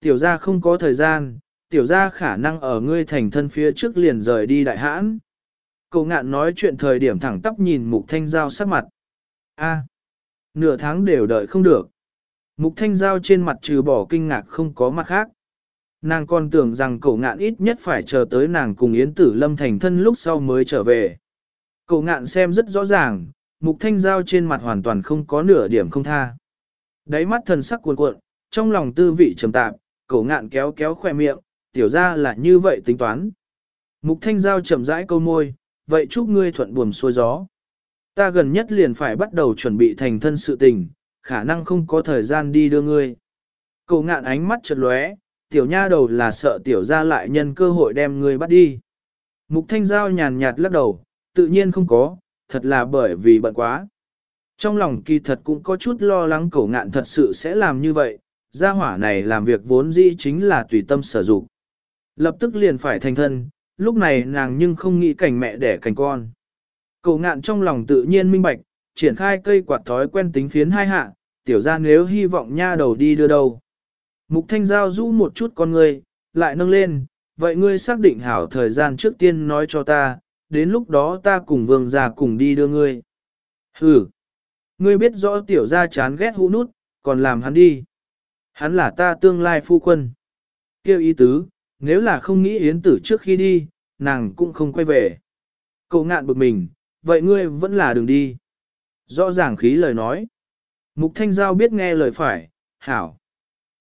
Tiểu gia không có thời gian, tiểu gia khả năng ở ngươi thành thân phía trước liền rời đi đại hãn. Cậu ngạn nói chuyện thời điểm thẳng tắp nhìn mục thanh giao sắc mặt. A, nửa tháng đều đợi không được. Mục thanh giao trên mặt trừ bỏ kinh ngạc không có mặt khác. Nàng còn tưởng rằng cậu ngạn ít nhất phải chờ tới nàng cùng Yến Tử Lâm thành thân lúc sau mới trở về. Cậu ngạn xem rất rõ ràng, mục thanh giao trên mặt hoàn toàn không có nửa điểm không tha. Đáy mắt thần sắc cuồn cuộn, trong lòng tư vị trầm tạp, cậu ngạn kéo kéo khoe miệng, tiểu ra là như vậy tính toán. Mục thanh giao chậm rãi câu môi, vậy chúc ngươi thuận buồm xuôi gió. Ta gần nhất liền phải bắt đầu chuẩn bị thành thân sự tình, khả năng không có thời gian đi đưa ngươi. Cậu ngạn ánh mắt chợt lóe, tiểu nha đầu là sợ tiểu ra lại nhân cơ hội đem ngươi bắt đi. Mục Thanh Giao nhàn nhạt lắc đầu, tự nhiên không có, thật là bởi vì bận quá. Trong lòng kỳ thật cũng có chút lo lắng cổ ngạn thật sự sẽ làm như vậy, gia hỏa này làm việc vốn dĩ chính là tùy tâm sở dụng. Lập tức liền phải thành thân, lúc này nàng nhưng không nghĩ cảnh mẹ đẻ cảnh con. Cổ ngạn trong lòng tự nhiên minh bạch, triển khai cây quạt thói quen tính phiến hai hạ, tiểu ra nếu hy vọng nha đầu đi đưa đâu. Mục thanh giao rũ một chút con ngươi, lại nâng lên, vậy ngươi xác định hảo thời gian trước tiên nói cho ta, đến lúc đó ta cùng vương gia cùng đi đưa ngươi. Hừ, ngươi biết rõ tiểu gia chán ghét hũ nút, còn làm hắn đi. Hắn là ta tương lai phu quân. Kêu ý tứ, nếu là không nghĩ yến tử trước khi đi, nàng cũng không quay về. Cậu ngạn bực mình, vậy ngươi vẫn là đừng đi. Rõ ràng khí lời nói. Mục Thanh Giao biết nghe lời phải, hảo.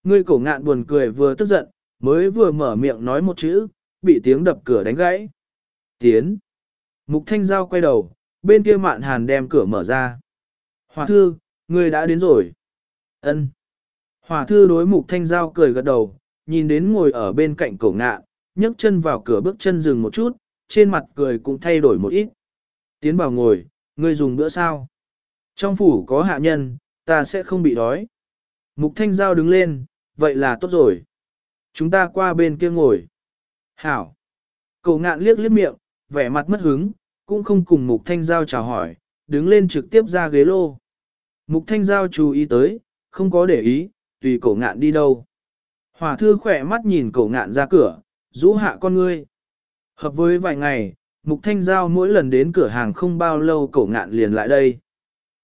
Ngươi cổ ngạn buồn cười vừa tức giận, mới vừa mở miệng nói một chữ, bị tiếng đập cửa đánh gãy. Tiến. Mục Thanh Giao quay đầu, bên kia mạn hàn đem cửa mở ra. Hòa thư, ngươi đã đến rồi. Ân. Hòa thư đối mục Thanh Giao cười gật đầu, nhìn đến ngồi ở bên cạnh cổ ngạn, nhấc chân vào cửa bước chân dừng một chút, trên mặt cười cũng thay đổi một ít. Tiến vào ngồi, ngươi dùng bữa sao? Trong phủ có hạ nhân, ta sẽ không bị đói. Mục Thanh Giao đứng lên, vậy là tốt rồi. Chúng ta qua bên kia ngồi. Hảo. Cậu ngạn liếc liếc miệng, vẻ mặt mất hứng, cũng không cùng Mục Thanh Giao chào hỏi, đứng lên trực tiếp ra ghế lô. Mục Thanh Giao chú ý tới, không có để ý, tùy cậu ngạn đi đâu. Hòa thư khỏe mắt nhìn cậu ngạn ra cửa, rũ hạ con ngươi. Hợp với vài ngày, Mục Thanh Giao mỗi lần đến cửa hàng không bao lâu cậu ngạn liền lại đây.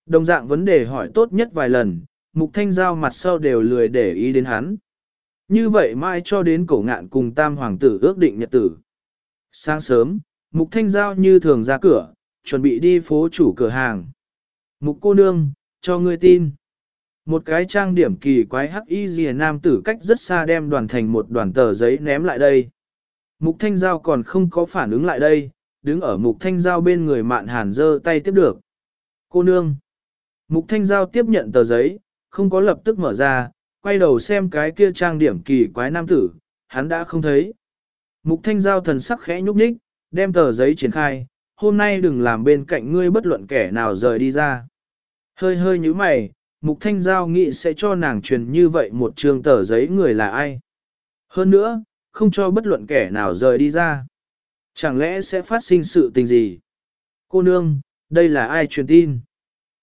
Đồng dạng vấn đề hỏi tốt nhất vài lần, Mục Thanh Giao mặt sau đều lười để ý đến hắn. Như vậy mai cho đến cổ ngạn cùng tam hoàng tử ước định nhật tử. Sáng sớm, Mục Thanh Giao như thường ra cửa, chuẩn bị đi phố chủ cửa hàng. Mục cô nương, cho ngươi tin. Một cái trang điểm kỳ quái hắc y dìa nam tử cách rất xa đem đoàn thành một đoàn tờ giấy ném lại đây. Mục Thanh Giao còn không có phản ứng lại đây, đứng ở Mục Thanh Giao bên người mạn hàn dơ tay tiếp được. Cô nương. Mục Thanh Giao tiếp nhận tờ giấy, không có lập tức mở ra, quay đầu xem cái kia trang điểm kỳ quái nam tử, hắn đã không thấy. Mục Thanh Giao thần sắc khẽ nhúc nhích, đem tờ giấy triển khai, hôm nay đừng làm bên cạnh ngươi bất luận kẻ nào rời đi ra. Hơi hơi như mày, Mục Thanh Giao nghĩ sẽ cho nàng truyền như vậy một trường tờ giấy người là ai. Hơn nữa, không cho bất luận kẻ nào rời đi ra. Chẳng lẽ sẽ phát sinh sự tình gì? Cô nương, đây là ai truyền tin?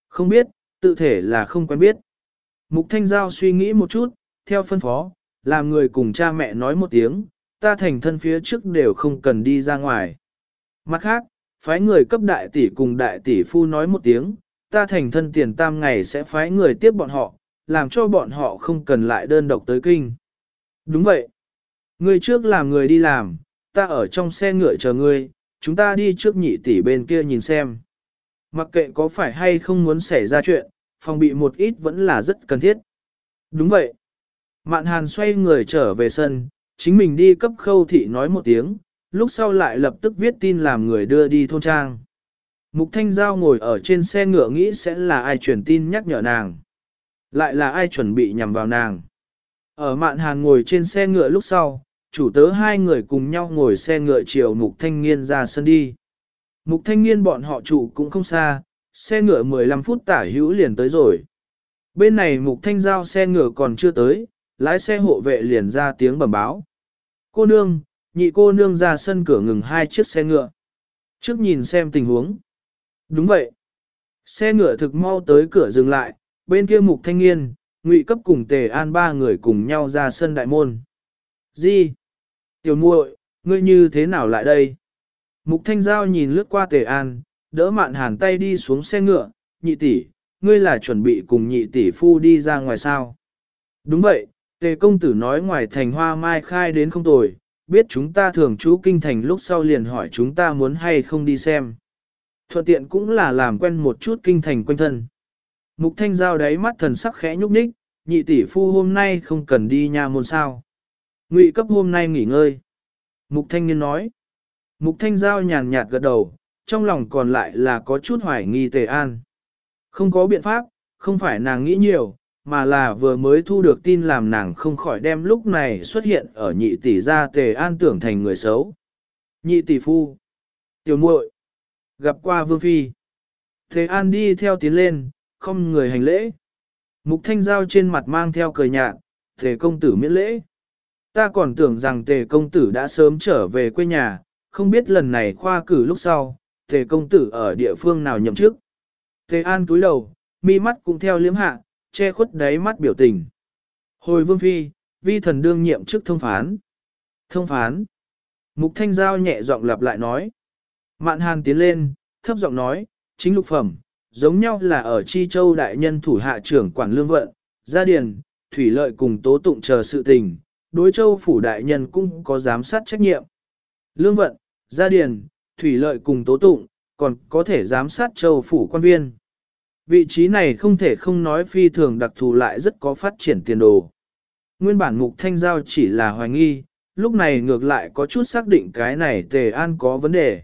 Không biết, tự thể là không quen biết. Mục Thanh Giao suy nghĩ một chút, theo phân phó, làm người cùng cha mẹ nói một tiếng, ta thành thân phía trước đều không cần đi ra ngoài. Mặt khác, phái người cấp đại tỷ cùng đại tỷ phu nói một tiếng, ta thành thân tiền tam ngày sẽ phái người tiếp bọn họ, làm cho bọn họ không cần lại đơn độc tới kinh. Đúng vậy. Ngươi trước làm người đi làm, ta ở trong xe ngựa chờ ngươi, chúng ta đi trước nhị tỷ bên kia nhìn xem. Mặc kệ có phải hay không muốn xảy ra chuyện, phòng bị một ít vẫn là rất cần thiết. Đúng vậy. Mạn hàn xoay người trở về sân, chính mình đi cấp khâu thị nói một tiếng, lúc sau lại lập tức viết tin làm người đưa đi thôn trang. Mục Thanh Giao ngồi ở trên xe ngựa nghĩ sẽ là ai truyền tin nhắc nhở nàng. Lại là ai chuẩn bị nhằm vào nàng. Ở mạn hàn ngồi trên xe ngựa lúc sau, chủ tớ hai người cùng nhau ngồi xe ngựa chiều Mục Thanh Nghiên ra sân đi. Mục Thanh Nghiên bọn họ trụ cũng không xa, xe ngựa 15 phút tả hữu liền tới rồi. Bên này Mục Thanh Giao xe ngựa còn chưa tới, lái xe hộ vệ liền ra tiếng bẩm báo. Cô nương, nhị cô nương ra sân cửa ngừng hai chiếc xe ngựa. Trước nhìn xem tình huống. Đúng vậy. Xe ngựa thực mau tới cửa dừng lại, bên kia mục thanh niên, ngụy cấp cùng tề an ba người cùng nhau ra sân đại môn. Gì? Tiểu muội, ngươi như thế nào lại đây? Mục thanh giao nhìn lướt qua tề an, đỡ mạn hàn tay đi xuống xe ngựa, nhị tỷ, ngươi là chuẩn bị cùng nhị tỷ phu đi ra ngoài sao? Đúng vậy, tề công tử nói ngoài thành hoa mai khai đến không tồi, biết chúng ta thường trú kinh thành lúc sau liền hỏi chúng ta muốn hay không đi xem thuận tiện cũng là làm quen một chút kinh thành quanh thân. Mục thanh giao đáy mắt thần sắc khẽ nhúc nhích, nhị tỷ phu hôm nay không cần đi nhà môn sao. Ngụy cấp hôm nay nghỉ ngơi. Mục thanh niên nói. Mục thanh giao nhàn nhạt gật đầu, trong lòng còn lại là có chút hoài nghi tề an. Không có biện pháp, không phải nàng nghĩ nhiều, mà là vừa mới thu được tin làm nàng không khỏi đem lúc này xuất hiện ở nhị tỷ gia tề an tưởng thành người xấu. Nhị tỷ phu. Tiểu muội gặp qua Vương Phi. Tề An đi theo tiến lên, không người hành lễ. Mục Thanh Giao trên mặt mang theo cười nhạt, Tề công tử miễn lễ. Ta còn tưởng rằng Tề công tử đã sớm trở về quê nhà, không biết lần này khoa cử lúc sau, Tề công tử ở địa phương nào nhậm chức. Tề An cúi đầu, mi mắt cũng theo liếm hạ, che khuất đáy mắt biểu tình. Hồi Vương Phi, vi thần đương nhiệm chức thông phán. Thông phán. Mục Thanh Giao nhẹ giọng lặp lại nói. Mạn Hàn tiến lên, thấp giọng nói, chính lục phẩm, giống nhau là ở Chi Châu đại nhân thủ hạ trưởng quản lương vận, gia điền, thủy lợi cùng tố tụng chờ sự tình, đối châu phủ đại nhân cũng có giám sát trách nhiệm. Lương vận, gia điền, thủy lợi cùng tố tụng, còn có thể giám sát châu phủ quan viên. Vị trí này không thể không nói phi thường đặc thù lại rất có phát triển tiền đồ. Nguyên bản mục thanh giao chỉ là hoài nghi, lúc này ngược lại có chút xác định cái này tề an có vấn đề.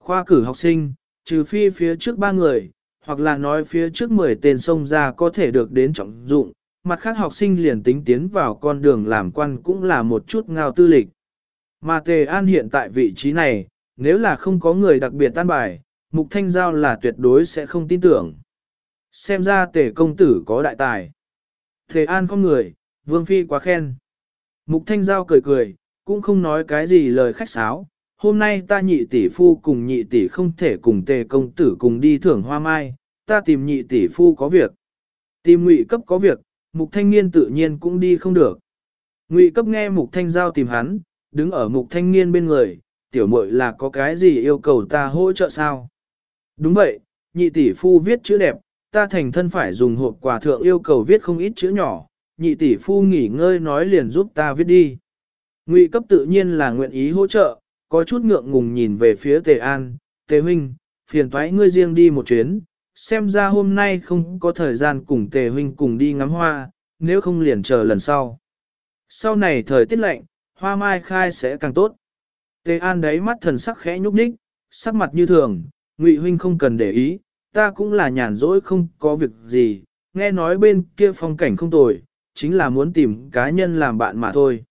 Khoa cử học sinh, trừ phi phía trước ba người, hoặc là nói phía trước 10 tên sông ra có thể được đến trọng dụng, mặt khác học sinh liền tính tiến vào con đường làm quan cũng là một chút ngao tư lịch. Mà Tề An hiện tại vị trí này, nếu là không có người đặc biệt tan bài, Mục Thanh Giao là tuyệt đối sẽ không tin tưởng. Xem ra Tề công tử có đại tài. thế An không người, Vương Phi quá khen. Mục Thanh Giao cười cười, cũng không nói cái gì lời khách sáo. Hôm nay ta nhị tỷ phu cùng nhị tỷ không thể cùng Tề công tử cùng đi thưởng hoa mai, ta tìm nhị tỷ phu có việc. Tìm ngụy cấp có việc, mục thanh niên tự nhiên cũng đi không được. Ngụy cấp nghe mục thanh giao tìm hắn, đứng ở mục thanh niên bên người, tiểu muội là có cái gì yêu cầu ta hỗ trợ sao? Đúng vậy, nhị tỷ phu viết chữ đẹp, ta thành thân phải dùng hộp quà thượng yêu cầu viết không ít chữ nhỏ, nhị tỷ phu nghỉ ngơi nói liền giúp ta viết đi. Ngụy cấp tự nhiên là nguyện ý hỗ trợ, có chút ngượng ngùng nhìn về phía Tề An, Tề Huynh, phiền toái ngươi riêng đi một chuyến, xem ra hôm nay không có thời gian cùng tề huynh cùng đi ngắm hoa, nếu không liền chờ lần sau. Sau này thời tiết lạnh, hoa mai khai sẽ càng tốt. Tề an đấy mắt thần sắc khẽ nhúc nhích, sắc mặt như thường, ngụy huynh không cần để ý, ta cũng là nhàn rỗi không có việc gì, nghe nói bên kia phong cảnh không tồi, chính là muốn tìm cá nhân làm bạn mà thôi.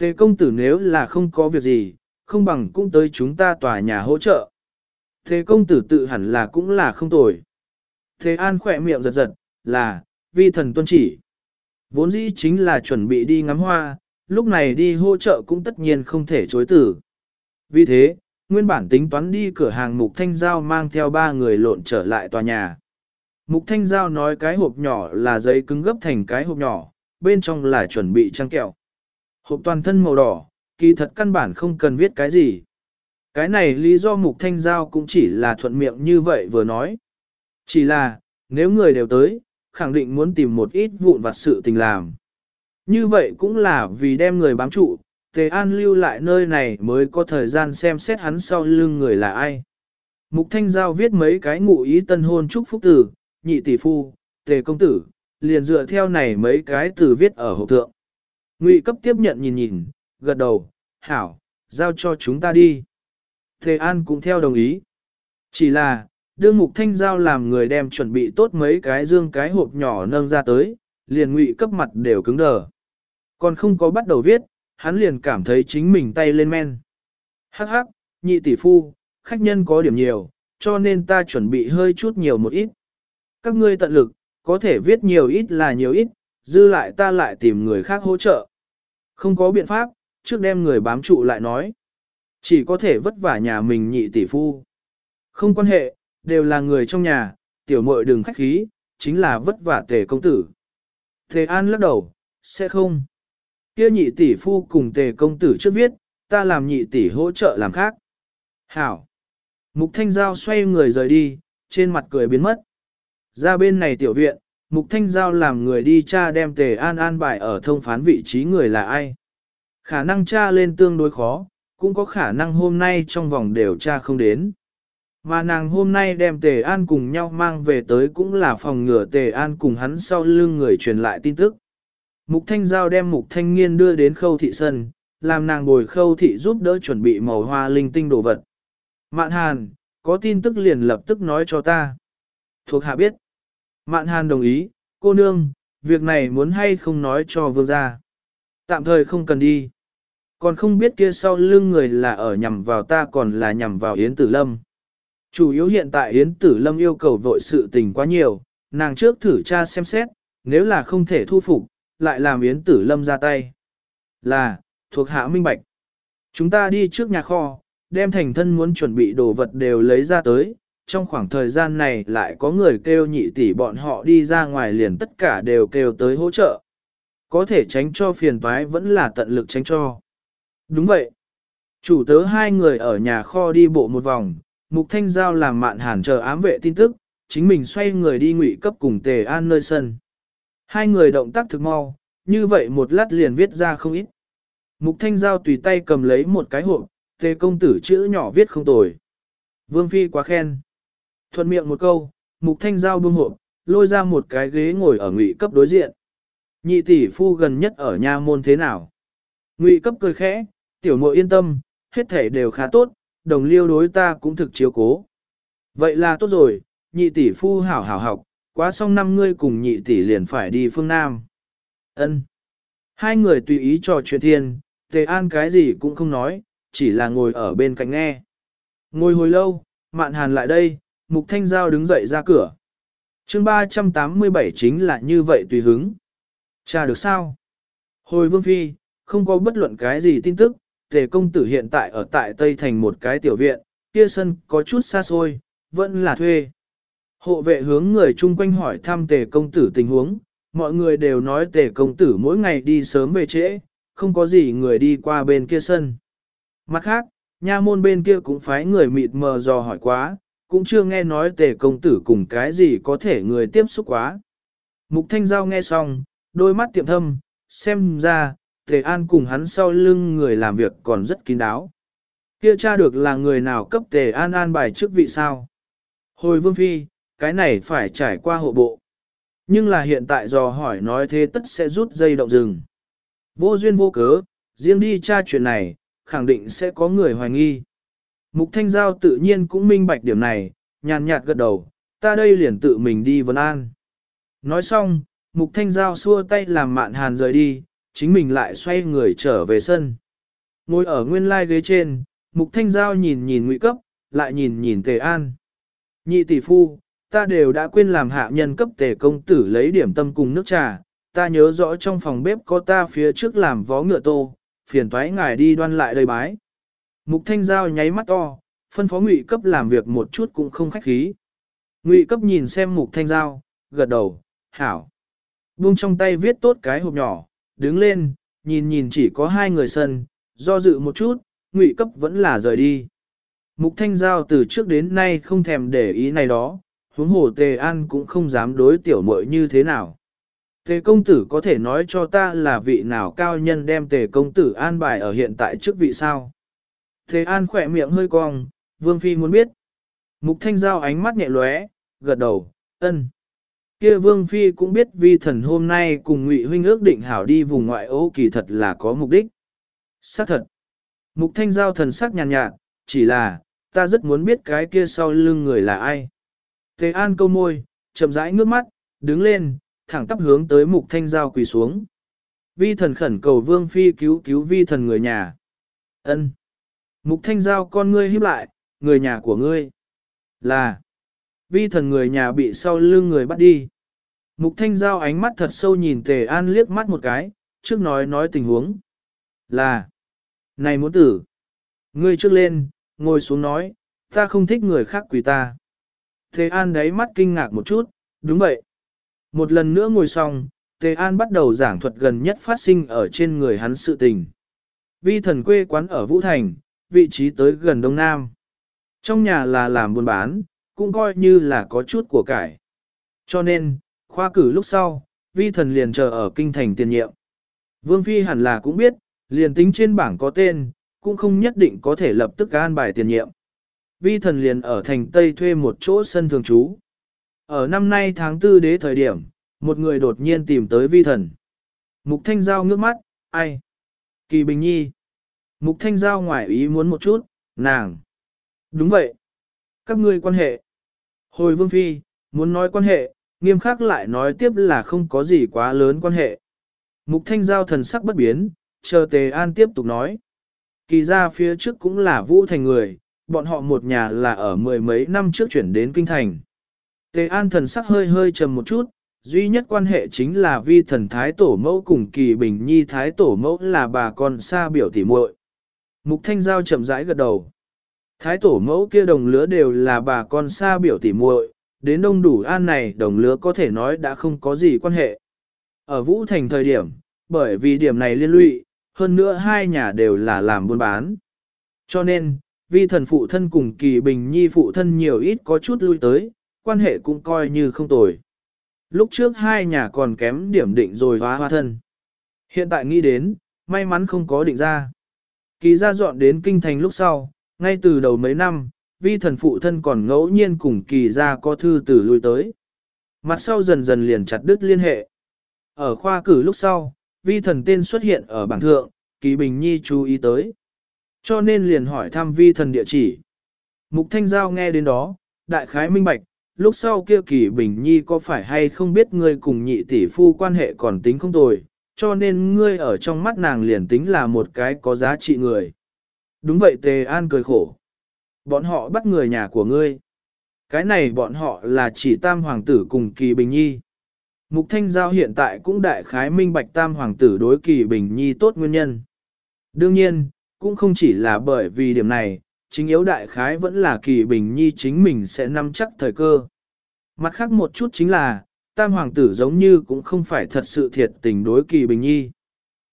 Tề công tử nếu là không có việc gì, không bằng cũng tới chúng ta tòa nhà hỗ trợ. Tề công tử tự hẳn là cũng là không tồi. Thế An khỏe miệng giật giật, là, vi thần tuân chỉ. Vốn dĩ chính là chuẩn bị đi ngắm hoa, lúc này đi hỗ trợ cũng tất nhiên không thể chối tử. Vì thế, nguyên bản tính toán đi cửa hàng Mục Thanh Giao mang theo ba người lộn trở lại tòa nhà. Mục Thanh Giao nói cái hộp nhỏ là giấy cứng gấp thành cái hộp nhỏ, bên trong là chuẩn bị trang kẹo. Hộp toàn thân màu đỏ, kỳ thật căn bản không cần viết cái gì. Cái này lý do Mục Thanh Giao cũng chỉ là thuận miệng như vậy vừa nói. Chỉ là, nếu người đều tới, khẳng định muốn tìm một ít vụn vặt sự tình làm. Như vậy cũng là vì đem người bám trụ, Tề An lưu lại nơi này mới có thời gian xem xét hắn sau lưng người là ai. Mục Thanh Giao viết mấy cái ngụ ý tân hôn chúc phúc tử, nhị tỷ phu, Tề công tử, liền dựa theo này mấy cái từ viết ở hộp thượng. Ngụy cấp tiếp nhận nhìn nhìn, gật đầu, hảo, giao cho chúng ta đi. Tề An cũng theo đồng ý. Chỉ là, đương mục thanh giao làm người đem chuẩn bị tốt mấy cái dương cái hộp nhỏ nâng ra tới, liền ngụy cấp mặt đều cứng đờ. Còn không có bắt đầu viết, hắn liền cảm thấy chính mình tay lên men. Hắc hắc, nhị tỷ phu, khách nhân có điểm nhiều, cho nên ta chuẩn bị hơi chút nhiều một ít. Các ngươi tận lực, có thể viết nhiều ít là nhiều ít, dư lại ta lại tìm người khác hỗ trợ. Không có biện pháp, trước đem người bám trụ lại nói. Chỉ có thể vất vả nhà mình nhị tỷ phu. Không quan hệ, đều là người trong nhà, tiểu muội đừng khách khí, chính là vất vả tề công tử. Tề An lắc đầu, sẽ không. Kia nhị tỷ phu cùng tề công tử trước viết, ta làm nhị tỷ hỗ trợ làm khác. Hảo. Mục Thanh Giao xoay người rời đi, trên mặt cười biến mất. Ra bên này tiểu viện, Mục Thanh Giao làm người đi cha đem tề an an bài ở thông phán vị trí người là ai. Khả năng cha lên tương đối khó, cũng có khả năng hôm nay trong vòng đều cha không đến. Mà nàng hôm nay đem Tề An cùng nhau mang về tới cũng là phòng ngừa Tề An cùng hắn sau lưng người truyền lại tin tức. Mục Thanh Giao đem Mục Thanh Nghiên đưa đến khâu thị sân, làm nàng bồi khâu thị giúp đỡ chuẩn bị màu hoa linh tinh đồ vật. Mạn Hàn, có tin tức liền lập tức nói cho ta. Thuộc hạ biết. Mạn Hàn đồng ý, cô nương, việc này muốn hay không nói cho vương gia. Tạm thời không cần đi. Còn không biết kia sau lưng người là ở nhằm vào ta còn là nhằm vào Yến Tử Lâm. Chủ yếu hiện tại Yến Tử Lâm yêu cầu vội sự tình quá nhiều, nàng trước thử tra xem xét, nếu là không thể thu phục, lại làm Yến Tử Lâm ra tay. Là, thuộc hạ minh bạch. Chúng ta đi trước nhà kho, đem thành thân muốn chuẩn bị đồ vật đều lấy ra tới, trong khoảng thời gian này lại có người kêu nhị tỷ bọn họ đi ra ngoài liền tất cả đều kêu tới hỗ trợ. Có thể tránh cho phiền toái vẫn là tận lực tránh cho. Đúng vậy. Chủ tớ hai người ở nhà kho đi bộ một vòng, Mục Thanh Giao làm mạn hàn chờ ám vệ tin tức, chính mình xoay người đi ngụy cấp cùng tề an nơi sân. Hai người động tác thực mau, như vậy một lát liền viết ra không ít. Mục Thanh Giao tùy tay cầm lấy một cái hộp, tề công tử chữ nhỏ viết không tồi. Vương Phi quá khen. Thuận miệng một câu, Mục Thanh Giao buông hộp, lôi ra một cái ghế ngồi ở ngụy cấp đối diện. Nhị tỷ phu gần nhất ở nhà môn thế nào? Ngụy cấp cười khẽ, tiểu muội yên tâm, hết thể đều khá tốt, đồng liêu đối ta cũng thực chiếu cố. Vậy là tốt rồi, nhị tỷ phu hảo hảo học, quá xong năm ngươi cùng nhị tỷ liền phải đi phương Nam. Ân. Hai người tùy ý trò chuyện thiên, tề an cái gì cũng không nói, chỉ là ngồi ở bên cạnh nghe. Ngồi hồi lâu, mạn hàn lại đây, mục thanh giao đứng dậy ra cửa. chương 387 chính là như vậy tùy hứng. Cha được sao? Hồi vương phi, không có bất luận cái gì tin tức, tề công tử hiện tại ở tại Tây Thành một cái tiểu viện, kia sân có chút xa xôi, vẫn là thuê. Hộ vệ hướng người chung quanh hỏi thăm tề công tử tình huống, mọi người đều nói tề công tử mỗi ngày đi sớm về trễ, không có gì người đi qua bên kia sân. Mặt khác, nha môn bên kia cũng phái người mịt mờ dò hỏi quá, cũng chưa nghe nói tề công tử cùng cái gì có thể người tiếp xúc quá. Mục Thanh Giao nghe xong, đôi mắt tiệm thâm, xem ra, Tề An cùng hắn sau lưng người làm việc còn rất kín đáo. Kia tra được là người nào cấp Tề An an bài chức vị sao? Hồi Vương Phi, cái này phải trải qua hộ bộ. Nhưng là hiện tại dò hỏi nói thế tất sẽ rút dây động rừng. Vô duyên vô cớ, riêng đi tra chuyện này, khẳng định sẽ có người hoài nghi. Mục Thanh Giao tự nhiên cũng minh bạch điểm này, nhàn nhạt gật đầu, ta đây liền tự mình đi vấn an. Nói xong, Mục Thanh Giao xua tay làm mạn hàn rời đi, chính mình lại xoay người trở về sân. Ngồi ở nguyên lai ghế trên, Mục Thanh Giao nhìn nhìn ngụy cấp, lại nhìn nhìn Tề An. Nhị tỷ phu, ta đều đã quên làm hạ nhân cấp Tề công tử lấy điểm tâm cùng nước trà, ta nhớ rõ trong phòng bếp có ta phía trước làm vó ngựa tô, phiền thoái ngài đi đoan lại đây bái. Mục Thanh Giao nháy mắt to, phân phó ngụy cấp làm việc một chút cũng không khách khí. Ngụy cấp nhìn xem Mục Thanh Giao, gật đầu, hảo. Buông trong tay viết tốt cái hộp nhỏ, đứng lên, nhìn nhìn chỉ có hai người sân, do dự một chút, ngụy cấp vẫn là rời đi. Mục Thanh Giao từ trước đến nay không thèm để ý này đó, huống hồ Tề An cũng không dám đối tiểu muội như thế nào. Tề công tử có thể nói cho ta là vị nào cao nhân đem tề công tử an bài ở hiện tại trước vị sao? Tề an khỏe miệng hơi cong, vương phi muốn biết. Mục thanh giao ánh mắt nhẹ lóe, gật đầu, ân. Kia vương phi cũng biết vi thần hôm nay cùng ngụy huynh ước định hảo đi vùng ngoại ô kỳ thật là có mục đích. Xác thật. Mục thanh giao thần sắc nhàn nhạt, chỉ là, ta rất muốn biết cái kia sau lưng người là ai. Tề an câu môi, chậm rãi ngước mắt, đứng lên, thẳng tắp hướng tới mục thanh giao quỳ xuống. Vi thần khẩn cầu vương phi cứu cứu vi thần người nhà. ân Mục thanh giao con ngươi híp lại, người nhà của ngươi. Là. Vi thần người nhà bị sau lưng người bắt đi. Mục thanh giao ánh mắt thật sâu nhìn tề an liếc mắt một cái, trước nói nói tình huống. Là. Này muốn tử. Ngươi trước lên, ngồi xuống nói, ta không thích người khác quỳ ta. Tề an đáy mắt kinh ngạc một chút, đúng vậy. Một lần nữa ngồi xong, Tề An bắt đầu giảng thuật gần nhất phát sinh ở trên người hắn sự tình. Vi thần quê quán ở Vũ Thành, vị trí tới gần Đông Nam. Trong nhà là làm buôn bán, cũng coi như là có chút của cải. Cho nên, khoa cử lúc sau, vi thần liền chờ ở kinh thành tiền nhiệm. Vương Phi hẳn là cũng biết, liền tính trên bảng có tên, cũng không nhất định có thể lập tức an bài tiền nhiệm. Vi thần liền ở thành Tây thuê một chỗ sân thường trú. Ở năm nay tháng tư đế thời điểm, một người đột nhiên tìm tới vi thần. Mục Thanh Giao ngước mắt, ai? Kỳ Bình Nhi. Mục Thanh Giao ngoài ý muốn một chút, nàng. Đúng vậy. Các ngươi quan hệ. Hồi Vương Phi, muốn nói quan hệ, nghiêm khắc lại nói tiếp là không có gì quá lớn quan hệ. Mục Thanh Giao thần sắc bất biến, chờ Tề An tiếp tục nói, Kỳ ra phía trước cũng là Vũ Thành người, bọn họ một nhà là ở mười mấy năm trước chuyển đến Kinh Thành. Tề An thần sắc hơi hơi trầm một chút, duy nhất quan hệ chính là vi thần Thái Tổ Mẫu cùng Kỳ Bình Nhi Thái Tổ Mẫu là bà con xa biểu tỉ muội. Mục Thanh Giao chậm rãi gật đầu. Thái Tổ Mẫu kia đồng lứa đều là bà con xa biểu tỉ muội, đến đông đủ an này đồng lứa có thể nói đã không có gì quan hệ. Ở Vũ Thành thời điểm, bởi vì điểm này liên lụy, hơn nữa hai nhà đều là làm buôn bán. Cho nên, vi thần phụ thân cùng kỳ bình nhi phụ thân nhiều ít có chút lui tới, quan hệ cũng coi như không tồi. Lúc trước hai nhà còn kém điểm định rồi hóa hoa thân. Hiện tại nghĩ đến, may mắn không có định ra. Kỳ ra dọn đến kinh thành lúc sau, ngay từ đầu mấy năm, vi thần phụ thân còn ngẫu nhiên cùng kỳ ra có thư từ lui tới. Mặt sau dần dần liền chặt đứt liên hệ. Ở khoa cử lúc sau, vi thần tên xuất hiện ở bảng thượng, kỳ bình nhi chú ý tới. Cho nên liền hỏi thăm vi thần địa chỉ. Mục Thanh Giao nghe đến đó, đại khái minh bạch, lúc sau kia kỳ bình nhi có phải hay không biết ngươi cùng nhị tỷ phu quan hệ còn tính không tồi, cho nên ngươi ở trong mắt nàng liền tính là một cái có giá trị người. Đúng vậy Tề An cười khổ. Bọn họ bắt người nhà của ngươi. Cái này bọn họ là chỉ tam hoàng tử cùng kỳ bình nhi. Mục Thanh Giao hiện tại cũng đại khái minh bạch tam hoàng tử đối kỳ bình nhi tốt nguyên nhân. Đương nhiên, cũng không chỉ là bởi vì điểm này, chính yếu đại khái vẫn là kỳ bình nhi chính mình sẽ nắm chắc thời cơ. Mặt khác một chút chính là, tam hoàng tử giống như cũng không phải thật sự thiệt tình đối kỳ bình nhi.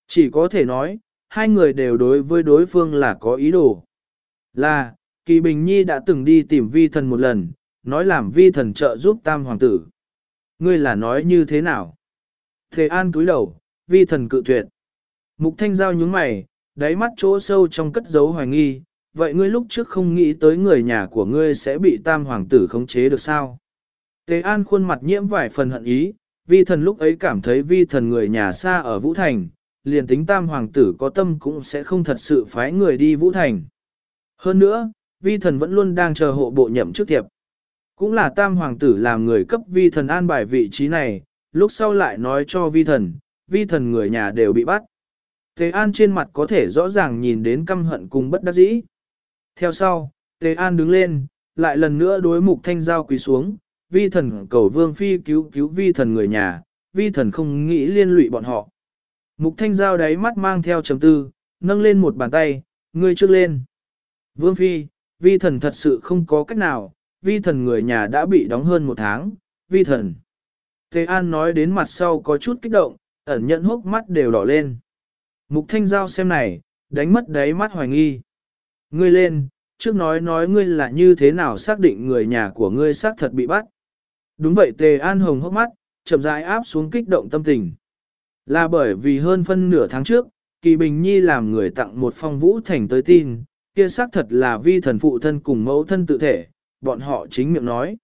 Chỉ có thể nói, hai người đều đối với đối phương là có ý đồ. Là, kỳ bình nhi đã từng đi tìm vi thần một lần, nói làm vi thần trợ giúp tam hoàng tử. Ngươi là nói như thế nào? Thế an cúi đầu, vi thần cự tuyệt. Mục thanh giao nhướng mày, đáy mắt chỗ sâu trong cất giấu hoài nghi, vậy ngươi lúc trước không nghĩ tới người nhà của ngươi sẽ bị tam hoàng tử khống chế được sao? Tề An khuôn mặt nhiễm vài phần hận ý, vi thần lúc ấy cảm thấy vi thần người nhà xa ở Vũ Thành, liền tính tam hoàng tử có tâm cũng sẽ không thật sự phái người đi Vũ Thành. Hơn nữa, vi thần vẫn luôn đang chờ hộ bộ nhậm chức thiệp. Cũng là tam hoàng tử làm người cấp vi thần an bài vị trí này, lúc sau lại nói cho vi thần, vi thần người nhà đều bị bắt. Tề An trên mặt có thể rõ ràng nhìn đến căm hận cùng bất đắc dĩ. Theo sau, Tề An đứng lên, lại lần nữa đối mục thanh giao quỳ xuống, vi thần cầu vương phi cứu cứu vi thần người nhà, vi thần không nghĩ liên lụy bọn họ. Mục thanh giao đáy mắt mang theo chấm tư, nâng lên một bàn tay, ngươi trước lên. Vương phi, vi thần thật sự không có cách nào, vi thần người nhà đã bị đóng hơn một tháng, vi thần. Tề An nói đến mặt sau có chút kích động, ẩn nhận hốc mắt đều đỏ lên. Mục thanh giao xem này, đánh mất đáy mắt hoài nghi. Ngươi lên, trước nói nói ngươi là như thế nào xác định người nhà của ngươi xác thật bị bắt. Đúng vậy tề an hồng hốc mắt, chậm rãi áp xuống kích động tâm tình. Là bởi vì hơn phân nửa tháng trước, Kỳ Bình Nhi làm người tặng một phong vũ thành tới tin, kia xác thật là vi thần phụ thân cùng mẫu thân tự thể, bọn họ chính miệng nói.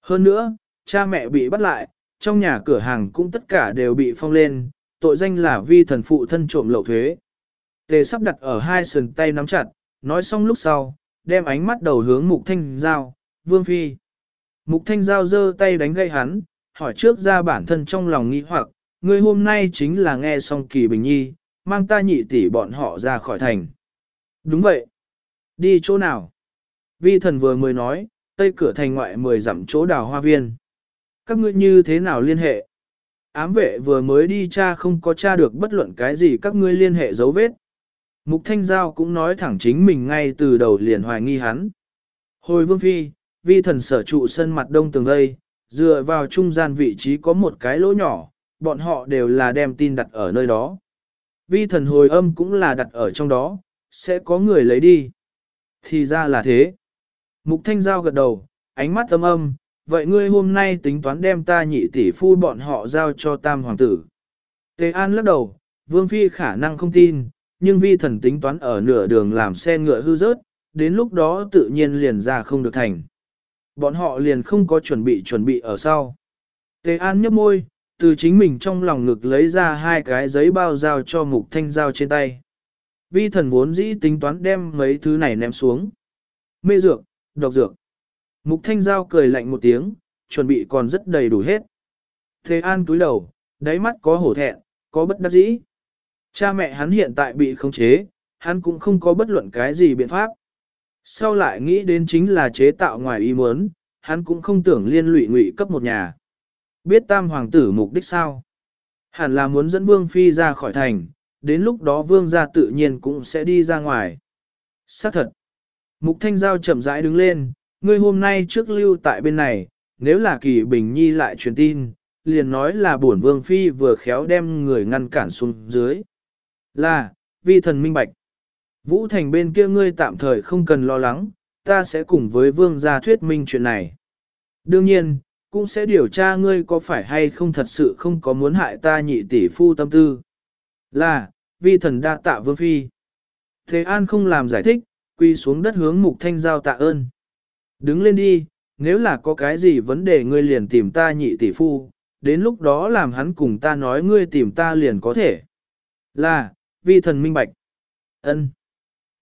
Hơn nữa, cha mẹ bị bắt lại, trong nhà cửa hàng cũng tất cả đều bị phong lên, tội danh là vi thần phụ thân trộm lậu thuế. Tề sắp đặt ở hai sườn tay nắm chặt, nói xong lúc sau, đem ánh mắt đầu hướng mục thanh giao, vương phi. Mục thanh giao giơ tay đánh gây hắn, hỏi trước ra bản thân trong lòng nghĩ hoặc, người hôm nay chính là nghe xong kỳ bình nhi, mang ta nhị tỷ bọn họ ra khỏi thành. Đúng vậy. Đi chỗ nào? Vi thần vừa mới nói, tây cửa thành ngoại mười dặm chỗ đào hoa viên. Các ngươi như thế nào liên hệ? Ám vệ vừa mới đi cha không có cha được bất luận cái gì các ngươi liên hệ dấu vết. Mục Thanh Giao cũng nói thẳng chính mình ngay từ đầu liền hoài nghi hắn. Hồi vương phi, vi thần sở trụ sân mặt đông tường đây, dựa vào trung gian vị trí có một cái lỗ nhỏ, bọn họ đều là đem tin đặt ở nơi đó. Vi thần hồi âm cũng là đặt ở trong đó, sẽ có người lấy đi. Thì ra là thế. Mục Thanh Giao gật đầu, ánh mắt âm âm, vậy ngươi hôm nay tính toán đem ta nhị tỷ phu bọn họ giao cho tam hoàng tử. Tề An lắc đầu, Vương Phi khả năng không tin, nhưng vi thần tính toán ở nửa đường làm xe ngựa hư rớt, đến lúc đó tự nhiên liền ra không được thành. Bọn họ liền không có chuẩn bị chuẩn bị ở sau. Tề An nhấp môi, từ chính mình trong lòng ngực lấy ra hai cái giấy bao giao cho mục thanh giao trên tay. Vi thần vốn dĩ tính toán đem mấy thứ này ném xuống. Mê dược, độc dược. Mục thanh giao cười lạnh một tiếng, chuẩn bị còn rất đầy đủ hết. Thế an túi đầu, đáy mắt có hổ thẹn, có bất đắc dĩ. Cha mẹ hắn hiện tại bị khống chế, hắn cũng không có bất luận cái gì biện pháp. Sau lại nghĩ đến chính là chế tạo ngoài ý muốn, hắn cũng không tưởng liên lụy ngụy cấp một nhà. Biết tam hoàng tử mục đích sao? Hẳn là muốn dẫn vương phi ra khỏi thành, đến lúc đó vương gia tự nhiên cũng sẽ đi ra ngoài. Xác thật. Mục thanh giao chậm rãi đứng lên, ngươi hôm nay trước lưu tại bên này, nếu là kỳ bình nhi lại truyền tin, liền nói là bổn vương phi vừa khéo đem người ngăn cản xuống dưới. Là, vi thần minh bạch. Vũ Thành bên kia ngươi tạm thời không cần lo lắng, ta sẽ cùng với vương gia thuyết minh chuyện này. Đương nhiên, cũng sẽ điều tra ngươi có phải hay không thật sự không có muốn hại ta nhị tỷ phu tâm tư. Là, vi thần đa tạ vương phi. Thế An không làm giải thích, quy xuống đất hướng mục thanh giao tạ ơn. Đứng lên đi, nếu là có cái gì vấn đề ngươi liền tìm ta nhị tỷ phu, đến lúc đó làm hắn cùng ta nói ngươi tìm ta liền có thể. Là, vi thần minh bạch. ân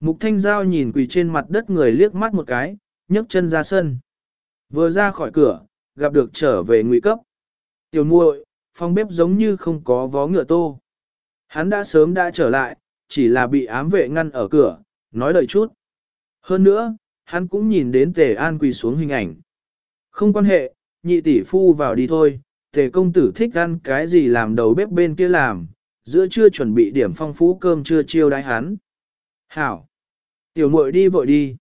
Mục thanh giao nhìn quỳ trên mặt đất người liếc mắt một cái, nhấc chân ra sân. Vừa ra khỏi cửa, gặp được trở về ngụy cấp. Tiểu muội, phòng bếp giống như không có vó ngựa tô. Hắn đã sớm đã trở lại, chỉ là bị ám vệ ngăn ở cửa, nói đợi chút. Hơn nữa, hắn cũng nhìn đến tề an quỳ xuống hình ảnh. Không quan hệ, nhị tỷ phu vào đi thôi, tề công tử thích ăn cái gì làm đầu bếp bên kia làm, giữa trưa chuẩn bị điểm phong phú cơm trưa chiêu đái hắn. Hảo! Tiểu muội đi vội đi.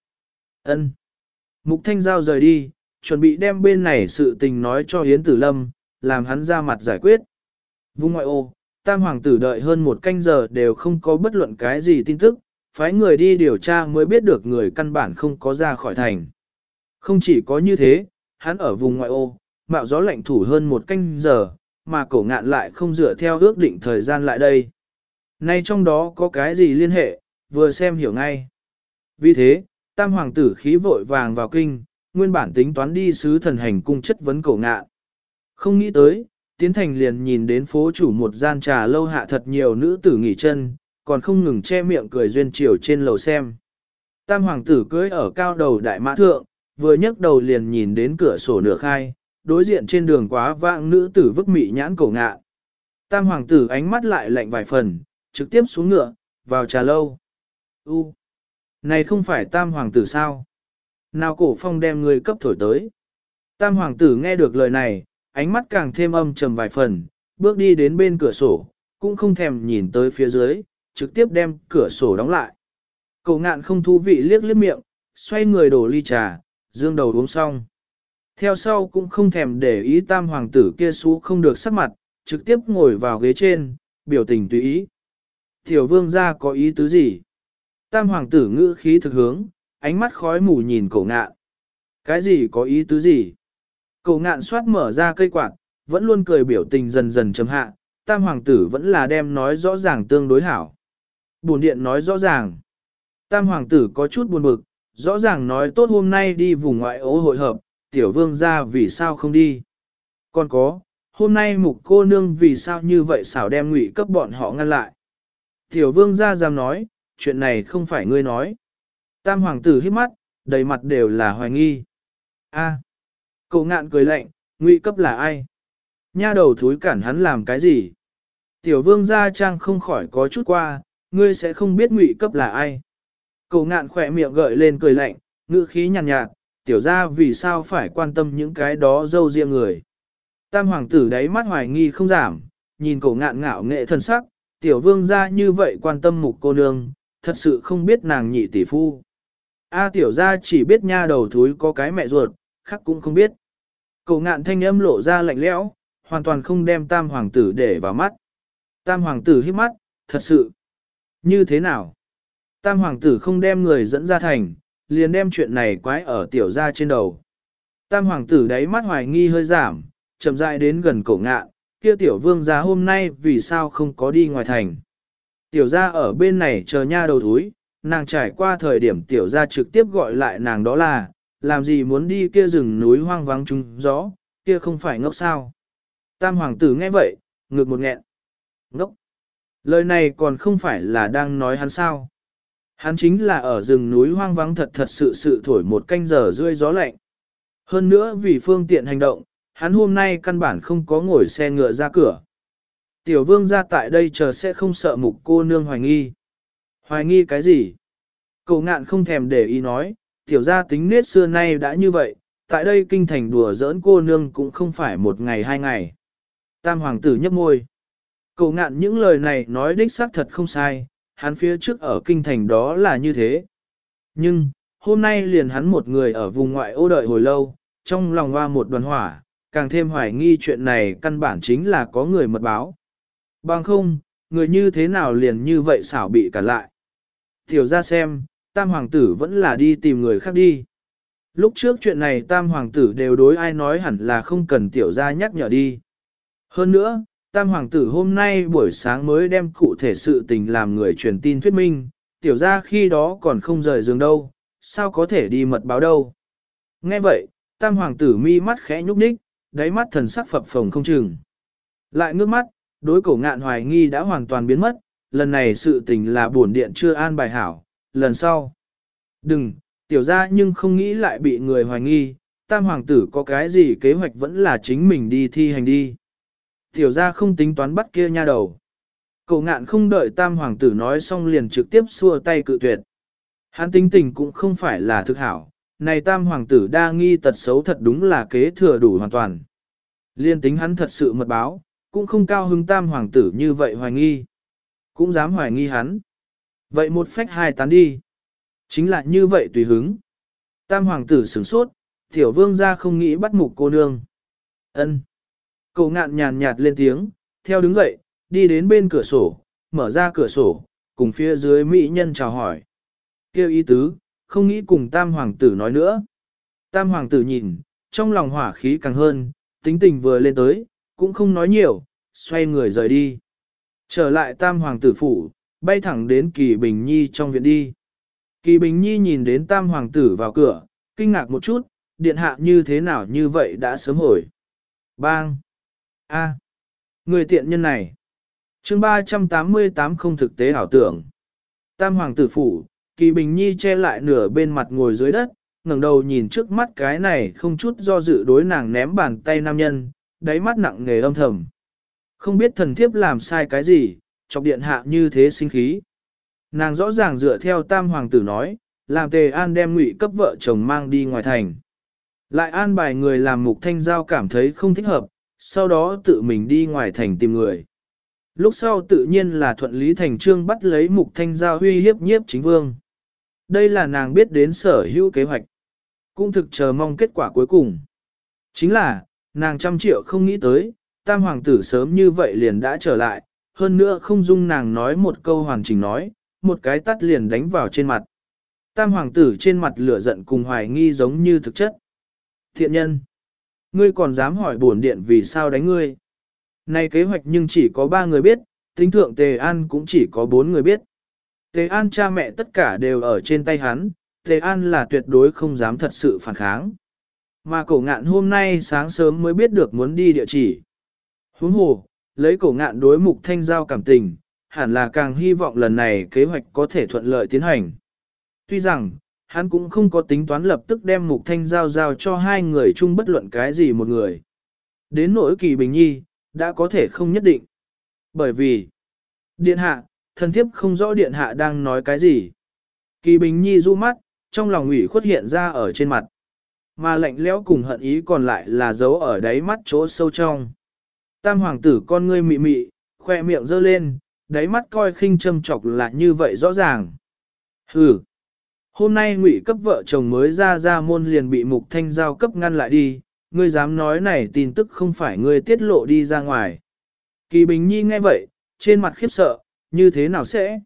Ân. Mục Thanh Giao rời đi, chuẩn bị đem bên này sự tình nói cho Yến Tử Lâm, làm hắn ra mặt giải quyết. Vùng ngoại ô, tam hoàng tử đợi hơn một canh giờ đều không có bất luận cái gì tin tức, phái người đi điều tra mới biết được người căn bản không có ra khỏi thành. Không chỉ có như thế, hắn ở vùng ngoại ô, mạo gió lạnh thủ hơn một canh giờ, mà cổ ngạn lại không dựa theo ước định thời gian lại đây. Nay trong đó có cái gì liên hệ, vừa xem hiểu ngay. Vì thế, tam hoàng tử khí vội vàng vào kinh, nguyên bản tính toán đi sứ thần hành cung chất vấn cổ ngạn. Không nghĩ tới, tiến thành liền nhìn đến phố chủ một gian trà lâu hạ thật nhiều nữ tử nghỉ chân, còn không ngừng che miệng cười duyên chiều trên lầu xem. Tam hoàng tử cưới ở cao đầu đại mã thượng, vừa nhấc đầu liền nhìn đến cửa sổ nửa khai, đối diện trên đường quá vãng nữ tử vức mị nhãn cổ ngạ. Tam hoàng tử ánh mắt lại lạnh vài phần, trực tiếp xuống ngựa, vào trà lâu. U, này không phải tam hoàng tử sao? Nào cổ phong đem người cấp thổi tới. Tam hoàng tử nghe được lời này, ánh mắt càng thêm âm trầm vài phần, bước đi đến bên cửa sổ, cũng không thèm nhìn tới phía dưới, trực tiếp đem cửa sổ đóng lại. Cậu ngạn không thú vị liếc liếc miệng, xoay người đổ ly trà, dương đầu uống xong. Theo sau cũng không thèm để ý tam hoàng tử kia xú không được sắc mặt, trực tiếp ngồi vào ghế trên, biểu tình tùy ý. Tiểu vương gia có ý tứ gì? Tam hoàng tử ngữ khí thực hướng, ánh mắt khói mù nhìn cậu ngạn. Cái gì có ý tứ gì? Cậu ngạn xoát mở ra cây quạt, vẫn luôn cười biểu tình dần dần chấm hạ, tam hoàng tử vẫn là đem nói rõ ràng tương đối hảo buồn điện nói rõ ràng. Tam hoàng tử có chút buồn bực, rõ ràng nói tốt hôm nay đi vùng ngoại ố hội hợp, tiểu vương ra vì sao không đi. Còn có, hôm nay mục cô nương vì sao như vậy xảo đem ngụy cấp bọn họ ngăn lại. Tiểu vương ra dám nói, chuyện này không phải ngươi nói. Tam hoàng tử hít mắt, đầy mặt đều là hoài nghi. A, cậu ngạn cười lạnh, ngụy cấp là ai? Nha đầu thúi cản hắn làm cái gì? Tiểu vương gia trang không khỏi có chút qua, ngươi sẽ không biết ngụy cấp là ai. Cầu ngạn khỏe miệng gợi lên cười lạnh, ngữ khí nhàn nhạt, nhạt, tiểu gia vì sao phải quan tâm những cái đó dâu riêng người. Tam hoàng tử đáy mắt hoài nghi không giảm, nhìn cổ ngạn ngạo nghệ thân sắc, tiểu vương gia như vậy quan tâm mục cô nương, thật sự không biết nàng nhị tỷ phu. A tiểu gia chỉ biết nha đầu thúi có cái mẹ ruột, khác cũng không biết. Cổ ngạn thanh âm lộ ra lạnh lẽo, hoàn toàn không đem tam hoàng tử để vào mắt. Tam hoàng tử hít mắt, thật sự. Như thế nào? Tam hoàng tử không đem người dẫn ra thành, liền đem chuyện này quái ở tiểu gia trên đầu. Tam hoàng tử đáy mắt hoài nghi hơi giảm, chậm rãi đến gần cổ ngạ, kia tiểu vương gia hôm nay vì sao không có đi ngoài thành. Tiểu gia ở bên này chờ nha đầu thúi, nàng trải qua thời điểm tiểu gia trực tiếp gọi lại nàng đó là, làm gì muốn đi kia rừng núi hoang vắng trúng gió, kia không phải ngốc sao. Tam hoàng tử nghe vậy, ngược một nghẹn. Ngốc. Lời này còn không phải là đang nói hắn sao. Hắn chính là ở rừng núi hoang vắng thật thật sự sự thổi một canh giờ rơi gió lạnh. Hơn nữa vì phương tiện hành động, hắn hôm nay căn bản không có ngồi xe ngựa ra cửa. Tiểu vương ra tại đây chờ sẽ không sợ mục cô nương hoài nghi. Hoài nghi cái gì? Cậu ngạn không thèm để ý nói, tiểu gia tính nết xưa nay đã như vậy, tại đây kinh thành đùa giỡn cô nương cũng không phải một ngày hai ngày. Tam hoàng tử nhấp môi. Cậu ngạn những lời này nói đích xác thật không sai, hắn phía trước ở kinh thành đó là như thế. Nhưng, hôm nay liền hắn một người ở vùng ngoại ô đợi hồi lâu, trong lòng hoa một đoàn hỏa, càng thêm hoài nghi chuyện này căn bản chính là có người mật báo. Bằng không, người như thế nào liền như vậy xảo bị cả lại. Tiểu ra xem, tam hoàng tử vẫn là đi tìm người khác đi. Lúc trước chuyện này tam hoàng tử đều đối ai nói hẳn là không cần tiểu ra nhắc nhở đi. Hơn nữa, tam hoàng tử hôm nay buổi sáng mới đem cụ thể sự tình làm người truyền tin thuyết minh, tiểu ra khi đó còn không rời giường đâu, sao có thể đi mật báo đâu. Nghe vậy, tam hoàng tử mi mắt khẽ nhúc nhích, đáy mắt thần sắc phập phồng không chừng. Lại ngước mắt, đối cổ ngạn hoài nghi đã hoàn toàn biến mất, lần này sự tình là buồn điện chưa an bài hảo, lần sau. Đừng, tiểu ra nhưng không nghĩ lại bị người hoài nghi, tam hoàng tử có cái gì kế hoạch vẫn là chính mình đi thi hành đi. Tiểu ra không tính toán bắt kia nha đầu. Cậu ngạn không đợi tam hoàng tử nói xong liền trực tiếp xua tay cự tuyệt. Hắn tính tình cũng không phải là thực hảo, này tam hoàng tử đa nghi tật xấu thật đúng là kế thừa đủ hoàn toàn. Liên tính hắn thật sự mật báo, cũng không cao hứng tam hoàng tử như vậy hoài nghi. Cũng dám hoài nghi hắn. Vậy một phách hai tán đi. Chính là như vậy tùy hứng. Tam hoàng tử sửng sốt, tiểu vương ra không nghĩ bắt mục cô nương. ân Cậu ngạn nhàn nhạt lên tiếng, theo đứng dậy, đi đến bên cửa sổ, mở ra cửa sổ, cùng phía dưới mỹ nhân chào hỏi. Kêu ý tứ, không nghĩ cùng tam hoàng tử nói nữa. Tam hoàng tử nhìn, trong lòng hỏa khí càng hơn, tính tình vừa lên tới, cũng không nói nhiều, xoay người rời đi. Trở lại tam hoàng tử phủ, bay thẳng đến kỳ bình nhi trong viện đi. Kỳ bình nhi nhìn đến tam hoàng tử vào cửa, kinh ngạc một chút, điện hạ như thế nào như vậy đã sớm hồi. Bang! A! Người tiện nhân này! chương 388 không thực tế ảo tưởng. Tam hoàng tử phủ, kỳ bình nhi che lại nửa bên mặt ngồi dưới đất, ngẩng đầu nhìn trước mắt cái này không chút do dự đối nàng ném bàn tay nam nhân, đáy mắt nặng nề âm thầm. Không biết thần thiếp làm sai cái gì, chọc điện hạ như thế sinh khí. Nàng rõ ràng dựa theo tam hoàng tử nói, làm tề an đem ngụy cấp vợ chồng mang đi ngoài thành. Lại an bài người làm mục thanh giao cảm thấy không thích hợp, sau đó tự mình đi ngoài thành tìm người. Lúc sau tự nhiên là thuận lý thành trương bắt lấy mục thanh giao huy hiếp nhiếp chính vương. Đây là nàng biết đến sở hữu kế hoạch. Cũng thực chờ mong kết quả cuối cùng. Chính là, nàng trăm triệu không nghĩ tới, tam hoàng tử sớm như vậy liền đã trở lại, hơn nữa không dung nàng nói một câu hoàn chỉnh nói, một cái tắt liền đánh vào trên mặt. Tam hoàng tử trên mặt lửa giận cùng hoài nghi giống như thực chất. Thiện nhân, ngươi còn dám hỏi bổn điện vì sao đánh ngươi. Nay kế hoạch nhưng chỉ có ba người biết, tính thượng Tề An cũng chỉ có bốn người biết. Tề An cha mẹ tất cả đều ở trên tay hắn, Tề An là tuyệt đối không dám thật sự phản kháng. Mà cổ ngạn hôm nay sáng sớm mới biết được muốn đi địa chỉ. Huống hồ, lấy cổ ngạn đối mục thanh giao cảm tình, hẳn là càng hy vọng lần này kế hoạch có thể thuận lợi tiến hành. Tuy rằng, hắn cũng không có tính toán lập tức đem mục thanh giao giao cho hai người chung bất luận cái gì một người. Đến nỗi kỳ bình nhi, đã có thể không nhất định. Bởi vì, điện hạ, thần thiếp không rõ điện hạ đang nói cái gì. Kỳ bình nhi du mắt, trong lòng ủy khuất hiện ra ở trên mặt. Mà lạnh lẽo cùng hận ý còn lại là dấu ở đáy mắt chỗ sâu trong. Tam hoàng tử con ngươi mị mị, khoe miệng giơ lên, đáy mắt coi khinh châm chọc là như vậy rõ ràng. Hừ. Hôm nay ngụy cấp vợ chồng mới ra ra môn liền bị mục thanh giao cấp ngăn lại đi, ngươi dám nói này tin tức không phải ngươi tiết lộ đi ra ngoài. Kỳ Bình Nhi nghe vậy, trên mặt khiếp sợ, như thế nào sẽ?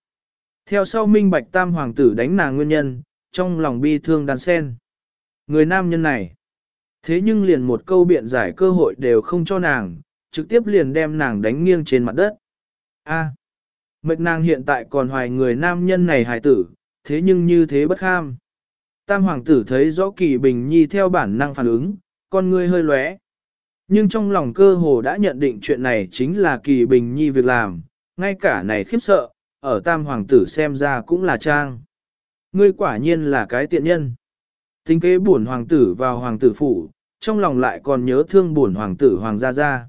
Theo sau minh bạch tam hoàng tử đánh nàng nguyên nhân, trong lòng bi thương đàn sen. Người nam nhân này, thế nhưng liền một câu biện giải cơ hội đều không cho nàng, trực tiếp liền đem nàng đánh nghiêng trên mặt đất. A, mệt nàng hiện tại còn hoài người nam nhân này hài tử, thế nhưng như thế bất kham. Tam hoàng tử thấy rõ kỳ bình nhi theo bản năng phản ứng, con ngươi hơi lóe. Nhưng trong lòng cơ hồ đã nhận định chuyện này chính là kỳ bình nhi việc làm, ngay cả này khiếp sợ, ở tam hoàng tử xem ra cũng là trang. Ngươi quả nhiên là cái tiện nhân. Tính kế buồn hoàng tử vào hoàng tử phủ, trong lòng lại còn nhớ thương buồn hoàng tử hoàng gia gia.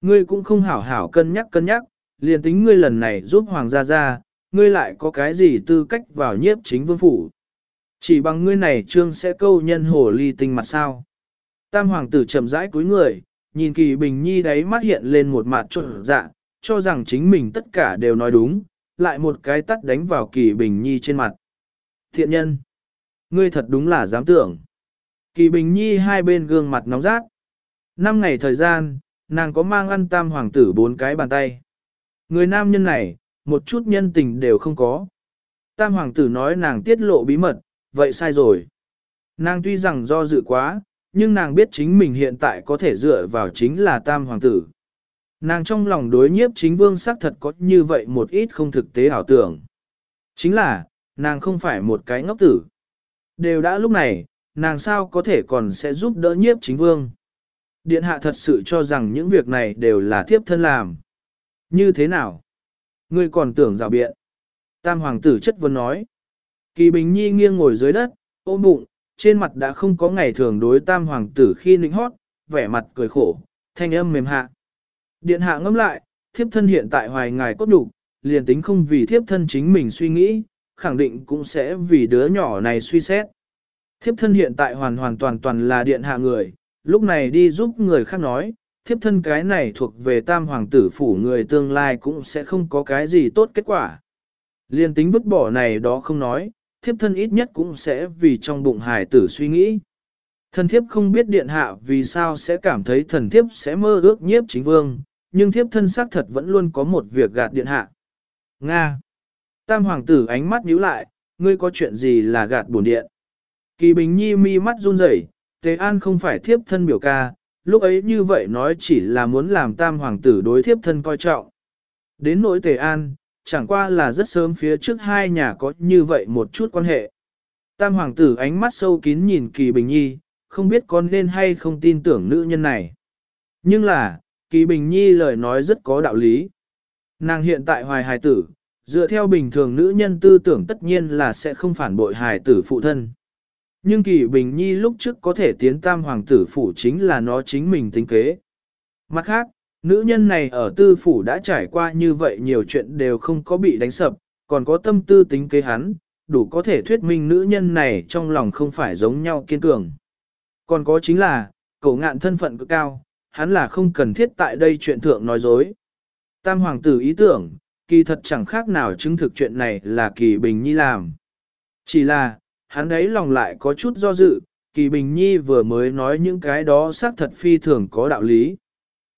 Ngươi cũng không hảo hảo cân nhắc cân nhắc, liền tính ngươi lần này giúp hoàng gia gia, ngươi lại có cái gì tư cách vào nhiếp chính vương phủ. Chỉ bằng ngươi này trương sẽ câu nhân hồ ly tinh mặt sao. Tam hoàng tử chậm rãi cúi người, nhìn kỳ bình nhi đáy mắt hiện lên một mặt trộn dạ, cho rằng chính mình tất cả đều nói đúng, lại một cái tắt đánh vào kỳ bình nhi trên mặt. Thiện nhân, ngươi thật đúng là dám tưởng. Kỳ bình nhi hai bên gương mặt nóng rát. Năm ngày thời gian, nàng có mang ăn tam hoàng tử bốn cái bàn tay. Người nam nhân này, một chút nhân tình đều không có. Tam hoàng tử nói nàng tiết lộ bí mật, vậy sai rồi. Nàng tuy rằng do dự quá, nhưng nàng biết chính mình hiện tại có thể dựa vào chính là tam hoàng tử. Nàng trong lòng đối nhiếp chính vương xác thật có như vậy một ít không thực tế ảo tưởng. Chính là, nàng không phải một cái ngốc tử. Đều đã lúc này, nàng sao có thể còn sẽ giúp đỡ nhiếp chính vương. Điện hạ thật sự cho rằng những việc này đều là thiếp thân làm. Như thế nào? Ngươi còn tưởng rào biện. Tam hoàng tử chất vấn nói. Kỳ Bình Nhi nghiêng ngồi dưới đất, ôm bụng, trên mặt đã không có ngày thường đối tam hoàng tử khi nịnh hót, vẻ mặt cười khổ, thanh âm mềm hạ. Điện hạ ngâm lại, thiếp thân hiện tại hoài ngài cốt đủ, liền tính không vì thiếp thân chính mình suy nghĩ, khẳng định cũng sẽ vì đứa nhỏ này suy xét. Thiếp thân hiện tại hoàn hoàn toàn toàn là điện hạ người, lúc này đi giúp người khác nói, thiếp thân cái này thuộc về tam hoàng tử phủ người tương lai cũng sẽ không có cái gì tốt kết quả. Liên tính vứt bỏ này đó không nói, thiếp thân ít nhất cũng sẽ vì trong bụng hài tử suy nghĩ. Thần thiếp không biết điện hạ vì sao sẽ cảm thấy thần thiếp sẽ mơ ước nhiếp chính vương, nhưng thiếp thân xác thật vẫn luôn có một việc gạt điện hạ. Nga. Tam hoàng tử ánh mắt nhíu lại, ngươi có chuyện gì là gạt bổn điện. Kỳ Bình Nhi mi mắt run rẩy, Tế An không phải thiếp thân biểu ca, lúc ấy như vậy nói chỉ là muốn làm tam hoàng tử đối thiếp thân coi trọng. Đến nỗi Tề An, chẳng qua là rất sớm phía trước hai nhà có như vậy một chút quan hệ. Tam hoàng tử ánh mắt sâu kín nhìn Kỳ Bình Nhi, không biết con nên hay không tin tưởng nữ nhân này. Nhưng là, Kỳ Bình Nhi lời nói rất có đạo lý. Nàng hiện tại hoài hài tử, dựa theo bình thường nữ nhân tư tưởng tất nhiên là sẽ không phản bội hài tử phụ thân. Nhưng Kỳ Bình Nhi lúc trước có thể tiến tam hoàng tử phủ chính là nó chính mình tính kế. Mặt khác, nữ nhân này ở tư phủ đã trải qua như vậy nhiều chuyện đều không có bị đánh sập, còn có tâm tư tính kế hắn, đủ có thể thuyết minh nữ nhân này trong lòng không phải giống nhau kiên cường. Còn có chính là, cậu ngạn thân phận cực cao, hắn là không cần thiết tại đây chuyện thượng nói dối. Tam hoàng tử ý tưởng, kỳ thật chẳng khác nào chứng thực chuyện này là kỳ bình nhi làm. Chỉ là, hắn ấy lòng lại có chút do dự, kỳ bình nhi vừa mới nói những cái đó xác thật phi thường có đạo lý.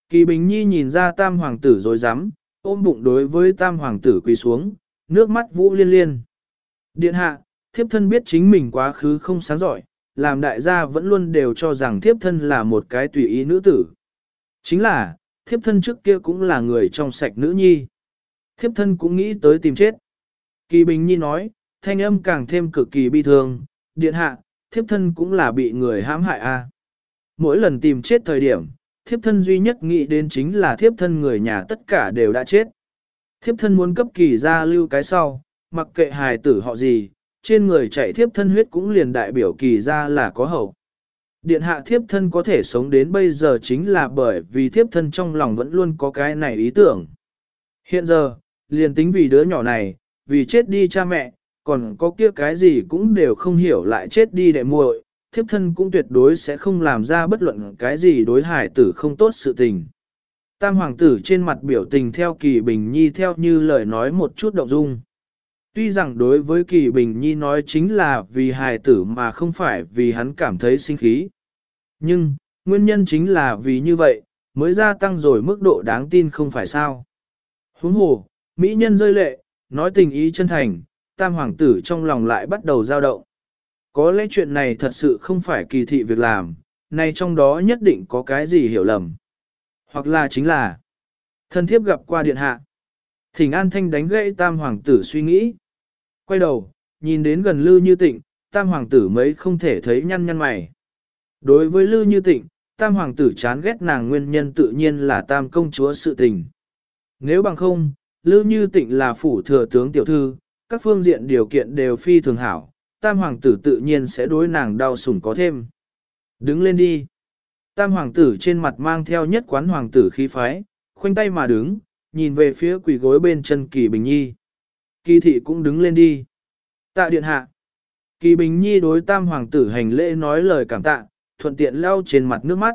Kỳ bình nhi nhìn ra tam hoàng tử rồi dám, ôm bụng đối với tam hoàng tử quỳ xuống, nước mắt vũ liên liên. Điện hạ, thiếp thân biết chính mình quá khứ không sáng giỏi, làm đại gia vẫn luôn đều cho rằng thiếp thân là một cái tùy ý nữ tử. Chính là, thiếp thân trước kia cũng là người trong sạch nữ nhi. Thiếp thân cũng nghĩ tới tìm chết. Kỳ Bình Nhi nói, thanh âm càng thêm cực kỳ bi thương, điện hạ, thiếp thân cũng là bị người hãm hại a. Mỗi lần tìm chết thời điểm, thiếp thân duy nhất nghĩ đến chính là thiếp thân người nhà tất cả đều đã chết. Thiếp thân muốn cấp kỳ ra lưu cái sau, mặc kệ hài tử họ gì, trên người chạy thiếp thân huyết cũng liền đại biểu kỳ ra là có hậu. Điện hạ thiếp thân có thể sống đến bây giờ chính là bởi vì thiếp thân trong lòng vẫn luôn có cái này ý tưởng. Hiện giờ, liền tính vì đứa nhỏ này, vì chết đi cha mẹ, còn có kia cái gì cũng đều không hiểu lại chết đi đệ muội, thiếp thân cũng tuyệt đối sẽ không làm ra bất luận cái gì đối hải tử không tốt sự tình. Tam hoàng tử trên mặt biểu tình theo kỳ bình nhi theo như lời nói một chút động dung. Tuy rằng đối với kỳ bình nhi nói chính là vì hài tử mà không phải vì hắn cảm thấy sinh khí. Nhưng, nguyên nhân chính là vì như vậy, mới gia tăng rồi mức độ đáng tin không phải sao. Huống hồ, mỹ nhân rơi lệ, nói tình ý chân thành, tam hoàng tử trong lòng lại bắt đầu dao động. Có lẽ chuyện này thật sự không phải kỳ thị việc làm, nay trong đó nhất định có cái gì hiểu lầm. Hoặc là chính là, thân thiếp gặp qua điện hạ. Thỉnh An Thanh đánh gãy tam hoàng tử suy nghĩ. Quay đầu, nhìn đến gần Lư Như Tịnh, tam hoàng tử mấy không thể thấy nhăn nhăn mày. Đối với Lư Như Tịnh, tam hoàng tử chán ghét nàng nguyên nhân tự nhiên là tam công chúa sự tình. Nếu bằng không, Lư Như Tịnh là phủ thừa tướng tiểu thư, các phương diện điều kiện đều phi thường hảo, tam hoàng tử tự nhiên sẽ đối nàng đau sủng có thêm. Đứng lên đi. Tam hoàng tử trên mặt mang theo nhất quán hoàng tử khí phái, khoanh tay mà đứng, nhìn về phía quỷ gối bên chân kỳ bình nhi. Kỳ thị cũng đứng lên đi. Tạ điện hạ. Kỳ Bình Nhi đối tam hoàng tử hành lễ nói lời cảm tạ, thuận tiện lau trên mặt nước mắt.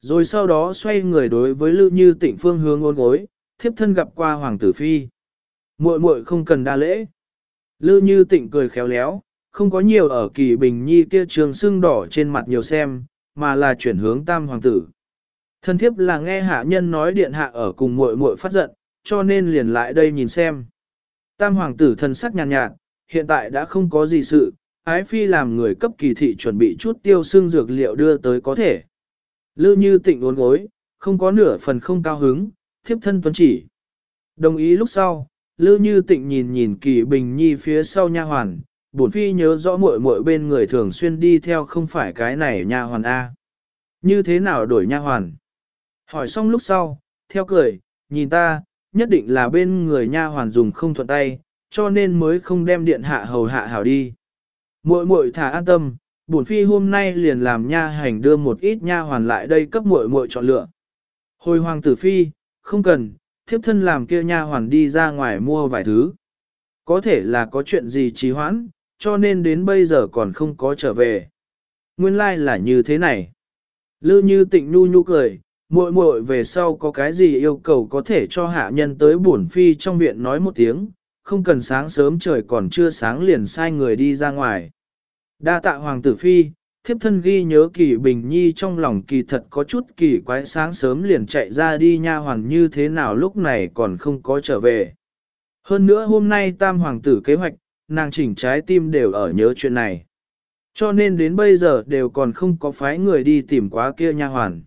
Rồi sau đó xoay người đối với lưu Như Tịnh phương hướng ôn gối, thiếp thân gặp qua hoàng tử phi. Muội muội không cần đa lễ. Lư Như Tịnh cười khéo léo, không có nhiều ở Kỳ Bình Nhi kia trường xương đỏ trên mặt nhiều xem, mà là chuyển hướng tam hoàng tử. Thân thiếp là nghe hạ nhân nói điện hạ ở cùng muội muội phát giận, cho nên liền lại đây nhìn xem. Tam hoàng tử thân sắc nhàn nhạt, nhạt, hiện tại đã không có gì sự, ái phi làm người cấp kỳ thị chuẩn bị chút tiêu xương dược liệu đưa tới có thể. Lư như tịnh uốn gối, không có nửa phần không cao hứng, thiếp thân tuấn chỉ. Đồng ý lúc sau, Lư như tịnh nhìn nhìn kỳ bình nhi phía sau nha hoàn, bổn phi nhớ rõ muội muội bên người thường xuyên đi theo không phải cái này nha hoàn A. Như thế nào đổi nha hoàn? Hỏi xong lúc sau, theo cười, nhìn ta, nhất định là bên người nha hoàn dùng không thuận tay, cho nên mới không đem điện hạ hầu hạ hảo đi. Muội muội thả an tâm, bổn phi hôm nay liền làm nha hành đưa một ít nha hoàn lại đây cấp muội muội chọn lựa. Hồi hoàng tử phi, không cần, thiếp thân làm kia nha hoàn đi ra ngoài mua vài thứ. Có thể là có chuyện gì trì hoãn, cho nên đến bây giờ còn không có trở về. Nguyên lai like là như thế này. Lư như tịnh nhu nhu cười, muội muội về sau có cái gì yêu cầu có thể cho hạ nhân tới bổn phi trong viện nói một tiếng, không cần sáng sớm trời còn chưa sáng liền sai người đi ra ngoài. Đa tạ hoàng tử phi, thiếp thân ghi nhớ kỳ bình nhi trong lòng kỳ thật có chút kỳ quái sáng sớm liền chạy ra đi nha hoàn như thế nào lúc này còn không có trở về. Hơn nữa hôm nay tam hoàng tử kế hoạch, nàng chỉnh trái tim đều ở nhớ chuyện này. Cho nên đến bây giờ đều còn không có phái người đi tìm quá kia nha hoàn.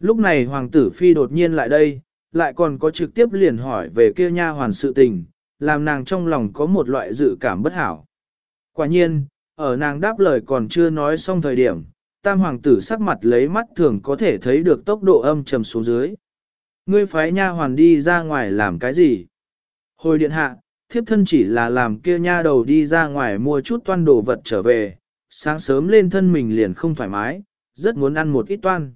Lúc này hoàng tử phi đột nhiên lại đây, lại còn có trực tiếp liền hỏi về kia nha hoàn sự tình, làm nàng trong lòng có một loại dự cảm bất hảo. Quả nhiên, ở nàng đáp lời còn chưa nói xong thời điểm, tam hoàng tử sắc mặt lấy mắt thường có thể thấy được tốc độ âm trầm xuống dưới. Ngươi phái nha hoàn đi ra ngoài làm cái gì? Hồi điện hạ, thiếp thân chỉ là làm kia nha đầu đi ra ngoài mua chút toan đồ vật trở về, sáng sớm lên thân mình liền không thoải mái, rất muốn ăn một ít toan.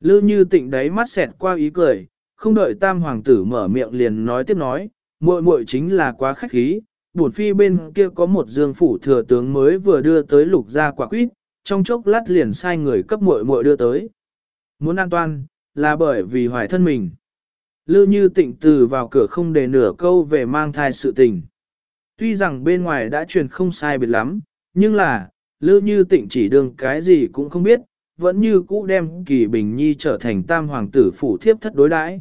Lư như tịnh đáy mắt xẹt qua ý cười, không đợi tam hoàng tử mở miệng liền nói tiếp nói, muội muội chính là quá khách khí, bổn phi bên kia có một dương phủ thừa tướng mới vừa đưa tới lục gia quả quýt, trong chốc lát liền sai người cấp muội muội đưa tới. Muốn an toàn, là bởi vì hoài thân mình. Lư như tịnh từ vào cửa không để nửa câu về mang thai sự tình. Tuy rằng bên ngoài đã truyền không sai biệt lắm, nhưng là, Lư như tịnh chỉ đương cái gì cũng không biết, vẫn như cũ đem kỳ bình nhi trở thành tam hoàng tử phủ thiếp thất đối đãi.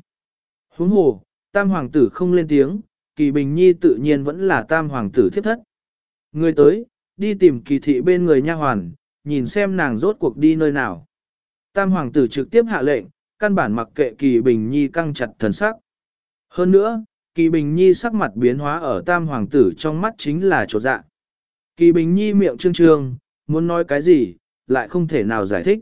Huống hồ, tam hoàng tử không lên tiếng, kỳ bình nhi tự nhiên vẫn là tam hoàng tử thiếp thất. Người tới, đi tìm kỳ thị bên người nha hoàn, nhìn xem nàng rốt cuộc đi nơi nào. Tam hoàng tử trực tiếp hạ lệnh, căn bản mặc kệ kỳ bình nhi căng chặt thần sắc. Hơn nữa, kỳ bình nhi sắc mặt biến hóa ở tam hoàng tử trong mắt chính là chỗ dạ. Kỳ bình nhi miệng trương trương, muốn nói cái gì, lại không thể nào giải thích.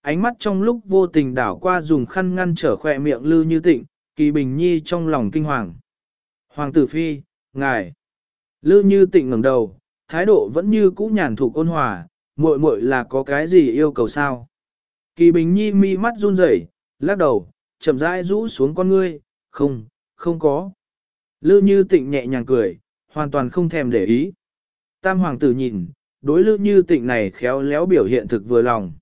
Ánh mắt trong lúc vô tình đảo qua dùng khăn ngăn trở khỏe miệng lư như tịnh, kỳ bình nhi trong lòng kinh hoàng. Hoàng tử phi, ngài. Lư như tịnh ngẩng đầu, thái độ vẫn như cũ nhàn thủ ôn hòa, muội muội là có cái gì yêu cầu sao? Kỳ bình nhi mi mắt run rẩy, lắc đầu, chậm rãi rũ xuống con ngươi, không, không có. Lư như tịnh nhẹ nhàng cười, hoàn toàn không thèm để ý. Tam hoàng tử nhìn, đối lư như tịnh này khéo léo biểu hiện thực vừa lòng.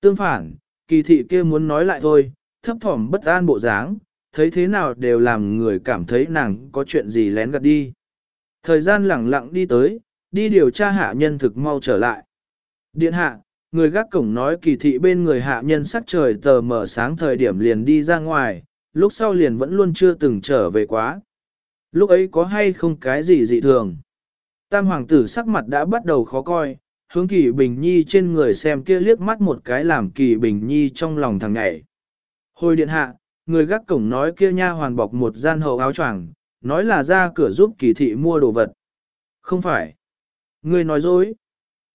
Tương phản, kỳ thị kia muốn nói lại thôi, thấp thỏm bất an bộ dáng, thấy thế nào đều làm người cảm thấy nàng có chuyện gì lén gạt đi. Thời gian lẳng lặng đi tới, đi điều tra hạ nhân thực mau trở lại. Điện hạ, người gác cổng nói kỳ thị bên người hạ nhân sắc trời tờ mở sáng thời điểm liền đi ra ngoài, lúc sau liền vẫn luôn chưa từng trở về quá. Lúc ấy có hay không cái gì dị thường? Tam hoàng tử sắc mặt đã bắt đầu khó coi, hướng kỳ bình nhi trên người xem kia liếc mắt một cái làm kỳ bình nhi trong lòng thằng nhảy. Hồi điện hạ, người gác cổng nói kia nha hoàn bọc một gian hậu áo choàng, nói là ra cửa giúp kỳ thị mua đồ vật. Không phải. Người nói dối.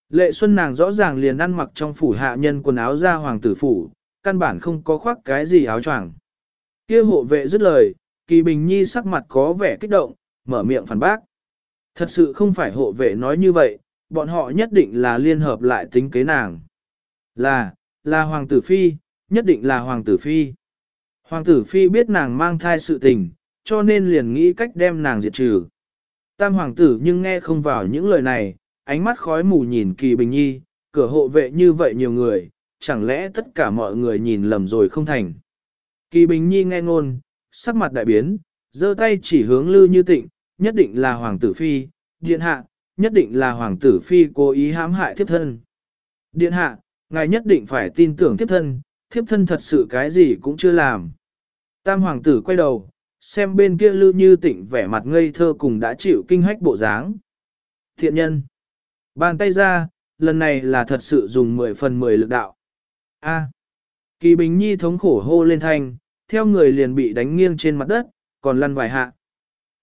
Lệ Xuân nàng rõ ràng liền ăn mặc trong phủ hạ nhân quần áo ra hoàng tử phủ, căn bản không có khoác cái gì áo choàng. Kia hộ vệ dứt lời, kỳ bình nhi sắc mặt có vẻ kích động, mở miệng phản bác. Thật sự không phải hộ vệ nói như vậy, bọn họ nhất định là liên hợp lại tính kế nàng. Là, là hoàng tử phi, nhất định là hoàng tử phi. Hoàng tử phi biết nàng mang thai sự tình, cho nên liền nghĩ cách đem nàng diệt trừ. tam hoàng tử nhưng nghe không vào những lời này, ánh mắt khói mù nhìn kỳ bình nhi, cửa hộ vệ như vậy nhiều người, chẳng lẽ tất cả mọi người nhìn lầm rồi không thành. Kỳ bình nhi nghe ngôn, sắc mặt đại biến, giơ tay chỉ hướng lư như tịnh, nhất định là hoàng tử phi, điện hạ, nhất định là hoàng tử phi cố ý hãm hại thiếp thân. Điện hạ, ngài nhất định phải tin tưởng thiếp thân, thiếp thân thật sự cái gì cũng chưa làm. Tam hoàng tử quay đầu, xem bên kia lưu như tịnh vẻ mặt ngây thơ cùng đã chịu kinh hách bộ dáng. Thiện nhân. Bàn tay ra, lần này là thật sự dùng 10 phần 10 lực đạo. A. Kỳ Bình Nhi thống khổ hô lên thanh, theo người liền bị đánh nghiêng trên mặt đất, còn lăn vài hạ.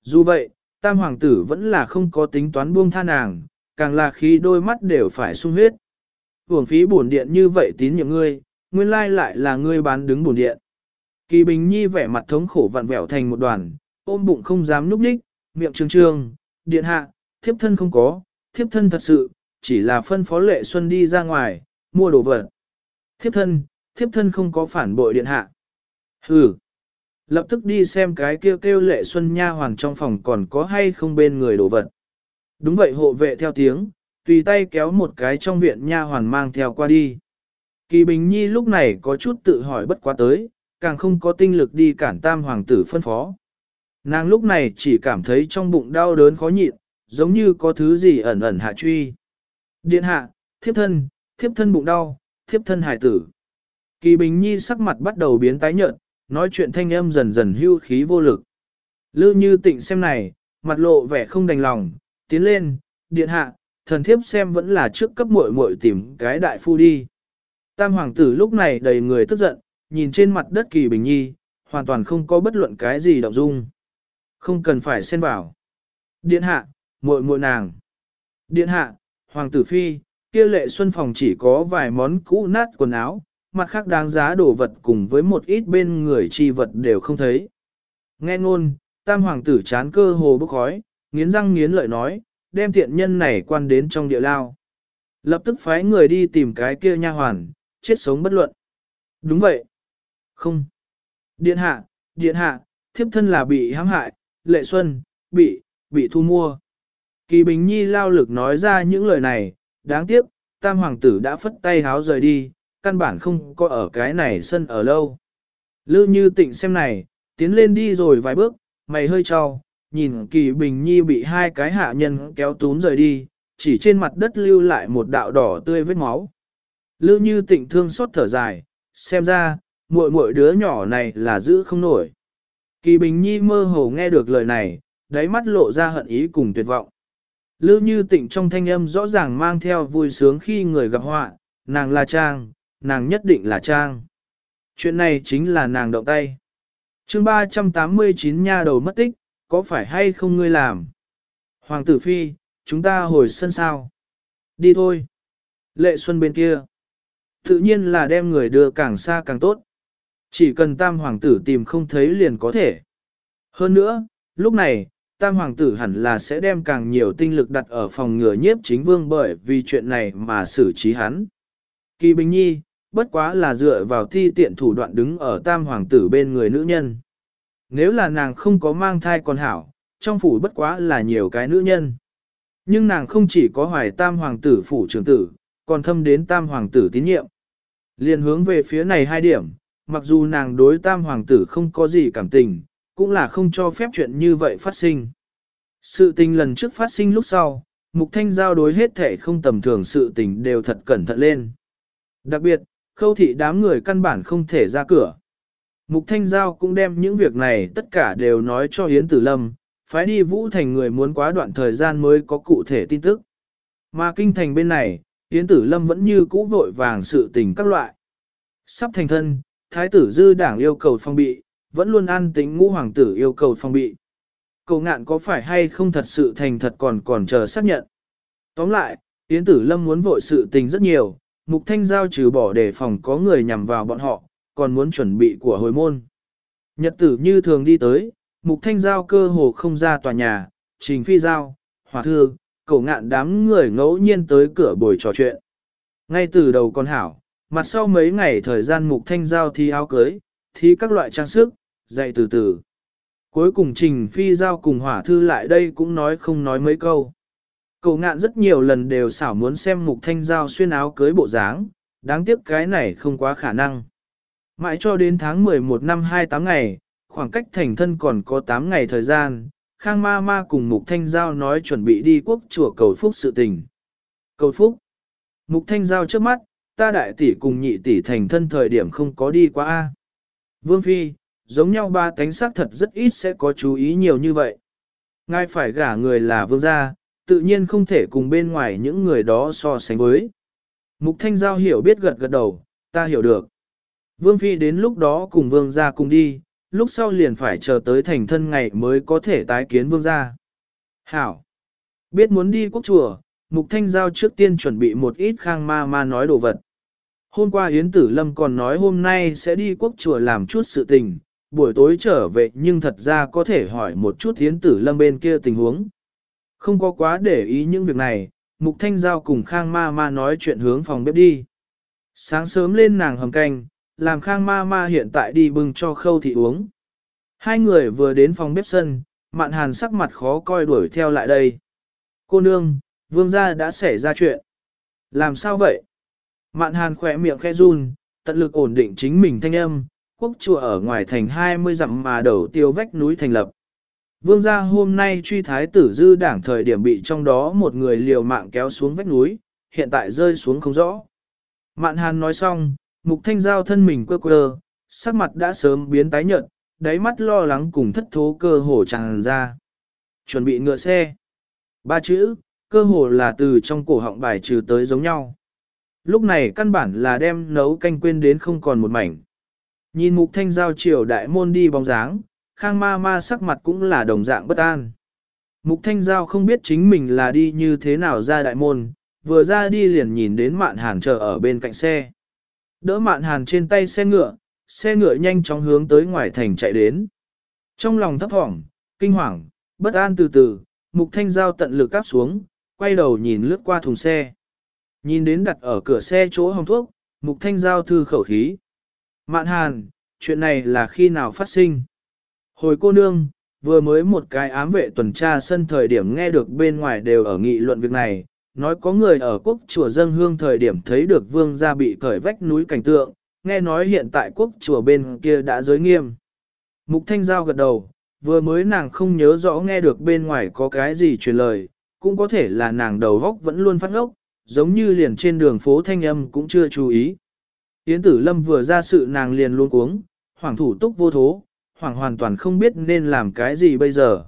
Dù vậy, tam hoàng tử vẫn là không có tính toán buông tha nàng, càng là khi đôi mắt đều phải sung huyết. Hưởng phí bổn điện như vậy tín nhiệm ngươi, nguyên lai lại là ngươi bán đứng bổn điện. Kỳ Bình Nhi vẻ mặt thống khổ vặn vẹo thành một đoàn, ôm bụng không dám núp đích, miệng trương trương, điện hạ, thiếp thân không có, thiếp thân thật sự, chỉ là phân phó lệ xuân đi ra ngoài, mua đồ vật. Thiếp thân, thiếp thân không có phản bội điện hạ. Hừ. Lập tức đi xem cái kêu kêu lệ xuân nha hoàn trong phòng còn có hay không bên người đồ vật. Đúng vậy hộ vệ theo tiếng, tùy tay kéo một cái trong viện nha hoàn mang theo qua đi. Kỳ Bình Nhi lúc này có chút tự hỏi bất quá tới, càng không có tinh lực đi cản tam hoàng tử phân phó. Nàng lúc này chỉ cảm thấy trong bụng đau đớn khó nhịn, giống như có thứ gì ẩn ẩn hạ truy. Điện hạ, thiếp thân, thiếp thân bụng đau, thiếp thân hải tử. Kỳ Bình Nhi sắc mặt bắt đầu biến tái nhợt, nói chuyện thanh âm dần dần hưu khí vô lực. Lư như tịnh xem này, mặt lộ vẻ không đành lòng, tiến lên, điện hạ, thần thiếp xem vẫn là trước cấp muội muội tìm cái đại phu đi. Tam hoàng tử lúc này đầy người tức giận, nhìn trên mặt đất kỳ bình nhi, hoàn toàn không có bất luận cái gì động dung. Không cần phải xen vào. Điện hạ, muội muội nàng. Điện hạ, hoàng tử phi, kia lệ xuân phòng chỉ có vài món cũ nát quần áo, mặt khác đáng giá đồ vật cùng với một ít bên người chi vật đều không thấy. Nghe ngôn, tam hoàng tử chán cơ hồ bức khói, nghiến răng nghiến lợi nói, đem thiện nhân này quan đến trong địa lao. Lập tức phái người đi tìm cái kia nha hoàn, chết sống bất luận. Đúng vậy. Không. Điện hạ, điện hạ, thiếp thân là bị hãm hại, lệ xuân, bị, bị thu mua. Kỳ Bình Nhi lao lực nói ra những lời này, đáng tiếc, tam hoàng tử đã phất tay háo rời đi, căn bản không có ở cái này sân ở lâu. Lư như tịnh xem này, tiến lên đi rồi vài bước, mày hơi cho, nhìn kỳ bình nhi bị hai cái hạ nhân kéo túm rời đi, chỉ trên mặt đất lưu lại một đạo đỏ tươi vết máu. Lư như tịnh thương xót thở dài, xem ra, muội muội đứa nhỏ này là giữ không nổi. Kỳ bình nhi mơ hồ nghe được lời này, đáy mắt lộ ra hận ý cùng tuyệt vọng. Lư như tịnh trong thanh âm rõ ràng mang theo vui sướng khi người gặp họa, nàng là Trang, nàng nhất định là Trang. Chuyện này chính là nàng động tay. chương 389 nha đầu mất tích, có phải hay không ngươi làm? Hoàng tử phi, chúng ta hồi sân sao? Đi thôi. Lệ xuân bên kia. Tự nhiên là đem người đưa càng xa càng tốt. Chỉ cần tam hoàng tử tìm không thấy liền có thể. Hơn nữa, lúc này, tam hoàng tử hẳn là sẽ đem càng nhiều tinh lực đặt ở phòng ngừa nhiếp chính vương bởi vì chuyện này mà xử trí hắn. Kỳ Bình Nhi, bất quá là dựa vào thi tiện thủ đoạn đứng ở tam hoàng tử bên người nữ nhân. Nếu là nàng không có mang thai con hảo, trong phủ bất quá là nhiều cái nữ nhân. Nhưng nàng không chỉ có hoài tam hoàng tử phủ trưởng tử, còn thâm đến tam hoàng tử tín nhiệm. Liên hướng về phía này hai điểm, mặc dù nàng đối tam hoàng tử không có gì cảm tình, cũng là không cho phép chuyện như vậy phát sinh. Sự tình lần trước phát sinh lúc sau, Mục Thanh giao đối hết thể không tầm thường sự tình đều thật cẩn thận lên. Đặc biệt, khâu thị đám người căn bản không thể ra cửa. Mục Thanh Giao cũng đem những việc này tất cả đều nói cho Yến Tử Lâm, phái đi Vũ Thành người muốn quá đoạn thời gian mới có cụ thể tin tức. Mà kinh thành bên này, Yến Tử Lâm vẫn như cũ vội vàng sự tình các loại. Sắp thành thân, Thái tử Dư Đảng yêu cầu phong bị, vẫn luôn an tính ngũ hoàng tử yêu cầu phong bị. Cầu ngạn có phải hay không thật sự thành thật còn còn chờ xác nhận. Tóm lại, Yến Tử Lâm muốn vội sự tình rất nhiều, Mục Thanh Giao trừ bỏ để phòng có người nhằm vào bọn họ, còn muốn chuẩn bị của hồi môn. Nhật tử như thường đi tới, Mục Thanh Giao cơ hồ không ra tòa nhà, Trình Phi Giao, Hòa Thư, cổ ngạn đám người ngẫu nhiên tới cửa buổi trò chuyện. Ngay từ đầu con hảo, mặt sau mấy ngày thời gian Mục Thanh Giao thi áo cưới, thi các loại trang sức, dạy từ từ. Cuối cùng Trình Phi Giao cùng hỏa thư lại đây cũng nói không nói mấy câu. Cậu ngạn rất nhiều lần đều xảo muốn xem mục thanh giao xuyên áo cưới bộ dáng, đáng tiếc cái này không quá khả năng. Mãi cho đến tháng 11 năm 28 ngày, khoảng cách thành thân còn có 8 ngày thời gian, Khang Ma Ma cùng Mục Thanh Giao nói chuẩn bị đi quốc chùa cầu phúc sự tình. Cầu phúc. Mục Thanh Giao trước mắt, ta đại tỷ cùng nhị tỷ thành thân thời điểm không có đi qua A. Vương Phi, giống nhau ba tánh sắc thật rất ít sẽ có chú ý nhiều như vậy. Ngài phải gả người là vương gia, tự nhiên không thể cùng bên ngoài những người đó so sánh với. Mục Thanh Giao hiểu biết gật gật đầu, ta hiểu được. Vương Phi đến lúc đó cùng vương gia cùng đi, lúc sau liền phải chờ tới thành thân ngày mới có thể tái kiến vương gia. Hảo! Biết muốn đi quốc chùa, Mục Thanh Giao trước tiên chuẩn bị một ít khang ma ma nói đồ vật. Hôm qua Yến Tử Lâm còn nói hôm nay sẽ đi quốc chùa làm chút sự tình, buổi tối trở về nhưng thật ra có thể hỏi một chút Yến Tử Lâm bên kia tình huống. Không có quá để ý những việc này, Mục Thanh Giao cùng Khang Ma Ma nói chuyện hướng phòng bếp đi. Sáng sớm lên nàng hầm canh, làm Khang Ma Ma hiện tại đi bưng cho khâu thị uống. Hai người vừa đến phòng bếp sân, mạn hàn sắc mặt khó coi đuổi theo lại đây. Cô nương, vương gia đã xảy ra chuyện. Làm sao vậy? Mạn hàn khỏe miệng khẽ run, tận lực ổn định chính mình thanh âm, quốc chùa ở ngoài thành 20 dặm mà đầu tiêu vách núi thành lập. Vương gia hôm nay truy thái tử dư đảng thời điểm bị trong đó một người liều mạng kéo xuống vách núi, hiện tại rơi xuống không rõ. Mạn hàn nói xong, mục thanh giao thân mình quơ quơ, sắc mặt đã sớm biến tái nhợt, đáy mắt lo lắng cùng thất thố cơ hồ tràn ra. Chuẩn bị ngựa xe. Ba chữ, cơ hồ là từ trong cổ họng bài trừ tới giống nhau. Lúc này căn bản là đem nấu canh quên đến không còn một mảnh. Nhìn mục thanh giao chiều đại môn đi bóng dáng, khang ma ma sắc mặt cũng là đồng dạng bất an. Mục thanh giao không biết chính mình là đi như thế nào ra đại môn, vừa ra đi liền nhìn đến mạn hàn chờ ở bên cạnh xe. Đỡ mạn hàn trên tay xe ngựa, xe ngựa nhanh chóng hướng tới ngoài thành chạy đến. Trong lòng thấp thỏm, kinh hoàng, bất an từ từ, mục thanh giao tận lực cắp xuống, quay đầu nhìn lướt qua thùng xe. Nhìn đến đặt ở cửa xe chỗ hồng thuốc, mục thanh giao thư khẩu khí. Mạn hàn, chuyện này là khi nào phát sinh? Hồi cô nương, vừa mới một cái ám vệ tuần tra sân thời điểm nghe được bên ngoài đều ở nghị luận việc này, nói có người ở quốc chùa dân hương thời điểm thấy được vương gia bị cởi vách núi cảnh tượng, nghe nói hiện tại quốc chùa bên kia đã giới nghiêm. Mục Thanh Giao gật đầu, vừa mới nàng không nhớ rõ nghe được bên ngoài có cái gì truyền lời, cũng có thể là nàng đầu góc vẫn luôn phát ngốc, giống như liền trên đường phố thanh âm cũng chưa chú ý. Yến tử lâm vừa ra sự nàng liền luôn cuống, hoàng thủ túc vô thố, hoàng hoàn toàn không biết nên làm cái gì bây giờ.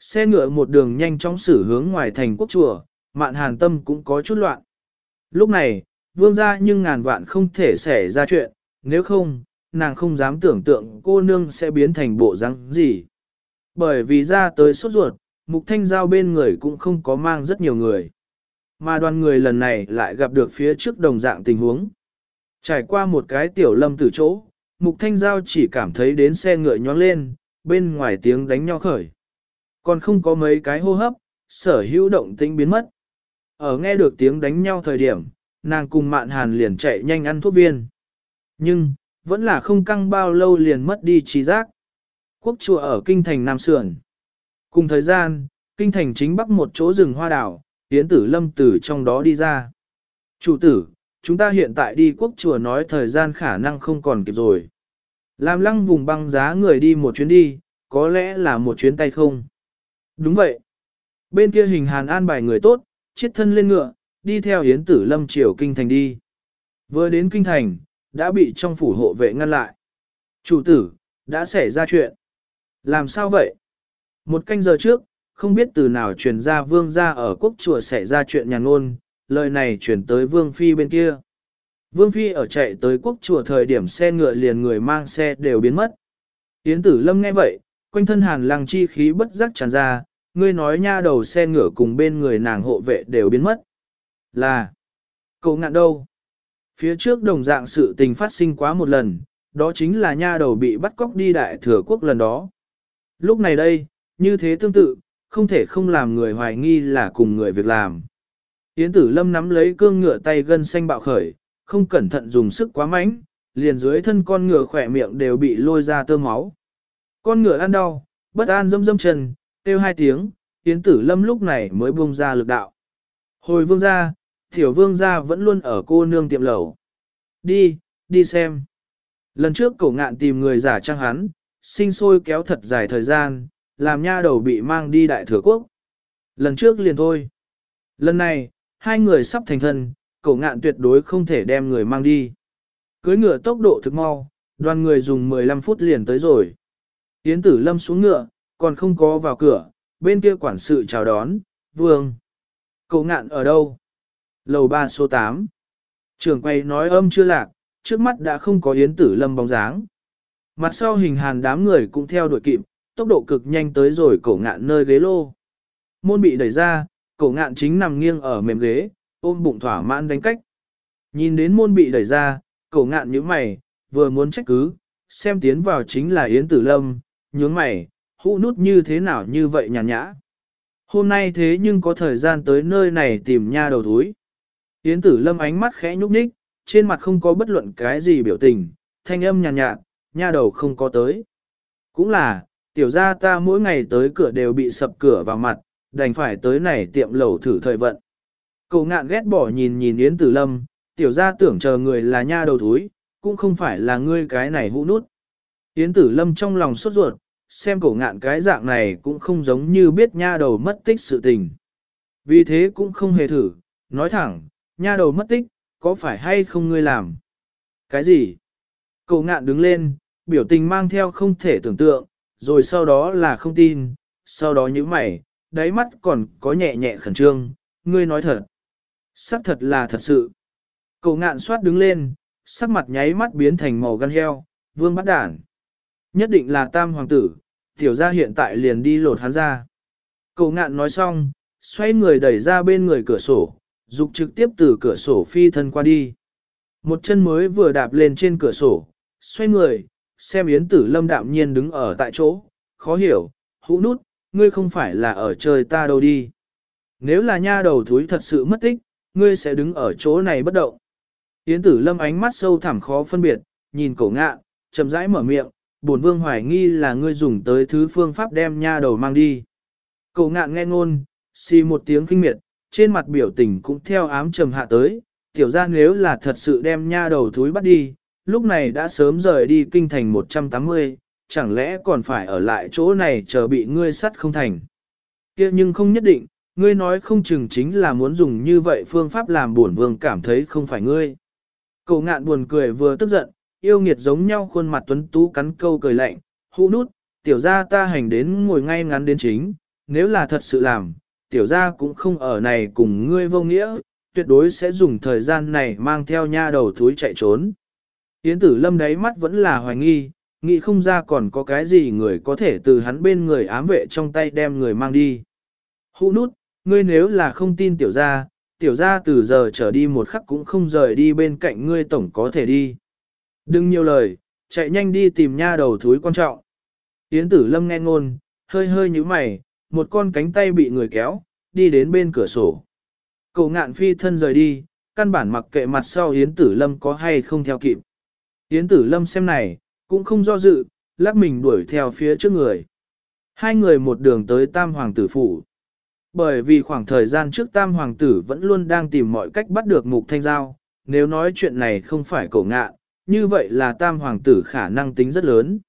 Xe ngựa một đường nhanh chóng xử hướng ngoài thành quốc chùa, mạn hàn tâm cũng có chút loạn. Lúc này, vương gia nhưng ngàn vạn không thể xảy ra chuyện, nếu không, nàng không dám tưởng tượng cô nương sẽ biến thành bộ răng gì. Bởi vì ra tới sốt ruột, mục thanh giao bên người cũng không có mang rất nhiều người. Mà đoàn người lần này lại gặp được phía trước đồng dạng tình huống. Trải qua một cái tiểu lâm từ chỗ, mục thanh giao chỉ cảm thấy đến xe ngựa nhóng lên, bên ngoài tiếng đánh nhau khởi. Còn không có mấy cái hô hấp, sở hữu động tĩnh biến mất. Ở nghe được tiếng đánh nhau thời điểm, nàng cùng mạn hàn liền chạy nhanh ăn thuốc viên. Nhưng, vẫn là không căng bao lâu liền mất đi trí giác. Quốc chùa ở kinh thành Nam Sườn. Cùng thời gian, kinh thành chính bắc một chỗ rừng hoa đảo, Yến tử lâm tử trong đó đi ra. Chủ tử, chúng ta hiện tại đi quốc chùa nói thời gian khả năng không còn kịp rồi. Làm lăng vùng băng giá người đi một chuyến đi, có lẽ là một chuyến tay không. Đúng vậy. Bên kia hình hàn an bài người tốt, chiết thân lên ngựa, đi theo yến tử lâm triều kinh thành đi. Vừa đến kinh thành, đã bị trong phủ hộ vệ ngăn lại. Chủ tử, đã xảy ra chuyện. Làm sao vậy? Một canh giờ trước, không biết từ nào truyền ra vương gia ở quốc chùa xảy ra chuyện nhà ngôn, lời này truyền tới vương phi bên kia. Vương phi ở chạy tới quốc chùa thời điểm xe ngựa liền người mang xe đều biến mất. Yến tử lâm nghe vậy, quanh thân hàn lăng chi khí bất giác tràn ra, ngươi nói nha đầu xe ngựa cùng bên người nàng hộ vệ đều biến mất. Là, cậu ngạn đâu? Phía trước đồng dạng sự tình phát sinh quá một lần, đó chính là nha đầu bị bắt cóc đi đại thừa quốc lần đó. Lúc này đây, như thế tương tự, không thể không làm người hoài nghi là cùng người việc làm. Yến tử lâm nắm lấy cương ngựa tay gân xanh bạo khởi, không cẩn thận dùng sức quá mạnh, liền dưới thân con ngựa khỏe miệng đều bị lôi ra tơ máu. Con ngựa ăn đau, bất an dâm dâm chân, kêu hai tiếng, Yến Tử Lâm lúc này mới buông ra lực đạo. Hồi vương gia, tiểu vương gia vẫn luôn ở cô nương tiệm lẩu. Đi, đi xem. Lần trước cổ ngạn tìm người giả trang hắn, sinh sôi kéo thật dài thời gian, làm nha đầu bị mang đi đại thừa quốc. Lần trước liền thôi. Lần này, hai người sắp thành thân, cổ ngạn tuyệt đối không thể đem người mang đi. Cưới ngựa tốc độ thực mau, đoàn người dùng 15 phút liền tới rồi. Yến tử lâm xuống ngựa, còn không có vào cửa, bên kia quản sự chào đón, vương. Cậu ngạn ở đâu? Lầu 3 số 8. Trường quay nói âm chưa lạc, trước mắt đã không có yến tử lâm bóng dáng. Mặt sau hình hàn đám người cũng theo đuổi kịp, tốc độ cực nhanh tới rồi cổ ngạn nơi ghế lô. Môn bị đẩy ra, cổ ngạn chính nằm nghiêng ở mềm ghế, ôm bụng thỏa mãn đánh cách. Nhìn đến môn bị đẩy ra, cổ ngạn như mày, vừa muốn trách cứ, xem tiến vào chính là Yến Tử Lâm, nhướng mày, hũ nút như thế nào như vậy nhàn nhã. Hôm nay thế nhưng có thời gian tới nơi này tìm nha đầu thúi. Yến Tử Lâm ánh mắt khẽ nhúc nhích, trên mặt không có bất luận cái gì biểu tình, thanh âm nhàn nhạt, nhạt, nha đầu không có tới. Cũng là, tiểu gia ta mỗi ngày tới cửa đều bị sập cửa vào mặt, đành phải tới này tiệm lẩu thử thời vận. Cậu ngạn ghét bỏ nhìn nhìn Yến Tử Lâm, tiểu gia tưởng chờ người là nha đầu thúi, cũng không phải là ngươi cái này hũ nút. Yến Tử Lâm trong lòng sốt ruột, xem cổ ngạn cái dạng này cũng không giống như biết nha đầu mất tích sự tình. Vì thế cũng không hề thử, nói thẳng, nha đầu mất tích, có phải hay không ngươi làm? Cái gì? Cổ ngạn đứng lên, biểu tình mang theo không thể tưởng tượng, rồi sau đó là không tin, sau đó những mày, đáy mắt còn có nhẹ nhẹ khẩn trương, ngươi nói thật. Sắc thật là thật sự. Cậu ngạn soát đứng lên, sắc mặt nháy mắt biến thành màu gan heo, vương bắt đản. Nhất định là tam hoàng tử, tiểu gia hiện tại liền đi lột hắn ra. Cậu ngạn nói xong, xoay người đẩy ra bên người cửa sổ, dục trực tiếp từ cửa sổ phi thân qua đi. Một chân mới vừa đạp lên trên cửa sổ, xoay người, xem Yến Tử Lâm đạm nhiên đứng ở tại chỗ, khó hiểu, hũ nút, ngươi không phải là ở trời ta đâu đi. Nếu là nha đầu thúi thật sự mất tích, ngươi sẽ đứng ở chỗ này bất động. Yến Tử Lâm ánh mắt sâu thẳm khó phân biệt, nhìn cổ ngạn chậm rãi mở miệng, bổn vương hoài nghi là ngươi dùng tới thứ phương pháp đem nha đầu mang đi. Cậu ngạn nghe ngôn, xì một tiếng kinh miệt, trên mặt biểu tình cũng theo ám trầm hạ tới, tiểu ra nếu là thật sự đem nha đầu thúi bắt đi, lúc này đã sớm rời đi kinh thành 180, chẳng lẽ còn phải ở lại chỗ này chờ bị ngươi sắt không thành. kia nhưng không nhất định, ngươi nói không chừng chính là muốn dùng như vậy phương pháp làm buồn vương cảm thấy không phải ngươi. Cậu ngạn buồn cười vừa tức giận, yêu nghiệt giống nhau khuôn mặt tuấn tú cắn câu cười lạnh, hũ nút, tiểu ra ta hành đến ngồi ngay ngắn đến chính, nếu là thật sự làm, tiểu ra cũng không ở này cùng ngươi vô nghĩa, tuyệt đối sẽ dùng thời gian này mang theo nha đầu thúi chạy trốn. Yến tử lâm đáy mắt vẫn là hoài nghi, nghĩ không ra còn có cái gì người có thể từ hắn bên người ám vệ trong tay đem người mang đi. Hũ nút, ngươi nếu là không tin tiểu gia, tiểu gia từ giờ trở đi một khắc cũng không rời đi bên cạnh ngươi tổng có thể đi. Đừng nhiều lời, chạy nhanh đi tìm nha đầu thúi quan trọng. Yến tử lâm nghe ngôn, hơi hơi như mày, một con cánh tay bị người kéo, đi đến bên cửa sổ. Cậu ngạn phi thân rời đi, căn bản mặc kệ mặt sau Yến tử lâm có hay không theo kịp. Yến tử lâm xem này, cũng không do dự, lắc mình đuổi theo phía trước người. Hai người một đường tới tam hoàng tử phủ. Bởi vì khoảng thời gian trước tam hoàng tử vẫn luôn đang tìm mọi cách bắt được mục thanh giao, nếu nói chuyện này không phải cổ ngạ, như vậy là tam hoàng tử khả năng tính rất lớn.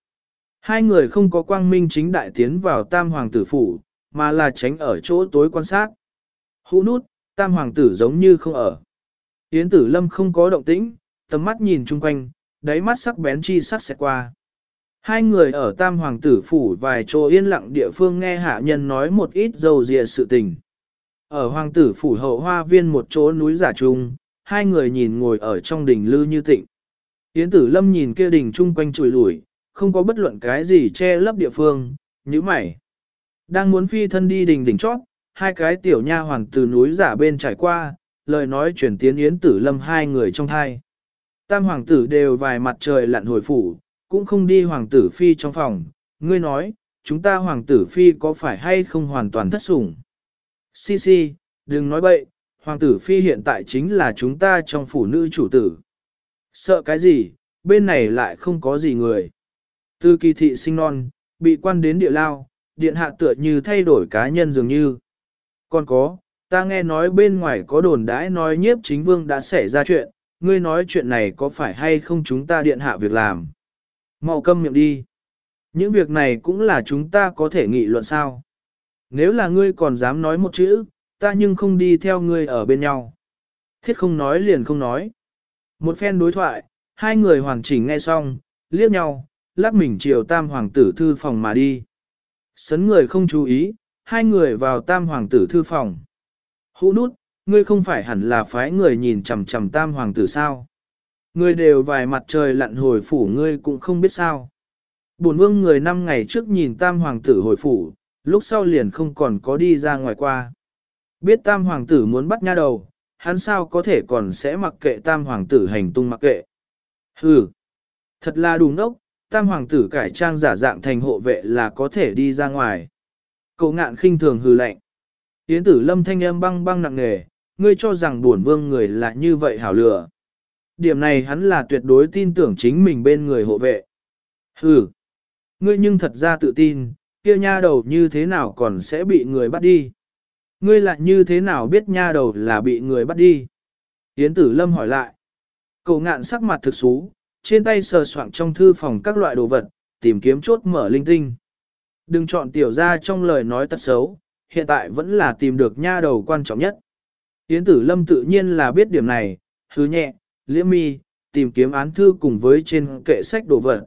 Hai người không có quang minh chính đại tiến vào tam hoàng tử phủ, mà là tránh ở chỗ tối quan sát. Hũ nút, tam hoàng tử giống như không ở. Yến tử lâm không có động tĩnh, tầm mắt nhìn chung quanh, đáy mắt sắc bén chi sắc sẽ qua. Hai người ở tam hoàng tử phủ vài chỗ yên lặng địa phương nghe hạ nhân nói một ít dầu dịa sự tình. Ở hoàng tử phủ hậu hoa viên một chỗ núi giả trung, hai người nhìn ngồi ở trong đỉnh lư như tịnh. Yến tử lâm nhìn kia đỉnh chung quanh chùi lủi, không có bất luận cái gì che lấp địa phương, như mày. Đang muốn phi thân đi đỉnh đỉnh chót, hai cái tiểu nha hoàng từ núi giả bên trải qua, lời nói chuyển tiến Yến tử lâm hai người trong thai. Tam hoàng tử đều vài mặt trời lặn hồi phủ, cũng không đi hoàng tử phi trong phòng. Ngươi nói, chúng ta hoàng tử phi có phải hay không hoàn toàn thất sủng? Si si, đừng nói bậy, hoàng tử phi hiện tại chính là chúng ta trong phủ nữ chủ tử. Sợ cái gì, bên này lại không có gì người. Từ kỳ thị sinh non, bị quan đến địa lao, điện hạ tựa như thay đổi cá nhân dường như. Còn có, ta nghe nói bên ngoài có đồn đãi nói nhiếp chính vương đã xảy ra chuyện, ngươi nói chuyện này có phải hay không chúng ta điện hạ việc làm. Mau câm miệng đi. Những việc này cũng là chúng ta có thể nghị luận sao. Nếu là ngươi còn dám nói một chữ, ta nhưng không đi theo ngươi ở bên nhau. Thiết không nói liền không nói. Một phen đối thoại, hai người hoàn chỉnh nghe xong, liếc nhau, lắc mình chiều tam hoàng tử thư phòng mà đi. Sấn người không chú ý, hai người vào tam hoàng tử thư phòng. Hũ nút, ngươi không phải hẳn là phái người nhìn chằm chằm tam hoàng tử sao. Ngươi đều vài mặt trời lặn hồi phủ ngươi cũng không biết sao. Bổn vương người năm ngày trước nhìn tam hoàng tử hồi phủ, lúc sau liền không còn có đi ra ngoài qua. Biết tam hoàng tử muốn bắt nha đầu, hắn sao có thể còn sẽ mặc kệ tam hoàng tử hành tung mặc kệ. Hừ, thật là đủ nốc tam hoàng tử cải trang giả dạng thành hộ vệ là có thể đi ra ngoài. Cậu ngạn khinh thường hừ lạnh. Yến tử lâm thanh âm băng băng nặng nề, ngươi cho rằng buồn vương người là như vậy hảo lửa. Điểm này hắn là tuyệt đối tin tưởng chính mình bên người hộ vệ. Hừ, ngươi nhưng thật ra tự tin, kia nha đầu như thế nào còn sẽ bị người bắt đi. Ngươi lại như thế nào biết nha đầu là bị người bắt đi? Yến tử lâm hỏi lại. Cậu ngạn sắc mặt thực xú, trên tay sờ soạng trong thư phòng các loại đồ vật, tìm kiếm chốt mở linh tinh. Đừng chọn tiểu ra trong lời nói tật xấu, hiện tại vẫn là tìm được nha đầu quan trọng nhất. Yến tử lâm tự nhiên là biết điểm này, hứ nhẹ, liễm mi, tìm kiếm án thư cùng với trên kệ sách đồ vật.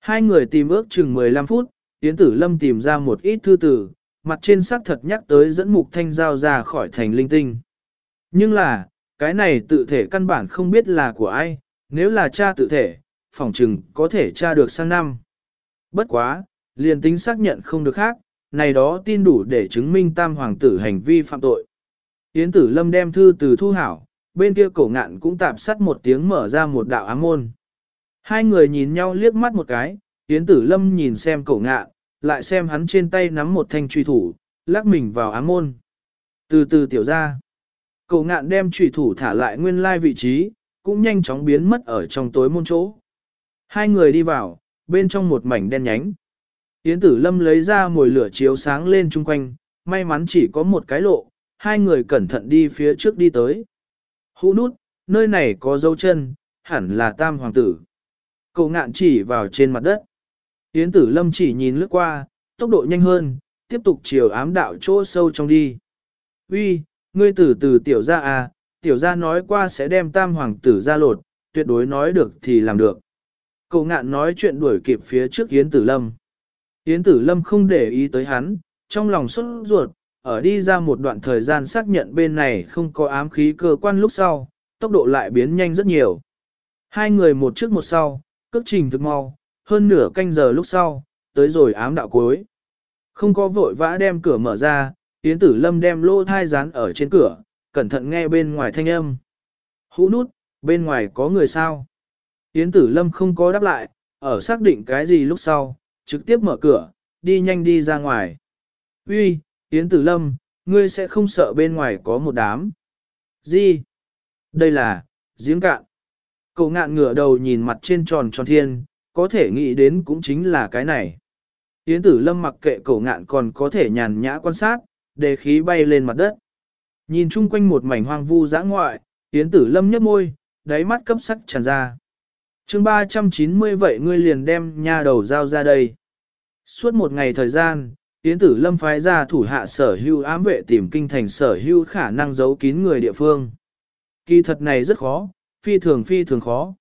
Hai người tìm ước chừng 15 phút, Yến tử lâm tìm ra một ít thư tử, mặt trên xác thật nhắc tới dẫn mục thanh giao ra khỏi thành linh tinh. Nhưng là, cái này tự thể căn bản không biết là của ai, nếu là cha tự thể, phỏng chừng có thể tra được sang năm. Bất quá, liền tính xác nhận không được khác, này đó tin đủ để chứng minh tam hoàng tử hành vi phạm tội. Yến tử lâm đem thư từ thu hảo, bên kia cổ ngạn cũng tạp sắt một tiếng mở ra một đạo ám môn. Hai người nhìn nhau liếc mắt một cái, Yến tử lâm nhìn xem cổ ngạn, lại xem hắn trên tay nắm một thanh truy thủ, lắc mình vào ám môn. Từ từ tiểu ra, cậu ngạn đem truy thủ thả lại nguyên lai vị trí, cũng nhanh chóng biến mất ở trong tối môn chỗ. Hai người đi vào, bên trong một mảnh đen nhánh. Yến tử lâm lấy ra mồi lửa chiếu sáng lên chung quanh, may mắn chỉ có một cái lộ, hai người cẩn thận đi phía trước đi tới. Hũ nút, nơi này có dấu chân, hẳn là tam hoàng tử. Cậu ngạn chỉ vào trên mặt đất. Yến tử lâm chỉ nhìn lướt qua, tốc độ nhanh hơn, tiếp tục chiều ám đạo chỗ sâu trong đi. Uy, ngươi tử từ tiểu ra à, tiểu gia nói qua sẽ đem tam hoàng tử ra lột, tuyệt đối nói được thì làm được. Cậu ngạn nói chuyện đuổi kịp phía trước Yến Tử Lâm. Yến Tử Lâm không để ý tới hắn, trong lòng xuất ruột, ở đi ra một đoạn thời gian xác nhận bên này không có ám khí cơ quan lúc sau, tốc độ lại biến nhanh rất nhiều. Hai người một trước một sau, cước trình thực mau, hơn nửa canh giờ lúc sau, tới rồi ám đạo cuối. Không có vội vã đem cửa mở ra, Yến Tử Lâm đem lô thai dán ở trên cửa, cẩn thận nghe bên ngoài thanh âm. Hũ nút, bên ngoài có người sao? Yến tử lâm không có đáp lại, ở xác định cái gì lúc sau, trực tiếp mở cửa, đi nhanh đi ra ngoài. Uy, Yến tử lâm, ngươi sẽ không sợ bên ngoài có một đám. Gì? Đây là, giếng cạn. Cậu ngạn ngửa đầu nhìn mặt trên tròn tròn thiên, có thể nghĩ đến cũng chính là cái này. Yến tử lâm mặc kệ cổ ngạn còn có thể nhàn nhã quan sát, đề khí bay lên mặt đất. Nhìn chung quanh một mảnh hoang vu dã ngoại, Yến Tử Lâm nhấp môi, đáy mắt cấp sắc tràn ra. chương 390 vậy ngươi liền đem nha đầu giao ra đây. Suốt một ngày thời gian, Yến Tử Lâm phái ra thủ hạ sở hưu ám vệ tìm kinh thành sở hưu khả năng giấu kín người địa phương. Kỳ thật này rất khó, phi thường phi thường khó.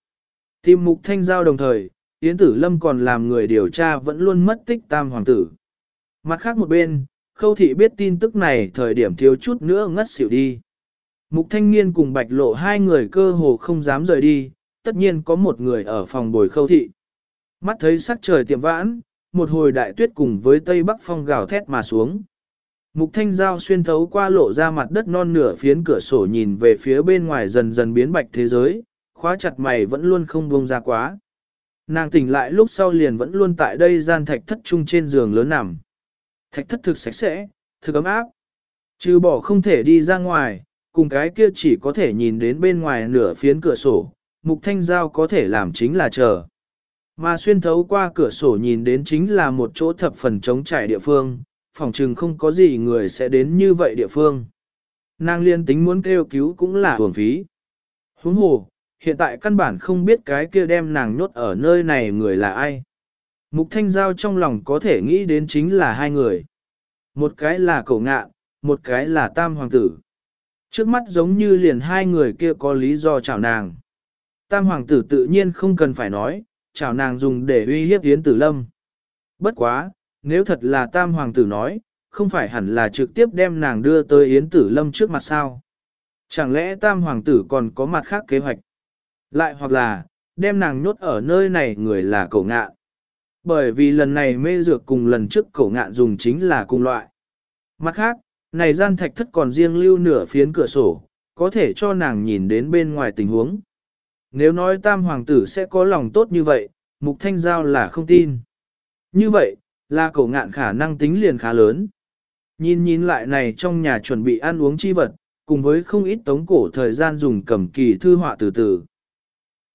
Tìm mục thanh giao đồng thời, Yến Tử Lâm còn làm người điều tra vẫn luôn mất tích tam hoàng tử. Mặt khác một bên, khâu thị biết tin tức này thời điểm thiếu chút nữa ngất xỉu đi. Mục thanh niên cùng bạch lộ hai người cơ hồ không dám rời đi, tất nhiên có một người ở phòng bồi khâu thị. Mắt thấy sắc trời tiệm vãn, một hồi đại tuyết cùng với tây bắc phong gào thét mà xuống. Mục thanh giao xuyên thấu qua lộ ra mặt đất non nửa phiến cửa sổ nhìn về phía bên ngoài dần dần biến bạch thế giới, khóa chặt mày vẫn luôn không buông ra quá. Nàng tỉnh lại lúc sau liền vẫn luôn tại đây gian thạch thất trung trên giường lớn nằm. Thạch thất thực sạch sẽ, thực ấm áp. Trừ bỏ không thể đi ra ngoài, cùng cái kia chỉ có thể nhìn đến bên ngoài nửa phiến cửa sổ, mục thanh giao có thể làm chính là chờ. Mà xuyên thấu qua cửa sổ nhìn đến chính là một chỗ thập phần trống trải địa phương, phòng trừng không có gì người sẽ đến như vậy địa phương. Nàng liên tính muốn kêu cứu cũng là hưởng phí. Huống hồ, hiện tại căn bản không biết cái kia đem nàng nhốt ở nơi này người là ai. Mục Thanh Giao trong lòng có thể nghĩ đến chính là hai người. Một cái là cậu ngạn, một cái là tam hoàng tử. Trước mắt giống như liền hai người kia có lý do chào nàng. Tam hoàng tử tự nhiên không cần phải nói, chào nàng dùng để uy hiếp Yến Tử Lâm. Bất quá, nếu thật là tam hoàng tử nói, không phải hẳn là trực tiếp đem nàng đưa tới Yến Tử Lâm trước mặt sao. Chẳng lẽ tam hoàng tử còn có mặt khác kế hoạch? Lại hoặc là, đem nàng nhốt ở nơi này người là cậu ngạn. Bởi vì lần này mê dược cùng lần trước cậu ngạn dùng chính là cùng loại. Mặt khác, này gian thạch thất còn riêng lưu nửa phiến cửa sổ, có thể cho nàng nhìn đến bên ngoài tình huống. Nếu nói tam hoàng tử sẽ có lòng tốt như vậy, mục thanh giao là không tin. Như vậy, là cổ ngạn khả năng tính liền khá lớn. Nhìn nhìn lại này trong nhà chuẩn bị ăn uống chi vật, cùng với không ít tống cổ thời gian dùng cầm kỳ thư họa từ từ.